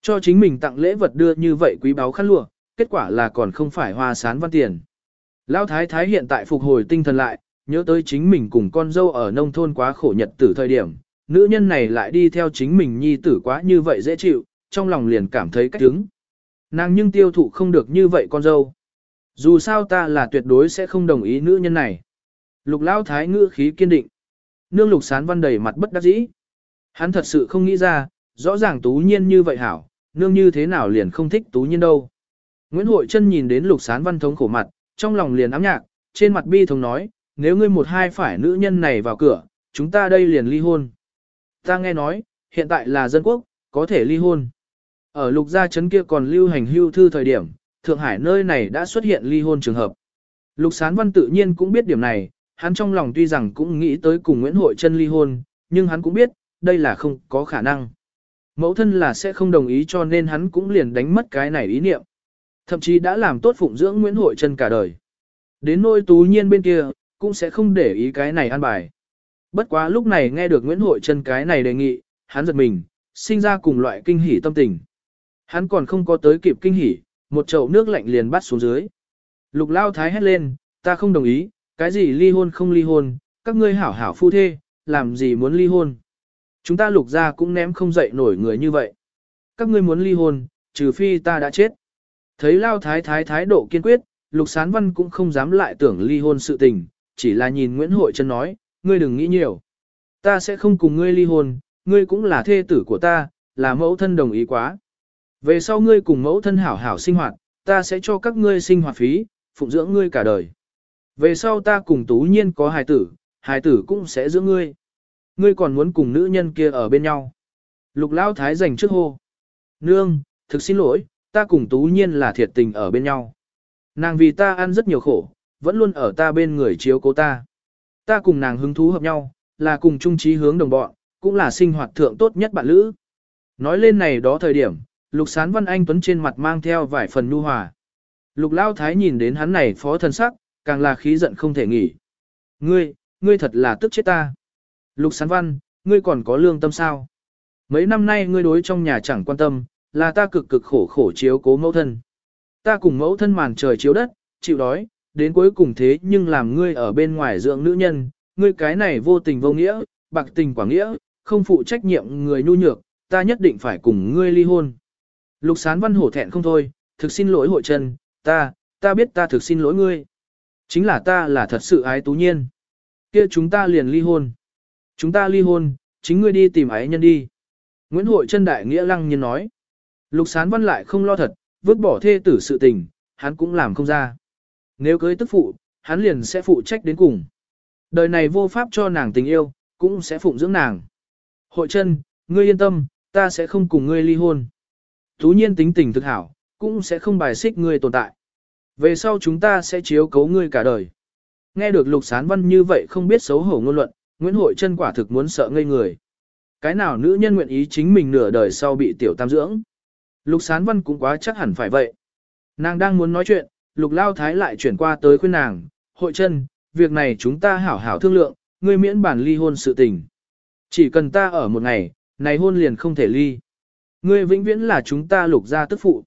Cho chính mình tặng lễ vật đưa như vậy quý báu khăn lụa, kết quả là còn không phải hoa sán văn tiền. Lão thái thái hiện tại phục hồi tinh thần lại, nhớ tới chính mình cùng con dâu ở nông thôn quá khổ nhật tử thời điểm, nữ nhân này lại đi theo chính mình nhi tử quá như vậy dễ chịu, trong lòng liền cảm thấy cách đứng. Nàng nhưng tiêu thụ không được như vậy con dâu. Dù sao ta là tuyệt đối sẽ không đồng ý nữ nhân này. Lục Lão thái ngữ khí kiên định. Nương lục sán văn đầy mặt bất đắc dĩ. Hắn thật sự không nghĩ ra, rõ ràng tú nhiên như vậy hảo, nương như thế nào liền không thích tú nhiên đâu. Nguyễn Hội Trân nhìn đến lục sán văn thống khổ mặt, trong lòng liền ám nhạc, trên mặt bi thống nói, nếu ngươi một hai phải nữ nhân này vào cửa, chúng ta đây liền ly hôn. Ta nghe nói, hiện tại là dân quốc, có thể ly hôn. Ở lục gia trấn kia còn lưu hành hưu thư thời điểm, Thượng Hải nơi này đã xuất hiện ly hôn trường hợp. Lục sán văn tự nhiên cũng biết điểm này, hắn trong lòng tuy rằng cũng nghĩ tới cùng Nguyễn Hội Trân ly hôn, nhưng hắn cũng biết, đây là không có khả năng. Mẫu thân là sẽ không đồng ý cho nên hắn cũng liền đánh mất cái này ý niệm. Thậm chí đã làm tốt phụng dưỡng Nguyễn Hội Trân cả đời. Đến nôi tú nhiên bên kia, cũng sẽ không để ý cái này ăn bài. Bất quá lúc này nghe được Nguyễn Hội Trân cái này đề nghị, hắn giật mình, sinh ra cùng loại kinh hỉ tâm tình. Hắn còn không có tới kịp kinh hỉ, một chậu nước lạnh liền bắt xuống dưới. Lục lao thái hét lên, ta không đồng ý, cái gì ly hôn không ly hôn, các ngươi hảo hảo phu thê, làm gì muốn ly hôn. Chúng ta lục ra cũng ném không dậy nổi người như vậy. Các ngươi muốn ly hôn, trừ phi ta đã chết. Thấy lao thái thái thái độ kiên quyết, lục sán văn cũng không dám lại tưởng ly hôn sự tình, chỉ là nhìn Nguyễn Hội Trân nói, ngươi đừng nghĩ nhiều. Ta sẽ không cùng ngươi ly hôn, ngươi cũng là thê tử của ta, là mẫu thân đồng ý quá. Về sau ngươi cùng mẫu thân hảo hảo sinh hoạt, ta sẽ cho các ngươi sinh hoạt phí, phụng dưỡng ngươi cả đời. Về sau ta cùng tú nhiên có hài tử, hài tử cũng sẽ giữ ngươi. Ngươi còn muốn cùng nữ nhân kia ở bên nhau. Lục Lão Thái dành trước hô. Nương, thực xin lỗi, ta cùng tú nhiên là thiệt tình ở bên nhau. Nàng vì ta ăn rất nhiều khổ, vẫn luôn ở ta bên người chiếu cố ta. Ta cùng nàng hứng thú hợp nhau, là cùng chung trí hướng đồng bọn, cũng là sinh hoạt thượng tốt nhất bạn lữ. Nói lên này đó thời điểm, Lục Sán Văn Anh Tuấn trên mặt mang theo vài phần nhu hòa. Lục Lao Thái nhìn đến hắn này phó thần sắc, càng là khí giận không thể nghỉ. Ngươi, ngươi thật là tức chết ta. Lục Sán Văn, ngươi còn có lương tâm sao? Mấy năm nay ngươi đối trong nhà chẳng quan tâm, là ta cực cực khổ khổ chiếu cố mẫu thân. Ta cùng mẫu thân màn trời chiếu đất, chịu đói, đến cuối cùng thế nhưng làm ngươi ở bên ngoài dưỡng nữ nhân, ngươi cái này vô tình vô nghĩa, bạc tình quả nghĩa, không phụ trách nhiệm người nhu nhược, ta nhất định phải cùng ngươi ly hôn. Lục sán văn hổ thẹn không thôi, thực xin lỗi hội trần, ta, ta biết ta thực xin lỗi ngươi. Chính là ta là thật sự ái tú nhiên. kia chúng ta liền ly hôn. Chúng ta ly hôn, chính ngươi đi tìm ái nhân đi. Nguyễn Hội chân đại nghĩa lăng nhiên nói. Lục sán văn lại không lo thật, vứt bỏ thê tử sự tình, hắn cũng làm không ra. Nếu cưới tức phụ, hắn liền sẽ phụ trách đến cùng. Đời này vô pháp cho nàng tình yêu, cũng sẽ phụng dưỡng nàng. Hội chân, ngươi yên tâm, ta sẽ không cùng ngươi ly hôn. Tú nhiên tính tình thực hảo, cũng sẽ không bài xích ngươi tồn tại. Về sau chúng ta sẽ chiếu cấu ngươi cả đời. Nghe được lục sán văn như vậy không biết xấu hổ ngôn luận, Nguyễn Hội chân quả thực muốn sợ ngây người. Cái nào nữ nhân nguyện ý chính mình nửa đời sau bị tiểu tam dưỡng. Lục sán văn cũng quá chắc hẳn phải vậy. Nàng đang muốn nói chuyện, lục lao thái lại chuyển qua tới khuyên nàng, hội chân, việc này chúng ta hảo hảo thương lượng, ngươi miễn bản ly hôn sự tình. Chỉ cần ta ở một ngày, này hôn liền không thể ly. Ngươi vĩnh viễn là chúng ta lục gia tức phụ.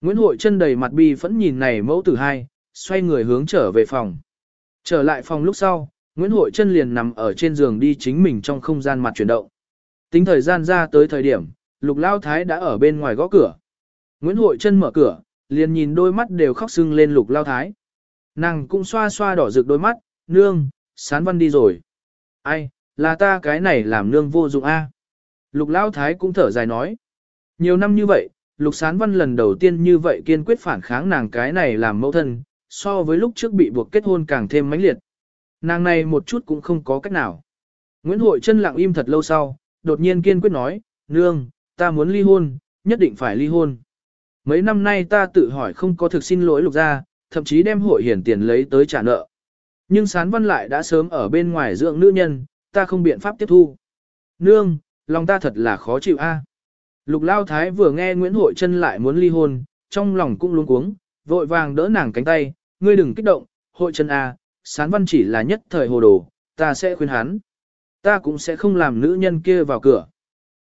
Nguyễn Hội chân đầy mặt bi phẫn nhìn này mẫu tử hai, xoay người hướng trở về phòng. Trở lại phòng lúc sau, Nguyễn Hội chân liền nằm ở trên giường đi chính mình trong không gian mặt chuyển động. Tính thời gian ra tới thời điểm, Lục Lao Thái đã ở bên ngoài gõ cửa. Nguyễn Hội chân mở cửa, liền nhìn đôi mắt đều khóc sưng lên Lục Lao Thái. Nàng cũng xoa xoa đỏ rực đôi mắt, nương, sán văn đi rồi. Ai, là ta cái này làm nương vô dụng a. Lục Lao Thái cũng thở dài nói. Nhiều năm như vậy, Lục Sán Văn lần đầu tiên như vậy kiên quyết phản kháng nàng cái này làm mẫu thân, so với lúc trước bị buộc kết hôn càng thêm mãnh liệt. Nàng này một chút cũng không có cách nào. Nguyễn Hội chân lặng im thật lâu sau, đột nhiên kiên quyết nói, nương, ta muốn ly hôn, nhất định phải ly hôn. Mấy năm nay ta tự hỏi không có thực xin lỗi lục gia, thậm chí đem hội hiển tiền lấy tới trả nợ. Nhưng sán văn lại đã sớm ở bên ngoài dưỡng nữ nhân, ta không biện pháp tiếp thu. Nương, lòng ta thật là khó chịu a. Lục Lao Thái vừa nghe Nguyễn Hội Trân lại muốn ly hôn, trong lòng cũng luống cuống, vội vàng đỡ nàng cánh tay, ngươi đừng kích động, Hội Trân a, sán văn chỉ là nhất thời hồ đồ, ta sẽ khuyên hắn. Ta cũng sẽ không làm nữ nhân kia vào cửa.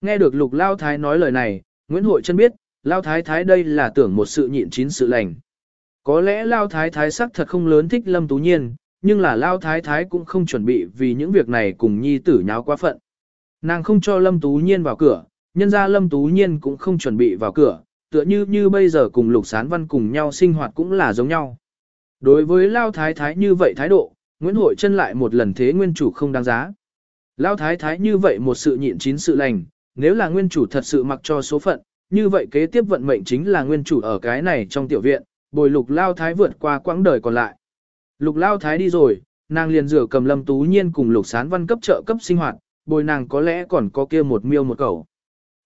Nghe được Lục Lao Thái nói lời này, Nguyễn Hội Trân biết, Lao Thái Thái đây là tưởng một sự nhịn chín sự lành. Có lẽ Lao Thái Thái sắc thật không lớn thích Lâm Tú Nhiên, nhưng là Lao Thái Thái cũng không chuẩn bị vì những việc này cùng nhi tử nháo quá phận. Nàng không cho Lâm Tú Nhiên vào cửa, nhân ra Lâm Tú Nhiên cũng không chuẩn bị vào cửa, tựa như như bây giờ cùng Lục Sán Văn cùng nhau sinh hoạt cũng là giống nhau. Đối với Lao Thái Thái như vậy thái độ, Nguyễn Hội chân lại một lần thế nguyên chủ không đáng giá. Lao Thái Thái như vậy một sự nhịn chín sự lành, nếu là nguyên chủ thật sự mặc cho số phận, như vậy kế tiếp vận mệnh chính là nguyên chủ ở cái này trong tiểu viện, bồi Lục Lao Thái vượt qua quãng đời còn lại. Lục Lao Thái đi rồi, nàng liền rửa cầm Lâm Tú Nhiên cùng Lục Sán Văn cấp trợ cấp sinh hoạt, bồi nàng có lẽ còn có kia một miêu một cầu.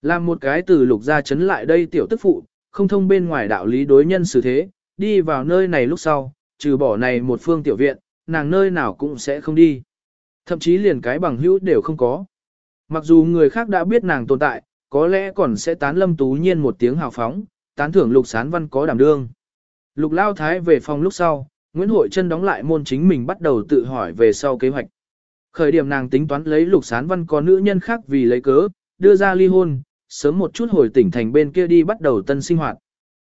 Làm một cái từ lục gia chấn lại đây tiểu tức phụ, không thông bên ngoài đạo lý đối nhân xử thế, đi vào nơi này lúc sau, trừ bỏ này một phương tiểu viện, nàng nơi nào cũng sẽ không đi. Thậm chí liền cái bằng hữu đều không có. Mặc dù người khác đã biết nàng tồn tại, có lẽ còn sẽ tán lâm tú nhiên một tiếng hào phóng, tán thưởng lục sán văn có đảm đương. Lục lao thái về phòng lúc sau, Nguyễn Hội chân đóng lại môn chính mình bắt đầu tự hỏi về sau kế hoạch. Khởi điểm nàng tính toán lấy lục sán văn có nữ nhân khác vì lấy cớ, đưa ra ly hôn, sớm một chút hồi tỉnh thành bên kia đi bắt đầu tân sinh hoạt.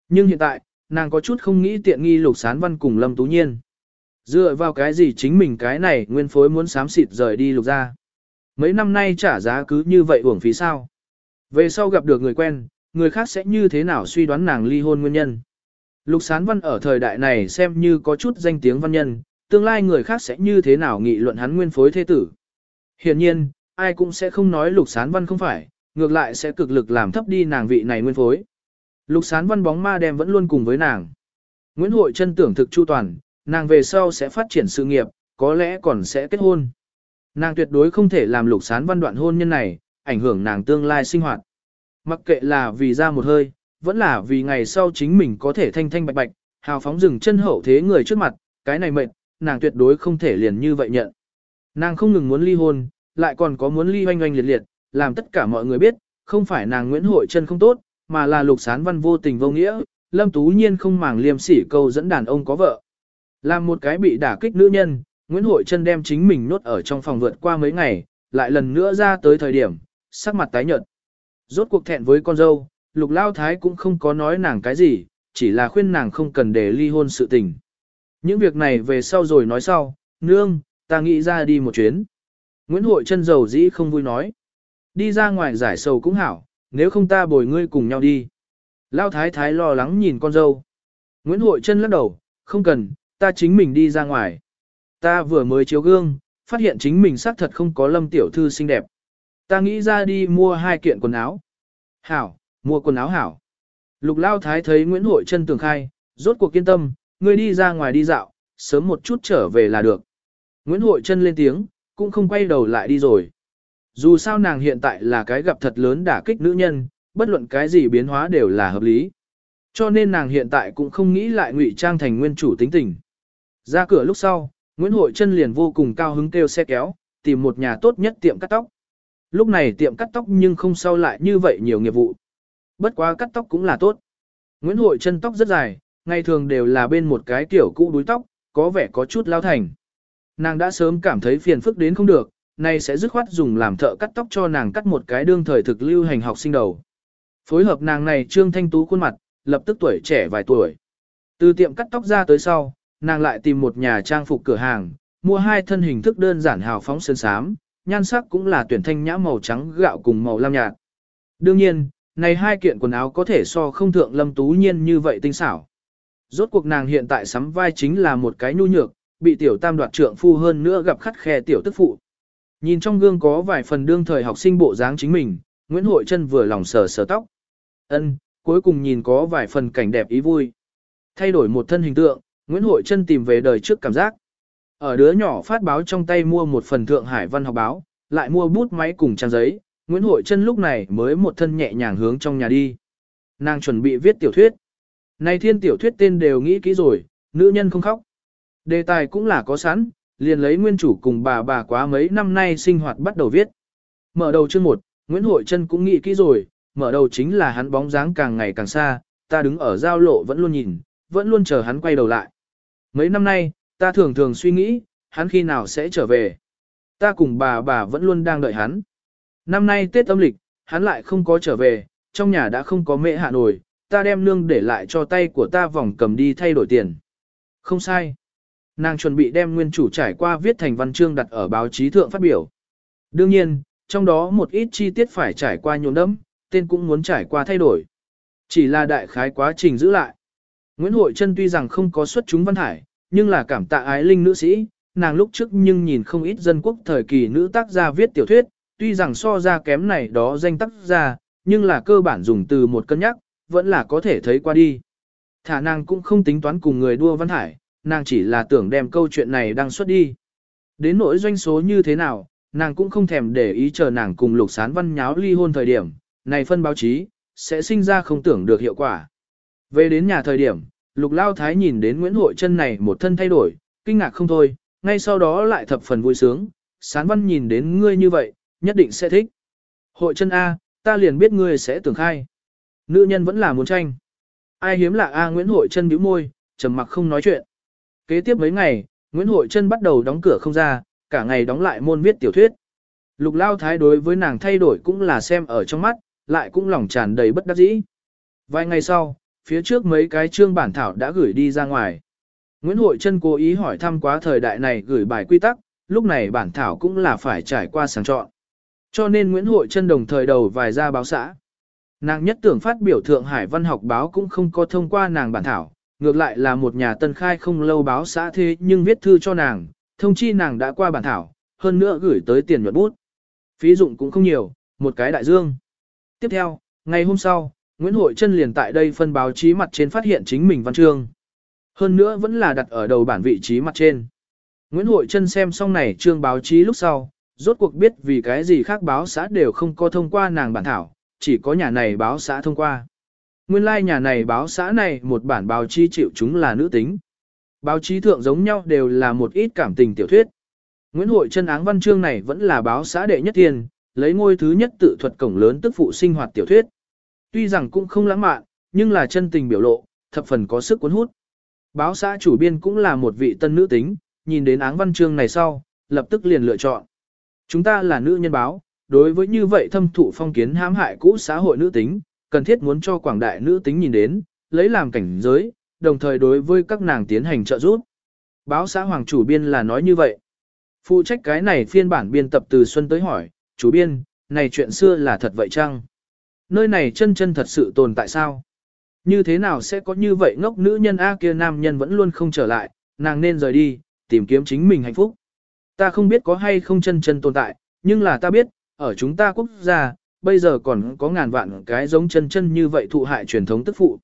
Nhưng hiện tại, nàng có chút không nghĩ tiện nghi lục sán văn cùng Lâm Tú Nhiên. Dựa vào cái gì chính mình cái này nguyên phối muốn sám xịt rời đi lục ra. Mấy năm nay trả giá cứ như vậy uổng phí sao. Về sau gặp được người quen, người khác sẽ như thế nào suy đoán nàng ly hôn nguyên nhân. Lục sán văn ở thời đại này xem như có chút danh tiếng văn nhân, tương lai người khác sẽ như thế nào nghị luận hắn nguyên phối thế tử. Hiển nhiên, ai cũng sẽ không nói lục sán văn không phải, ngược lại sẽ cực lực làm thấp đi nàng vị này nguyên phối. Lục sán văn bóng ma đem vẫn luôn cùng với nàng. Nguyễn Hội chân tưởng thực chu toàn, nàng về sau sẽ phát triển sự nghiệp, có lẽ còn sẽ kết hôn. Nàng tuyệt đối không thể làm lục sán văn đoạn hôn nhân này, ảnh hưởng nàng tương lai sinh hoạt. Mặc kệ là vì ra một hơi, vẫn là vì ngày sau chính mình có thể thanh thanh bạch bạch, hào phóng dừng chân hậu thế người trước mặt, cái này mệt, nàng tuyệt đối không thể liền như vậy nhận. Nàng không ngừng muốn ly hôn, lại còn có muốn ly oanh oanh liệt liệt, làm tất cả mọi người biết, không phải nàng Nguyễn Hội chân không tốt, mà là lục sán văn vô tình vô nghĩa, Lâm Tú Nhiên không màng liêm sỉ câu dẫn đàn ông có vợ. Làm một cái bị đả kích nữ nhân, Nguyễn Hội chân đem chính mình nốt ở trong phòng vượt qua mấy ngày, lại lần nữa ra tới thời điểm, sắc mặt tái nhợt. Rốt cuộc thẹn với con dâu, lục lao thái cũng không có nói nàng cái gì, chỉ là khuyên nàng không cần để ly hôn sự tình. Những việc này về sau rồi nói sau, nương, ta nghĩ ra đi một chuyến. Nguyễn Hội chân dầu dĩ không vui nói. Đi ra ngoài giải sầu cũng hảo, nếu không ta bồi ngươi cùng nhau đi. Lao thái thái lo lắng nhìn con dâu. Nguyễn Hội chân lắc đầu, không cần, ta chính mình đi ra ngoài. Ta vừa mới chiếu gương, phát hiện chính mình xác thật không có lâm tiểu thư xinh đẹp. Ta nghĩ ra đi mua hai kiện quần áo. Hảo, mua quần áo hảo. Lục Lao thái thấy Nguyễn Hội chân tường khai, rốt cuộc kiên tâm, ngươi đi ra ngoài đi dạo, sớm một chút trở về là được. Nguyễn Hội chân lên tiếng, cũng không quay đầu lại đi rồi. Dù sao nàng hiện tại là cái gặp thật lớn đả kích nữ nhân, bất luận cái gì biến hóa đều là hợp lý. Cho nên nàng hiện tại cũng không nghĩ lại ngụy trang thành nguyên chủ tính tình. Ra cửa lúc sau, Nguyễn Hội chân liền vô cùng cao hứng kêu xe kéo, tìm một nhà tốt nhất tiệm cắt tóc. Lúc này tiệm cắt tóc nhưng không sao lại như vậy nhiều nghiệp vụ. Bất quá cắt tóc cũng là tốt. Nguyễn Hội chân tóc rất dài, ngày thường đều là bên một cái kiểu cũ đuôi tóc, có vẻ có chút lao thành. Nàng đã sớm cảm thấy phiền phức đến không được, nay sẽ dứt khoát dùng làm thợ cắt tóc cho nàng cắt một cái đương thời thực lưu hành học sinh đầu. Phối hợp nàng này trương thanh tú khuôn mặt, lập tức tuổi trẻ vài tuổi. Từ tiệm cắt tóc ra tới sau, nàng lại tìm một nhà trang phục cửa hàng, mua hai thân hình thức đơn giản hào phóng sơn sám, nhan sắc cũng là tuyển thanh nhã màu trắng gạo cùng màu lam nhạt. Đương nhiên, này hai kiện quần áo có thể so không thượng lâm tú nhiên như vậy tinh xảo. Rốt cuộc nàng hiện tại sắm vai chính là một cái nhu nhược, bị tiểu tam đoạt trượng phu hơn nữa gặp khắt khe tiểu tức phụ. Nhìn trong gương có vài phần đương thời học sinh bộ dáng chính mình, Nguyễn Hội Trân vừa lòng sờ sờ tóc. Ân, cuối cùng nhìn có vài phần cảnh đẹp ý vui. Thay đổi một thân hình tượng, Nguyễn Hội Trân tìm về đời trước cảm giác. Ở đứa nhỏ phát báo trong tay mua một phần Thượng Hải văn học báo, lại mua bút máy cùng trang giấy, Nguyễn Hội Trân lúc này mới một thân nhẹ nhàng hướng trong nhà đi. Nàng chuẩn bị viết tiểu thuyết. Này thiên tiểu thuyết tên đều nghĩ kỹ rồi, nữ nhân không khóc. Đề tài cũng là có sẵn, liền lấy nguyên chủ cùng bà bà quá mấy năm nay sinh hoạt bắt đầu viết. Mở đầu chương 1, Nguyễn Hội Trân cũng nghĩ kỹ rồi, mở đầu chính là hắn bóng dáng càng ngày càng xa, ta đứng ở giao lộ vẫn luôn nhìn, vẫn luôn chờ hắn quay đầu lại. Mấy năm nay, ta thường thường suy nghĩ, hắn khi nào sẽ trở về. Ta cùng bà bà vẫn luôn đang đợi hắn. Năm nay Tết âm lịch, hắn lại không có trở về, trong nhà đã không có mẹ hạ nổi, ta đem nương để lại cho tay của ta vòng cầm đi thay đổi tiền. Không sai. Nàng chuẩn bị đem nguyên chủ trải qua viết thành văn chương đặt ở báo chí thượng phát biểu. Đương nhiên, trong đó một ít chi tiết phải trải qua nhuộm đẫm, tên cũng muốn trải qua thay đổi. Chỉ là đại khái quá trình giữ lại. Nguyễn Hội Trân tuy rằng không có xuất chúng văn hải, nhưng là cảm tạ ái linh nữ sĩ, nàng lúc trước nhưng nhìn không ít dân quốc thời kỳ nữ tác gia viết tiểu thuyết, tuy rằng so ra kém này đó danh tác gia, nhưng là cơ bản dùng từ một cân nhắc, vẫn là có thể thấy qua đi. Thả nàng cũng không tính toán cùng người đua văn hải, nàng chỉ là tưởng đem câu chuyện này đăng xuất đi. Đến nỗi doanh số như thế nào, nàng cũng không thèm để ý chờ nàng cùng lục sán văn nháo ly hôn thời điểm, này phân báo chí, sẽ sinh ra không tưởng được hiệu quả. Về đến nhà thời điểm, lục lao thái nhìn đến Nguyễn Hội chân này một thân thay đổi, kinh ngạc không thôi, ngay sau đó lại thập phần vui sướng, sán văn nhìn đến ngươi như vậy, nhất định sẽ thích. Hội chân A, ta liền biết ngươi sẽ tưởng khai. Nữ nhân vẫn là muốn tranh. Ai hiếm lạ A Nguyễn Hội chân bĩu môi, trầm mặc không nói chuyện. Kế tiếp mấy ngày, Nguyễn Hội Trân bắt đầu đóng cửa không ra, cả ngày đóng lại môn viết tiểu thuyết. Lục Lao Thái đối với nàng thay đổi cũng là xem ở trong mắt, lại cũng lòng tràn đầy bất đắc dĩ. Vài ngày sau, phía trước mấy cái chương bản thảo đã gửi đi ra ngoài. Nguyễn Hội Trân cố ý hỏi thăm quá thời đại này gửi bài quy tắc, lúc này bản thảo cũng là phải trải qua sàng chọn. Cho nên Nguyễn Hội Trân đồng thời đầu vài ra báo xã. Nàng nhất tưởng phát biểu Thượng Hải Văn học báo cũng không có thông qua nàng bản thảo, ngược lại là một nhà tân khai không lâu báo xã thế nhưng viết thư cho nàng, thông chi nàng đã qua bản thảo, hơn nữa gửi tới tiền nhuận bút. Phí dụng cũng không nhiều, một cái đại dương. Tiếp theo, ngày hôm sau, Nguyễn Hội Trân liền tại đây phân báo chí mặt trên phát hiện chính mình văn chương. Hơn nữa vẫn là đặt ở đầu bản vị trí mặt trên. Nguyễn Hội Trân xem xong này chương báo chí lúc sau, rốt cuộc biết vì cái gì khác báo xã đều không có thông qua nàng bản thảo, chỉ có nhà này báo xã thông qua. Nguyên lai like nhà này báo xã này một bản báo chí chịu chúng là nữ tính. Báo chí thượng giống nhau đều là một ít cảm tình tiểu thuyết. Nguyễn Hội Trân áng văn chương này vẫn là báo xã đệ nhất tiền, lấy ngôi thứ nhất tự thuật cổng lớn tức phụ sinh hoạt tiểu thuyết. Tuy rằng cũng không lãng mạn, nhưng là chân tình biểu lộ, thập phần có sức cuốn hút. Báo xã chủ biên cũng là một vị tân nữ tính, nhìn đến áng văn chương này sau, lập tức liền lựa chọn. Chúng ta là nữ nhân báo, đối với như vậy thâm thụ phong kiến hãm hại cũ xã hội nữ tính, cần thiết muốn cho quảng đại nữ tính nhìn đến, lấy làm cảnh giới, đồng thời đối với các nàng tiến hành trợ giúp. Báo xã Hoàng chủ biên là nói như vậy. Phụ trách cái này phiên bản biên tập từ Xuân tới hỏi, chủ biên, này chuyện xưa là thật vậy chăng? Nơi này chân chân thật sự tồn tại sao? Như thế nào sẽ có như vậy ngốc nữ nhân A kia nam nhân vẫn luôn không trở lại, nàng nên rời đi, tìm kiếm chính mình hạnh phúc. Ta không biết có hay không chân chân tồn tại, nhưng là ta biết, ở chúng ta quốc gia, bây giờ còn có ngàn vạn cái giống chân chân như vậy thụ hại truyền thống tức phụ.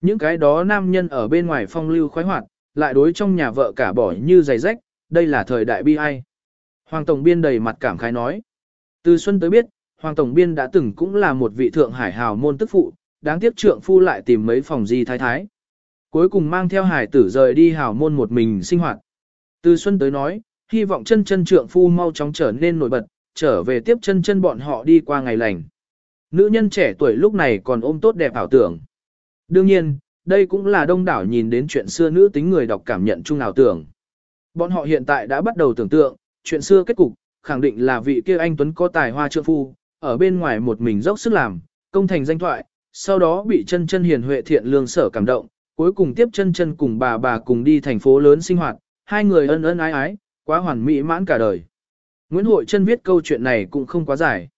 Những cái đó nam nhân ở bên ngoài phong lưu khoái hoạt, lại đối trong nhà vợ cả bỏ như giày rách, đây là thời đại bi ai. Hoàng Tổng Biên đầy mặt cảm khái nói. Từ Xuân tới biết, Hoàng Tổng Biên đã từng cũng là một vị thượng hải hào môn tức phụ, đáng tiếc trượng phu lại tìm mấy phòng di thái thái. Cuối cùng mang theo hải tử rời đi hào môn một mình sinh hoạt. Từ Xuân tới nói, hy vọng chân chân trượng phu mau chóng trở nên nổi bật, trở về tiếp chân chân bọn họ đi qua ngày lành. Nữ nhân trẻ tuổi lúc này còn ôm tốt đẹp ảo tưởng. Đương nhiên, đây cũng là đông đảo nhìn đến chuyện xưa nữ tính người đọc cảm nhận chung ảo tưởng. Bọn họ hiện tại đã bắt đầu tưởng tượng, chuyện xưa kết cục, khẳng định là vị kia anh Tuấn có tài hoa trượng phu, ở bên ngoài một mình dốc sức làm, công thành danh thoại, sau đó bị chân chân hiền huệ thiện lương sở cảm động, cuối cùng tiếp chân chân cùng bà bà cùng đi thành phố lớn sinh hoạt, hai người ân ân ái ái, quá hoàn mỹ mãn cả đời. Nguyễn Hội Trân viết câu chuyện này cũng không quá dài.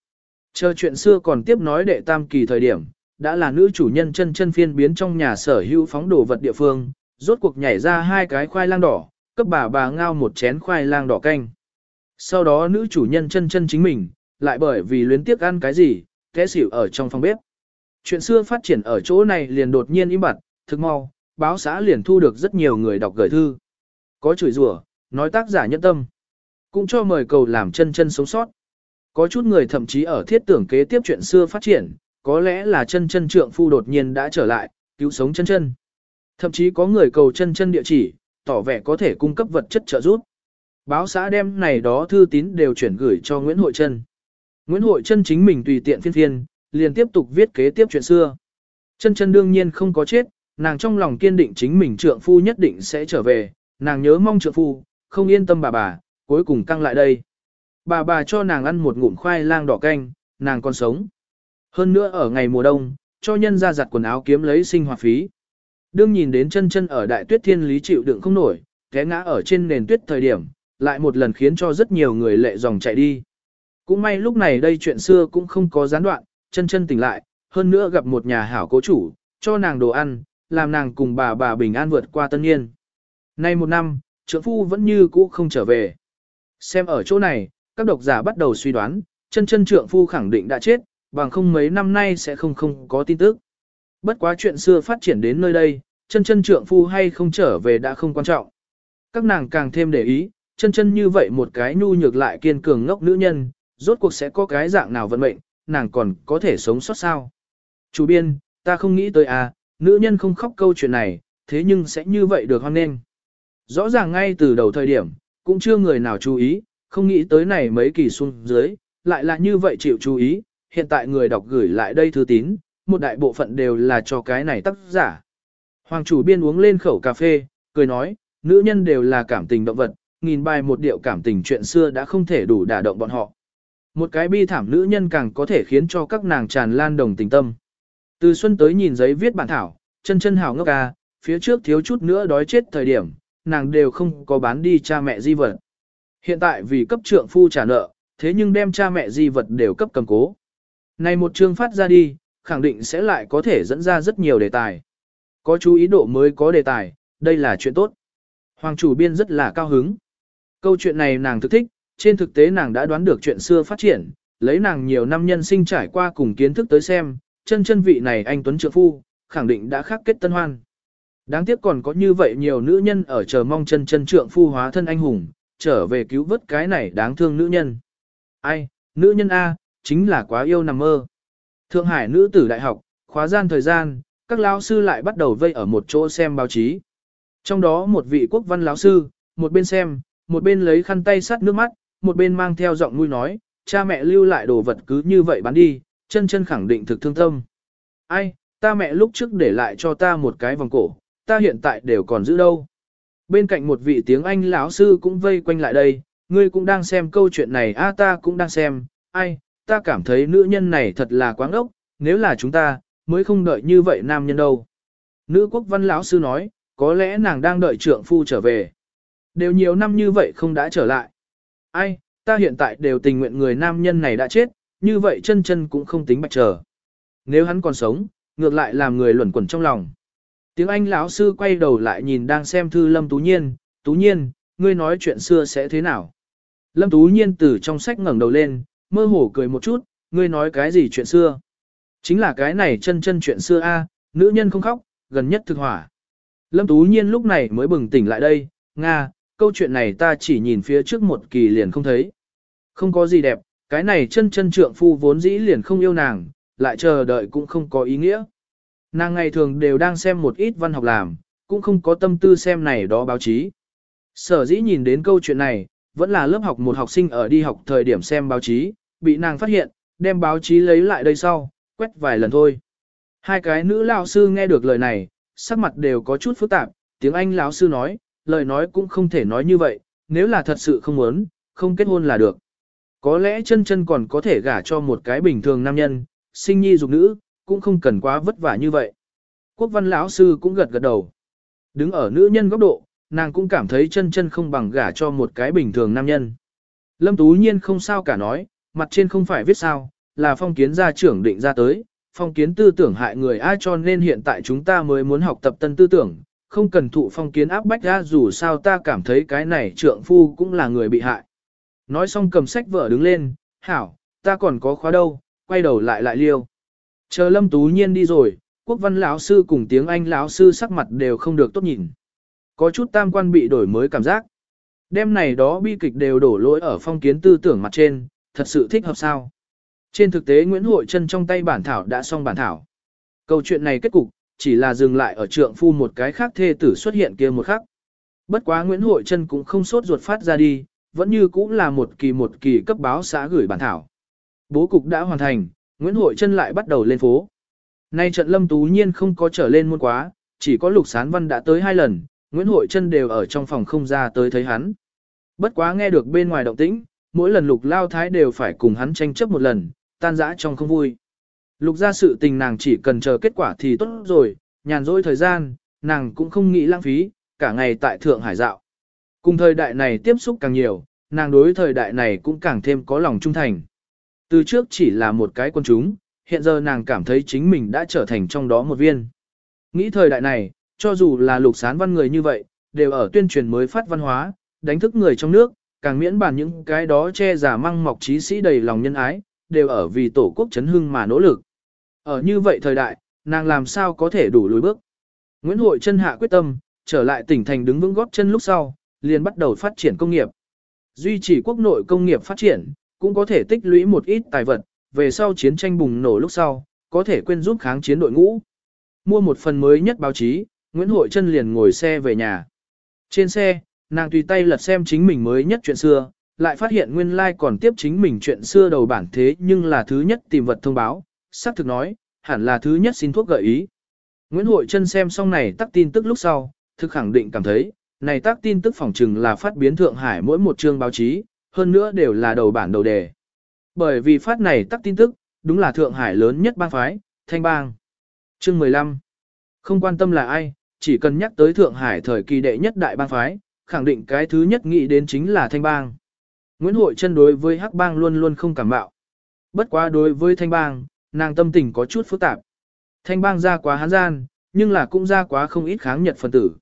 Chờ chuyện xưa còn tiếp nói đệ tam kỳ thời điểm, đã là nữ chủ nhân chân chân phiên biến trong nhà sở hữu phóng đồ vật địa phương, rốt cuộc nhảy ra hai cái khoai lang đỏ, cấp bà bà ngao một chén khoai lang đỏ canh. Sau đó nữ chủ nhân chân chân chính mình, lại bởi vì luyến tiếc ăn cái gì, té xỉu ở trong phòng bếp. Chuyện xưa phát triển ở chỗ này liền đột nhiên im bặt, thực mau, báo xã liền thu được rất nhiều người đọc gửi thư. Có chửi rủa, nói tác giả nhân tâm. Cũng cho mời cầu làm chân chân sống sót. Có chút người thậm chí ở thiết tưởng kế tiếp chuyện xưa phát triển, có lẽ là chân chân trượng phu đột nhiên đã trở lại, cứu sống chân chân. Thậm chí có người cầu chân chân địa chỉ, tỏ vẻ có thể cung cấp vật chất trợ giúp. Báo xã đem này đó thư tín đều chuyển gửi cho Nguyễn Hội Trân. Nguyễn Hội chân chính mình tùy tiện phiên phiên, liền tiếp tục viết kế tiếp chuyện xưa. Chân chân đương nhiên không có chết, nàng trong lòng kiên định chính mình trượng phu nhất định sẽ trở về, nàng nhớ mong trượng phu, không yên tâm bà bà, cuối cùng căng lại đây. Bà bà cho nàng ăn một ngụm khoai lang đỏ canh, nàng còn sống. Hơn nữa ở ngày mùa đông, cho nhân ra giặt quần áo kiếm lấy sinh hoạt phí. Đương nhìn đến chân chân ở đại tuyết thiên lý chịu đựng không nổi, té ngã ở trên nền tuyết thời điểm, lại một lần khiến cho rất nhiều người lệ dòng chạy đi. Cũng may lúc này đây chuyện xưa cũng không có gián đoạn, chân chân tỉnh lại, hơn nữa gặp một nhà hảo cố chủ, cho nàng đồ ăn, làm nàng cùng bà bà bình an vượt qua tân niên. Nay một năm, trưởng phu vẫn như cũ không trở về. Xem ở chỗ này, các độc giả bắt đầu suy đoán, chân chân trưởng phu khẳng định đã chết, bằng không mấy năm nay sẽ không không có tin tức. Bất quá chuyện xưa phát triển đến nơi đây, chân chân trưởng phu hay không trở về đã không quan trọng. Các nàng càng thêm để ý, chân chân như vậy một cái nhu nhược lại kiên cường ngốc nữ nhân, rốt cuộc sẽ có cái dạng nào vận mệnh, nàng còn có thể sống sót sao. Chủ biên, ta không nghĩ tới à, nữ nhân không khóc câu chuyện này, thế nhưng sẽ như vậy được hoan nghênh. Rõ ràng ngay từ đầu thời điểm, cũng chưa người nào chú ý, không nghĩ tới này mấy kỳ xuống dưới, lại là như vậy chịu chú ý, hiện tại người đọc gửi lại đây thư tín, một đại bộ phận đều là cho cái này tác giả. Hoàng chủ biên uống lên khẩu cà phê, cười nói, nữ nhân đều là cảm tình động vật, nghìn bài một điệu cảm tình chuyện xưa đã không thể đủ đả động bọn họ. Một cái bi thảm nữ nhân càng có thể khiến cho các nàng tràn lan đồng tình tâm. Từ xuân tới nhìn giấy viết bản thảo, chân chân hào ngốc ca, phía trước thiếu chút nữa đói chết thời điểm, nàng đều không có bán đi cha mẹ di vật. Hiện tại vì cấp trượng phu trả nợ, thế nhưng đem cha mẹ di vật đều cấp cầm cố. Này một chương phát ra đi, khẳng định sẽ lại có thể dẫn ra rất nhiều đề tài. Có chú ý độ mới có đề tài, đây là chuyện tốt. Hoàng chủ biên rất là cao hứng. Câu chuyện này nàng thực thích, trên thực tế nàng đã đoán được chuyện xưa phát triển, lấy nàng nhiều năm nhân sinh trải qua cùng kiến thức tới xem, chân chân vị này anh Tuấn Trượng Phu, khẳng định đã khắc kết tân hoan. Đáng tiếc còn có như vậy nhiều nữ nhân ở chờ mong chân chân Trượng Phu hóa thân anh hùng, trở về cứu vớt cái này đáng thương nữ nhân. Ai, nữ nhân A, chính là quá yêu nằm mơ. Thượng Hải nữ tử đại học, khóa gian thời gian, các lão sư lại bắt đầu vây ở một chỗ xem báo chí. Trong đó một vị quốc văn lão sư, một bên xem, một bên lấy khăn tay sát nước mắt, một bên mang theo giọng nuôi nói, cha mẹ lưu lại đồ vật cứ như vậy bán đi, chân chân khẳng định thực thương tâm. Ai, ta mẹ lúc trước để lại cho ta một cái vòng cổ, ta hiện tại đều còn giữ đâu. Bên cạnh một vị tiếng Anh lão sư cũng vây quanh lại đây, ngươi cũng đang xem câu chuyện này a ta cũng đang xem, ai, ta cảm thấy nữ nhân này thật là quáng ốc, nếu là chúng ta, mới không đợi như vậy nam nhân đâu. Nữ quốc văn lão sư nói, có lẽ nàng đang đợi trượng phu trở về. Đều nhiều năm như vậy không đã trở lại. Ai, ta hiện tại đều tình nguyện người nam nhân này đã chết, như vậy chân chân cũng không tính bạch trở. Nếu hắn còn sống, ngược lại làm người luẩn quẩn trong lòng. Tiếng Anh lão sư quay đầu lại nhìn đang xem thư Lâm Tú Nhiên, Tú Nhiên, ngươi nói chuyện xưa sẽ thế nào? Lâm Tú Nhiên từ trong sách ngẩng đầu lên, mơ hồ cười một chút, ngươi nói cái gì chuyện xưa? Chính là cái này chân chân chuyện xưa a, nữ nhân không khóc, gần nhất thực hỏa. Lâm Tú Nhiên lúc này mới bừng tỉnh lại đây, Nga, câu chuyện này ta chỉ nhìn phía trước một kỳ liền không thấy. Không có gì đẹp, cái này chân chân trượng phu vốn dĩ liền không yêu nàng, lại chờ đợi cũng không có ý nghĩa. Nàng ngày thường đều đang xem một ít văn học làm, cũng không có tâm tư xem này đó báo chí. Sở dĩ nhìn đến câu chuyện này, vẫn là lớp học một học sinh ở đi học thời điểm xem báo chí, bị nàng phát hiện, đem báo chí lấy lại đây sau, quét vài lần thôi. Hai cái nữ lão sư nghe được lời này, sắc mặt đều có chút phức tạp, tiếng Anh lão sư nói, lời nói cũng không thể nói như vậy, nếu là thật sự không muốn, không kết hôn là được. Có lẽ chân chân còn có thể gả cho một cái bình thường nam nhân, sinh nhi dục nữ, cũng không cần quá vất vả như vậy. Quốc văn lão sư cũng gật gật đầu. Đứng ở nữ nhân góc độ, nàng cũng cảm thấy chân chân không bằng gả cho một cái bình thường nam nhân. Lâm Tú Nhiên không sao cả nói, mặt trên không phải viết sao, là phong kiến gia trưởng định ra tới, phong kiến tư tưởng hại người ai cho nên hiện tại chúng ta mới muốn học tập tân tư tưởng, không cần thụ phong kiến áp bách ra dù sao ta cảm thấy cái này trượng phu cũng là người bị hại. Nói xong cầm sách vợ đứng lên, hảo, ta còn có khóa đâu, quay đầu lại lại liêu. Chờ lâm tú nhiên đi rồi, quốc văn lão sư cùng tiếng Anh lão sư sắc mặt đều không được tốt nhìn. Có chút tam quan bị đổi mới cảm giác. Đêm này đó bi kịch đều đổ lỗi ở phong kiến tư tưởng mặt trên, thật sự thích hợp sao. Trên thực tế Nguyễn Hội Trân trong tay bản thảo đã xong bản thảo. Câu chuyện này kết cục, chỉ là dừng lại ở trượng phu một cái khác thê tử xuất hiện kia một khắc. Bất quá Nguyễn Hội Trân cũng không sốt ruột phát ra đi, vẫn như cũng là một kỳ một kỳ cấp báo xã gửi bản thảo. Bố cục đã hoàn thành, Nguyễn Hội Trân lại bắt đầu lên phố. Nay trận lâm tú nhiên không có trở lên muôn quá, chỉ có lục sán văn đã tới hai lần, Nguyễn Hội Trân đều ở trong phòng không ra tới thấy hắn. Bất quá nghe được bên ngoài động tĩnh, mỗi lần lục lao thái đều phải cùng hắn tranh chấp một lần, tan rã trong không vui. Lục ra sự tình nàng chỉ cần chờ kết quả thì tốt rồi, nhàn rỗi thời gian, nàng cũng không nghĩ lãng phí, cả ngày tại Thượng Hải dạo. Cùng thời đại này tiếp xúc càng nhiều, nàng đối thời đại này cũng càng thêm có lòng trung thành. Từ trước chỉ là một cái quân chúng, hiện giờ nàng cảm thấy chính mình đã trở thành trong đó một viên. Nghĩ thời đại này, cho dù là lục sán văn người như vậy, đều ở tuyên truyền mới phát văn hóa, đánh thức người trong nước, càng miễn bàn những cái đó che giả măng mọc trí sĩ đầy lòng nhân ái, đều ở vì tổ quốc chấn hưng mà nỗ lực. Ở như vậy thời đại, nàng làm sao có thể đủ lùi bước. Nguyễn Hội chân hạ quyết tâm, trở lại tỉnh thành đứng vững góp chân lúc sau, liền bắt đầu phát triển công nghiệp. Duy trì quốc nội công nghiệp phát triển, cũng có thể tích lũy một ít tài vật, về sau chiến tranh bùng nổ lúc sau, có thể quên giúp kháng chiến đội ngũ. Mua một phần mới nhất báo chí, Nguyễn Hội chân liền ngồi xe về nhà. Trên xe, nàng tùy tay lật xem chính mình mới nhất chuyện xưa, lại phát hiện nguyên lai like còn tiếp chính mình chuyện xưa đầu bản thế nhưng là thứ nhất tìm vật thông báo, xác thực nói, hẳn là thứ nhất xin thuốc gợi ý. Nguyễn Hội Trân xem xong này tắc tin tức lúc sau, thực khẳng định cảm thấy, này tác tin tức phỏng chừng là phát biến Thượng Hải mỗi một chương báo chí, hơn nữa đều là đầu bản đầu đề. Bởi vì phát này tác tin tức, đúng là Thượng Hải lớn nhất bang phái, Thanh Bang. Chương 15. Không quan tâm là ai, chỉ cần nhắc tới Thượng Hải thời kỳ đệ nhất đại bang phái, khẳng định cái thứ nhất nghĩ đến chính là Thanh Bang. Nguyễn Hội Trân đối với Hắc Bang luôn luôn không cảm bạo. Bất quá đối với Thanh Bang, nàng tâm tình có chút phức tạp. Thanh Bang ra quá hán gian, nhưng là cũng ra quá không ít kháng nhật phần tử.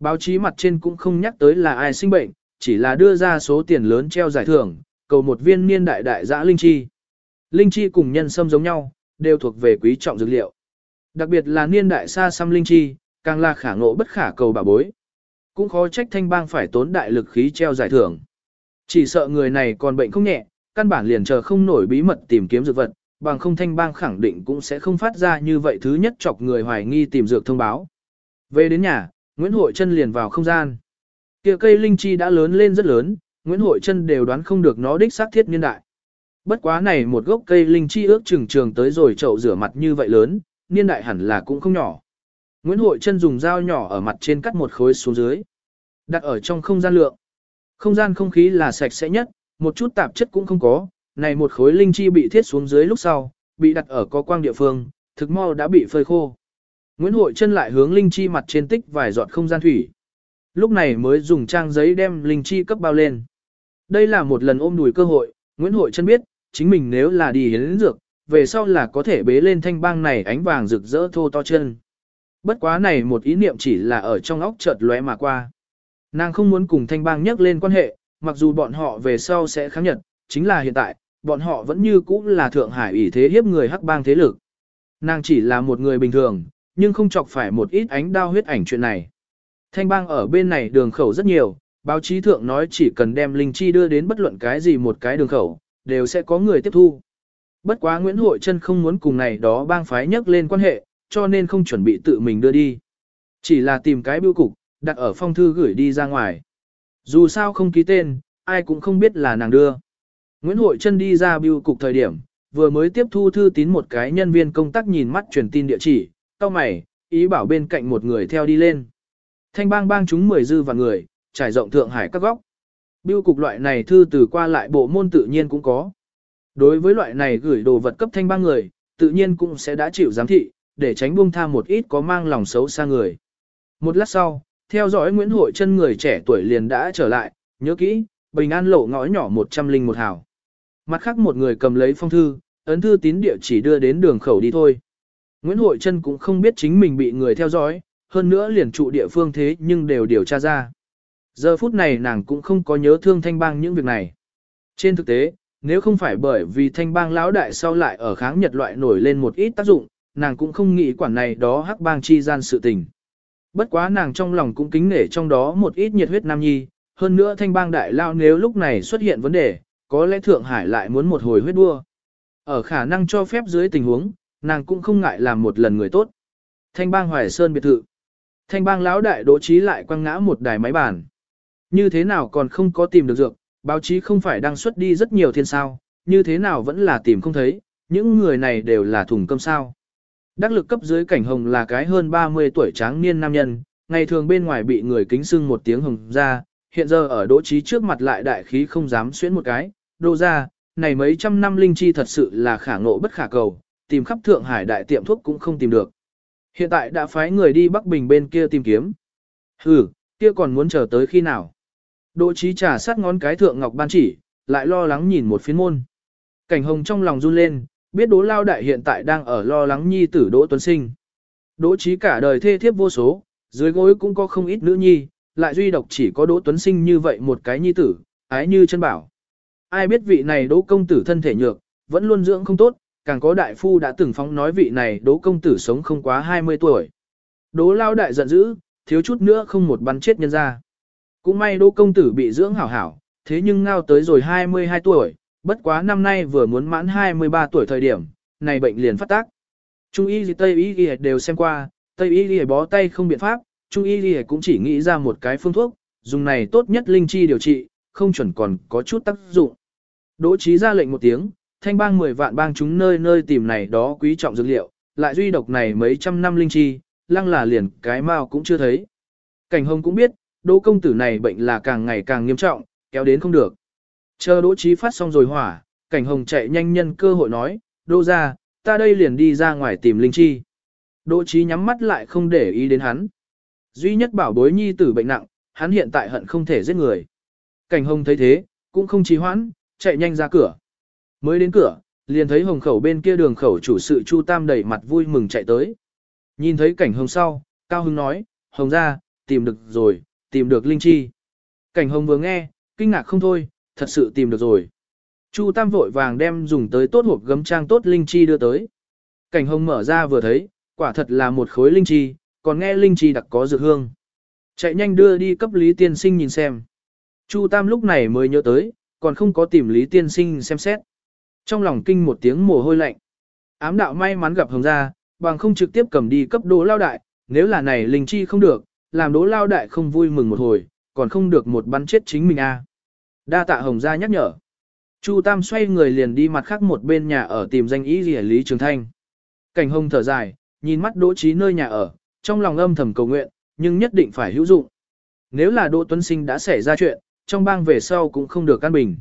Báo chí mặt trên cũng không nhắc tới là ai sinh bệnh, chỉ là đưa ra số tiền lớn treo giải thưởng, cầu một viên niên đại đại giã linh chi. Linh chi cùng nhân sâm giống nhau, đều thuộc về quý trọng dược liệu. Đặc biệt là niên đại xa xăm linh chi, càng là khả ngộ bất khả cầu bà bối. Cũng khó trách thanh bang phải tốn đại lực khí treo giải thưởng. Chỉ sợ người này còn bệnh không nhẹ, căn bản liền chờ không nổi bí mật tìm kiếm dược vật, bằng không thanh bang khẳng định cũng sẽ không phát ra như vậy thứ nhất chọc người hoài nghi tìm dược thông báo. Về đến nhà, Nguyễn Hội Trân liền vào không gian. Kia cây linh chi đã lớn lên rất lớn, Nguyễn Hội Trân đều đoán không được nó đích xác thiết niên đại. Bất quá này một gốc cây linh chi ước chừng trường tới rồi chậu rửa mặt như vậy lớn, niên đại hẳn là cũng không nhỏ. Nguyễn Hội Trân dùng dao nhỏ ở mặt trên cắt một khối xuống dưới. Đặt ở trong không gian lượng. Không gian không khí là sạch sẽ nhất, một chút tạp chất cũng không có. Này một khối linh chi bị thiết xuống dưới lúc sau, bị đặt ở có quang địa phương, thực mau đã bị phơi khô. Nguyễn Hội chân lại hướng linh chi mặt trên tích vài giọt không gian thủy. Lúc này mới dùng trang giấy đem linh chi cấp bao lên. Đây là một lần ôm đùi cơ hội, Nguyễn Hội chân biết, chính mình nếu là đi hiến dược, về sau là có thể bế lên thanh bang này ánh vàng rực rỡ thô to chân. Bất quá này một ý niệm chỉ là ở trong óc chợt lóe mà qua. Nàng không muốn cùng thanh bang nhắc lên quan hệ, mặc dù bọn họ về sau sẽ kháng nhật, chính là hiện tại, bọn họ vẫn như cũ là Thượng Hải ủy thế hiếp người hắc bang thế lực. Nàng chỉ là một người bình thường, nhưng không chọc phải một ít ánh đao huyết ảnh chuyện này. Thanh bang ở bên này đường khẩu rất nhiều, báo chí thượng nói chỉ cần đem linh chi đưa đến bất luận cái gì một cái đường khẩu, đều sẽ có người tiếp thu. Bất quá Nguyễn Hội Trân không muốn cùng này đó bang phái nhắc lên quan hệ, cho nên không chuẩn bị tự mình đưa đi. Chỉ là tìm cái bưu cục, đặt ở phong thư gửi đi ra ngoài. Dù sao không ký tên, ai cũng không biết là nàng đưa. Nguyễn Hội Trân đi ra biêu cục thời điểm, vừa mới tiếp thu thư tín một cái nhân viên công tác nhìn mắt truyền tin địa chỉ, Cao mày, ý bảo bên cạnh một người theo đi lên. Thanh bang bang chúng mười dư và người, trải rộng Thượng Hải các góc. Biêu cục loại này thư từ qua lại bộ môn tự nhiên cũng có. Đối với loại này gửi đồ vật cấp thanh bang người, tự nhiên cũng sẽ đã chịu giám thị, để tránh buông tha một ít có mang lòng xấu xa người. Một lát sau, theo dõi Nguyễn Hội chân người trẻ tuổi liền đã trở lại, nhớ kỹ, bình an lộ ngõ nhỏ 101 hào. Mặt khác một người cầm lấy phong thư, ấn thư tín địa chỉ đưa đến đường khẩu đi thôi. Nguyễn Hội Trân cũng không biết chính mình bị người theo dõi, hơn nữa liền trụ địa phương thế nhưng đều điều tra ra. Giờ phút này nàng cũng không có nhớ thương thanh bang những việc này. Trên thực tế, nếu không phải bởi vì thanh bang lão đại sau lại ở kháng nhật loại nổi lên một ít tác dụng, nàng cũng không nghĩ quản này đó hắc bang chi gian sự tình. Bất quá nàng trong lòng cũng kính nể trong đó một ít nhiệt huyết nam nhi, hơn nữa thanh bang đại lao nếu lúc này xuất hiện vấn đề, có lẽ Thượng Hải lại muốn một hồi huyết đua. Ở khả năng cho phép dưới tình huống, nàng cũng không ngại làm một lần người tốt. Thanh bang Hoài Sơn biệt thự. Thanh bang lão đại đỗ trí lại quăng ngã một đài máy bàn. Như thế nào còn không có tìm được dược, báo chí không phải đăng xuất đi rất nhiều thiên sao, như thế nào vẫn là tìm không thấy, những người này đều là thùng cơm sao. Đắc lực cấp dưới cảnh hồng là cái hơn 30 tuổi tráng niên nam nhân, ngày thường bên ngoài bị người kính sưng một tiếng hồng ra, hiện giờ ở đỗ trí trước mặt lại đại khí không dám xuyến một cái, đô ra, này mấy trăm năm linh chi thật sự là khả ngộ bất khả cầu, tìm khắp Thượng Hải đại tiệm thuốc cũng không tìm được. Hiện tại đã phái người đi Bắc Bình bên kia tìm kiếm. Ừ, kia còn muốn chờ tới khi nào? Đỗ trí trà sát ngón cái thượng ngọc ban chỉ, lại lo lắng nhìn một phiến môn. Cảnh hồng trong lòng run lên, biết đỗ lao đại hiện tại đang ở lo lắng nhi tử đỗ tuấn sinh. Đỗ trí cả đời thê thiếp vô số, dưới gối cũng có không ít nữ nhi, lại duy độc chỉ có đỗ tuấn sinh như vậy một cái nhi tử, ái như chân bảo. Ai biết vị này đỗ công tử thân thể nhược, vẫn luôn dưỡng không tốt, càng có đại phu đã từng phóng nói vị này đỗ công tử sống không quá 20 tuổi. Đỗ lao đại giận dữ, thiếu chút nữa không một bắn chết nhân ra. Cũng may đỗ công tử bị dưỡng hảo hảo, thế nhưng ngao tới rồi 22 tuổi, bất quá năm nay vừa muốn mãn 23 tuổi thời điểm, này bệnh liền phát tác. Trung y gì Tây y gì đều xem qua, Tây y gì bó tay không biện pháp, Trung y gì cũng chỉ nghĩ ra một cái phương thuốc, dùng này tốt nhất linh chi điều trị, không chuẩn còn có chút tác dụng. Đỗ trí ra lệnh một tiếng, thanh bang 10 vạn bang chúng nơi nơi tìm này đó quý trọng dược liệu, lại duy độc này mấy trăm năm linh chi, lăng là liền cái mao cũng chưa thấy. Cảnh hồng cũng biết, đỗ công tử này bệnh là càng ngày càng nghiêm trọng, kéo đến không được. Chờ đỗ trí phát xong rồi hỏa, cảnh hồng chạy nhanh nhân cơ hội nói, đỗ ra, ta đây liền đi ra ngoài tìm linh chi. Đỗ trí nhắm mắt lại không để ý đến hắn. Duy nhất bảo bối nhi tử bệnh nặng, hắn hiện tại hận không thể giết người. Cảnh hồng thấy thế, cũng không trì hoãn, chạy nhanh ra cửa. Mới đến cửa, liền thấy hồng khẩu bên kia đường khẩu chủ sự Chu Tam đẩy mặt vui mừng chạy tới. Nhìn thấy cảnh hồng sau, Cao Hưng nói, hồng ra, tìm được rồi, tìm được linh chi. Cảnh hồng vừa nghe, kinh ngạc không thôi, thật sự tìm được rồi. Chu Tam vội vàng đem dùng tới tốt hộp gấm trang tốt linh chi đưa tới. Cảnh hồng mở ra vừa thấy, quả thật là một khối linh chi, còn nghe linh chi đặc có dược hương. Chạy nhanh đưa đi cấp Lý Tiên Sinh nhìn xem. Chu Tam lúc này mới nhớ tới, còn không có tìm Lý Tiên Sinh xem xét. Trong lòng kinh một tiếng mồ hôi lạnh. Ám đạo may mắn gặp hồng gia, bằng không trực tiếp cầm đi cấp đỗ lao đại, nếu là này linh chi không được, làm đỗ lao đại không vui mừng một hồi, còn không được một bắn chết chính mình a. Đa tạ hồng gia nhắc nhở. Chu Tam xoay người liền đi mặt khác một bên nhà ở tìm danh ý gì Lý Trường Thanh. Cảnh hồng thở dài, nhìn mắt đỗ trí nơi nhà ở, trong lòng âm thầm cầu nguyện, nhưng nhất định phải hữu dụng. Nếu là Đỗ Tuấn Sinh đã xảy ra chuyện, trong bang về sau cũng không được căn bình.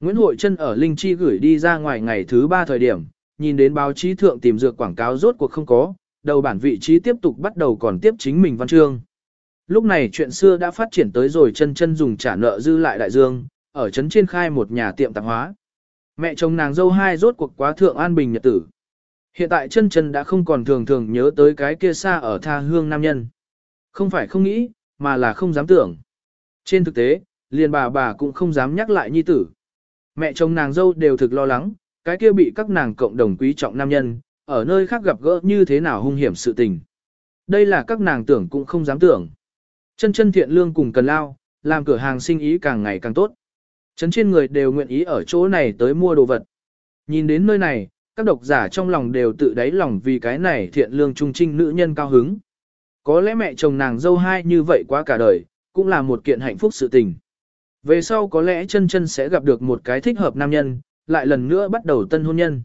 Nguyễn Hội Trân ở Linh Chi gửi đi ra ngoài ngày thứ ba thời điểm, nhìn đến báo chí thượng tìm dược quảng cáo rốt cuộc không có, đầu bản vị trí tiếp tục bắt đầu còn tiếp chính mình văn chương. Lúc này chuyện xưa đã phát triển tới rồi chân chân dùng trả nợ dư lại đại dương, ở trấn trên khai một nhà tiệm tạp hóa. Mẹ chồng nàng dâu hai rốt cuộc quá thượng an bình nhật tử. Hiện tại chân chân đã không còn thường thường nhớ tới cái kia xa ở tha hương nam nhân. Không phải không nghĩ, mà là không dám tưởng. Trên thực tế, liền bà bà cũng không dám nhắc lại nhi tử. Mẹ chồng nàng dâu đều thực lo lắng, cái kia bị các nàng cộng đồng quý trọng nam nhân, ở nơi khác gặp gỡ như thế nào hung hiểm sự tình. Đây là các nàng tưởng cũng không dám tưởng. Chân chân thiện lương cùng cần lao, làm cửa hàng sinh ý càng ngày càng tốt. Chấn trên người đều nguyện ý ở chỗ này tới mua đồ vật. Nhìn đến nơi này, các độc giả trong lòng đều tự đáy lòng vì cái này thiện lương trung trinh nữ nhân cao hứng. Có lẽ mẹ chồng nàng dâu hai như vậy quá cả đời, cũng là một kiện hạnh phúc sự tình. Về sau có lẽ chân chân sẽ gặp được một cái thích hợp nam nhân, lại lần nữa bắt đầu tân hôn nhân.